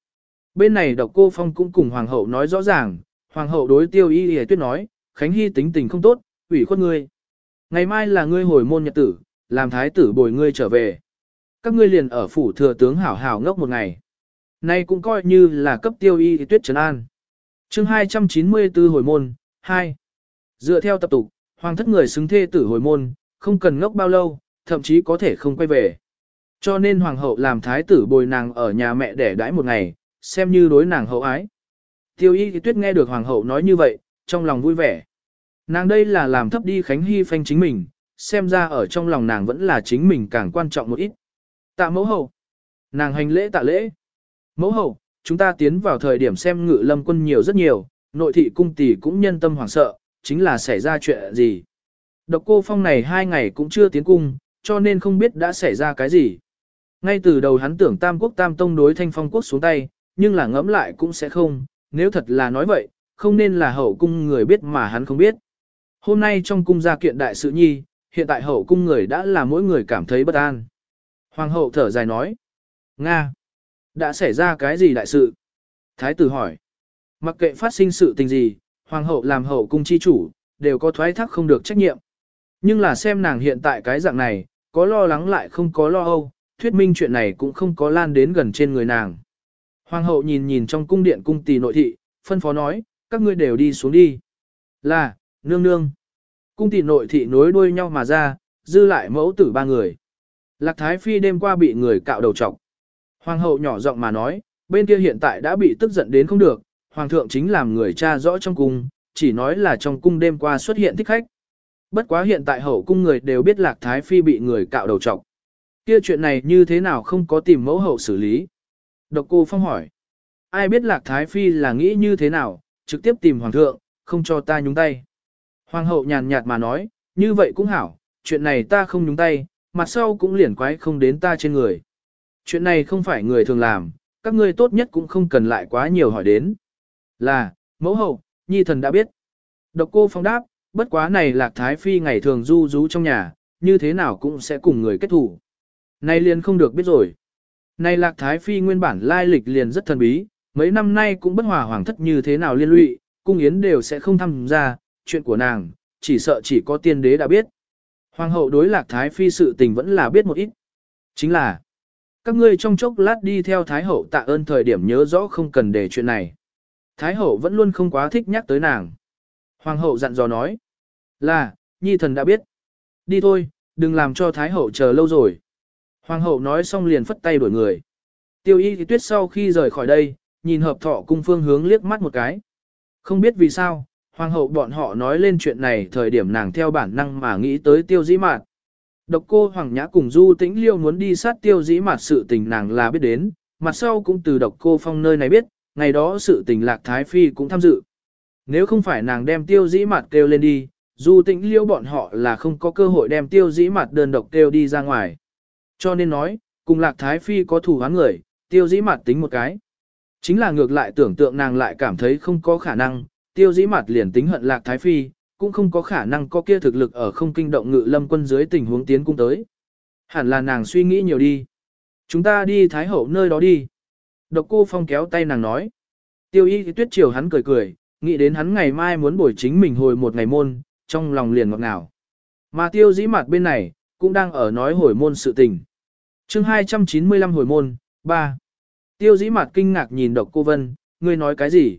Bên này độc cô phong cũng cùng hoàng hậu nói rõ ràng, hoàng hậu đối tiêu y y tuyết nói, Khánh Hy tính tình không tốt, ủy khuất ngươi. Ngày mai là ngươi hồi môn nhật tử, làm thái tử bồi ngươi trở về. Các ngươi liền ở phủ thừa tướng hảo hảo ngốc một ngày. Nay cũng coi như là cấp tiêu y tuyết trấn an. chương 294 hồi môn, 2. Dựa theo tập tục, hoàng thất người xứng thê tử hồi môn, không cần ngốc bao lâu, thậm chí có thể không quay về. Cho nên hoàng hậu làm thái tử bồi nàng ở nhà mẹ để đãi một ngày, xem như đối nàng hậu ái. Tiêu y tuyết nghe được hoàng hậu nói như vậy, trong lòng vui vẻ. Nàng đây là làm thấp đi Khánh Hy phanh chính mình, xem ra ở trong lòng nàng vẫn là chính mình càng quan trọng một ít. Tạ mẫu hậu. Nàng hành lễ tạ lễ. Mẫu hậu, chúng ta tiến vào thời điểm xem ngự lâm quân nhiều rất nhiều, nội thị cung tỷ cũng nhân tâm hoảng sợ, chính là xảy ra chuyện gì. Độc cô phong này hai ngày cũng chưa tiến cung, cho nên không biết đã xảy ra cái gì. Ngay từ đầu hắn tưởng Tam Quốc Tam Tông đối thanh phong quốc xuống tay, nhưng là ngẫm lại cũng sẽ không, nếu thật là nói vậy, không nên là hậu cung người biết mà hắn không biết. Hôm nay trong cung gia kiện đại sự nhi, hiện tại hậu cung người đã là mỗi người cảm thấy bất an. Hoàng hậu thở dài nói. Nga! Đã xảy ra cái gì đại sự? Thái tử hỏi. Mặc kệ phát sinh sự tình gì, hoàng hậu làm hậu cung chi chủ, đều có thoái thác không được trách nhiệm. Nhưng là xem nàng hiện tại cái dạng này, có lo lắng lại không có lo âu, thuyết minh chuyện này cũng không có lan đến gần trên người nàng. Hoàng hậu nhìn nhìn trong cung điện cung tỳ nội thị, phân phó nói, các ngươi đều đi xuống đi. Là, nương nương. Cung tỳ nội thị nối đuôi nhau mà ra, dư lại mẫu tử ba người. Lạc Thái Phi đêm qua bị người cạo đầu trọc. Hoàng hậu nhỏ giọng mà nói, bên kia hiện tại đã bị tức giận đến không được, hoàng thượng chính làm người cha rõ trong cung, chỉ nói là trong cung đêm qua xuất hiện thích khách. Bất quá hiện tại hậu cung người đều biết Lạc Thái Phi bị người cạo đầu trọc. Kia chuyện này như thế nào không có tìm mẫu hậu xử lý? Độc cô Phong hỏi. Ai biết Lạc Thái Phi là nghĩ như thế nào, trực tiếp tìm hoàng thượng, không cho ta nhúng tay. Hoàng hậu nhàn nhạt mà nói, như vậy cũng hảo, chuyện này ta không nhúng tay, mặt sau cũng liền quái không đến ta trên người. Chuyện này không phải người thường làm, các ngươi tốt nhất cũng không cần lại quá nhiều hỏi đến. Là, mẫu hậu, nhi thần đã biết. Độc cô phong đáp, bất quá này lạc thái phi ngày thường du rú trong nhà, như thế nào cũng sẽ cùng người kết thủ. Nay liền không được biết rồi. Này lạc thái phi nguyên bản lai lịch liền rất thần bí, mấy năm nay cũng bất hòa hoàng thất như thế nào liên lụy, cung yến đều sẽ không tham gia, chuyện của nàng, chỉ sợ chỉ có tiên đế đã biết. Hoàng hậu đối lạc thái phi sự tình vẫn là biết một ít. Chính là, các ngươi trong chốc lát đi theo thái hậu tạ ơn thời điểm nhớ rõ không cần để chuyện này. Thái hậu vẫn luôn không quá thích nhắc tới nàng. Hoàng hậu dặn dò nói, là, nhi thần đã biết. Đi thôi, đừng làm cho thái hậu chờ lâu rồi. Hoàng hậu nói xong liền phất tay đuổi người. Tiêu y thì tuyết sau khi rời khỏi đây, nhìn hợp thọ cung phương hướng liếc mắt một cái. Không biết vì sao, Hoàng hậu bọn họ nói lên chuyện này thời điểm nàng theo bản năng mà nghĩ tới tiêu dĩ mạn Độc cô Hoàng Nhã cùng Du Tĩnh Liêu muốn đi sát tiêu dĩ mặt sự tình nàng là biết đến, mặt sau cũng từ độc cô phong nơi này biết, ngày đó sự tình lạc Thái Phi cũng tham dự. Nếu không phải nàng đem tiêu dĩ mặt kêu lên đi, Du Tĩnh Liêu bọn họ là không có cơ hội đem tiêu dĩ mặt đơn độc kêu đi ra ngoài. Cho nên nói, cùng lạc Thái Phi có thủ hắn người, tiêu dĩ mặt tính một cái. Chính là ngược lại tưởng tượng nàng lại cảm thấy không có khả năng, tiêu dĩ mặt liền tính hận lạc thái phi, cũng không có khả năng có kia thực lực ở không kinh động ngự lâm quân dưới tình huống tiến cung tới. Hẳn là nàng suy nghĩ nhiều đi. Chúng ta đi thái hậu nơi đó đi. Độc cô phong kéo tay nàng nói. Tiêu y tuyết chiều hắn cười cười, nghĩ đến hắn ngày mai muốn bồi chính mình hồi một ngày môn, trong lòng liền ngọt ngào. Mà tiêu dĩ mặt bên này, cũng đang ở nói hồi môn sự tình. chương 295 hồi môn, 3. Tiêu dĩ mặt kinh ngạc nhìn độc cô Vân, ngươi nói cái gì?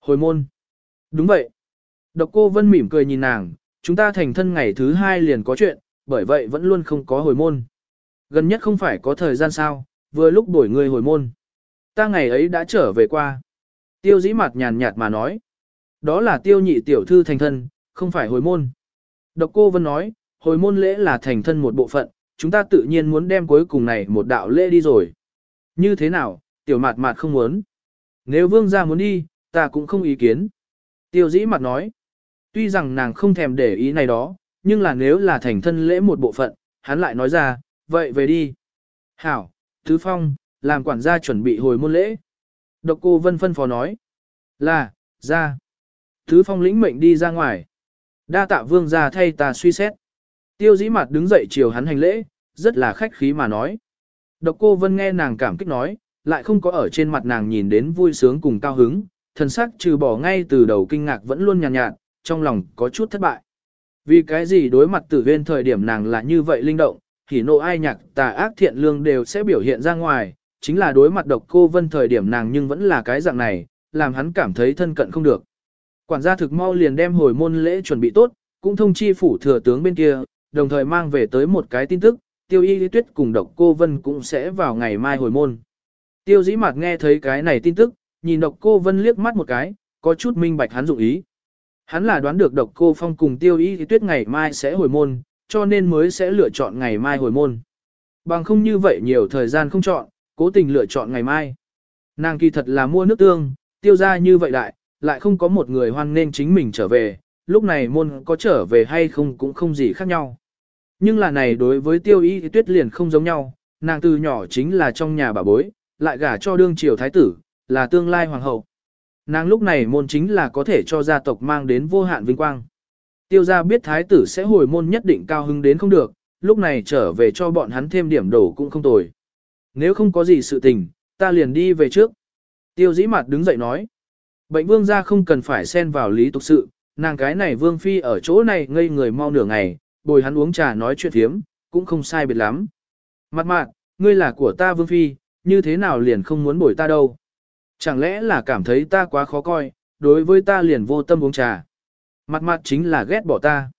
Hồi môn. Đúng vậy. Độc cô Vân mỉm cười nhìn nàng, chúng ta thành thân ngày thứ hai liền có chuyện, bởi vậy vẫn luôn không có hồi môn. Gần nhất không phải có thời gian sao, vừa lúc đổi người hồi môn. Ta ngày ấy đã trở về qua. Tiêu dĩ mặt nhàn nhạt mà nói. Đó là tiêu nhị tiểu thư thành thân, không phải hồi môn. Độc cô Vân nói, hồi môn lễ là thành thân một bộ phận, chúng ta tự nhiên muốn đem cuối cùng này một đạo lễ đi rồi. Như thế nào, tiểu mạt mạt không muốn. Nếu vương gia muốn đi, ta cũng không ý kiến. Tiêu dĩ mặt nói, tuy rằng nàng không thèm để ý này đó, nhưng là nếu là thành thân lễ một bộ phận, hắn lại nói ra, vậy về đi. Hảo, Thứ phong, làm quản gia chuẩn bị hồi môn lễ. Độc cô vân phân phó nói. Là, ra. Thứ phong lĩnh mệnh đi ra ngoài. Đa tạ vương ra thay ta suy xét. Tiêu dĩ mặt đứng dậy chiều hắn hành lễ, rất là khách khí mà nói. Độc cô vân nghe nàng cảm kích nói, lại không có ở trên mặt nàng nhìn đến vui sướng cùng cao hứng, thần sắc trừ bỏ ngay từ đầu kinh ngạc vẫn luôn nhàn nhạt, nhạt, trong lòng có chút thất bại. Vì cái gì đối mặt tử huyên thời điểm nàng là như vậy linh động, thì nộ ai nhạc tà ác thiện lương đều sẽ biểu hiện ra ngoài, chính là đối mặt độc cô vân thời điểm nàng nhưng vẫn là cái dạng này, làm hắn cảm thấy thân cận không được. Quản gia thực mau liền đem hồi môn lễ chuẩn bị tốt, cũng thông chi phủ thừa tướng bên kia, đồng thời mang về tới một cái tin tức, tiêu y lý tuyết cùng độc cô vân cũng sẽ vào ngày mai hồi môn. Tiêu dĩ mạc nghe thấy cái này tin tức, nhìn độc cô vân liếc mắt một cái, có chút minh bạch hắn dụng ý. Hắn là đoán được độc cô phong cùng tiêu y thì tuyết ngày mai sẽ hồi môn, cho nên mới sẽ lựa chọn ngày mai hồi môn. Bằng không như vậy nhiều thời gian không chọn, cố tình lựa chọn ngày mai. Nàng kỳ thật là mua nước tương, tiêu ra như vậy đại, lại không có một người hoan nên chính mình trở về, lúc này môn có trở về hay không cũng không gì khác nhau. Nhưng là này đối với tiêu y thì tuyết liền không giống nhau, nàng từ nhỏ chính là trong nhà bà bối, lại gả cho đương triều thái tử, là tương lai hoàng hậu. Nàng lúc này môn chính là có thể cho gia tộc mang đến vô hạn vinh quang. Tiêu gia biết thái tử sẽ hồi môn nhất định cao hứng đến không được, lúc này trở về cho bọn hắn thêm điểm đổ cũng không tồi. Nếu không có gì sự tình, ta liền đi về trước. Tiêu dĩ mặt đứng dậy nói. Bệnh vương gia không cần phải xen vào lý tục sự, nàng cái này vương phi ở chỗ này ngây người mau nửa ngày, bồi hắn uống trà nói chuyện thiếm, cũng không sai biệt lắm. Mặt mạn, ngươi là của ta vương phi, như thế nào liền không muốn bồi ta đâu. Chẳng lẽ là cảm thấy ta quá khó coi, đối với ta liền vô tâm uống trà. Mặt mặt chính là ghét bỏ ta.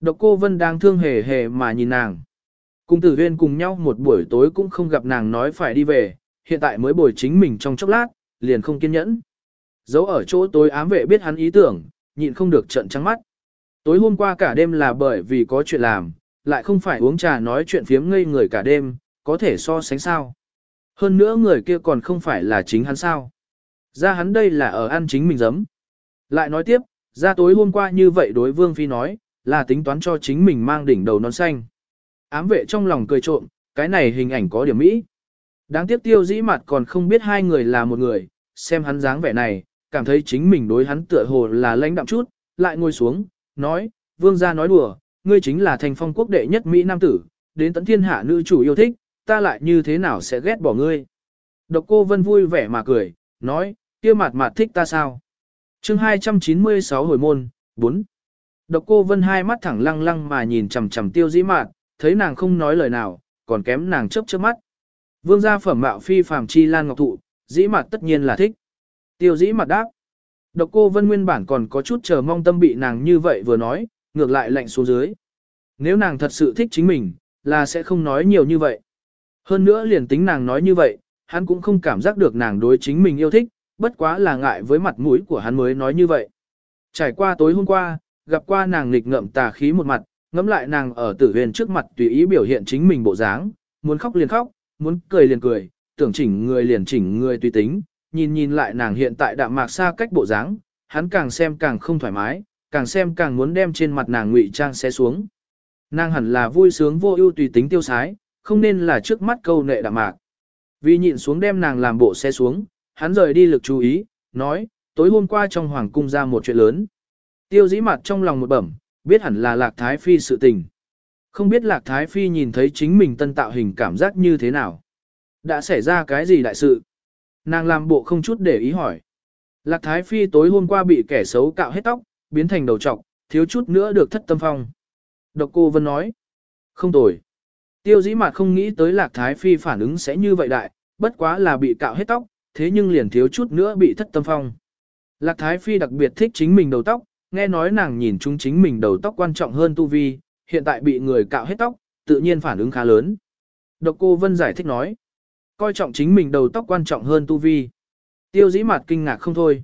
Độc cô Vân đang thương hề hề mà nhìn nàng. Cùng tử viên cùng nhau một buổi tối cũng không gặp nàng nói phải đi về, hiện tại mới bồi chính mình trong chốc lát, liền không kiên nhẫn. Giấu ở chỗ tối ám vệ biết hắn ý tưởng, nhịn không được trận trắng mắt. Tối hôm qua cả đêm là bởi vì có chuyện làm, lại không phải uống trà nói chuyện phiếm ngây người cả đêm, có thể so sánh sao. Hơn nữa người kia còn không phải là chính hắn sao. Ra hắn đây là ở ăn chính mình giấm. Lại nói tiếp, ra tối hôm qua như vậy đối Vương Phi nói, là tính toán cho chính mình mang đỉnh đầu non xanh. Ám vệ trong lòng cười trộm, cái này hình ảnh có điểm mỹ. Đáng tiếc tiêu dĩ mặt còn không biết hai người là một người, xem hắn dáng vẻ này, cảm thấy chính mình đối hắn tựa hồ là lãnh đạm chút, lại ngồi xuống, nói, vương gia nói đùa, ngươi chính là thành phong quốc đệ nhất Mỹ Nam tử, đến tận thiên hạ nữ chủ yêu thích, ta lại như thế nào sẽ ghét bỏ ngươi. Độc cô vân vui vẻ mà cười, nói, kia mạt mạt thích ta sao. chương 296 hồi môn, 4. Độc cô vân hai mắt thẳng lăng lăng mà nhìn chằm chằm tiêu dĩ mạt, thấy nàng không nói lời nào, còn kém nàng chớp chớp mắt. Vương gia phẩm mạo phi phàm chi lan ngọc thụ, dĩ mạt tất nhiên là thích. Tiêu dĩ mạt đáp. Độc cô vân nguyên bản còn có chút chờ mong tâm bị nàng như vậy vừa nói, ngược lại lạnh xuống dưới. Nếu nàng thật sự thích chính mình, là sẽ không nói nhiều như vậy. Hơn nữa liền tính nàng nói như vậy, hắn cũng không cảm giác được nàng đối chính mình yêu thích, bất quá là ngại với mặt mũi của hắn mới nói như vậy. Trải qua tối hôm qua, gặp qua nàng nghịch ngợm tà khí một mặt, ngẫm lại nàng ở tử huyền trước mặt tùy ý biểu hiện chính mình bộ dáng, muốn khóc liền khóc, muốn cười liền cười, tưởng chỉnh người liền chỉnh người tùy tính, nhìn nhìn lại nàng hiện tại đạm mạc xa cách bộ dáng, hắn càng xem càng không thoải mái, càng xem càng muốn đem trên mặt nàng ngụy trang xé xuống. Nàng hẳn là vui sướng vô ưu tùy tính tiêu sái, không nên là trước mắt câu nệ đạm mạc. Vì nhịn xuống đem nàng làm bộ xe xuống, hắn rời đi lực chú ý, nói, tối hôm qua trong hoàng cung ra một chuyện lớn. Tiêu dĩ mặt trong lòng một bẩm, biết hẳn là lạc thái phi sự tình. Không biết lạc thái phi nhìn thấy chính mình tân tạo hình cảm giác như thế nào. Đã xảy ra cái gì đại sự? Nàng làm bộ không chút để ý hỏi. Lạc Thái Phi tối hôm qua bị kẻ xấu cạo hết tóc, biến thành đầu trọc, thiếu chút nữa được thất tâm phong. Độc cô Vân nói. Không tồi. Tiêu dĩ mặt không nghĩ tới Lạc Thái Phi phản ứng sẽ như vậy đại, bất quá là bị cạo hết tóc, thế nhưng liền thiếu chút nữa bị thất tâm phong. Lạc Thái Phi đặc biệt thích chính mình đầu tóc, nghe nói nàng nhìn chung chính mình đầu tóc quan trọng hơn tu vi, hiện tại bị người cạo hết tóc, tự nhiên phản ứng khá lớn. Độc cô Vân giải thích nói. Coi trọng chính mình đầu tóc quan trọng hơn tu vi. Tiêu dĩ mặt kinh ngạc không thôi.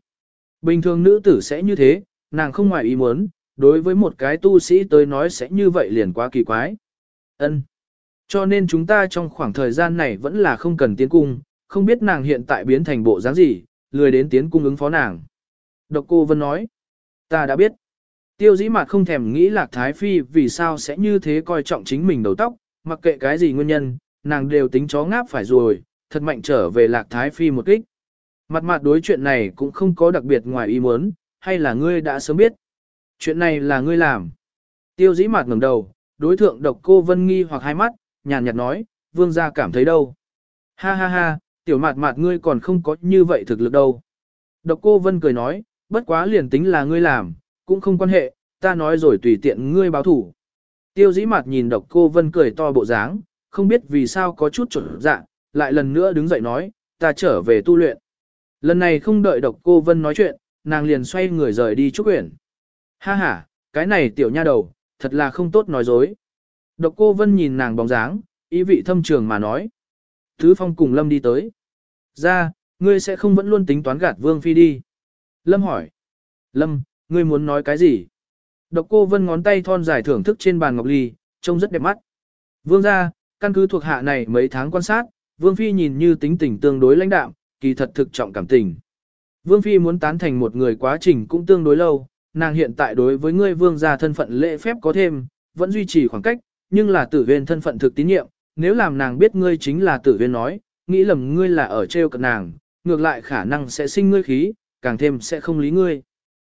Bình thường nữ tử sẽ như thế, nàng không ngoài ý muốn, đối với một cái tu sĩ tới nói sẽ như vậy liền quá kỳ quái. Ân. Cho nên chúng ta trong khoảng thời gian này vẫn là không cần tiến cung, không biết nàng hiện tại biến thành bộ dáng gì, lười đến tiến cung ứng phó nàng. Độc cô Vân nói, ta đã biết. Tiêu dĩ mặt không thèm nghĩ lạc thái phi vì sao sẽ như thế coi trọng chính mình đầu tóc, mặc kệ cái gì nguyên nhân, nàng đều tính chó ngáp phải rồi, thật mạnh trở về lạc thái phi một kích. Mặt mặt đối chuyện này cũng không có đặc biệt ngoài ý muốn, hay là ngươi đã sớm biết. Chuyện này là ngươi làm. Tiêu dĩ mặt ngẩng đầu, đối thượng độc cô vân nghi hoặc hai mắt, nhàn nhạt nói, vương gia cảm thấy đâu. Ha ha ha, tiểu mạt mạt ngươi còn không có như vậy thực lực đâu. Độc cô vân cười nói, bất quá liền tính là ngươi làm, cũng không quan hệ, ta nói rồi tùy tiện ngươi báo thủ. Tiêu dĩ Mạt nhìn độc cô vân cười to bộ dáng, không biết vì sao có chút trở dạ, lại lần nữa đứng dậy nói, ta trở về tu luyện. Lần này không đợi độc cô vân nói chuyện, nàng liền xoay người rời đi trúc quyển. Ha ha, cái này tiểu nha đầu, thật là không tốt nói dối. Độc cô vân nhìn nàng bóng dáng, ý vị thâm trường mà nói. Thứ phong cùng Lâm đi tới. Ra, ngươi sẽ không vẫn luôn tính toán gạt Vương Phi đi. Lâm hỏi. Lâm, ngươi muốn nói cái gì? Độc cô vân ngón tay thon dài thưởng thức trên bàn ngọc ly, trông rất đẹp mắt. Vương ra, căn cứ thuộc hạ này mấy tháng quan sát, Vương Phi nhìn như tính tình tương đối lãnh đạm, kỳ thật thực trọng cảm tình. Vương Phi muốn tán thành một người quá trình cũng tương đối lâu, nàng hiện tại đối với ngươi vương gia thân phận lễ phép có thêm, vẫn duy trì khoảng cách, nhưng là tử viên thân phận thực tín nhiệm, nếu làm nàng biết ngươi chính là tử viên nói, nghĩ lầm ngươi là ở treo cận nàng, ngược lại khả năng sẽ sinh ngươi khí, càng thêm sẽ không lý ngươi.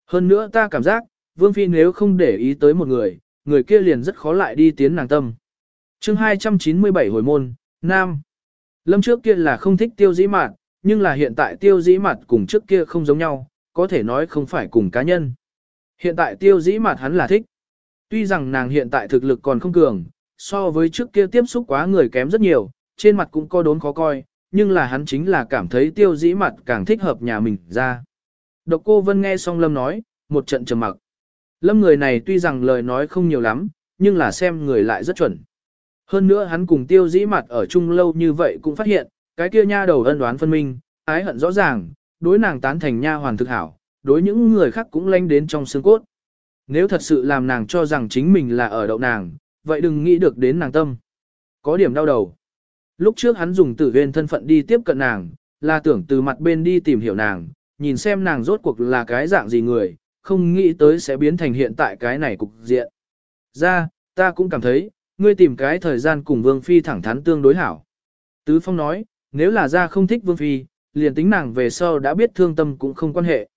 Hơn nữa ta cảm giác, Vương Phi nếu không để ý tới một người, người kia liền rất khó lại đi tiến nàng tâm. chương 297 hồi môn, Nam. Lâm trước kia là không thích tiêu dĩ mạt, nhưng là hiện tại tiêu dĩ mạt cùng trước kia không giống nhau, có thể nói không phải cùng cá nhân. Hiện tại tiêu dĩ mạt hắn là thích. Tuy rằng nàng hiện tại thực lực còn không cường, so với trước kia tiếp xúc quá người kém rất nhiều, trên mặt cũng có đốn khó coi, nhưng là hắn chính là cảm thấy tiêu dĩ mặt càng thích hợp nhà mình ra. Độc cô Vân nghe xong Lâm nói, một trận trầm mặc. Lâm người này tuy rằng lời nói không nhiều lắm, nhưng là xem người lại rất chuẩn. Hơn nữa hắn cùng tiêu dĩ mặt ở chung lâu như vậy cũng phát hiện, cái kia nha đầu ân đoán phân minh, ái hận rõ ràng, đối nàng tán thành nha hoàn thực hảo, đối những người khác cũng lanh đến trong xương cốt. Nếu thật sự làm nàng cho rằng chính mình là ở đậu nàng, vậy đừng nghĩ được đến nàng tâm. Có điểm đau đầu. Lúc trước hắn dùng tử viên thân phận đi tiếp cận nàng, là tưởng từ mặt bên đi tìm hiểu nàng, nhìn xem nàng rốt cuộc là cái dạng gì người, không nghĩ tới sẽ biến thành hiện tại cái này cục diện. Ra, ta cũng cảm thấy, ngươi tìm cái thời gian cùng Vương Phi thẳng thắn tương đối hảo. Tứ Phong nói, nếu là ra không thích Vương Phi, liền tính nàng về sau đã biết thương tâm cũng không quan hệ.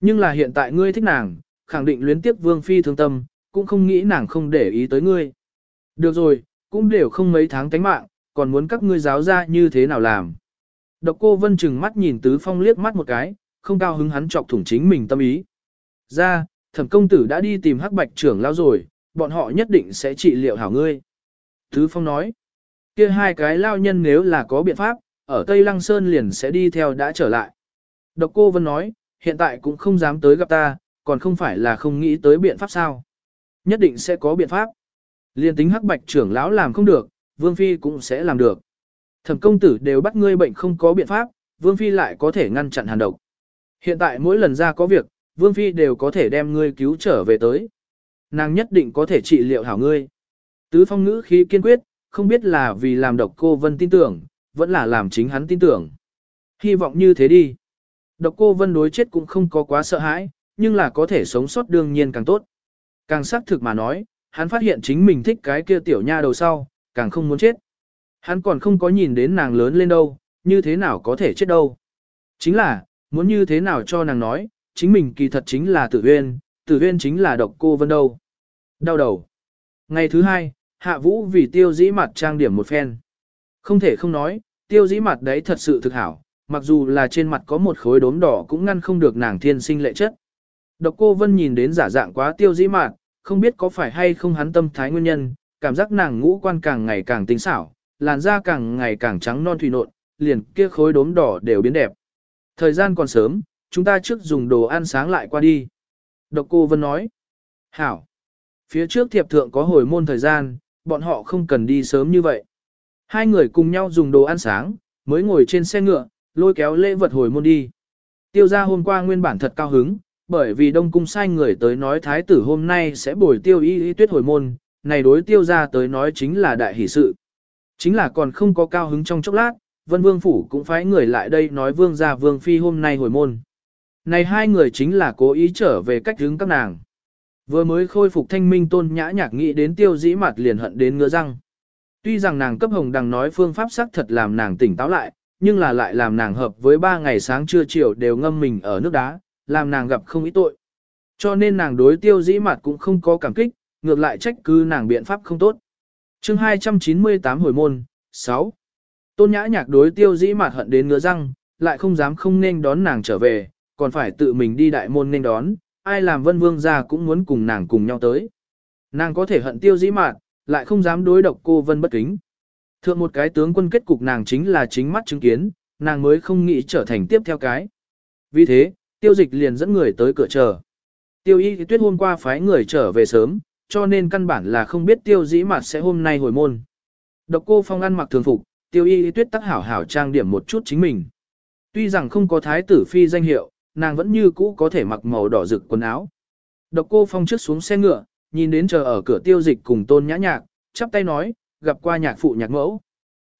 Nhưng là hiện tại ngươi thích nàng, khẳng định luyến tiếp Vương Phi thương tâm, cũng không nghĩ nàng không để ý tới ngươi. Được rồi, cũng đều không mấy tháng tánh mạng, còn muốn các ngươi giáo ra như thế nào làm. Độc cô Vân chừng mắt nhìn Tứ Phong liếc mắt một cái, không cao hứng hắn chọc thủng chính mình tâm ý. Ra, thẩm công tử đã đi tìm hắc bạch trưởng lao rồi, bọn họ nhất định sẽ trị liệu hảo ngươi. Tứ Phong nói, kia hai cái lao nhân nếu là có biện pháp, ở Tây Lăng Sơn liền sẽ đi theo đã trở lại. Độc cô Vân nói, hiện tại cũng không dám tới gặp ta, còn không phải là không nghĩ tới biện pháp sao. Nhất định sẽ có biện pháp. Liên tính hắc bạch trưởng lão làm không được, Vương Phi cũng sẽ làm được. Thẩm công tử đều bắt ngươi bệnh không có biện pháp, Vương Phi lại có thể ngăn chặn hàn độc. Hiện tại mỗi lần ra có việc, Vương Phi đều có thể đem ngươi cứu trở về tới. Nàng nhất định có thể trị liệu hảo ngươi. Tứ phong ngữ khí kiên quyết, không biết là vì làm độc cô Vân tin tưởng, vẫn là làm chính hắn tin tưởng. Hy vọng như thế đi. Độc cô Vân đối chết cũng không có quá sợ hãi, nhưng là có thể sống sót đương nhiên càng tốt. Càng xác thực mà nói, hắn phát hiện chính mình thích cái kia tiểu nha đầu sau, càng không muốn chết. Hắn còn không có nhìn đến nàng lớn lên đâu, như thế nào có thể chết đâu. Chính là, muốn như thế nào cho nàng nói, chính mình kỳ thật chính là tử huyên, tử huyên chính là độc cô vân đâu. Đau đầu. Ngày thứ hai, hạ vũ vì tiêu dĩ mặt trang điểm một phen. Không thể không nói, tiêu dĩ mặt đấy thật sự thực hảo, mặc dù là trên mặt có một khối đốm đỏ cũng ngăn không được nàng thiên sinh lệ chất. Độc cô vân nhìn đến giả dạng quá tiêu dĩ mặt, không biết có phải hay không hắn tâm thái nguyên nhân, cảm giác nàng ngũ quan càng ngày càng tinh xảo, làn da càng ngày càng trắng non thủy nộn, liền kia khối đốm đỏ đều biến đẹp. Thời gian còn sớm, chúng ta trước dùng đồ ăn sáng lại qua đi. Độc cô Vân nói. Hảo. Phía trước thiệp thượng có hồi môn thời gian, bọn họ không cần đi sớm như vậy. Hai người cùng nhau dùng đồ ăn sáng, mới ngồi trên xe ngựa, lôi kéo lễ vật hồi môn đi. Tiêu gia hôm qua nguyên bản thật cao hứng, bởi vì Đông Cung sai người tới nói thái tử hôm nay sẽ bồi tiêu y y tuyết hồi môn, này đối tiêu ra tới nói chính là đại hỷ sự. Chính là còn không có cao hứng trong chốc lát, Vân Vương Phủ cũng phái người lại đây nói Vương gia Vương Phi hôm nay hồi môn. Này hai người chính là cố ý trở về cách hướng các nàng. Vừa mới khôi phục thanh minh tôn nhã nhạc nghĩ đến tiêu dĩ mặt liền hận đến ngứa răng. Tuy rằng nàng cấp hồng đằng nói phương pháp sắc thật làm nàng tỉnh táo lại, nhưng là lại làm nàng hợp với ba ngày sáng trưa chiều đều ngâm mình ở nước đá, làm nàng gặp không ít tội. Cho nên nàng đối tiêu dĩ mặt cũng không có cảm kích, ngược lại trách cứ nàng biện pháp không tốt. chương 298 hồi môn, 6. Tôn nhã nhạc đối tiêu dĩ mặt hận đến ngứa răng, lại không dám không nên đón nàng trở về, còn phải tự mình đi đại môn nên đón, ai làm vân vương ra cũng muốn cùng nàng cùng nhau tới. Nàng có thể hận tiêu dĩ Mạn, lại không dám đối độc cô vân bất kính. Thượng một cái tướng quân kết cục nàng chính là chính mắt chứng kiến, nàng mới không nghĩ trở thành tiếp theo cái. Vì thế, tiêu dịch liền dẫn người tới cửa chờ. Tiêu y tuyết hôm qua phái người trở về sớm, cho nên căn bản là không biết tiêu dĩ mặt sẽ hôm nay hồi môn. Độc cô phong ăn mặc thường phục, tiêu y tuyết tắc hảo hảo trang điểm một chút chính mình. Tuy rằng không có thái tử phi danh hiệu, nàng vẫn như cũ có thể mặc màu đỏ rực quần áo. Độc cô phong trước xuống xe ngựa, nhìn đến chờ ở cửa tiêu dịch cùng tôn nhã nhạc, chắp tay nói, gặp qua nhạc phụ nhạc mẫu.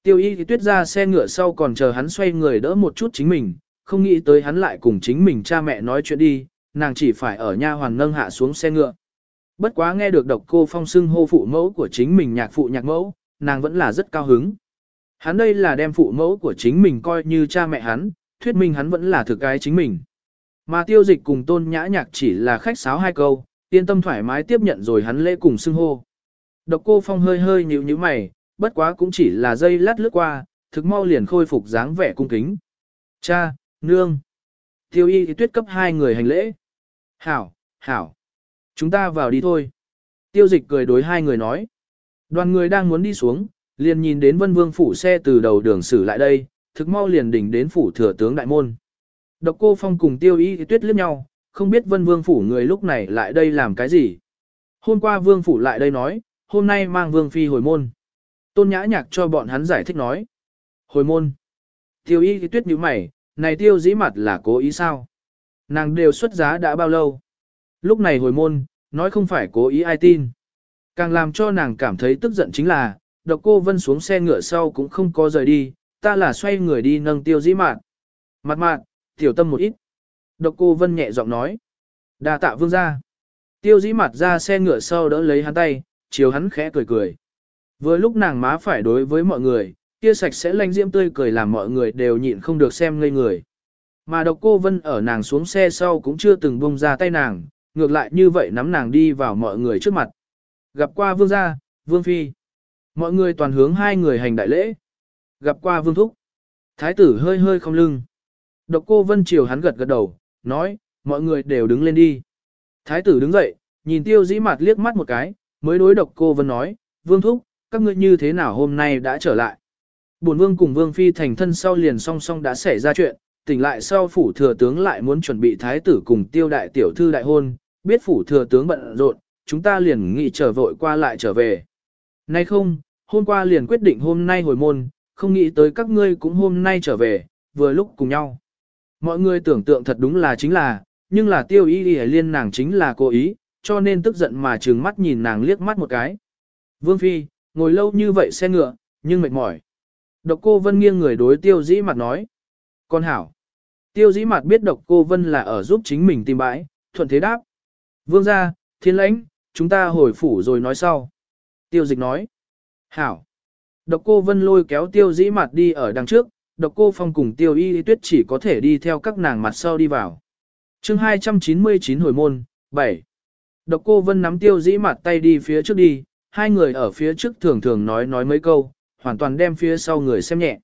Tiêu y thì tuyết ra xe ngựa sau còn chờ hắn xoay người đỡ một chút chính mình, không nghĩ tới hắn lại cùng chính mình cha mẹ nói chuyện đi, nàng chỉ phải ở nha hoàn nâng hạ xuống xe ngựa. Bất quá nghe được độc cô phong xưng hô phụ mẫu của chính mình nhạc phụ nhạc mẫu, nàng vẫn là rất cao hứng. Hắn đây là đem phụ mẫu của chính mình coi như cha mẹ hắn, thuyết minh hắn vẫn là thực cái chính mình. Mà tiêu dịch cùng tôn nhã nhạc chỉ là khách sáo hai câu, yên tâm thoải mái tiếp nhận rồi hắn lễ cùng xưng hô. Độc cô phong hơi hơi nhíu nhíu mày, bất quá cũng chỉ là dây lát lướt qua, thực mau liền khôi phục dáng vẻ cung kính. Cha, nương. Tiêu y tuyết cấp hai người hành lễ. Hảo, hảo. Chúng ta vào đi thôi. Tiêu dịch cười đối hai người nói. Đoàn người đang muốn đi xuống, liền nhìn đến vân vương phủ xe từ đầu đường xử lại đây, thực mau liền đỉnh đến phủ thừa tướng đại môn. Độc cô phong cùng tiêu y tuyết liếc nhau, không biết vân vương phủ người lúc này lại đây làm cái gì. Hôm qua vương phủ lại đây nói, hôm nay mang vương phi hồi môn. Tôn nhã nhạc cho bọn hắn giải thích nói. Hồi môn. Tiêu y tuyết nhíu mày, này tiêu dĩ mặt là cố ý sao? Nàng đều xuất giá đã bao lâu? Lúc này hồi môn, nói không phải cố ý ai tin. Càng làm cho nàng cảm thấy tức giận chính là, độc cô vân xuống xe ngựa sau cũng không có rời đi, ta là xoay người đi nâng tiêu dĩ mạn. Mặt mạn, tiểu tâm một ít. Độc cô Vân nhẹ giọng nói. đa tạ vương ra. Tiêu dĩ mặt ra xe ngựa sau đỡ lấy hắn tay, chiều hắn khẽ cười cười. Vừa lúc nàng má phải đối với mọi người, kia sạch sẽ lanh diễm tươi cười làm mọi người đều nhịn không được xem ngây người. Mà độc cô Vân ở nàng xuống xe sau cũng chưa từng bông ra tay nàng, ngược lại như vậy nắm nàng đi vào mọi người trước mặt. Gặp qua vương gia, vương phi. Mọi người toàn hướng hai người hành đại lễ. Gặp qua vương thúc. Thái tử hơi hơi không lưng. Độc cô Vân chiều hắn gật gật đầu, nói, mọi người đều đứng lên đi. Thái tử đứng dậy, nhìn tiêu dĩ mặt liếc mắt một cái, mới đối độc cô Vân nói, vương thúc, các ngươi như thế nào hôm nay đã trở lại. Bổn vương cùng vương phi thành thân sau liền song song đã xảy ra chuyện, tỉnh lại sau phủ thừa tướng lại muốn chuẩn bị thái tử cùng tiêu đại tiểu thư đại hôn, biết phủ thừa tướng bận rộn, chúng ta liền nghĩ trở vội qua lại trở về. Nay không, hôm qua liền quyết định hôm nay hồi môn, không nghĩ tới các ngươi cũng hôm nay trở về, vừa lúc cùng nhau. Mọi người tưởng tượng thật đúng là chính là, nhưng là tiêu y y liên nàng chính là cố ý, cho nên tức giận mà trừng mắt nhìn nàng liếc mắt một cái. Vương Phi, ngồi lâu như vậy xe ngựa, nhưng mệt mỏi. Độc cô Vân nghiêng người đối tiêu dĩ mặt nói. Con hảo. Tiêu dĩ mặt biết độc cô Vân là ở giúp chính mình tìm bãi, thuận thế đáp. Vương ra, thiên lãnh, chúng ta hồi phủ rồi nói sau. Tiêu dịch nói. Hảo. Độc cô Vân lôi kéo tiêu dĩ mặt đi ở đằng trước, độc cô phong cùng tiêu y tuyết chỉ có thể đi theo các nàng mặt sau đi vào. chương 299 hồi môn, 7. Độc cô vân nắm tiêu dĩ mặt tay đi phía trước đi, hai người ở phía trước thường thường nói nói mấy câu, hoàn toàn đem phía sau người xem nhẹ.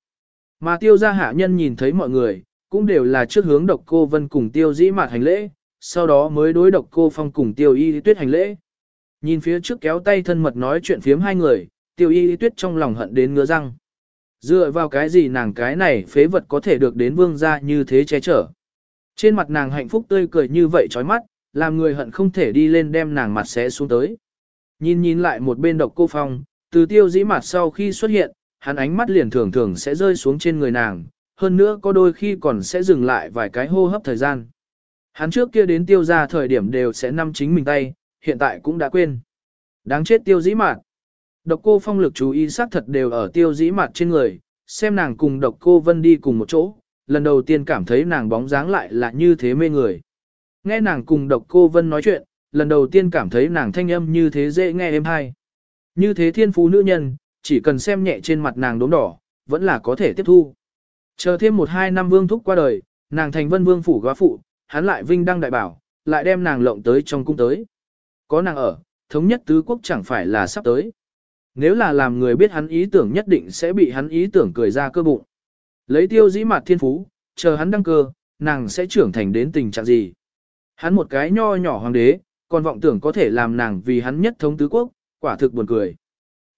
Mà tiêu gia hạ nhân nhìn thấy mọi người, cũng đều là trước hướng độc cô vân cùng tiêu dĩ mạt hành lễ, sau đó mới đối độc cô phong cùng tiêu y tuyết hành lễ. Nhìn phía trước kéo tay thân mật nói chuyện phiếm hai người, tiêu y tuyết trong lòng hận đến ngứa răng. Dựa vào cái gì nàng cái này phế vật có thể được đến vương gia như thế che chở. Trên mặt nàng hạnh phúc tươi cười như vậy trói mắt, làm người hận không thể đi lên đem nàng mặt xé xuống tới. Nhìn nhìn lại một bên độc cô phong, từ tiêu dĩ mặt sau khi xuất hiện, hắn ánh mắt liền thường thường sẽ rơi xuống trên người nàng, hơn nữa có đôi khi còn sẽ dừng lại vài cái hô hấp thời gian. Hắn trước kia đến tiêu ra thời điểm đều sẽ nắm chính mình tay, hiện tại cũng đã quên. Đáng chết tiêu dĩ mạt. Độc cô phong lực chú ý xác thật đều ở tiêu dĩ mặt trên người, xem nàng cùng độc cô vân đi cùng một chỗ, lần đầu tiên cảm thấy nàng bóng dáng lại là như thế mê người. Nghe nàng cùng độc cô vân nói chuyện, lần đầu tiên cảm thấy nàng thanh âm như thế dễ nghe êm hay. Như thế thiên phú nữ nhân, chỉ cần xem nhẹ trên mặt nàng đốm đỏ, vẫn là có thể tiếp thu. Chờ thêm một hai năm vương thúc qua đời, nàng thành vân vương phủ góa phụ, hắn lại vinh đăng đại bảo, lại đem nàng lộng tới trong cung tới. Có nàng ở, thống nhất tứ quốc chẳng phải là sắp tới. Nếu là làm người biết hắn ý tưởng nhất định sẽ bị hắn ý tưởng cười ra cơ bụng. Lấy tiêu dĩ mặt thiên phú, chờ hắn đăng cơ, nàng sẽ trưởng thành đến tình trạng gì. Hắn một cái nho nhỏ hoàng đế, còn vọng tưởng có thể làm nàng vì hắn nhất thống tứ quốc, quả thực buồn cười.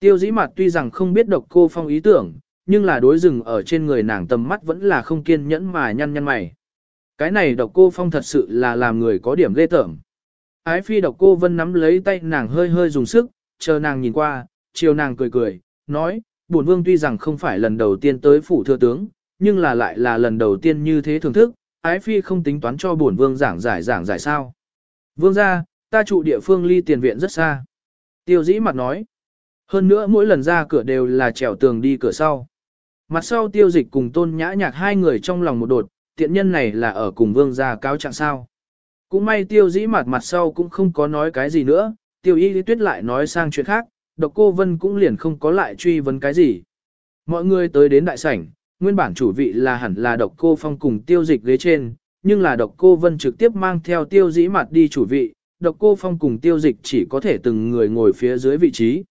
Tiêu dĩ mặt tuy rằng không biết độc cô phong ý tưởng, nhưng là đối rừng ở trên người nàng tầm mắt vẫn là không kiên nhẫn mà nhăn nhăn mày. Cái này độc cô phong thật sự là làm người có điểm ghê tởm. Ái phi độc cô vân nắm lấy tay nàng hơi hơi dùng sức, chờ nàng nhìn qua, chiều nàng cười cười, nói, bổn vương tuy rằng không phải lần đầu tiên tới phủ thừa tướng, nhưng là lại là lần đầu tiên như thế thưởng thức, ái phi không tính toán cho bổn vương giảng giải giảng giải sao. Vương ra, ta trụ địa phương ly tiền viện rất xa. Tiêu dĩ mặt nói, hơn nữa mỗi lần ra cửa đều là trèo tường đi cửa sau. Mặt sau tiêu dịch cùng tôn nhã nhạc hai người trong lòng một đột, tiện nhân này là ở cùng vương gia cáo trạng sao. Cũng may tiêu dĩ mặt mặt sau cũng không có nói cái gì nữa, tiêu y lý tuyết lại nói sang chuyện khác, độc cô vân cũng liền không có lại truy vấn cái gì. Mọi người tới đến đại sảnh, nguyên bản chủ vị là hẳn là độc cô phong cùng tiêu dịch ghế trên, nhưng là độc cô vân trực tiếp mang theo tiêu dĩ mặt đi chủ vị, độc cô phong cùng tiêu dịch chỉ có thể từng người ngồi phía dưới vị trí.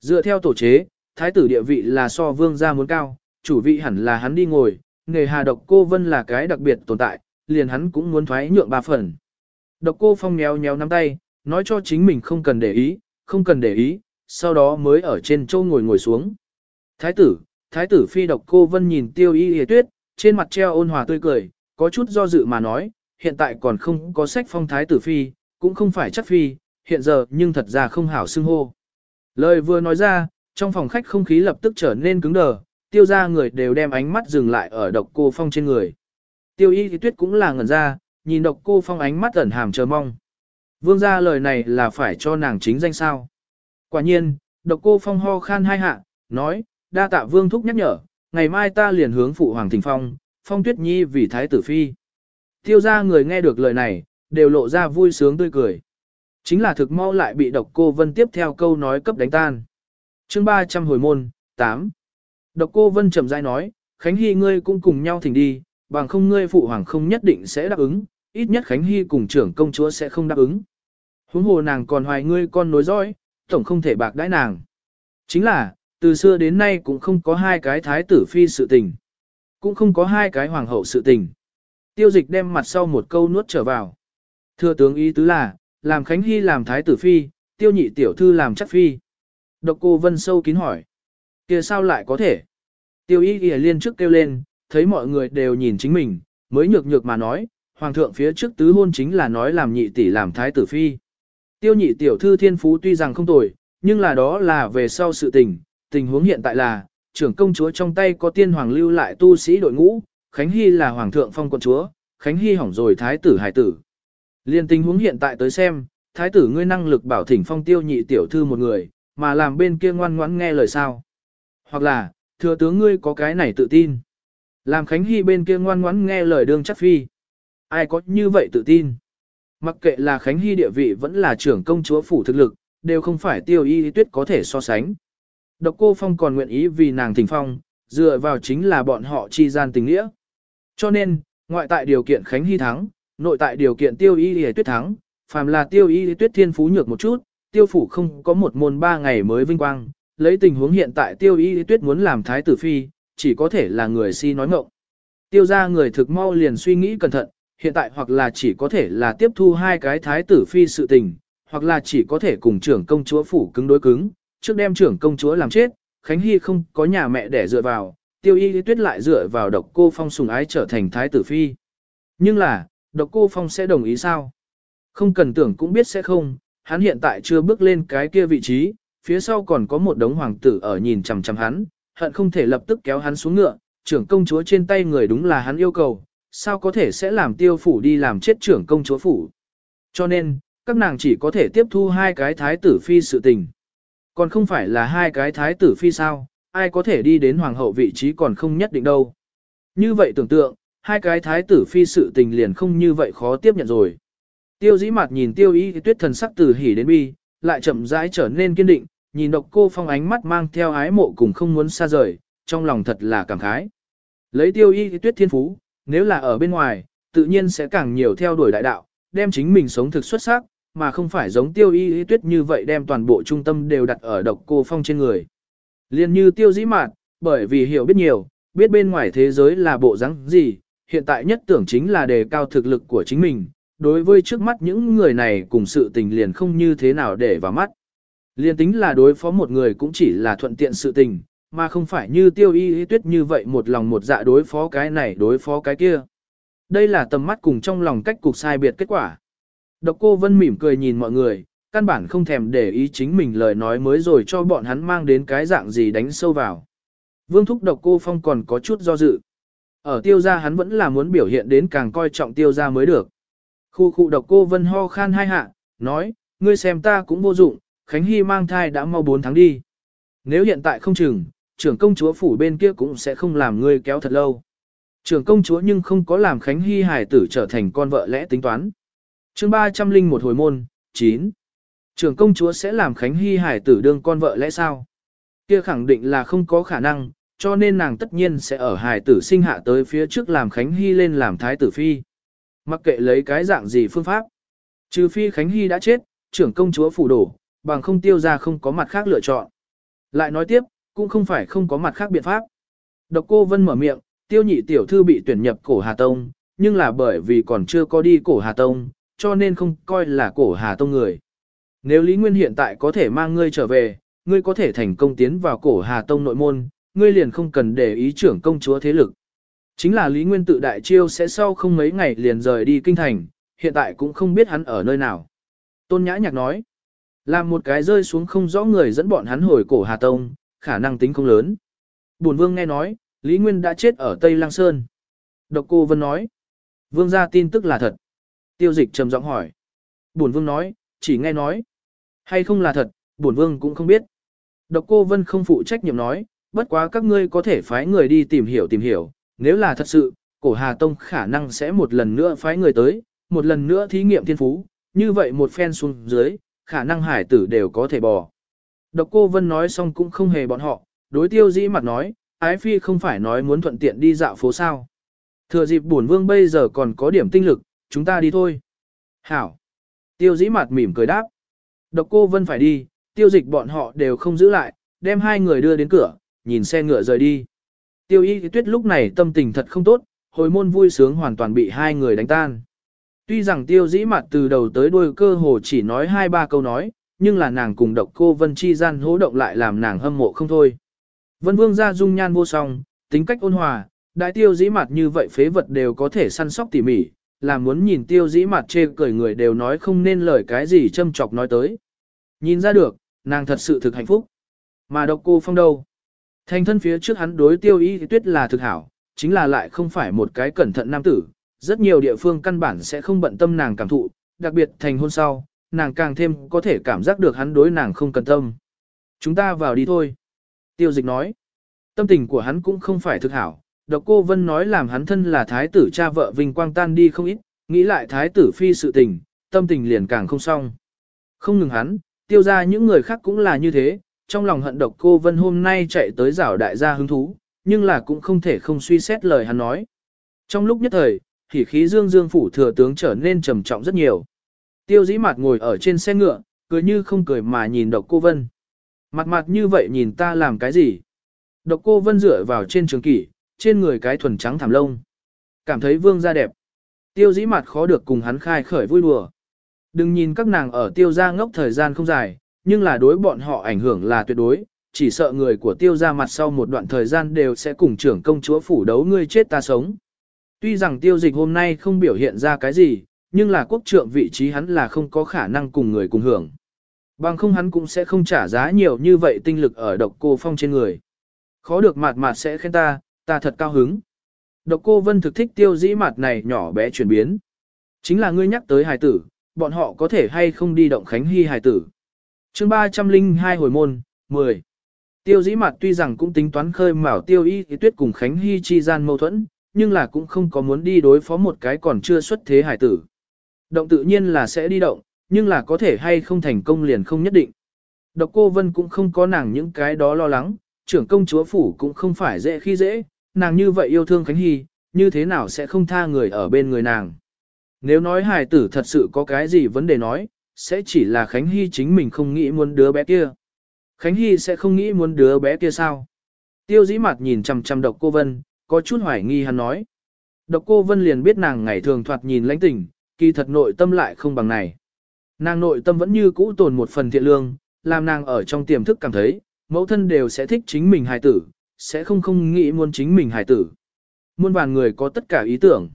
Dựa theo tổ chế, thái tử địa vị là so vương gia muốn cao, chủ vị hẳn là hắn đi ngồi, nghề hà độc cô vân là cái đặc biệt tồn tại, liền hắn cũng muốn thoái nhượng ba phần. Độc cô phong nhéo nhéo nắm tay, nói cho chính mình không cần để ý, không cần để ý, sau đó mới ở trên châu ngồi ngồi xuống. Thái tử, thái tử phi độc cô vân nhìn tiêu y hề tuyết, trên mặt treo ôn hòa tươi cười, có chút do dự mà nói, hiện tại còn không có sách phong thái tử phi, cũng không phải chắc phi, hiện giờ nhưng thật ra không hảo xưng hô. Lời vừa nói ra, trong phòng khách không khí lập tức trở nên cứng đờ, tiêu ra người đều đem ánh mắt dừng lại ở độc cô phong trên người. Tiêu y thì tuyết cũng là ngẩn ra, nhìn độc cô phong ánh mắt ẩn hàm chờ mong. Vương ra lời này là phải cho nàng chính danh sao. Quả nhiên, độc cô phong ho khan hai hạ, nói, đa tạ vương thúc nhắc nhở, ngày mai ta liền hướng phụ hoàng thỉnh phong, phong tuyết nhi vì thái tử phi. Tiêu ra người nghe được lời này, đều lộ ra vui sướng tươi cười. Chính là thực mau lại bị độc cô vân tiếp theo câu nói cấp đánh tan. chương 300 hồi môn, 8. Độc cô vân chậm rãi nói, Khánh Hy ngươi cũng cùng nhau thỉnh đi, bằng không ngươi phụ hoàng không nhất định sẽ đáp ứng, ít nhất Khánh Hy cùng trưởng công chúa sẽ không đáp ứng. Huống hồ nàng còn hoài ngươi con nối dõi, tổng không thể bạc đãi nàng. Chính là, từ xưa đến nay cũng không có hai cái thái tử phi sự tình. Cũng không có hai cái hoàng hậu sự tình. Tiêu dịch đem mặt sau một câu nuốt trở vào. Thưa tướng ý tứ là, làm Khánh Hy làm thái tử phi, tiêu nhị tiểu thư làm chắc phi. Độc cô Vân sâu kín hỏi. kia sao lại có thể? Tiêu ý ghi liên trước kêu lên, thấy mọi người đều nhìn chính mình, mới nhược nhược mà nói, hoàng thượng phía trước tứ hôn chính là nói làm nhị tỷ làm thái tử phi. Tiêu nhị tiểu thư thiên phú tuy rằng không tồi, nhưng là đó là về sau sự tình, tình huống hiện tại là, trưởng công chúa trong tay có tiên hoàng lưu lại tu sĩ đội ngũ, Khánh Hy là hoàng thượng phong quận chúa, Khánh Hy hỏng rồi thái tử hải tử. Liên tình huống hiện tại tới xem, thái tử ngươi năng lực bảo thỉnh phong tiêu nhị tiểu thư một người, mà làm bên kia ngoan ngoãn nghe lời sao. Hoặc là, thừa tướng ngươi có cái này tự tin. Làm Khánh Hy bên kia ngoan ngoãn nghe lời đương chắc phi. Ai có như vậy tự tin? Mặc kệ là Khánh Hy địa vị vẫn là trưởng công chúa phủ thực lực, đều không phải tiêu y tuyết có thể so sánh. Độc cô Phong còn nguyện ý vì nàng thỉnh phong, dựa vào chính là bọn họ chi gian tình nghĩa. Cho nên, ngoại tại điều kiện Khánh Hy thắng, nội tại điều kiện tiêu y lìa tuyết thắng, phàm là tiêu y tuyết thiên phú nhược một chút, tiêu phủ không có một môn ba ngày mới vinh quang, lấy tình huống hiện tại tiêu y tuyết muốn làm thái tử phi, chỉ có thể là người si nói ngọng. Tiêu ra người thực mau liền suy nghĩ cẩn thận, hiện tại hoặc là chỉ có thể là tiếp thu hai cái thái tử phi sự tình, hoặc là chỉ có thể cùng trưởng công chúa phủ cứng đối cứng, trước đem trưởng công chúa làm chết, Khánh Hy không có nhà mẹ để dựa vào, tiêu y tuyết lại dựa vào độc cô phong sùng ái trở thành thái tử phi. Nhưng là, độc cô phong sẽ đồng ý sao? Không cần tưởng cũng biết sẽ không, hắn hiện tại chưa bước lên cái kia vị trí, phía sau còn có một đống hoàng tử ở nhìn chằm chằm hắn, hận không thể lập tức kéo hắn xuống ngựa, trưởng công chúa trên tay người đúng là hắn yêu cầu, sao có thể sẽ làm tiêu phủ đi làm chết trưởng công chúa phủ. Cho nên, các nàng chỉ có thể tiếp thu hai cái thái tử phi sự tình. Còn không phải là hai cái thái tử phi sao, ai có thể đi đến hoàng hậu vị trí còn không nhất định đâu. Như vậy tưởng tượng, hai cái thái tử phi sự tình liền không như vậy khó tiếp nhận rồi. Tiêu dĩ mặt nhìn tiêu y tuyết thần sắc từ hỉ đến bi, lại chậm rãi trở nên kiên định, nhìn độc cô phong ánh mắt mang theo ái mộ cùng không muốn xa rời, trong lòng thật là cảm khái. Lấy tiêu y tuyết thiên phú, nếu là ở bên ngoài, tự nhiên sẽ càng nhiều theo đuổi đại đạo, đem chính mình sống thực xuất sắc, mà không phải giống tiêu y tuyết như vậy đem toàn bộ trung tâm đều đặt ở độc cô phong trên người. Liên như tiêu dĩ mạn, bởi vì hiểu biết nhiều, biết bên ngoài thế giới là bộ rắn gì, hiện tại nhất tưởng chính là đề cao thực lực của chính mình, đối với trước mắt những người này cùng sự tình liền không như thế nào để vào mắt. Liên tính là đối phó một người cũng chỉ là thuận tiện sự tình, mà không phải như tiêu y tuyết như vậy một lòng một dạ đối phó cái này đối phó cái kia. Đây là tầm mắt cùng trong lòng cách cục sai biệt kết quả. Độc cô Vân mỉm cười nhìn mọi người, căn bản không thèm để ý chính mình lời nói mới rồi cho bọn hắn mang đến cái dạng gì đánh sâu vào. Vương thúc độc cô Phong còn có chút do dự. Ở tiêu gia hắn vẫn là muốn biểu hiện đến càng coi trọng tiêu gia mới được. Khu khu độc cô Vân ho khan hai hạ, nói, ngươi xem ta cũng vô dụng, Khánh Hy mang thai đã mau 4 tháng đi. Nếu hiện tại không chừng, trưởng công chúa phủ bên kia cũng sẽ không làm ngươi kéo thật lâu. Trưởng công chúa nhưng không có làm Khánh Hy hải tử trở thành con vợ lẽ tính toán. chương 300 linh một hồi môn, 9. Trưởng công chúa sẽ làm Khánh Hy hải tử đương con vợ lẽ sao? Kia khẳng định là không có khả năng, cho nên nàng tất nhiên sẽ ở hài tử sinh hạ tới phía trước làm Khánh Hy lên làm thái tử phi. Mặc kệ lấy cái dạng gì phương pháp. Trừ phi Khánh Hy đã chết, trưởng công chúa phủ đổ, bằng không tiêu ra không có mặt khác lựa chọn. Lại nói tiếp, cũng không phải không có mặt khác biện pháp. Độc cô Vân mở miệng, tiêu nhị tiểu thư bị tuyển nhập cổ Hà Tông, nhưng là bởi vì còn chưa có đi cổ Hà Tông, cho nên không coi là cổ Hà Tông người. Nếu Lý Nguyên hiện tại có thể mang ngươi trở về, ngươi có thể thành công tiến vào cổ Hà Tông nội môn, ngươi liền không cần để ý trưởng công chúa thế lực. Chính là Lý Nguyên tự đại chiêu sẽ sau không mấy ngày liền rời đi kinh thành, hiện tại cũng không biết hắn ở nơi nào. Tôn Nhã Nhạc nói, làm một cái rơi xuống không rõ người dẫn bọn hắn hồi cổ Hà Tông, khả năng tính không lớn. Bổn vương nghe nói, Lý Nguyên đã chết ở Tây Lăng Sơn. Độc cô Vân nói, vương gia tin tức là thật. Tiêu dịch trầm giọng hỏi. Bổn vương nói, chỉ nghe nói. Hay không là thật, bổn vương cũng không biết. Độc cô Vân không phụ trách nhiệm nói, bất quá các ngươi có thể phái người đi tìm hiểu tìm hiểu, nếu là thật sự, cổ Hà Tông khả năng sẽ một lần nữa phái người tới, một lần nữa thí nghiệm thiên phú, như vậy một phen xuống dưới, khả năng hải tử đều có thể bò. Độc cô Vân nói xong cũng không hề bọn họ, đối tiêu dĩ mặt nói, ái phi không phải nói muốn thuận tiện đi dạo phố sao. Thừa dịp bổn vương bây giờ còn có điểm tinh lực, chúng ta đi thôi. Hảo. Tiêu dĩ mặt mỉm cười đáp. Độc cô Vân phải đi, tiêu dịch bọn họ đều không giữ lại, đem hai người đưa đến cửa, nhìn xe ngựa rời đi. Tiêu y tuyết lúc này tâm tình thật không tốt, hồi môn vui sướng hoàn toàn bị hai người đánh tan. Tuy rằng tiêu dĩ mặt từ đầu tới đuôi cơ hồ chỉ nói hai ba câu nói, nhưng là nàng cùng độc cô vân chi gian hố động lại làm nàng hâm mộ không thôi. Vân vương ra dung nhan vô song, tính cách ôn hòa, đại tiêu dĩ mặt như vậy phế vật đều có thể săn sóc tỉ mỉ, là muốn nhìn tiêu dĩ mặt chê cười người đều nói không nên lời cái gì châm chọc nói tới. Nhìn ra được, nàng thật sự thực hạnh phúc. Mà độc cô phong đâu? Thành thân phía trước hắn đối tiêu y tuyết là thực hảo, chính là lại không phải một cái cẩn thận nam tử, rất nhiều địa phương căn bản sẽ không bận tâm nàng cảm thụ, đặc biệt thành hôn sau, nàng càng thêm có thể cảm giác được hắn đối nàng không cần tâm. Chúng ta vào đi thôi. Tiêu dịch nói, tâm tình của hắn cũng không phải thực hảo, độc cô Vân nói làm hắn thân là thái tử cha vợ vinh quang tan đi không ít, nghĩ lại thái tử phi sự tình, tâm tình liền càng không xong. Không ngừng hắn, tiêu ra những người khác cũng là như thế, trong lòng hận độc cô Vân hôm nay chạy tới rảo đại gia hứng thú, nhưng là cũng không thể không suy xét lời hắn nói. Trong lúc nhất thời, thì khí dương dương phủ thừa tướng trở nên trầm trọng rất nhiều. Tiêu dĩ mặt ngồi ở trên xe ngựa, cười như không cười mà nhìn độc cô Vân. Mặt mặt như vậy nhìn ta làm cái gì? Độc cô Vân dựa vào trên trường kỷ, trên người cái thuần trắng thảm lông. Cảm thấy vương gia đẹp. Tiêu dĩ mặt khó được cùng hắn khai khởi vui đùa. Đừng nhìn các nàng ở tiêu gia ngốc thời gian không dài, nhưng là đối bọn họ ảnh hưởng là tuyệt đối, chỉ sợ người của tiêu gia mặt sau một đoạn thời gian đều sẽ cùng trưởng công chúa phủ đấu ngươi chết ta sống. Tuy rằng tiêu dịch hôm nay không biểu hiện ra cái gì, nhưng là quốc trượng vị trí hắn là không có khả năng cùng người cùng hưởng. Bằng không hắn cũng sẽ không trả giá nhiều như vậy tinh lực ở độc cô phong trên người. Khó được mạt mạt sẽ khen ta, ta thật cao hứng. Độc cô vân thực thích tiêu dĩ mạt này nhỏ bé chuyển biến. Chính là ngươi nhắc tới hài tử, bọn họ có thể hay không đi động khánh hy hài tử chương 302 hồi môn, 10. Tiêu dĩ mặt tuy rằng cũng tính toán khơi mào tiêu y thì tuyết cùng khánh hy chi gian mâu thuẫn, nhưng là cũng không có muốn đi đối phó một cái còn chưa xuất thế Hải tử. Động tự nhiên là sẽ đi động, nhưng là có thể hay không thành công liền không nhất định. Độc cô Vân cũng không có nàng những cái đó lo lắng, trưởng công chúa phủ cũng không phải dễ khi dễ, nàng như vậy yêu thương Khánh Hy, như thế nào sẽ không tha người ở bên người nàng. Nếu nói hài tử thật sự có cái gì vấn đề nói, sẽ chỉ là Khánh Hy chính mình không nghĩ muốn đứa bé kia. Khánh Hy sẽ không nghĩ muốn đứa bé kia sao? Tiêu dĩ mặt nhìn chằm chằm độc cô Vân, có chút hoài nghi hắn nói. Độc cô Vân liền biết nàng ngày thường thoạt nhìn lãnh tỉnh, kỳ thật nội tâm lại không bằng này. Nàng nội tâm vẫn như cũ tồn một phần thiện lương, làm nàng ở trong tiềm thức cảm thấy, mẫu thân đều sẽ thích chính mình hài tử, sẽ không không nghĩ muốn chính mình hài tử. Muôn vàn người có tất cả ý tưởng.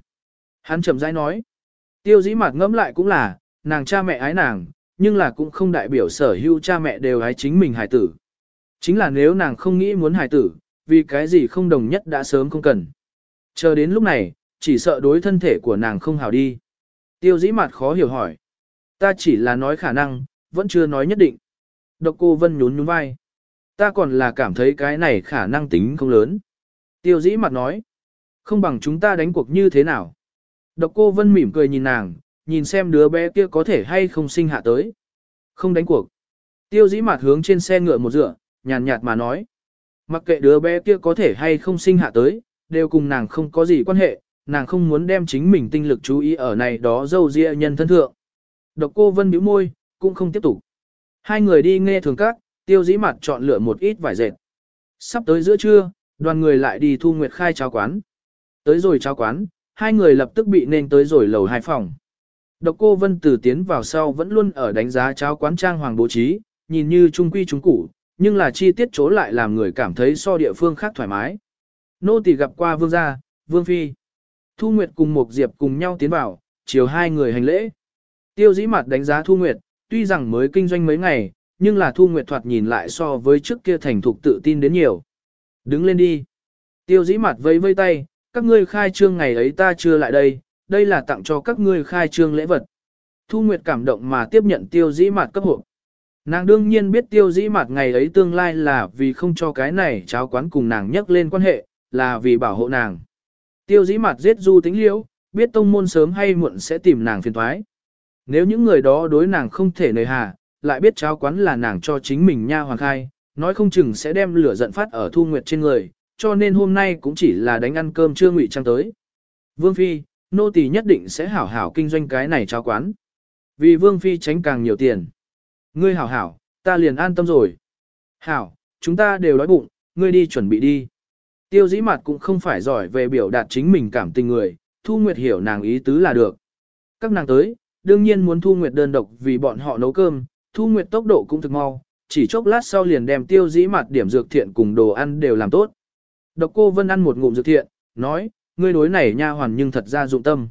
Hắn chậm rãi nói. Tiêu dĩ mặt ngẫm lại cũng là, nàng cha mẹ ái nàng, nhưng là cũng không đại biểu sở hữu cha mẹ đều ái chính mình hài tử. Chính là nếu nàng không nghĩ muốn hài tử, vì cái gì không đồng nhất đã sớm không cần. Chờ đến lúc này, chỉ sợ đối thân thể của nàng không hào đi. Tiêu dĩ mặt khó hiểu hỏi. Ta chỉ là nói khả năng, vẫn chưa nói nhất định. Độc cô Vân nhún nhún vai. Ta còn là cảm thấy cái này khả năng tính không lớn. Tiêu dĩ mặt nói. Không bằng chúng ta đánh cuộc như thế nào. Độc cô Vân mỉm cười nhìn nàng, nhìn xem đứa bé kia có thể hay không sinh hạ tới. Không đánh cuộc. Tiêu dĩ mặt hướng trên xe ngựa một dựa, nhàn nhạt mà nói. Mặc kệ đứa bé kia có thể hay không sinh hạ tới, đều cùng nàng không có gì quan hệ, nàng không muốn đem chính mình tinh lực chú ý ở này đó dâu dịa nhân thân thượng. Độc cô Vân bĩu môi, cũng không tiếp tục. Hai người đi nghe thường các, tiêu dĩ mặt chọn lựa một ít vải dệt. Sắp tới giữa trưa, đoàn người lại đi thu nguyệt khai cháo quán. Tới rồi cháo quán, hai người lập tức bị nên tới rồi lầu hai phòng. Độc cô Vân từ tiến vào sau vẫn luôn ở đánh giá cháo quán trang hoàng bố trí, nhìn như trung quy trung củ, nhưng là chi tiết chỗ lại làm người cảm thấy so địa phương khác thoải mái. Nô tỳ gặp qua vương gia, vương phi. Thu Nguyệt cùng một Diệp cùng nhau tiến vào, chiều hai người hành lễ. Tiêu dĩ mặt đánh giá Thu Nguyệt, tuy rằng mới kinh doanh mấy ngày, nhưng là Thu Nguyệt thoạt nhìn lại so với trước kia thành thục tự tin đến nhiều. Đứng lên đi. Tiêu dĩ mặt vẫy vây tay, các ngươi khai trương ngày ấy ta chưa lại đây, đây là tặng cho các ngươi khai trương lễ vật. Thu Nguyệt cảm động mà tiếp nhận tiêu dĩ Mạt cấp hộ. Nàng đương nhiên biết tiêu dĩ Mạt ngày ấy tương lai là vì không cho cái này cháo quán cùng nàng nhắc lên quan hệ, là vì bảo hộ nàng. Tiêu dĩ Mạt giết du tính liễu, biết tông môn sớm hay muộn sẽ tìm nàng phiền thoái. Nếu những người đó đối nàng không thể nời hà, lại biết cháo quán là nàng cho chính mình nha hoàng khai, nói không chừng sẽ đem lửa giận phát ở thu nguyệt trên người, cho nên hôm nay cũng chỉ là đánh ăn cơm chưa ngụy trang tới. Vương Phi, nô tỳ nhất định sẽ hảo hảo kinh doanh cái này cháo quán. Vì Vương Phi tránh càng nhiều tiền. Ngươi hảo hảo, ta liền an tâm rồi. Hảo, chúng ta đều đói bụng, ngươi đi chuẩn bị đi. Tiêu dĩ mặt cũng không phải giỏi về biểu đạt chính mình cảm tình người, Thu Nguyệt hiểu nàng ý tứ là được. Các nàng tới, đương nhiên muốn Thu Nguyệt đơn độc vì bọn họ nấu cơm, Thu Nguyệt tốc độ cũng thực mau, chỉ chốc lát sau liền đem tiêu dĩ mặt điểm dược thiện cùng đồ ăn đều làm tốt. Độc cô Vân ăn một ngụm dược thiện, nói, ngươi đối này nha hoàn nhưng thật ra dụng tâm.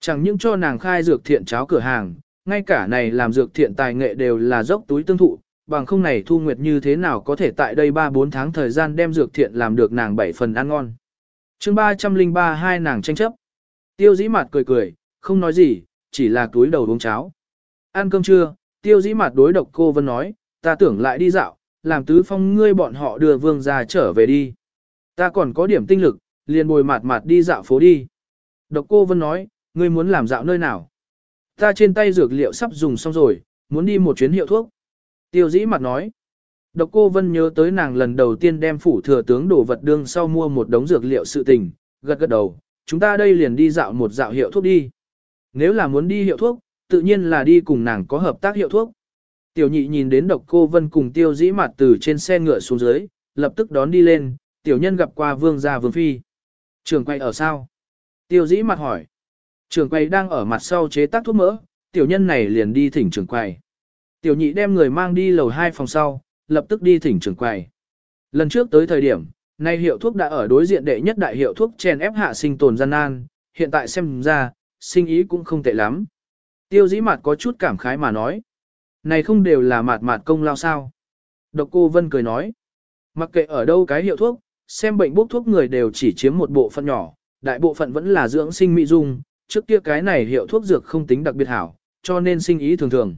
Chẳng những cho nàng khai dược thiện cháo cửa hàng, ngay cả này làm dược thiện tài nghệ đều là dốc túi tương thụ, bằng không này Thu Nguyệt như thế nào có thể tại đây 3-4 tháng thời gian đem dược thiện làm được nàng 7 phần ăn ngon. chương 303 hai nàng tranh chấp. Tiêu dĩ mặt cười cười, không nói gì, chỉ là túi đầu uống cháo. Ăn cơm trưa, tiêu dĩ mặt đối độc cô Vân nói, ta tưởng lại đi dạo, làm tứ phong ngươi bọn họ đưa vương ra trở về đi. Ta còn có điểm tinh lực, liền bồi mạt mạt đi dạo phố đi. Độc cô Vân nói, ngươi muốn làm dạo nơi nào? Ta trên tay dược liệu sắp dùng xong rồi, muốn đi một chuyến hiệu thuốc. Tiêu dĩ mặt nói. Độc cô Vân nhớ tới nàng lần đầu tiên đem phủ thừa tướng đổ vật đương sau mua một đống dược liệu sự tình, gật gật đầu, chúng ta đây liền đi dạo một dạo hiệu thuốc đi. Nếu là muốn đi hiệu thuốc, tự nhiên là đi cùng nàng có hợp tác hiệu thuốc. Tiểu nhị nhìn đến độc cô Vân cùng tiêu dĩ mặt từ trên xe ngựa xuống dưới, lập tức đón đi lên, tiểu nhân gặp qua vương gia vương phi. Trường quay ở sao? Tiêu dĩ mặt hỏi. Trường quay đang ở mặt sau chế tác thuốc mỡ, tiểu nhân này liền đi thỉnh trường quay. Tiểu nhị đem người mang đi lầu hai phòng sau, lập tức đi thỉnh Trường quầy. Lần trước tới thời điểm, nay hiệu thuốc đã ở đối diện đệ nhất đại hiệu thuốc chèn ép hạ sinh tồn gian nan, hiện tại xem ra, sinh ý cũng không tệ lắm. Tiêu dĩ mặt có chút cảm khái mà nói. Này không đều là mạt mạt công lao sao. Độc cô Vân cười nói. Mặc kệ ở đâu cái hiệu thuốc, xem bệnh bốc thuốc người đều chỉ chiếm một bộ phận nhỏ, đại bộ phận vẫn là dưỡng sinh mỹ dung, trước kia cái này hiệu thuốc dược không tính đặc biệt hảo, cho nên sinh ý thường thường.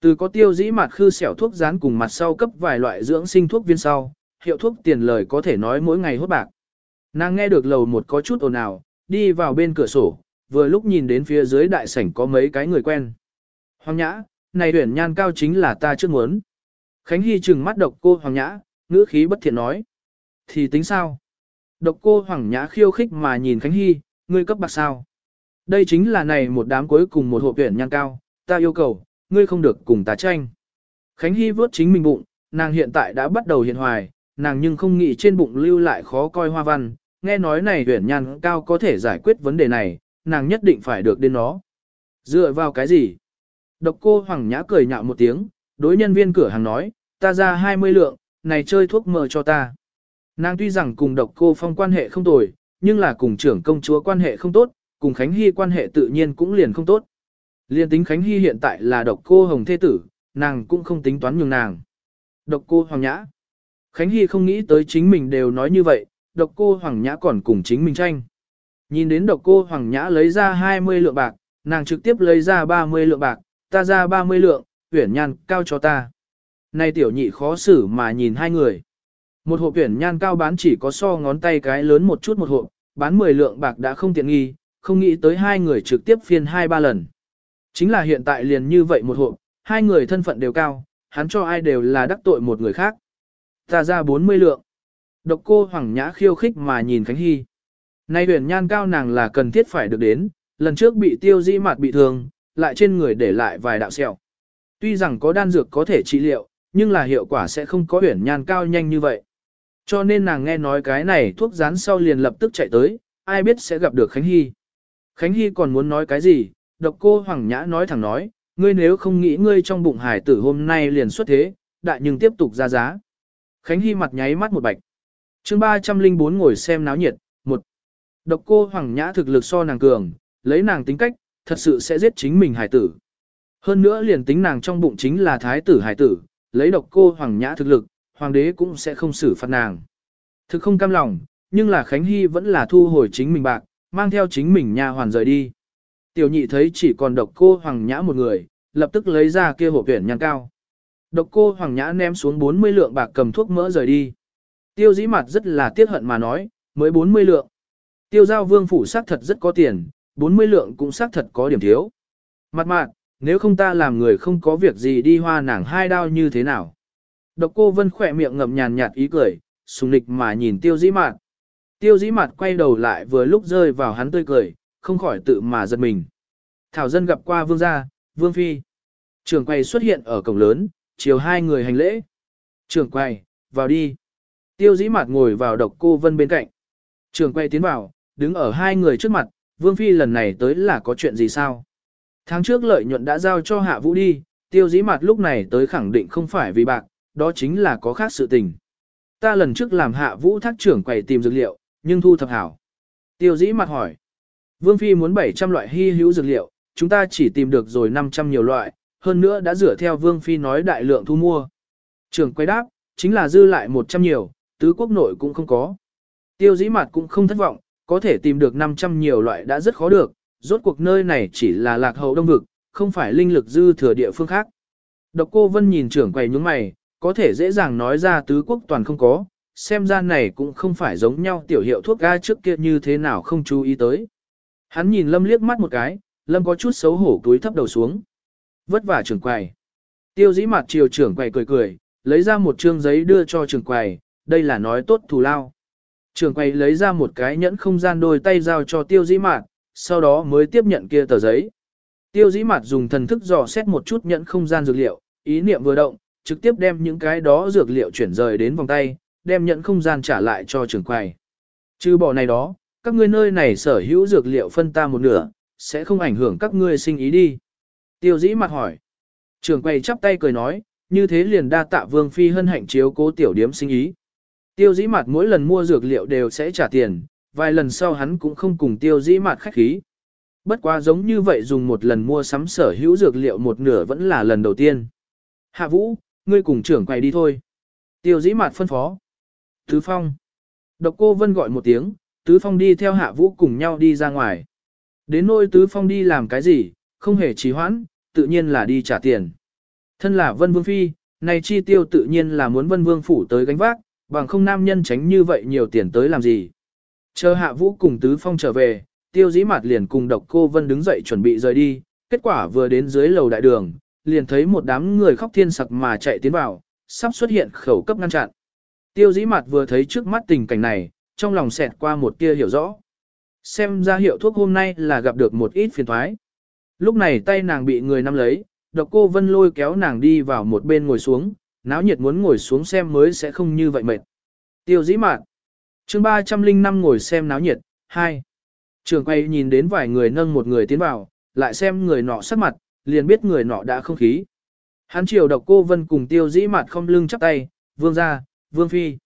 Từ có tiêu dĩ mặt khư xẻo thuốc dán cùng mặt sau cấp vài loại dưỡng sinh thuốc viên sau, hiệu thuốc tiền lời có thể nói mỗi ngày hốt bạc. Nàng nghe được lầu một có chút ồn ào, đi vào bên cửa sổ, vừa lúc nhìn đến phía dưới đại sảnh có mấy cái người quen. Hoàng nhã, này tuyển nhan cao chính là ta trước muốn. Khánh Hy trừng mắt độc cô Hoàng Nhã, ngữ khí bất thiện nói. Thì tính sao? Độc cô Hoàng Nhã khiêu khích mà nhìn Khánh Hy, ngươi cấp bạc sao? Đây chính là này một đám cuối cùng một hộp tuyển nhan cao, ta yêu cầu, ngươi không được cùng ta tranh. Khánh Hy vớt chính mình bụng, nàng hiện tại đã bắt đầu hiện hoài, nàng nhưng không nghĩ trên bụng lưu lại khó coi hoa văn, nghe nói này tuyển nhan cao có thể giải quyết vấn đề này, nàng nhất định phải được đến nó. Dựa vào cái gì? Độc cô Hoàng Nhã cười nhạo một tiếng, đối nhân viên cửa hàng nói, ta ra 20 lượng, này chơi thuốc mờ cho ta. Nàng tuy rằng cùng độc cô phong quan hệ không tồi, nhưng là cùng trưởng công chúa quan hệ không tốt, cùng Khánh Hy quan hệ tự nhiên cũng liền không tốt. Liên tính Khánh Hy hiện tại là độc cô hồng thế tử, nàng cũng không tính toán nhường nàng. Độc cô Hoàng Nhã. Khánh Hy không nghĩ tới chính mình đều nói như vậy, độc cô Hoàng Nhã còn cùng chính mình tranh. Nhìn đến độc cô Hoàng Nhã lấy ra 20 lượng bạc, nàng trực tiếp lấy ra 30 lượng bạc, ta ra 30 lượng, huyển nhan cao cho ta. Này tiểu nhị khó xử mà nhìn hai người. Một hộp tuyển nhan cao bán chỉ có so ngón tay cái lớn một chút một hộp, bán 10 lượng bạc đã không tiện nghi, không nghĩ tới hai người trực tiếp phiên hai ba lần. Chính là hiện tại liền như vậy một hộp, hai người thân phận đều cao, hắn cho ai đều là đắc tội một người khác. Ta ra 40 lượng. Độc cô Hoàng Nhã khiêu khích mà nhìn Khánh Hy. Nay huyền nhan cao nàng là cần thiết phải được đến, lần trước bị tiêu dĩ mặt bị thương, lại trên người để lại vài đạo sẹo. Tuy rằng có đan dược có thể trị liệu, nhưng là hiệu quả sẽ không có huyền nhan cao nhanh như vậy. Cho nên nàng nghe nói cái này thuốc rán sau liền lập tức chạy tới, ai biết sẽ gặp được Khánh Hy. Khánh Hy còn muốn nói cái gì, độc cô Hoàng Nhã nói thẳng nói, ngươi nếu không nghĩ ngươi trong bụng hải tử hôm nay liền xuất thế, đại nhưng tiếp tục ra giá. Khánh Hy mặt nháy mắt một bạch. chương 304 ngồi xem náo nhiệt, một. Độc cô Hoàng Nhã thực lực so nàng cường, lấy nàng tính cách, thật sự sẽ giết chính mình hải tử. Hơn nữa liền tính nàng trong bụng chính là thái tử hải tử, lấy độc cô Hoàng Nhã thực lực, hoàng đế cũng sẽ không xử phạt nàng. Thực không cam lòng, nhưng là Khánh Hy vẫn là thu hồi chính mình bạc, mang theo chính mình nha hoàn rời đi. Tiểu nhị thấy chỉ còn độc cô Hoàng Nhã một người, lập tức lấy ra kia hộp tuyển nhang cao. Độc cô Hoàng Nhã ném xuống 40 lượng bạc cầm thuốc mỡ rời đi. Tiêu dĩ mặt rất là tiếc hận mà nói, mới 40 lượng. Tiêu giao vương phủ xác thật rất có tiền, 40 lượng cũng xác thật có điểm thiếu. Mặt mạn, nếu không ta làm người không có việc gì đi hoa nàng hai đao như thế nào. Độc cô vân khỏe miệng ngậm nhàn nhạt ý cười, sùng nịch mà nhìn tiêu dĩ mạt. Tiêu dĩ mạt quay đầu lại vừa lúc rơi vào hắn tươi cười, không khỏi tự mà giật mình. Thảo dân gặp qua vương gia, vương phi. Trường quay xuất hiện ở cổng lớn, chiều hai người hành lễ. Trường quay, vào đi. Tiêu dĩ mạt ngồi vào độc cô vân bên cạnh. Trường quay tiến vào, đứng ở hai người trước mặt, vương phi lần này tới là có chuyện gì sao? Tháng trước lợi nhuận đã giao cho hạ vũ đi, tiêu dĩ mạt lúc này tới khẳng định không phải vì bạc, đó chính là có khác sự tình. Ta lần trước làm hạ vũ thác trưởng quầy tìm dược liệu, nhưng thu thập hảo. Tiêu dĩ mặt hỏi. Vương Phi muốn 700 loại hy hữu dược liệu, chúng ta chỉ tìm được rồi 500 nhiều loại, hơn nữa đã rửa theo Vương Phi nói đại lượng thu mua. Trưởng quay đáp, chính là dư lại 100 nhiều, tứ quốc nội cũng không có. Tiêu dĩ mặt cũng không thất vọng, có thể tìm được 500 nhiều loại đã rất khó được, rốt cuộc nơi này chỉ là lạc hậu đông vực, không phải linh lực dư thừa địa phương khác. Độc cô Vân nhìn trưởng quầy nhướng mày, có thể dễ dàng nói ra tứ quốc toàn không có, xem ra này cũng không phải giống nhau tiểu hiệu thuốc ga trước kia như thế nào không chú ý tới. Hắn nhìn Lâm liếc mắt một cái, Lâm có chút xấu hổ túi thấp đầu xuống. Vất vả trưởng quầy. Tiêu dĩ mặt chiều trưởng quầy cười cười, lấy ra một trương giấy đưa cho trưởng quầy, đây là nói tốt thù lao. Trưởng quầy lấy ra một cái nhẫn không gian đôi tay giao cho tiêu dĩ mạt, sau đó mới tiếp nhận kia tờ giấy. Tiêu dĩ mạt dùng thần thức dò xét một chút nhẫn không gian dược liệu, ý niệm vừa động, trực tiếp đem những cái đó dược liệu chuyển rời đến vòng tay, đem nhận không gian trả lại cho trưởng quầy. Trừ bỏ này đó, các ngươi nơi này sở hữu dược liệu phân ta một nửa, sẽ không ảnh hưởng các ngươi sinh ý đi. Tiêu dĩ mặt hỏi. Trưởng quầy chắp tay cười nói, như thế liền đa tạ vương phi hân hạnh chiếu cố tiểu điếm sinh ý. Tiêu dĩ mặt mỗi lần mua dược liệu đều sẽ trả tiền, vài lần sau hắn cũng không cùng tiêu dĩ mặt khách khí. Bất quá giống như vậy dùng một lần mua sắm sở hữu dược liệu một nửa vẫn là lần đầu tiên. Hạ vũ, ngươi cùng trưởng quầy đi thôi. Tiêu dĩ mạt phân phó. Tứ Phong. Độc cô Vân gọi một tiếng, Tứ Phong đi theo Hạ Vũ cùng nhau đi ra ngoài. Đến nôi Tứ Phong đi làm cái gì, không hề trì hoãn, tự nhiên là đi trả tiền. Thân là Vân Vương Phi, này chi tiêu tự nhiên là muốn Vân Vương Phủ tới gánh vác, bằng không nam nhân tránh như vậy nhiều tiền tới làm gì. Chờ Hạ Vũ cùng Tứ Phong trở về, tiêu dĩ mạt liền cùng độc cô Vân đứng dậy chuẩn bị rời đi, kết quả vừa đến dưới lầu đại đường, liền thấy một đám người khóc thiên sặc mà chạy tiến vào, sắp xuất hiện khẩu cấp ngăn chặn. Tiêu dĩ mặt vừa thấy trước mắt tình cảnh này, trong lòng xẹt qua một tia hiểu rõ. Xem ra hiệu thuốc hôm nay là gặp được một ít phiền thoái. Lúc này tay nàng bị người nắm lấy, độc cô vân lôi kéo nàng đi vào một bên ngồi xuống, náo nhiệt muốn ngồi xuống xem mới sẽ không như vậy mệt. Tiêu dĩ mạn. chương 305 ngồi xem náo nhiệt, 2. Trường quay nhìn đến vài người nâng một người tiến vào, lại xem người nọ sắc mặt, liền biết người nọ đã không khí. Hắn chiều độc cô vân cùng tiêu dĩ mạn không lưng chắp tay, vương ra, vương phi.